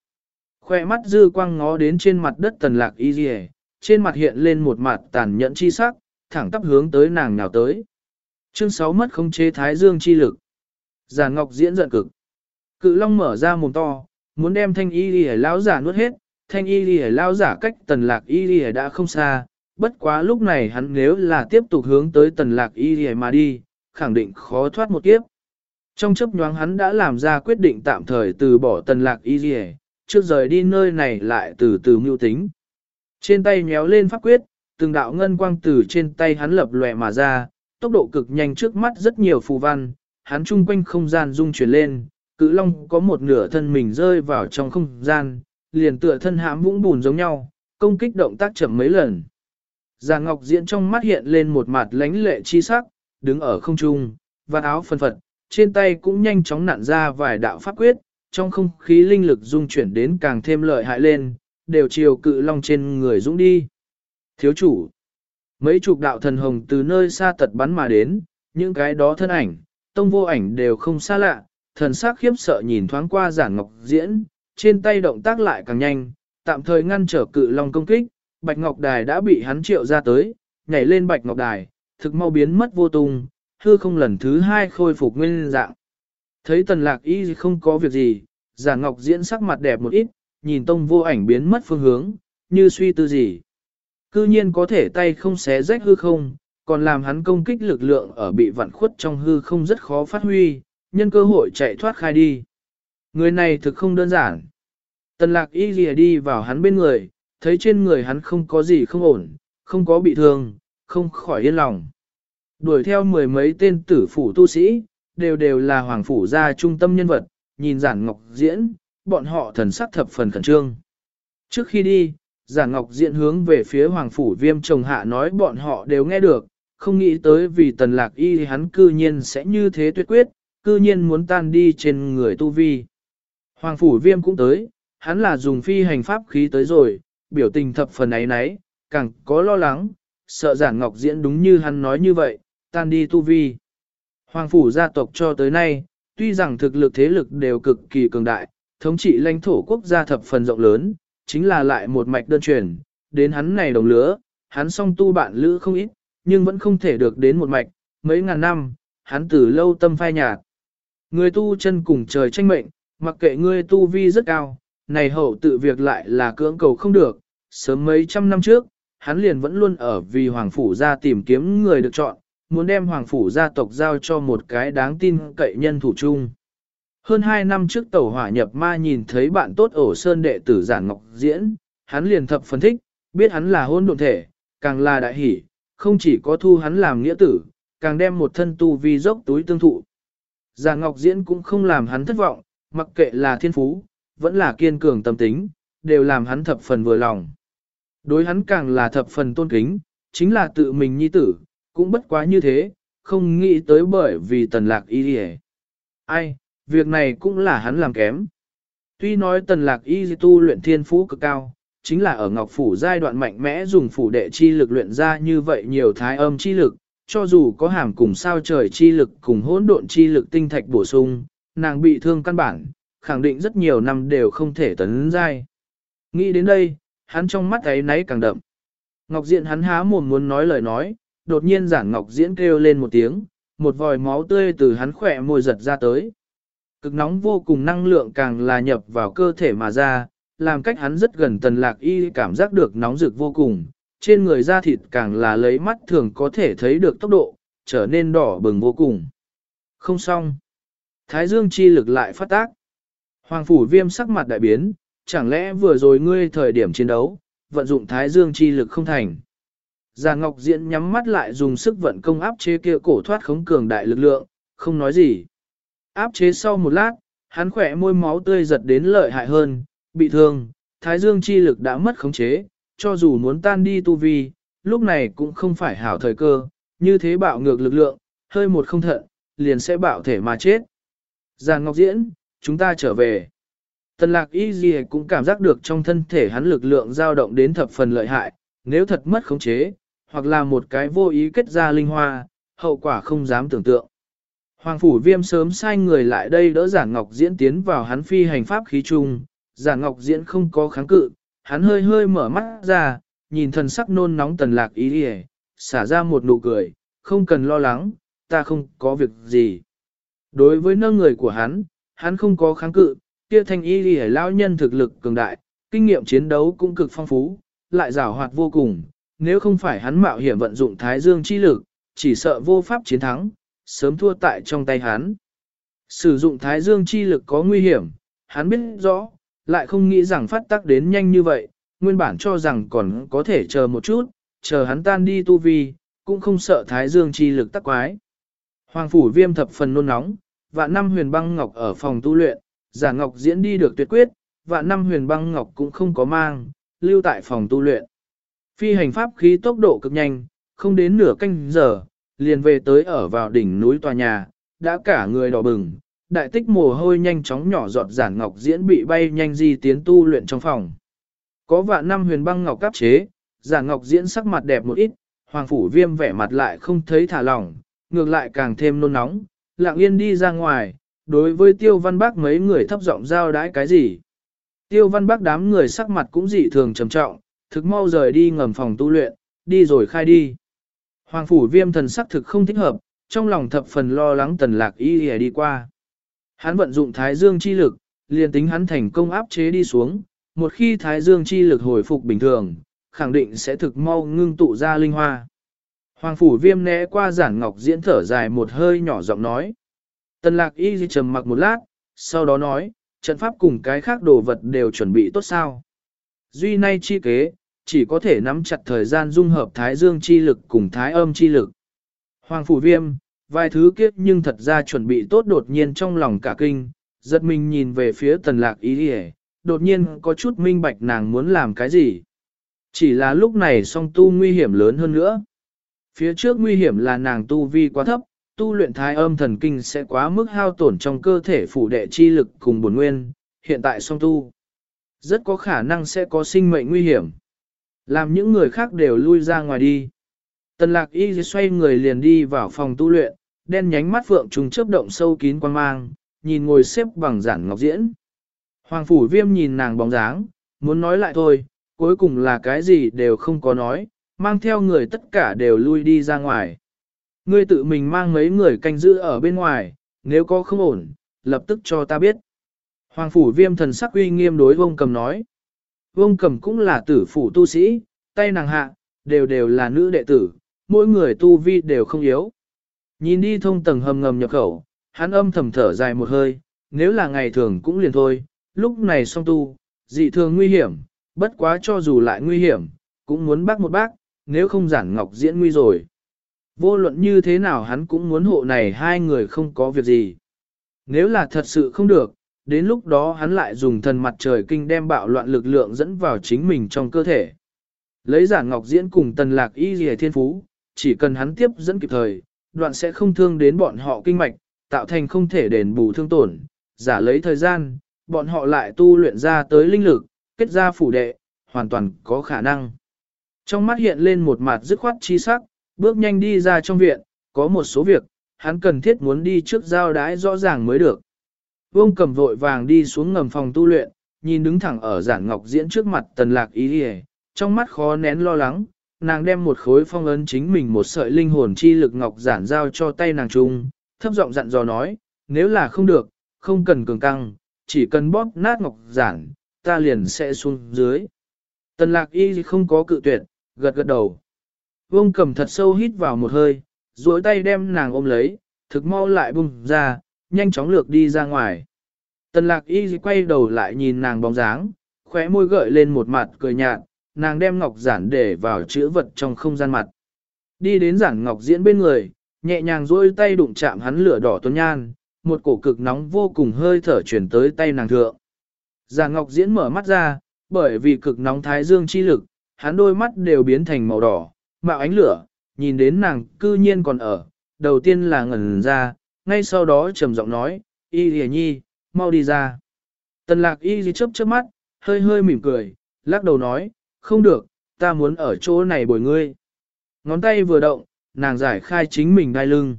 Khoe mắt dư quang ngó đến trên mặt đất tần lạc y dì trên mặt hiện lên một mặt tàn nhẫn chi sắc, thẳng tắp hướng tới nàng nào tới. Chương 6 mất không chế thái dương chi lực. Giả Ngọc diễn giận cực. Cự Long mở ra mồm to, muốn đem thanh y lìa lão giả nuốt hết, thanh y lìa lão giả cách tần lạc y lìa đã không xa, bất quá lúc này hắn nếu là tiếp tục hướng tới tần lạc y lìa mà đi, khẳng định khó thoát một kiếp. Trong chấp nhoáng hắn đã làm ra quyết định tạm thời từ bỏ tần lạc y lìa, trước rời đi nơi này lại từ từ mưu tính. Trên tay nhéo lên pháp quyết, từng đạo ngân quang từ trên tay hắn lập lòe mà ra, tốc độ cực nhanh trước mắt rất nhiều phù văn, hắn chung quanh không gian rung chuyển lên, cự long có một nửa thân mình rơi vào trong không gian, liền tựa thân hãm vũng bùn giống nhau, công kích động tác chậm mấy lần. Già Ngọc Diễn trong mắt hiện lên một mặt lánh lệ chi sắc, đứng ở không trung, và áo phân phật, trên tay cũng nhanh chóng nặn ra vài đạo pháp quyết, trong không khí linh lực dung chuyển đến càng thêm lợi hại lên, đều chiều cự long trên người dũng đi. Thiếu chủ, mấy chục đạo thần hồng từ nơi xa tật bắn mà đến, những cái đó thân ảnh, tông vô ảnh đều không xa lạ, thần sắc khiếp sợ nhìn thoáng qua giản ngọc diễn, trên tay động tác lại càng nhanh, tạm thời ngăn trở cự long công kích, bạch ngọc đài đã bị hắn triệu ra tới, nhảy lên bạch ngọc đài, thực mau biến mất vô tung, hư không lần thứ hai khôi phục nguyên dạng. Thấy tần lạc y không có việc gì, giản ngọc diễn sắc mặt đẹp một ít, nhìn tông vô ảnh biến mất phương hướng, như suy tư gì. Cư nhiên có thể tay không xé rách hư không, còn làm hắn công kích lực lượng ở bị vặn khuất trong hư không rất khó phát huy, nhân cơ hội chạy thoát khai đi. Người này thực không đơn giản. Tần lạc y lìa đi vào hắn bên người, thấy trên người hắn không có gì không ổn, không có bị thương, không khỏi yên lòng. Đuổi theo mười mấy tên tử phủ tu sĩ, đều đều là hoàng phủ gia trung tâm nhân vật, nhìn giản ngọc diễn, bọn họ thần sắc thập phần khẩn trương. Trước khi đi, giản ngọc diễn hướng về phía hoàng phủ viêm chồng hạ nói bọn họ đều nghe được, không nghĩ tới vì tần lạc y hắn cư nhiên sẽ như thế tuyệt quyết, cư nhiên muốn tan đi trên người tu vi. Hoàng phủ viêm cũng tới, hắn là dùng phi hành pháp khí tới rồi, biểu tình thập phần ấy nấy, càng có lo lắng, sợ giản ngọc diễn đúng như hắn nói như vậy, tan đi tu vi. Hoàng phủ gia tộc cho tới nay, tuy rằng thực lực thế lực đều cực kỳ cường đại, thống trị lãnh thổ quốc gia thập phần rộng lớn, chính là lại một mạch đơn truyền, đến hắn này đồng lứa, hắn song tu bạn lữ không ít, nhưng vẫn không thể được đến một mạch, mấy ngàn năm, hắn từ lâu tâm phai nhạt. Người tu chân cùng trời tranh mệnh, mặc kệ ngươi tu vi rất cao, này hậu tự việc lại là cưỡng cầu không được, sớm mấy trăm năm trước, hắn liền vẫn luôn ở vì hoàng phủ ra tìm kiếm người được chọn, muốn đem hoàng phủ gia tộc giao cho một cái đáng tin cậy nhân thủ chung. Hơn hai năm trước tẩu hỏa nhập ma nhìn thấy bạn tốt ổ sơn đệ tử giản ngọc diễn, hắn liền thập phân thích, biết hắn là hôn độn thể, càng là đại hỷ, không chỉ có thu hắn làm nghĩa tử, càng đem một thân tu vi dốc túi tương thụ. Già Ngọc Diễn cũng không làm hắn thất vọng, mặc kệ là thiên phú, vẫn là kiên cường tâm tính, đều làm hắn thập phần vừa lòng. Đối hắn càng là thập phần tôn kính, chính là tự mình nhi tử, cũng bất quá như thế, không nghĩ tới bởi vì tần lạc y đi Ai, việc này cũng là hắn làm kém. Tuy nói tần lạc y tu luyện thiên phú cực cao, chính là ở Ngọc Phủ giai đoạn mạnh mẽ dùng phủ đệ chi lực luyện ra như vậy nhiều thái âm chi lực, cho dù có hàm cùng sao trời chi lực cùng hỗn độn chi lực tinh thạch bổ sung, nàng bị thương căn bản, khẳng định rất nhiều năm đều không thể tấn giai. Nghĩ đến đây, hắn trong mắt ấy náy càng đậm. Ngọc Diện hắn há mồm muốn nói lời nói, đột nhiên giản Ngọc Diễn kêu lên một tiếng, một vòi máu tươi từ hắn khỏe môi giật ra tới. Cực nóng vô cùng năng lượng càng là nhập vào cơ thể mà ra, làm cách hắn rất gần tần lạc y cảm giác được nóng rực vô cùng, trên người da thịt càng là lấy mắt thường có thể thấy được tốc độ, trở nên đỏ bừng vô cùng. Không xong. Thái dương chi lực lại phát tác. Hoàng phủ viêm sắc mặt đại biến, chẳng lẽ vừa rồi ngươi thời điểm chiến đấu, vận dụng thái dương chi lực không thành. Già Ngọc Diễn nhắm mắt lại dùng sức vận công áp chế kia cổ thoát khống cường đại lực lượng, không nói gì. Áp chế sau một lát, hắn khỏe môi máu tươi giật đến lợi hại hơn, bị thương, thái dương chi lực đã mất khống chế, cho dù muốn tan đi tu vi, lúc này cũng không phải hảo thời cơ, như thế bạo ngược lực lượng, hơi một không thận, liền sẽ bạo thể mà chết. Giàn Ngọc Diễn, chúng ta trở về. Tần lạc y gì cũng cảm giác được trong thân thể hắn lực lượng dao động đến thập phần lợi hại, nếu thật mất khống chế, hoặc là một cái vô ý kết ra linh hoa, hậu quả không dám tưởng tượng. Hoàng phủ viêm sớm sai người lại đây đỡ giản ngọc diễn tiến vào hắn phi hành pháp khí trung, giản ngọc diễn không có kháng cự, hắn hơi hơi mở mắt ra, nhìn thần sắc nôn nóng tần lạc ý đi xả ra một nụ cười, không cần lo lắng, ta không có việc gì. Đối với nâng người của hắn, hắn không có kháng cự, kia thanh y đi lao nhân thực lực cường đại, kinh nghiệm chiến đấu cũng cực phong phú, lại rào hoạt vô cùng, nếu không phải hắn mạo hiểm vận dụng thái dương chi lực, chỉ sợ vô pháp chiến thắng, sớm thua tại trong tay hắn. Sử dụng thái dương chi lực có nguy hiểm, hắn biết rõ, lại không nghĩ rằng phát tác đến nhanh như vậy, nguyên bản cho rằng còn có thể chờ một chút, chờ hắn tan đi tu vi, cũng không sợ thái dương chi lực tắc quái. Hoàng phủ viêm thập phần nôn nóng, vạn năm huyền băng ngọc ở phòng tu luyện, giả ngọc diễn đi được tuyệt quyết, vạn năm huyền băng ngọc cũng không có mang, lưu tại phòng tu luyện. Phi hành pháp khí tốc độ cực nhanh, không đến nửa canh giờ, liền về tới ở vào đỉnh núi tòa nhà, đã cả người đỏ bừng, đại tích mồ hôi nhanh chóng nhỏ giọt giản ngọc diễn bị bay nhanh di tiến tu luyện trong phòng. Có vạn năm huyền băng ngọc cấp chế, giản ngọc diễn sắc mặt đẹp một ít, hoàng phủ viêm vẻ mặt lại không thấy thả lỏng, ngược lại càng thêm nôn nóng, lặng yên đi ra ngoài, đối với tiêu văn bác mấy người thấp giọng giao đái cái gì. Tiêu văn bác đám người sắc mặt cũng dị thường trầm trọng, thực mau rời đi ngầm phòng tu luyện, đi rồi khai đi. Hoàng phủ viêm thần sắc thực không thích hợp, trong lòng thập phần lo lắng tần lạc y đi qua. Hắn vận dụng thái dương chi lực, liền tính hắn thành công áp chế đi xuống, một khi thái dương chi lực hồi phục bình thường, khẳng định sẽ thực mau ngưng tụ ra linh hoa. Hoàng phủ viêm né qua giản ngọc diễn thở dài một hơi nhỏ giọng nói. Tần lạc y trầm mặc một lát, sau đó nói, trận pháp cùng cái khác đồ vật đều chuẩn bị tốt sao. Duy nay chi kế, chỉ có thể nắm chặt thời gian dung hợp thái dương chi lực cùng thái âm chi lực. Hoàng phủ viêm, vài thứ kiếp nhưng thật ra chuẩn bị tốt đột nhiên trong lòng cả kinh, giật mình nhìn về phía tần lạc ý đi đột nhiên có chút minh bạch nàng muốn làm cái gì. Chỉ là lúc này song tu nguy hiểm lớn hơn nữa. Phía trước nguy hiểm là nàng tu vi quá thấp, tu luyện thái âm thần kinh sẽ quá mức hao tổn trong cơ thể phủ đệ chi lực cùng bổn nguyên, hiện tại song tu. Rất có khả năng sẽ có sinh mệnh nguy hiểm. Làm những người khác đều lui ra ngoài đi. Tần lạc y xoay người liền đi vào phòng tu luyện, đen nhánh mắt phượng trùng chớp động sâu kín quan mang, nhìn ngồi xếp bằng giản ngọc diễn. Hoàng phủ viêm nhìn nàng bóng dáng, muốn nói lại thôi, cuối cùng là cái gì đều không có nói, mang theo người tất cả đều lui đi ra ngoài. Ngươi tự mình mang mấy người canh giữ ở bên ngoài, nếu có không ổn, lập tức cho ta biết. Hoàng phủ viêm thần sắc uy nghiêm đối vông cầm nói. Vông cầm cũng là tử phủ tu sĩ, tay nàng hạ, đều đều là nữ đệ tử, mỗi người tu vi đều không yếu. Nhìn đi thông tầng hầm ngầm nhập khẩu, hắn âm thầm thở dài một hơi, nếu là ngày thường cũng liền thôi, lúc này song tu, dị thường nguy hiểm, bất quá cho dù lại nguy hiểm, cũng muốn bác một bác, nếu không giản ngọc diễn nguy rồi. Vô luận như thế nào hắn cũng muốn hộ này hai người không có việc gì. Nếu là thật sự không được, đến lúc đó hắn lại dùng thần mặt trời kinh đem bạo loạn lực lượng dẫn vào chính mình trong cơ thể. Lấy giản ngọc diễn cùng tần lạc y dì thiên phú, chỉ cần hắn tiếp dẫn kịp thời, đoạn sẽ không thương đến bọn họ kinh mạch, tạo thành không thể đền bù thương tổn, giả lấy thời gian, bọn họ lại tu luyện ra tới linh lực, kết ra phủ đệ, hoàn toàn có khả năng. Trong mắt hiện lên một mặt dứt khoát chi sắc, bước nhanh đi ra trong viện, có một số việc, hắn cần thiết muốn đi trước giao đái rõ ràng mới được. Vương cầm vội vàng đi xuống ngầm phòng tu luyện, nhìn đứng thẳng ở giản ngọc diễn trước mặt tần lạc ý hề, trong mắt khó nén lo lắng, nàng đem một khối phong ấn chính mình một sợi linh hồn chi lực ngọc giản giao cho tay nàng trung, thấp giọng dặn dò nói, nếu là không được, không cần cường căng, chỉ cần bóp nát ngọc giản, ta liền sẽ xuống dưới. Tần lạc y không có cự tuyệt, gật gật đầu. Vương cầm thật sâu hít vào một hơi, duỗi tay đem nàng ôm lấy, thực mau lại bùng ra, nhanh chóng lược đi ra ngoài. Tần lạc y quay đầu lại nhìn nàng bóng dáng, khóe môi gợi lên một mặt cười nhạt, nàng đem ngọc giản để vào chữ vật trong không gian mặt. Đi đến giản ngọc diễn bên người, nhẹ nhàng duỗi tay đụng chạm hắn lửa đỏ tuấn nhan, một cổ cực nóng vô cùng hơi thở chuyển tới tay nàng thượng. Giản ngọc diễn mở mắt ra, bởi vì cực nóng thái dương chi lực, hắn đôi mắt đều biến thành màu đỏ, mạo ánh lửa, nhìn đến nàng cư nhiên còn ở, đầu tiên là ngẩn ra, ngay sau đó trầm giọng nói, y lìa nhi, mau đi ra. Tần lạc y gì chớp chớp mắt, hơi hơi mỉm cười, lắc đầu nói, không được, ta muốn ở chỗ này bồi ngươi. Ngón tay vừa động, nàng giải khai chính mình đai lưng.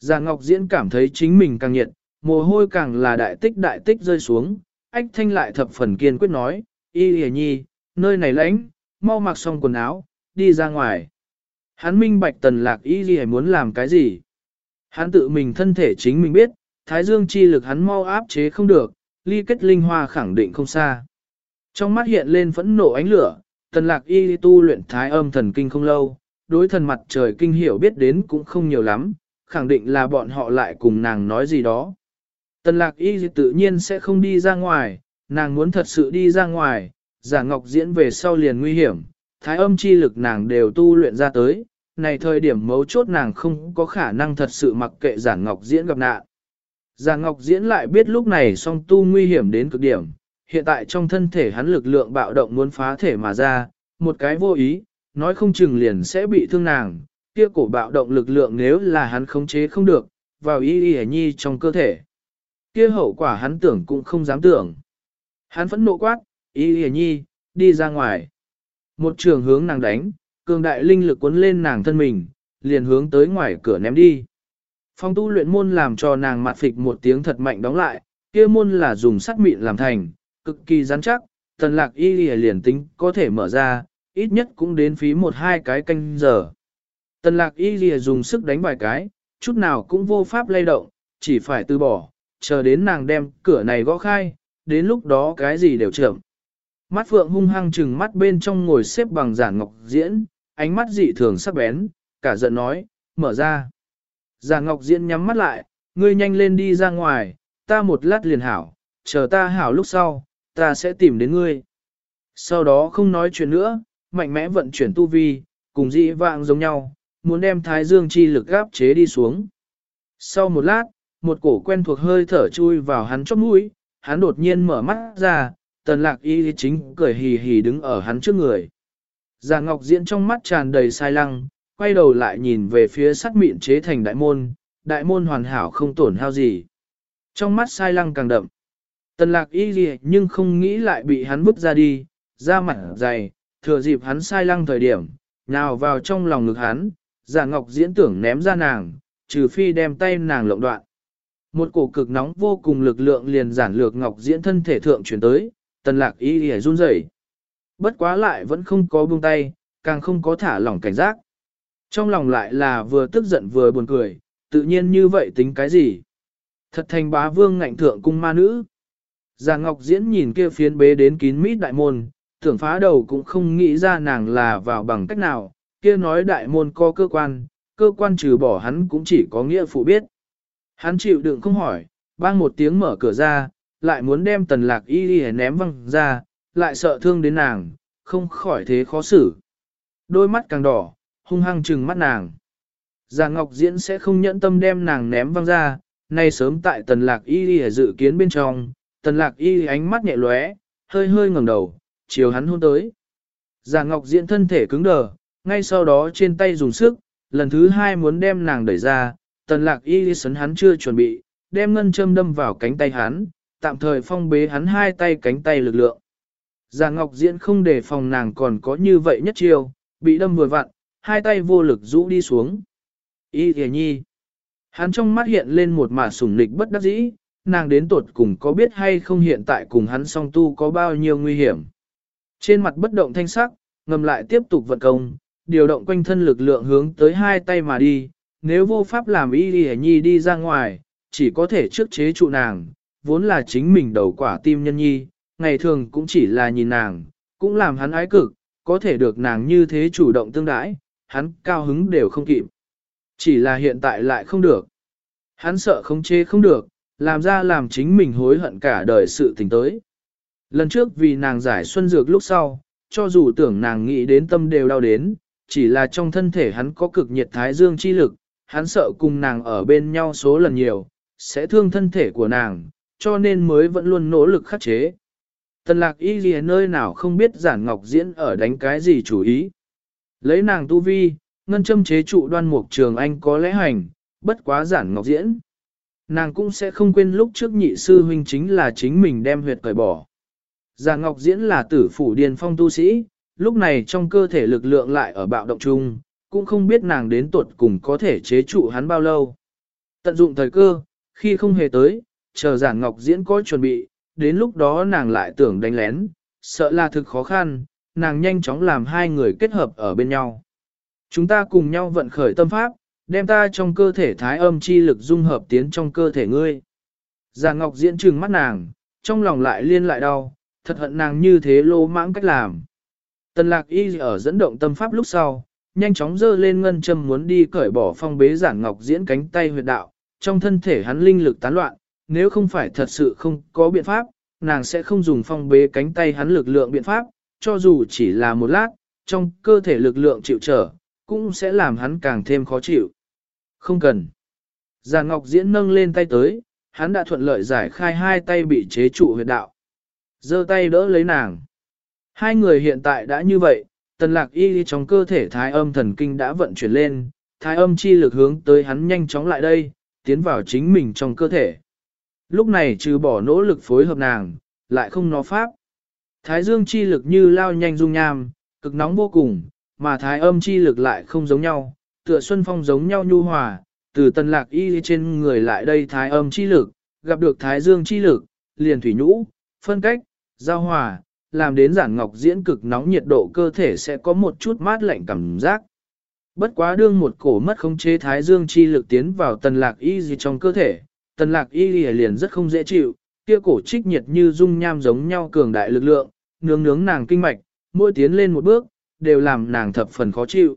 Già Ngọc Diễn cảm thấy chính mình càng nhiệt, mồ hôi càng là đại tích đại tích rơi xuống, ách thanh lại thập phần kiên quyết nói, y hề nhi, nơi này lãnh, mau mặc xong quần áo, đi ra ngoài. Hắn minh bạch tần lạc y gì muốn làm cái gì. Hắn tự mình thân thể chính mình biết, thái dương chi lực hắn mau áp chế không được, ly kết linh hoa khẳng định không xa. Trong mắt hiện lên phẫn nộ ánh lửa, tần lạc y tu luyện thái âm thần kinh không lâu, đối thần mặt trời kinh hiểu biết đến cũng không nhiều lắm, khẳng định là bọn họ lại cùng nàng nói gì đó. Tần lạc y tự nhiên sẽ không đi ra ngoài, nàng muốn thật sự đi ra ngoài, giả ngọc diễn về sau liền nguy hiểm, thái âm chi lực nàng đều tu luyện ra tới, này thời điểm mấu chốt nàng không có khả năng thật sự mặc kệ giả ngọc diễn gặp nạn. Giả ngọc diễn lại biết lúc này song tu nguy hiểm đến cực điểm, hiện tại trong thân thể hắn lực lượng bạo động muốn phá thể mà ra, một cái vô ý, nói không chừng liền sẽ bị thương nàng, kia cổ bạo động lực lượng nếu là hắn khống chế không được, vào y y nhi trong cơ thể. Kia hậu quả hắn tưởng cũng không dám tưởng. Hắn phẫn nộ quát, y y nhi, đi ra ngoài. Một trường hướng nàng đánh, cường đại linh lực cuốn lên nàng thân mình, liền hướng tới ngoài cửa ném đi. Phong tu luyện môn làm cho nàng mặt phịch một tiếng thật mạnh đóng lại, kia môn là dùng sắt mịn làm thành, cực kỳ rắn chắc, tần lạc y liền tính có thể mở ra, ít nhất cũng đến phí một hai cái canh giờ. Tần lạc y lìa dùng sức đánh vài cái, chút nào cũng vô pháp lay động, chỉ phải từ bỏ, chờ đến nàng đem cửa này gõ khai, đến lúc đó cái gì đều chậm. Mắt phượng hung hăng chừng mắt bên trong ngồi xếp bằng giản ngọc diễn, ánh mắt dị thường sắc bén, cả giận nói, mở ra. Giản ngọc diễn nhắm mắt lại, ngươi nhanh lên đi ra ngoài, ta một lát liền hảo, chờ ta hảo lúc sau, ta sẽ tìm đến ngươi. Sau đó không nói chuyện nữa, mạnh mẽ vận chuyển tu vi, cùng dị vạng giống nhau, muốn đem thái dương chi lực gáp chế đi xuống. Sau một lát, một cổ quen thuộc hơi thở chui vào hắn chóp mũi, hắn đột nhiên mở mắt ra, tần lạc y chính cười hì hì đứng ở hắn trước người. Già Ngọc Diễn trong mắt tràn đầy sai lăng, quay đầu lại nhìn về phía sắt mịn chế thành đại môn, đại môn hoàn hảo không tổn hao gì. Trong mắt sai lăng càng đậm. Tần lạc y gì nhưng không nghĩ lại bị hắn vứt ra đi, ra mặt dày, thừa dịp hắn sai lăng thời điểm, nào vào trong lòng ngực hắn, giả ngọc diễn tưởng ném ra nàng, trừ phi đem tay nàng lộng đoạn. Một cổ cực nóng vô cùng lực lượng liền giản lược ngọc diễn thân thể thượng chuyển tới, tần lạc y gì run rẩy Bất quá lại vẫn không có buông tay, càng không có thả lỏng cảnh giác. Trong lòng lại là vừa tức giận vừa buồn cười, tự nhiên như vậy tính cái gì? Thật thành bá vương ngạnh thượng cung ma nữ. Già Ngọc Diễn nhìn kia phiến bế đến kín mít đại môn, tưởng phá đầu cũng không nghĩ ra nàng là vào bằng cách nào, kia nói đại môn có cơ quan, cơ quan trừ bỏ hắn cũng chỉ có nghĩa phụ biết. Hắn chịu đựng không hỏi, bang một tiếng mở cửa ra, lại muốn đem tần lạc y đi ném văng ra, lại sợ thương đến nàng, không khỏi thế khó xử. Đôi mắt càng đỏ, hung hăng trừng mắt nàng. Già Ngọc Diễn sẽ không nhẫn tâm đem nàng ném văng ra, nay sớm tại tần lạc y đi dự kiến bên trong, tần lạc y ánh mắt nhẹ lóe, hơi hơi ngẩng đầu, chiều hắn hôn tới. Giả Ngọc Diễn thân thể cứng đờ, ngay sau đó trên tay dùng sức, lần thứ hai muốn đem nàng đẩy ra, tần lạc y sấn hắn chưa chuẩn bị, đem ngân châm đâm vào cánh tay hắn, tạm thời phong bế hắn hai tay cánh tay lực lượng. Giả Ngọc Diễn không để phòng nàng còn có như vậy nhất chiều, bị đâm vừa vặn, hai tay vô lực rũ đi xuống. Y thề nhi. Hắn trong mắt hiện lên một mả sủng nịch bất đắc dĩ, nàng đến tột cùng có biết hay không hiện tại cùng hắn song tu có bao nhiêu nguy hiểm. Trên mặt bất động thanh sắc, ngầm lại tiếp tục vận công, điều động quanh thân lực lượng hướng tới hai tay mà đi, nếu vô pháp làm y đi nhi đi ra ngoài, chỉ có thể trước chế trụ nàng, vốn là chính mình đầu quả tim nhân nhi, ngày thường cũng chỉ là nhìn nàng, cũng làm hắn ái cực, có thể được nàng như thế chủ động tương đãi, hắn cao hứng đều không kịp. Chỉ là hiện tại lại không được. Hắn sợ không chế không được, làm ra làm chính mình hối hận cả đời sự tình tới. Lần trước vì nàng giải xuân dược lúc sau, cho dù tưởng nàng nghĩ đến tâm đều đau đến, chỉ là trong thân thể hắn có cực nhiệt thái dương chi lực, hắn sợ cùng nàng ở bên nhau số lần nhiều, sẽ thương thân thể của nàng, cho nên mới vẫn luôn nỗ lực khắc chế. Tần lạc y gì nơi nào không biết giản ngọc diễn ở đánh cái gì chủ ý. Lấy nàng tu vi, ngân châm chế trụ đoan mục trường anh có lẽ hành, bất quá giản ngọc diễn. Nàng cũng sẽ không quên lúc trước nhị sư huynh chính là chính mình đem huyệt cởi bỏ. Già ngọc diễn là tử phủ điền phong tu sĩ, lúc này trong cơ thể lực lượng lại ở bạo động chung, cũng không biết nàng đến tuột cùng có thể chế trụ hắn bao lâu. Tận dụng thời cơ, khi không hề tới, chờ giản ngọc diễn có chuẩn bị, đến lúc đó nàng lại tưởng đánh lén, sợ là thực khó khăn, nàng nhanh chóng làm hai người kết hợp ở bên nhau. Chúng ta cùng nhau vận khởi tâm pháp, đem ta trong cơ thể thái âm chi lực dung hợp tiến trong cơ thể ngươi. Giản Ngọc diễn trừng mắt nàng, trong lòng lại liên lại đau, thật hận nàng như thế lô mãng cách làm. Tần lạc y ở dẫn động tâm pháp lúc sau, nhanh chóng dơ lên ngân châm muốn đi cởi bỏ phong bế giản ngọc diễn cánh tay huyệt đạo, trong thân thể hắn linh lực tán loạn, nếu không phải thật sự không có biện pháp, nàng sẽ không dùng phong bế cánh tay hắn lực lượng biện pháp, cho dù chỉ là một lát, trong cơ thể lực lượng chịu trở, cũng sẽ làm hắn càng thêm khó chịu. Không cần. Già Ngọc Diễn nâng lên tay tới, hắn đã thuận lợi giải khai hai tay bị chế trụ huyệt đạo. giơ tay đỡ lấy nàng. Hai người hiện tại đã như vậy, tần lạc y trong cơ thể thái âm thần kinh đã vận chuyển lên, thái âm chi lực hướng tới hắn nhanh chóng lại đây, tiến vào chính mình trong cơ thể. Lúc này trừ bỏ nỗ lực phối hợp nàng, lại không nó pháp. Thái dương chi lực như lao nhanh dung nham, cực nóng vô cùng, mà thái âm chi lực lại không giống nhau, tựa xuân phong giống nhau nhu hòa, từ tần lạc y trên người lại đây thái âm chi lực, gặp được thái dương chi lực, liền thủy nhũ, phân cách, giao hòa, làm đến giản ngọc diễn cực nóng nhiệt độ cơ thể sẽ có một chút mát lạnh cảm giác. Bất quá đương một cổ mất khống chế thái dương chi lực tiến vào tần lạc y gì trong cơ thể, tần lạc y liền rất không dễ chịu, kia cổ trích nhiệt như dung nham giống nhau cường đại lực lượng, nướng nướng nàng kinh mạch, mỗi tiến lên một bước, đều làm nàng thập phần khó chịu.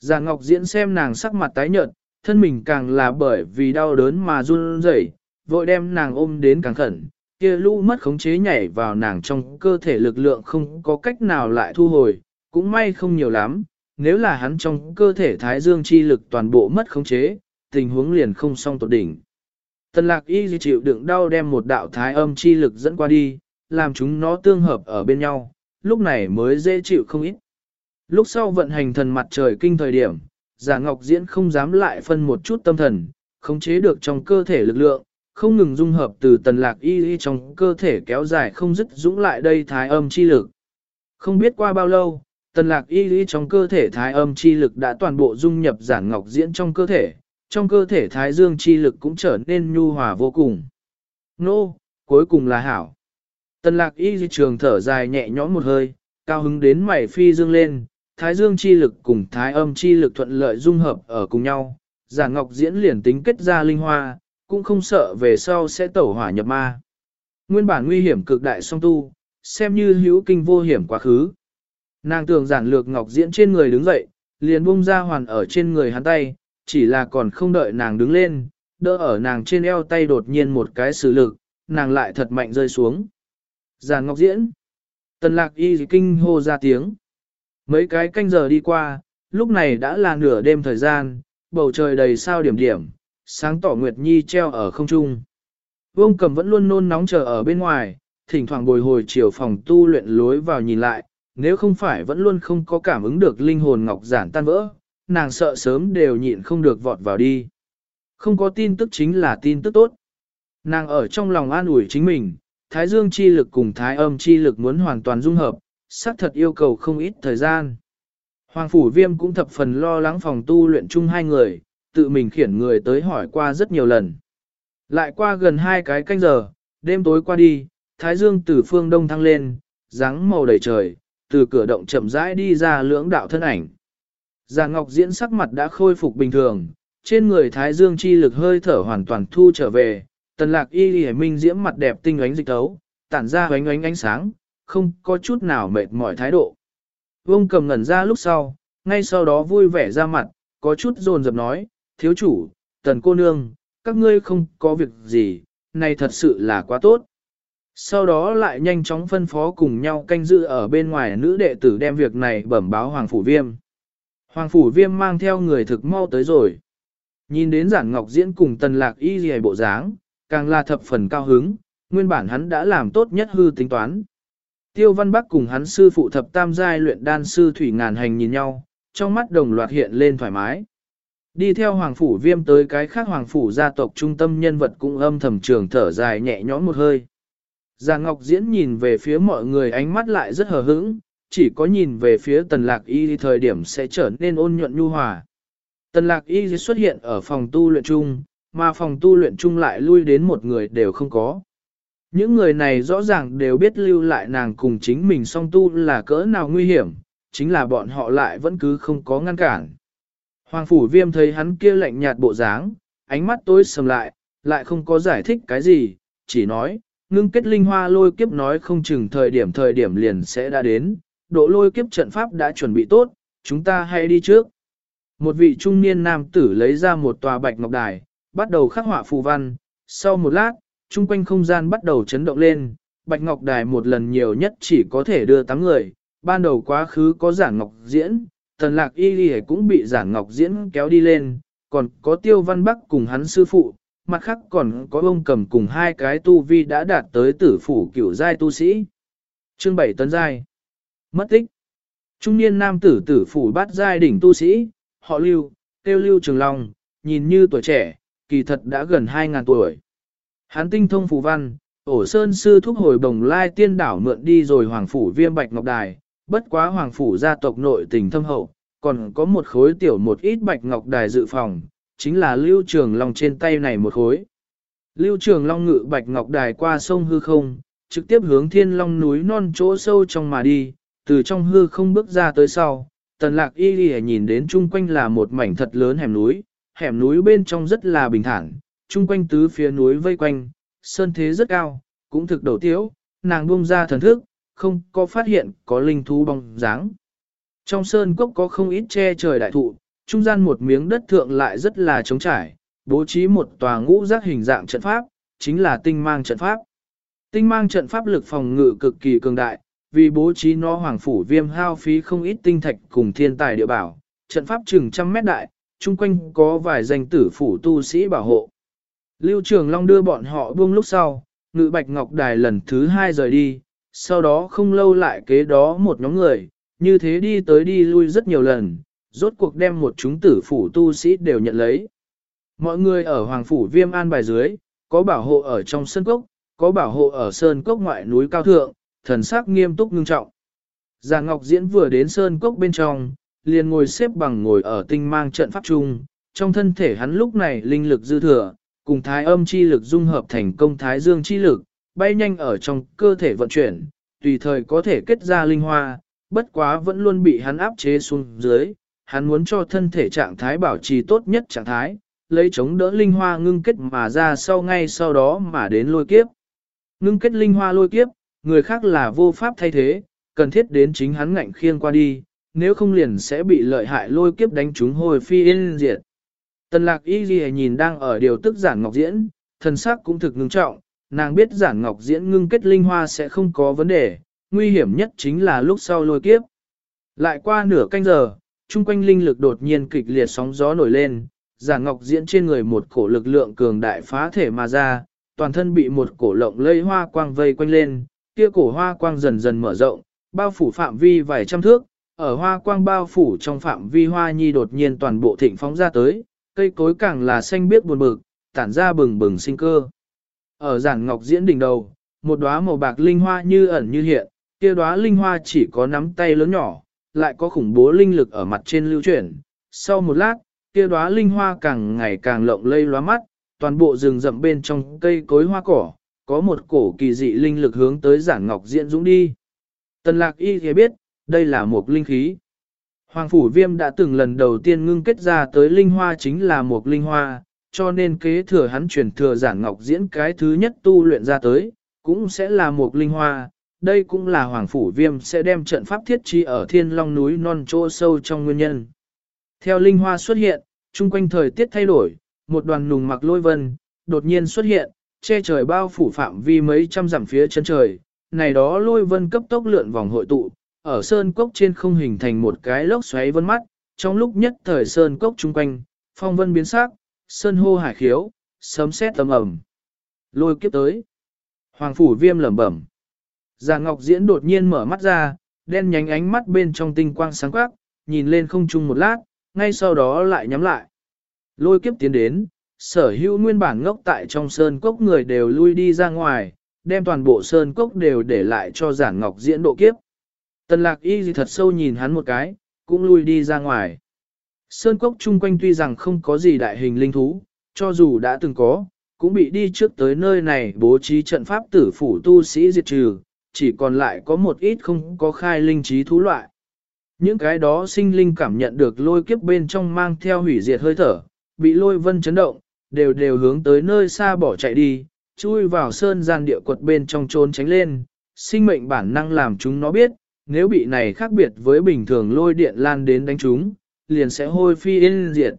Già Ngọc Diễn xem nàng sắc mặt tái nhợt, thân mình càng là bởi vì đau đớn mà run rẩy, vội đem nàng ôm đến càng khẩn, kia lũ mất khống chế nhảy vào nàng trong cơ thể lực lượng không có cách nào lại thu hồi, cũng may không nhiều lắm, nếu là hắn trong cơ thể thái dương chi lực toàn bộ mất khống chế, tình huống liền không xong tột đỉnh. Tần lạc y chịu đựng đau đem một đạo thái âm chi lực dẫn qua đi, làm chúng nó tương hợp ở bên nhau, lúc này mới dễ chịu không ít. Lúc sau vận hành thần mặt trời kinh thời điểm, giả ngọc diễn không dám lại phân một chút tâm thần, khống chế được trong cơ thể lực lượng, không ngừng dung hợp từ tần lạc y y trong cơ thể kéo dài không dứt dũng lại đây thái âm chi lực. Không biết qua bao lâu, tần lạc y y trong cơ thể thái âm chi lực đã toàn bộ dung nhập giản ngọc diễn trong cơ thể, trong cơ thể thái dương chi lực cũng trở nên nhu hòa vô cùng. Nô, cuối cùng là hảo. Tần lạc y di trường thở dài nhẹ nhõm một hơi, cao hứng đến mảy phi dương lên, thái dương chi lực cùng thái âm chi lực thuận lợi dung hợp ở cùng nhau. Giả ngọc diễn liền tính kết ra linh hoa, cũng không sợ về sau sẽ tẩu hỏa nhập ma. Nguyên bản nguy hiểm cực đại song tu, xem như hữu kinh vô hiểm quá khứ. Nàng tưởng giản lược ngọc diễn trên người đứng dậy, liền bung ra hoàn ở trên người hắn tay, chỉ là còn không đợi nàng đứng lên, đỡ ở nàng trên eo tay đột nhiên một cái sử lực, nàng lại thật mạnh rơi xuống. Giàn ngọc diễn. Tần lạc y kinh hô ra tiếng. Mấy cái canh giờ đi qua, lúc này đã là nửa đêm thời gian, bầu trời đầy sao điểm điểm, sáng tỏ Nguyệt Nhi treo ở không trung. Vương cầm vẫn luôn nôn nóng chờ ở bên ngoài, thỉnh thoảng bồi hồi chiều phòng tu luyện lối vào nhìn lại, nếu không phải vẫn luôn không có cảm ứng được linh hồn ngọc giản tan vỡ, nàng sợ sớm đều nhịn không được vọt vào đi. Không có tin tức chính là tin tức tốt. Nàng ở trong lòng an ủi chính mình, thái dương chi lực cùng thái âm chi lực muốn hoàn toàn dung hợp, xác thật yêu cầu không ít thời gian. Hoàng Phủ Viêm cũng thập phần lo lắng phòng tu luyện chung hai người, tự mình khiển người tới hỏi qua rất nhiều lần. Lại qua gần hai cái canh giờ, đêm tối qua đi, Thái Dương từ phương đông thăng lên, dáng màu đầy trời, từ cửa động chậm rãi đi ra lưỡng đạo thân ảnh. Già Ngọc Diễn sắc mặt đã khôi phục bình thường, trên người Thái Dương chi lực hơi thở hoàn toàn thu trở về, tần lạc y lì minh diễm mặt đẹp tinh ánh dịch tấu, tản ra ánh ánh ánh sáng, không có chút nào mệt mỏi thái độ. Vông cầm ngẩn ra lúc sau, ngay sau đó vui vẻ ra mặt, có chút dồn dập nói, thiếu chủ, tần cô nương, các ngươi không có việc gì, này thật sự là quá tốt. Sau đó lại nhanh chóng phân phó cùng nhau canh giữ ở bên ngoài nữ đệ tử đem việc này bẩm báo Hoàng Phủ Viêm. Hoàng Phủ Viêm mang theo người thực mau tới rồi. Nhìn đến giản ngọc diễn cùng tần lạc y dì bộ dáng, càng là thập phần cao hứng, nguyên bản hắn đã làm tốt nhất hư tính toán. Tiêu Văn Bắc cùng hắn sư phụ thập tam giai luyện đan sư Thủy Ngàn Hành nhìn nhau, trong mắt đồng loạt hiện lên thoải mái. Đi theo Hoàng Phủ Viêm tới cái khác Hoàng Phủ gia tộc trung tâm nhân vật cũng âm thầm trường thở dài nhẹ nhõm một hơi. Già Ngọc Diễn nhìn về phía mọi người ánh mắt lại rất hờ hững, chỉ có nhìn về phía Tần Lạc Y thì thời điểm sẽ trở nên ôn nhuận nhu hòa. Tần Lạc Y xuất hiện ở phòng tu luyện chung, mà phòng tu luyện chung lại lui đến một người đều không có. Những người này rõ ràng đều biết lưu lại nàng cùng chính mình song tu là cỡ nào nguy hiểm, chính là bọn họ lại vẫn cứ không có ngăn cản. Hoàng phủ viêm thấy hắn kia lạnh nhạt bộ dáng, ánh mắt tối sầm lại, lại không có giải thích cái gì, chỉ nói, ngưng kết linh hoa lôi kiếp nói không chừng thời điểm thời điểm liền sẽ đã đến, độ lôi kiếp trận pháp đã chuẩn bị tốt, chúng ta hãy đi trước. Một vị trung niên nam tử lấy ra một tòa bạch ngọc đài, bắt đầu khắc họa phù văn, sau một lát, chung quanh không gian bắt đầu chấn động lên, bạch ngọc đài một lần nhiều nhất chỉ có thể đưa 8 người, ban đầu quá khứ có giản ngọc diễn, tần lạc y y cũng bị giản ngọc diễn kéo đi lên, còn có tiêu văn bắc cùng hắn sư phụ, mặt khác còn có ông cầm cùng hai cái tu vi đã đạt tới tử phủ kiểu giai tu sĩ. Chương 7 tấn giai. Mất tích. Trung niên nam tử tử phủ bát giai đỉnh tu sĩ, họ lưu, tiêu lưu trường long, nhìn như tuổi trẻ, kỳ thật đã gần 2.000 tuổi. Hắn tinh thông phù văn, ổ sơn sư thúc hồi bồng lai tiên đảo mượn đi rồi hoàng phủ viêm bạch ngọc đài, bất quá hoàng phủ gia tộc nội tình thâm hậu, còn có một khối tiểu một ít bạch ngọc đài dự phòng, chính là lưu trường long trên tay này một khối. Lưu trường long ngự bạch ngọc đài qua sông hư không, trực tiếp hướng thiên long núi non chỗ sâu trong mà đi, từ trong hư không bước ra tới sau. Tần lạc y ghi nhìn đến chung quanh là một mảnh thật lớn hẻm núi, hẻm núi bên trong rất là bình thản, chung quanh tứ phía núi vây quanh, sơn thế rất cao, cũng thực đầu tiếu, nàng buông ra thần thức, không có phát hiện có linh thú bóng dáng. Trong sơn cốc có không ít che trời đại thụ, trung gian một miếng đất thượng lại rất là trống trải, bố trí một tòa ngũ giác hình dạng trận pháp, chính là tinh mang trận pháp. Tinh mang trận pháp lực phòng ngự cực kỳ cường đại, vì bố trí nó hoàng phủ viêm hao phí không ít tinh thạch cùng thiên tài địa bảo, trận pháp chừng trăm mét đại, chung quanh có vài danh tử phủ tu sĩ bảo hộ. Lưu Trường Long đưa bọn họ buông lúc sau, ngự bạch ngọc đài lần thứ hai rời đi, sau đó không lâu lại kế đó một nhóm người, như thế đi tới đi lui rất nhiều lần, rốt cuộc đem một chúng tử phủ tu sĩ đều nhận lấy. Mọi người ở Hoàng Phủ Viêm An bài dưới, có bảo hộ ở trong sơn cốc, có bảo hộ ở sơn cốc ngoại núi cao thượng, thần sắc nghiêm túc ngưng trọng. Già Ngọc Diễn vừa đến sơn cốc bên trong, liền ngồi xếp bằng ngồi ở tinh mang trận pháp trung, trong thân thể hắn lúc này linh lực dư thừa, cùng thái âm chi lực dung hợp thành công thái dương chi lực, bay nhanh ở trong cơ thể vận chuyển, tùy thời có thể kết ra linh hoa, bất quá vẫn luôn bị hắn áp chế xuống dưới, hắn muốn cho thân thể trạng thái bảo trì tốt nhất trạng thái, lấy chống đỡ linh hoa ngưng kết mà ra sau ngay sau đó mà đến lôi kiếp. Ngưng kết linh hoa lôi kiếp, người khác là vô pháp thay thế, cần thiết đến chính hắn ngạnh khiêng qua đi, nếu không liền sẽ bị lợi hại lôi kiếp đánh trúng hồi phi yên diệt. Tần lạc y ghi nhìn đang ở điều tức giản ngọc diễn, thần sắc cũng thực ngưng trọng, nàng biết giản ngọc diễn ngưng kết linh hoa sẽ không có vấn đề, nguy hiểm nhất chính là lúc sau lôi kiếp. Lại qua nửa canh giờ, chung quanh linh lực đột nhiên kịch liệt sóng gió nổi lên, giản ngọc diễn trên người một cổ lực lượng cường đại phá thể mà ra, toàn thân bị một cổ lộng lây hoa quang vây quanh lên, kia cổ hoa quang dần dần mở rộng, bao phủ phạm vi vài trăm thước, ở hoa quang bao phủ trong phạm vi hoa nhi đột nhiên toàn bộ thịnh phóng ra tới, cây cối càng là xanh biếc buồn bực, tản ra bừng bừng sinh cơ. Ở giản ngọc diễn đỉnh đầu, một đóa màu bạc linh hoa như ẩn như hiện, kia đóa linh hoa chỉ có nắm tay lớn nhỏ, lại có khủng bố linh lực ở mặt trên lưu chuyển. Sau một lát, kia đóa linh hoa càng ngày càng lộng lây lóa mắt, toàn bộ rừng rậm bên trong cây cối hoa cỏ, có một cổ kỳ dị linh lực hướng tới giản ngọc diễn dũng đi. Tần lạc y thì biết, đây là một linh khí. Hoàng Phủ Viêm đã từng lần đầu tiên ngưng kết ra tới linh hoa chính là một linh hoa, cho nên kế thừa hắn truyền thừa giản ngọc diễn cái thứ nhất tu luyện ra tới, cũng sẽ là một linh hoa. Đây cũng là Hoàng Phủ Viêm sẽ đem trận pháp thiết trí ở thiên long núi non chỗ sâu trong nguyên nhân. Theo linh hoa xuất hiện, chung quanh thời tiết thay đổi, một đoàn nùng mặc lôi vân, đột nhiên xuất hiện, che trời bao phủ phạm vi mấy trăm dặm phía chân trời, này đó lôi vân cấp tốc lượn vòng hội tụ, ở sơn cốc trên không hình thành một cái lốc xoáy vân mắt, trong lúc nhất thời sơn cốc chung quanh, phong vân biến sắc, sơn hô hải khiếu, sấm sét tầm ẩm. Lôi kiếp tới. Hoàng phủ viêm lẩm bẩm. Già Ngọc Diễn đột nhiên mở mắt ra, đen nhánh ánh mắt bên trong tinh quang sáng quắc, nhìn lên không trung một lát, ngay sau đó lại nhắm lại. Lôi kiếp tiến đến, sở hữu nguyên bản ngốc tại trong sơn cốc người đều lui đi ra ngoài, đem toàn bộ sơn cốc đều để lại cho giản ngọc diễn độ kiếp. Tần lạc y gì thật sâu nhìn hắn một cái, cũng lui đi ra ngoài. Sơn cốc chung quanh tuy rằng không có gì đại hình linh thú, cho dù đã từng có, cũng bị đi trước tới nơi này bố trí trận pháp tử phủ tu sĩ diệt trừ, chỉ còn lại có một ít không có khai linh trí thú loại. Những cái đó sinh linh cảm nhận được lôi kiếp bên trong mang theo hủy diệt hơi thở, bị lôi vân chấn động, đều đều hướng tới nơi xa bỏ chạy đi, chui vào sơn gian địa quật bên trong trốn tránh lên, sinh mệnh bản năng làm chúng nó biết, nếu bị này khác biệt với bình thường lôi điện lan đến đánh chúng, liền sẽ hôi phi yên diệt.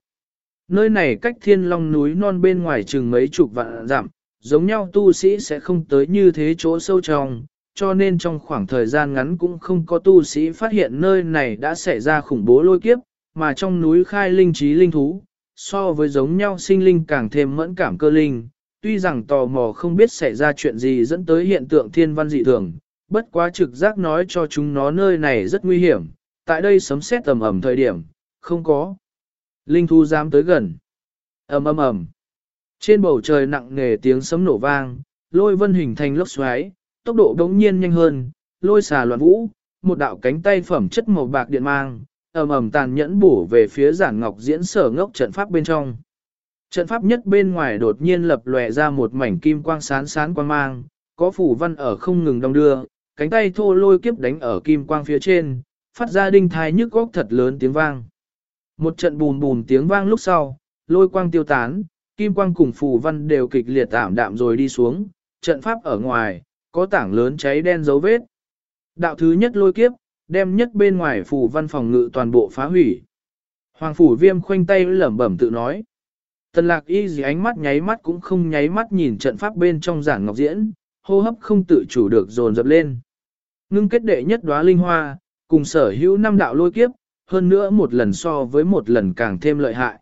Nơi này cách thiên long núi non bên ngoài chừng mấy chục vạn dặm, giống nhau tu sĩ sẽ không tới như thế chỗ sâu trong, cho nên trong khoảng thời gian ngắn cũng không có tu sĩ phát hiện nơi này đã xảy ra khủng bố lôi kiếp, mà trong núi khai linh trí linh thú, so với giống nhau sinh linh càng thêm mẫn cảm cơ linh, tuy rằng tò mò không biết xảy ra chuyện gì dẫn tới hiện tượng thiên văn dị thường, bất quá trực giác nói cho chúng nó nơi này rất nguy hiểm, tại đây sấm sét tầm ẩm thời điểm, không có. Linh thú dám tới gần. ầm ầm ầm. Trên bầu trời nặng nề tiếng sấm nổ vang, lôi vân hình thành lốc xoáy, tốc độ đống nhiên nhanh hơn, lôi xà loạn vũ, một đạo cánh tay phẩm chất màu bạc điện mang, ầm ầm tàn nhẫn bổ về phía giản ngọc diễn sở ngốc trận pháp bên trong. Trận pháp nhất bên ngoài đột nhiên lập lòe ra một mảnh kim quang sán sán quang mang, có phủ văn ở không ngừng đong đưa, cánh tay thô lôi kiếp đánh ở kim quang phía trên, phát ra đinh thai nhức góc thật lớn tiếng vang. Một trận bùn bùn tiếng vang lúc sau, lôi quang tiêu tán, kim quang cùng phủ văn đều kịch liệt tạm đạm rồi đi xuống, trận pháp ở ngoài, có tảng lớn cháy đen dấu vết. Đạo thứ nhất lôi kiếp, đem nhất bên ngoài phủ văn phòng ngự toàn bộ phá hủy. Hoàng phủ viêm khoanh tay lẩm bẩm tự nói. Tần lạc y gì ánh mắt nháy mắt cũng không nháy mắt nhìn trận pháp bên trong giảng ngọc diễn, hô hấp không tự chủ được dồn dập lên. Ngưng kết đệ nhất đóa linh hoa, cùng sở hữu năm đạo lôi kiếp, hơn nữa một lần so với một lần càng thêm lợi hại.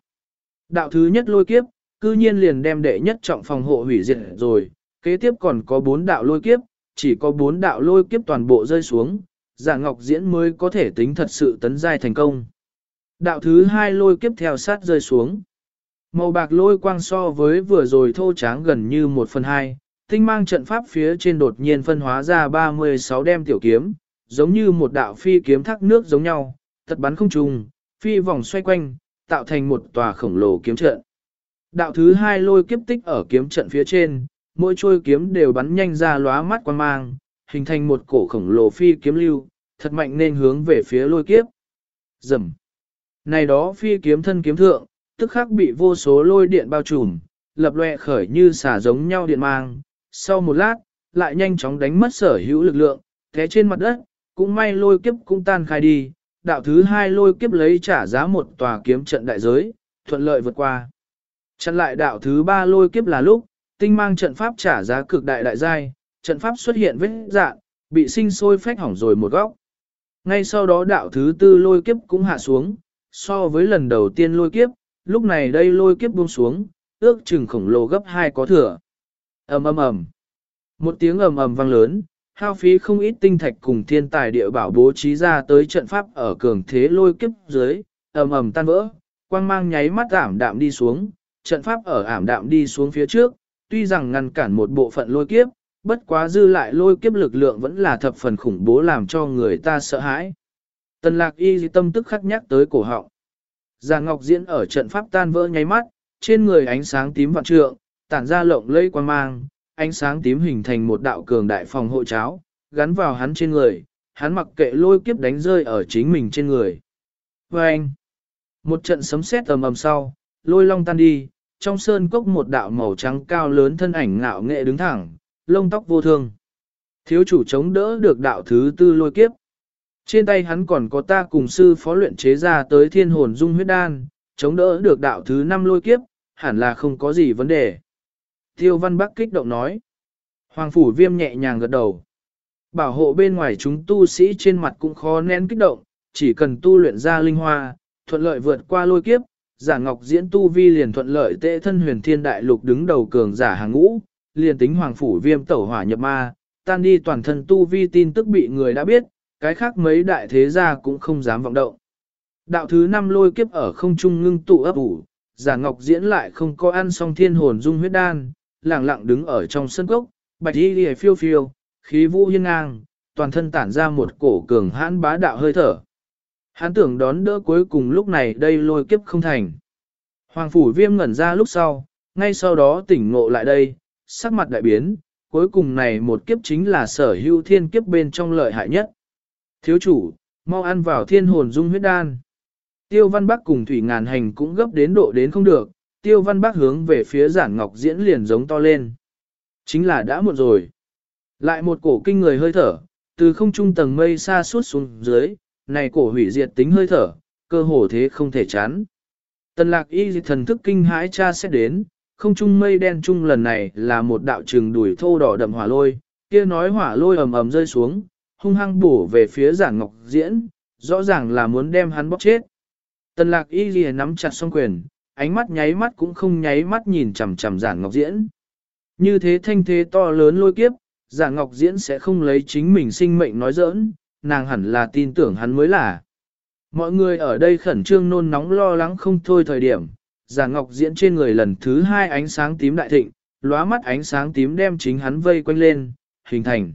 Đạo thứ nhất lôi kiếp, cư nhiên liền đem đệ nhất trọng phòng hộ hủy diệt rồi, kế tiếp còn có bốn đạo lôi kiếp, chỉ có bốn đạo lôi kiếp toàn bộ rơi xuống, giả ngọc diễn mới có thể tính thật sự tấn giai thành công. Đạo thứ hai lôi kiếp theo sát rơi xuống. Màu bạc lôi quang so với vừa rồi thô tráng gần như một phần hai, tinh mang trận pháp phía trên đột nhiên phân hóa ra 36 đem tiểu kiếm, giống như một đạo phi kiếm thác nước giống nhau, thật bắn không trùng, phi vòng xoay quanh, tạo thành một tòa khổng lồ kiếm trận. Đạo thứ hai lôi kiếp tích ở kiếm trận phía trên, mỗi trôi kiếm đều bắn nhanh ra lóa mắt quan mang, hình thành một cổ khổng lồ phi kiếm lưu, thật mạnh nên hướng về phía lôi kiếp. Dầm. Này đó phi kiếm thân kiếm thượng, tức khắc bị vô số lôi điện bao trùm, lập lệ khởi như xả giống nhau điện mang. Sau một lát, lại nhanh chóng đánh mất sở hữu lực lượng, thế trên mặt đất, cũng may lôi kiếp cũng tan khai đi. Đạo thứ hai lôi kiếp lấy trả giá một tòa kiếm trận đại giới, thuận lợi vượt qua. Chặn lại đạo thứ ba lôi kiếp là lúc, tinh mang trận pháp trả giá cực đại đại giai, trận pháp xuất hiện vết dạng, bị sinh sôi phách hỏng rồi một góc. Ngay sau đó đạo thứ tư lôi kiếp cũng hạ xuống, so với lần đầu tiên lôi kiếp, lúc này đây lôi kiếp buông xuống, ước chừng khổng lồ gấp hai có thừa ầm ầm ầm. Một tiếng ầm ầm vang lớn, hao phí không ít tinh thạch cùng thiên tài địa bảo bố trí ra tới trận pháp ở cường thế lôi kiếp dưới, ầm ầm tan vỡ, quang mang nháy mắt ảm đạm đi xuống, trận pháp ở ảm đạm đi xuống phía trước, tuy rằng ngăn cản một bộ phận lôi kiếp, bất quá dư lại lôi kiếp lực lượng vẫn là thập phần khủng bố làm cho người ta sợ hãi. Tần lạc y tâm tức khắc nhắc tới cổ họng. Già Ngọc Diễn ở trận pháp tan vỡ nháy mắt, trên người ánh sáng tím vạn trượng, tản ra lộng lây quang mang, ánh sáng tím hình thành một đạo cường đại phòng hộ cháo, gắn vào hắn trên người, hắn mặc kệ lôi kiếp đánh rơi ở chính mình trên người. Và anh, một trận sấm sét ầm ầm sau, lôi long tan đi, trong sơn cốc một đạo màu trắng cao lớn thân ảnh ngạo nghệ đứng thẳng, lông tóc vô thương. Thiếu chủ chống đỡ được đạo thứ tư lôi kiếp. Trên tay hắn còn có ta cùng sư phó luyện chế ra tới thiên hồn dung huyết đan, chống đỡ được đạo thứ năm lôi kiếp, hẳn là không có gì vấn đề. Tiêu văn bắc kích động nói. Hoàng phủ viêm nhẹ nhàng gật đầu. Bảo hộ bên ngoài chúng tu sĩ trên mặt cũng khó nén kích động, chỉ cần tu luyện ra linh hoa, thuận lợi vượt qua lôi kiếp, giả ngọc diễn tu vi liền thuận lợi tệ thân huyền thiên đại lục đứng đầu cường giả hàng ngũ, liền tính hoàng phủ viêm tẩu hỏa nhập ma, tan đi toàn thân tu vi tin tức bị người đã biết, cái khác mấy đại thế gia cũng không dám vọng động. Đạo thứ năm lôi kiếp ở không trung ngưng tụ ấp ủ, giả ngọc diễn lại không có ăn xong thiên hồn dung huyết đan, lặng lặng đứng ở trong sân cốc, bạch y lìa phiêu phiêu, khí vũ hiên ngang, toàn thân tản ra một cổ cường hãn bá đạo hơi thở. Hắn tưởng đón đỡ cuối cùng lúc này đây lôi kiếp không thành. Hoàng phủ viêm ngẩn ra lúc sau, ngay sau đó tỉnh ngộ lại đây, sắc mặt đại biến, cuối cùng này một kiếp chính là sở hữu thiên kiếp bên trong lợi hại nhất. Thiếu chủ, mau ăn vào thiên hồn dung huyết đan. Tiêu văn bắc cùng thủy ngàn hành cũng gấp đến độ đến không được, tiêu văn bắc hướng về phía giản ngọc diễn liền giống to lên. Chính là đã muộn rồi. Lại một cổ kinh người hơi thở, từ không trung tầng mây xa suốt xuống dưới, này cổ hủy diệt tính hơi thở, cơ hồ thế không thể chán. Tần lạc y thần thức kinh hãi cha sẽ đến, không trung mây đen trung lần này là một đạo trường đuổi thô đỏ đậm hỏa lôi, kia nói hỏa lôi ầm ầm rơi xuống, hung hăng bổ về phía giản ngọc diễn, rõ ràng là muốn đem hắn bóp chết. Tần lạc y ghi nắm chặt song quyền, ánh mắt nháy mắt cũng không nháy mắt nhìn chằm chằm giản ngọc diễn. Như thế thanh thế to lớn lôi kiếp, giản ngọc diễn sẽ không lấy chính mình sinh mệnh nói giỡn, nàng hẳn là tin tưởng hắn mới là. Mọi người ở đây khẩn trương nôn nóng lo lắng không thôi thời điểm, giản ngọc diễn trên người lần thứ hai ánh sáng tím đại thịnh, lóa mắt ánh sáng tím đem chính hắn vây quanh lên, hình thành.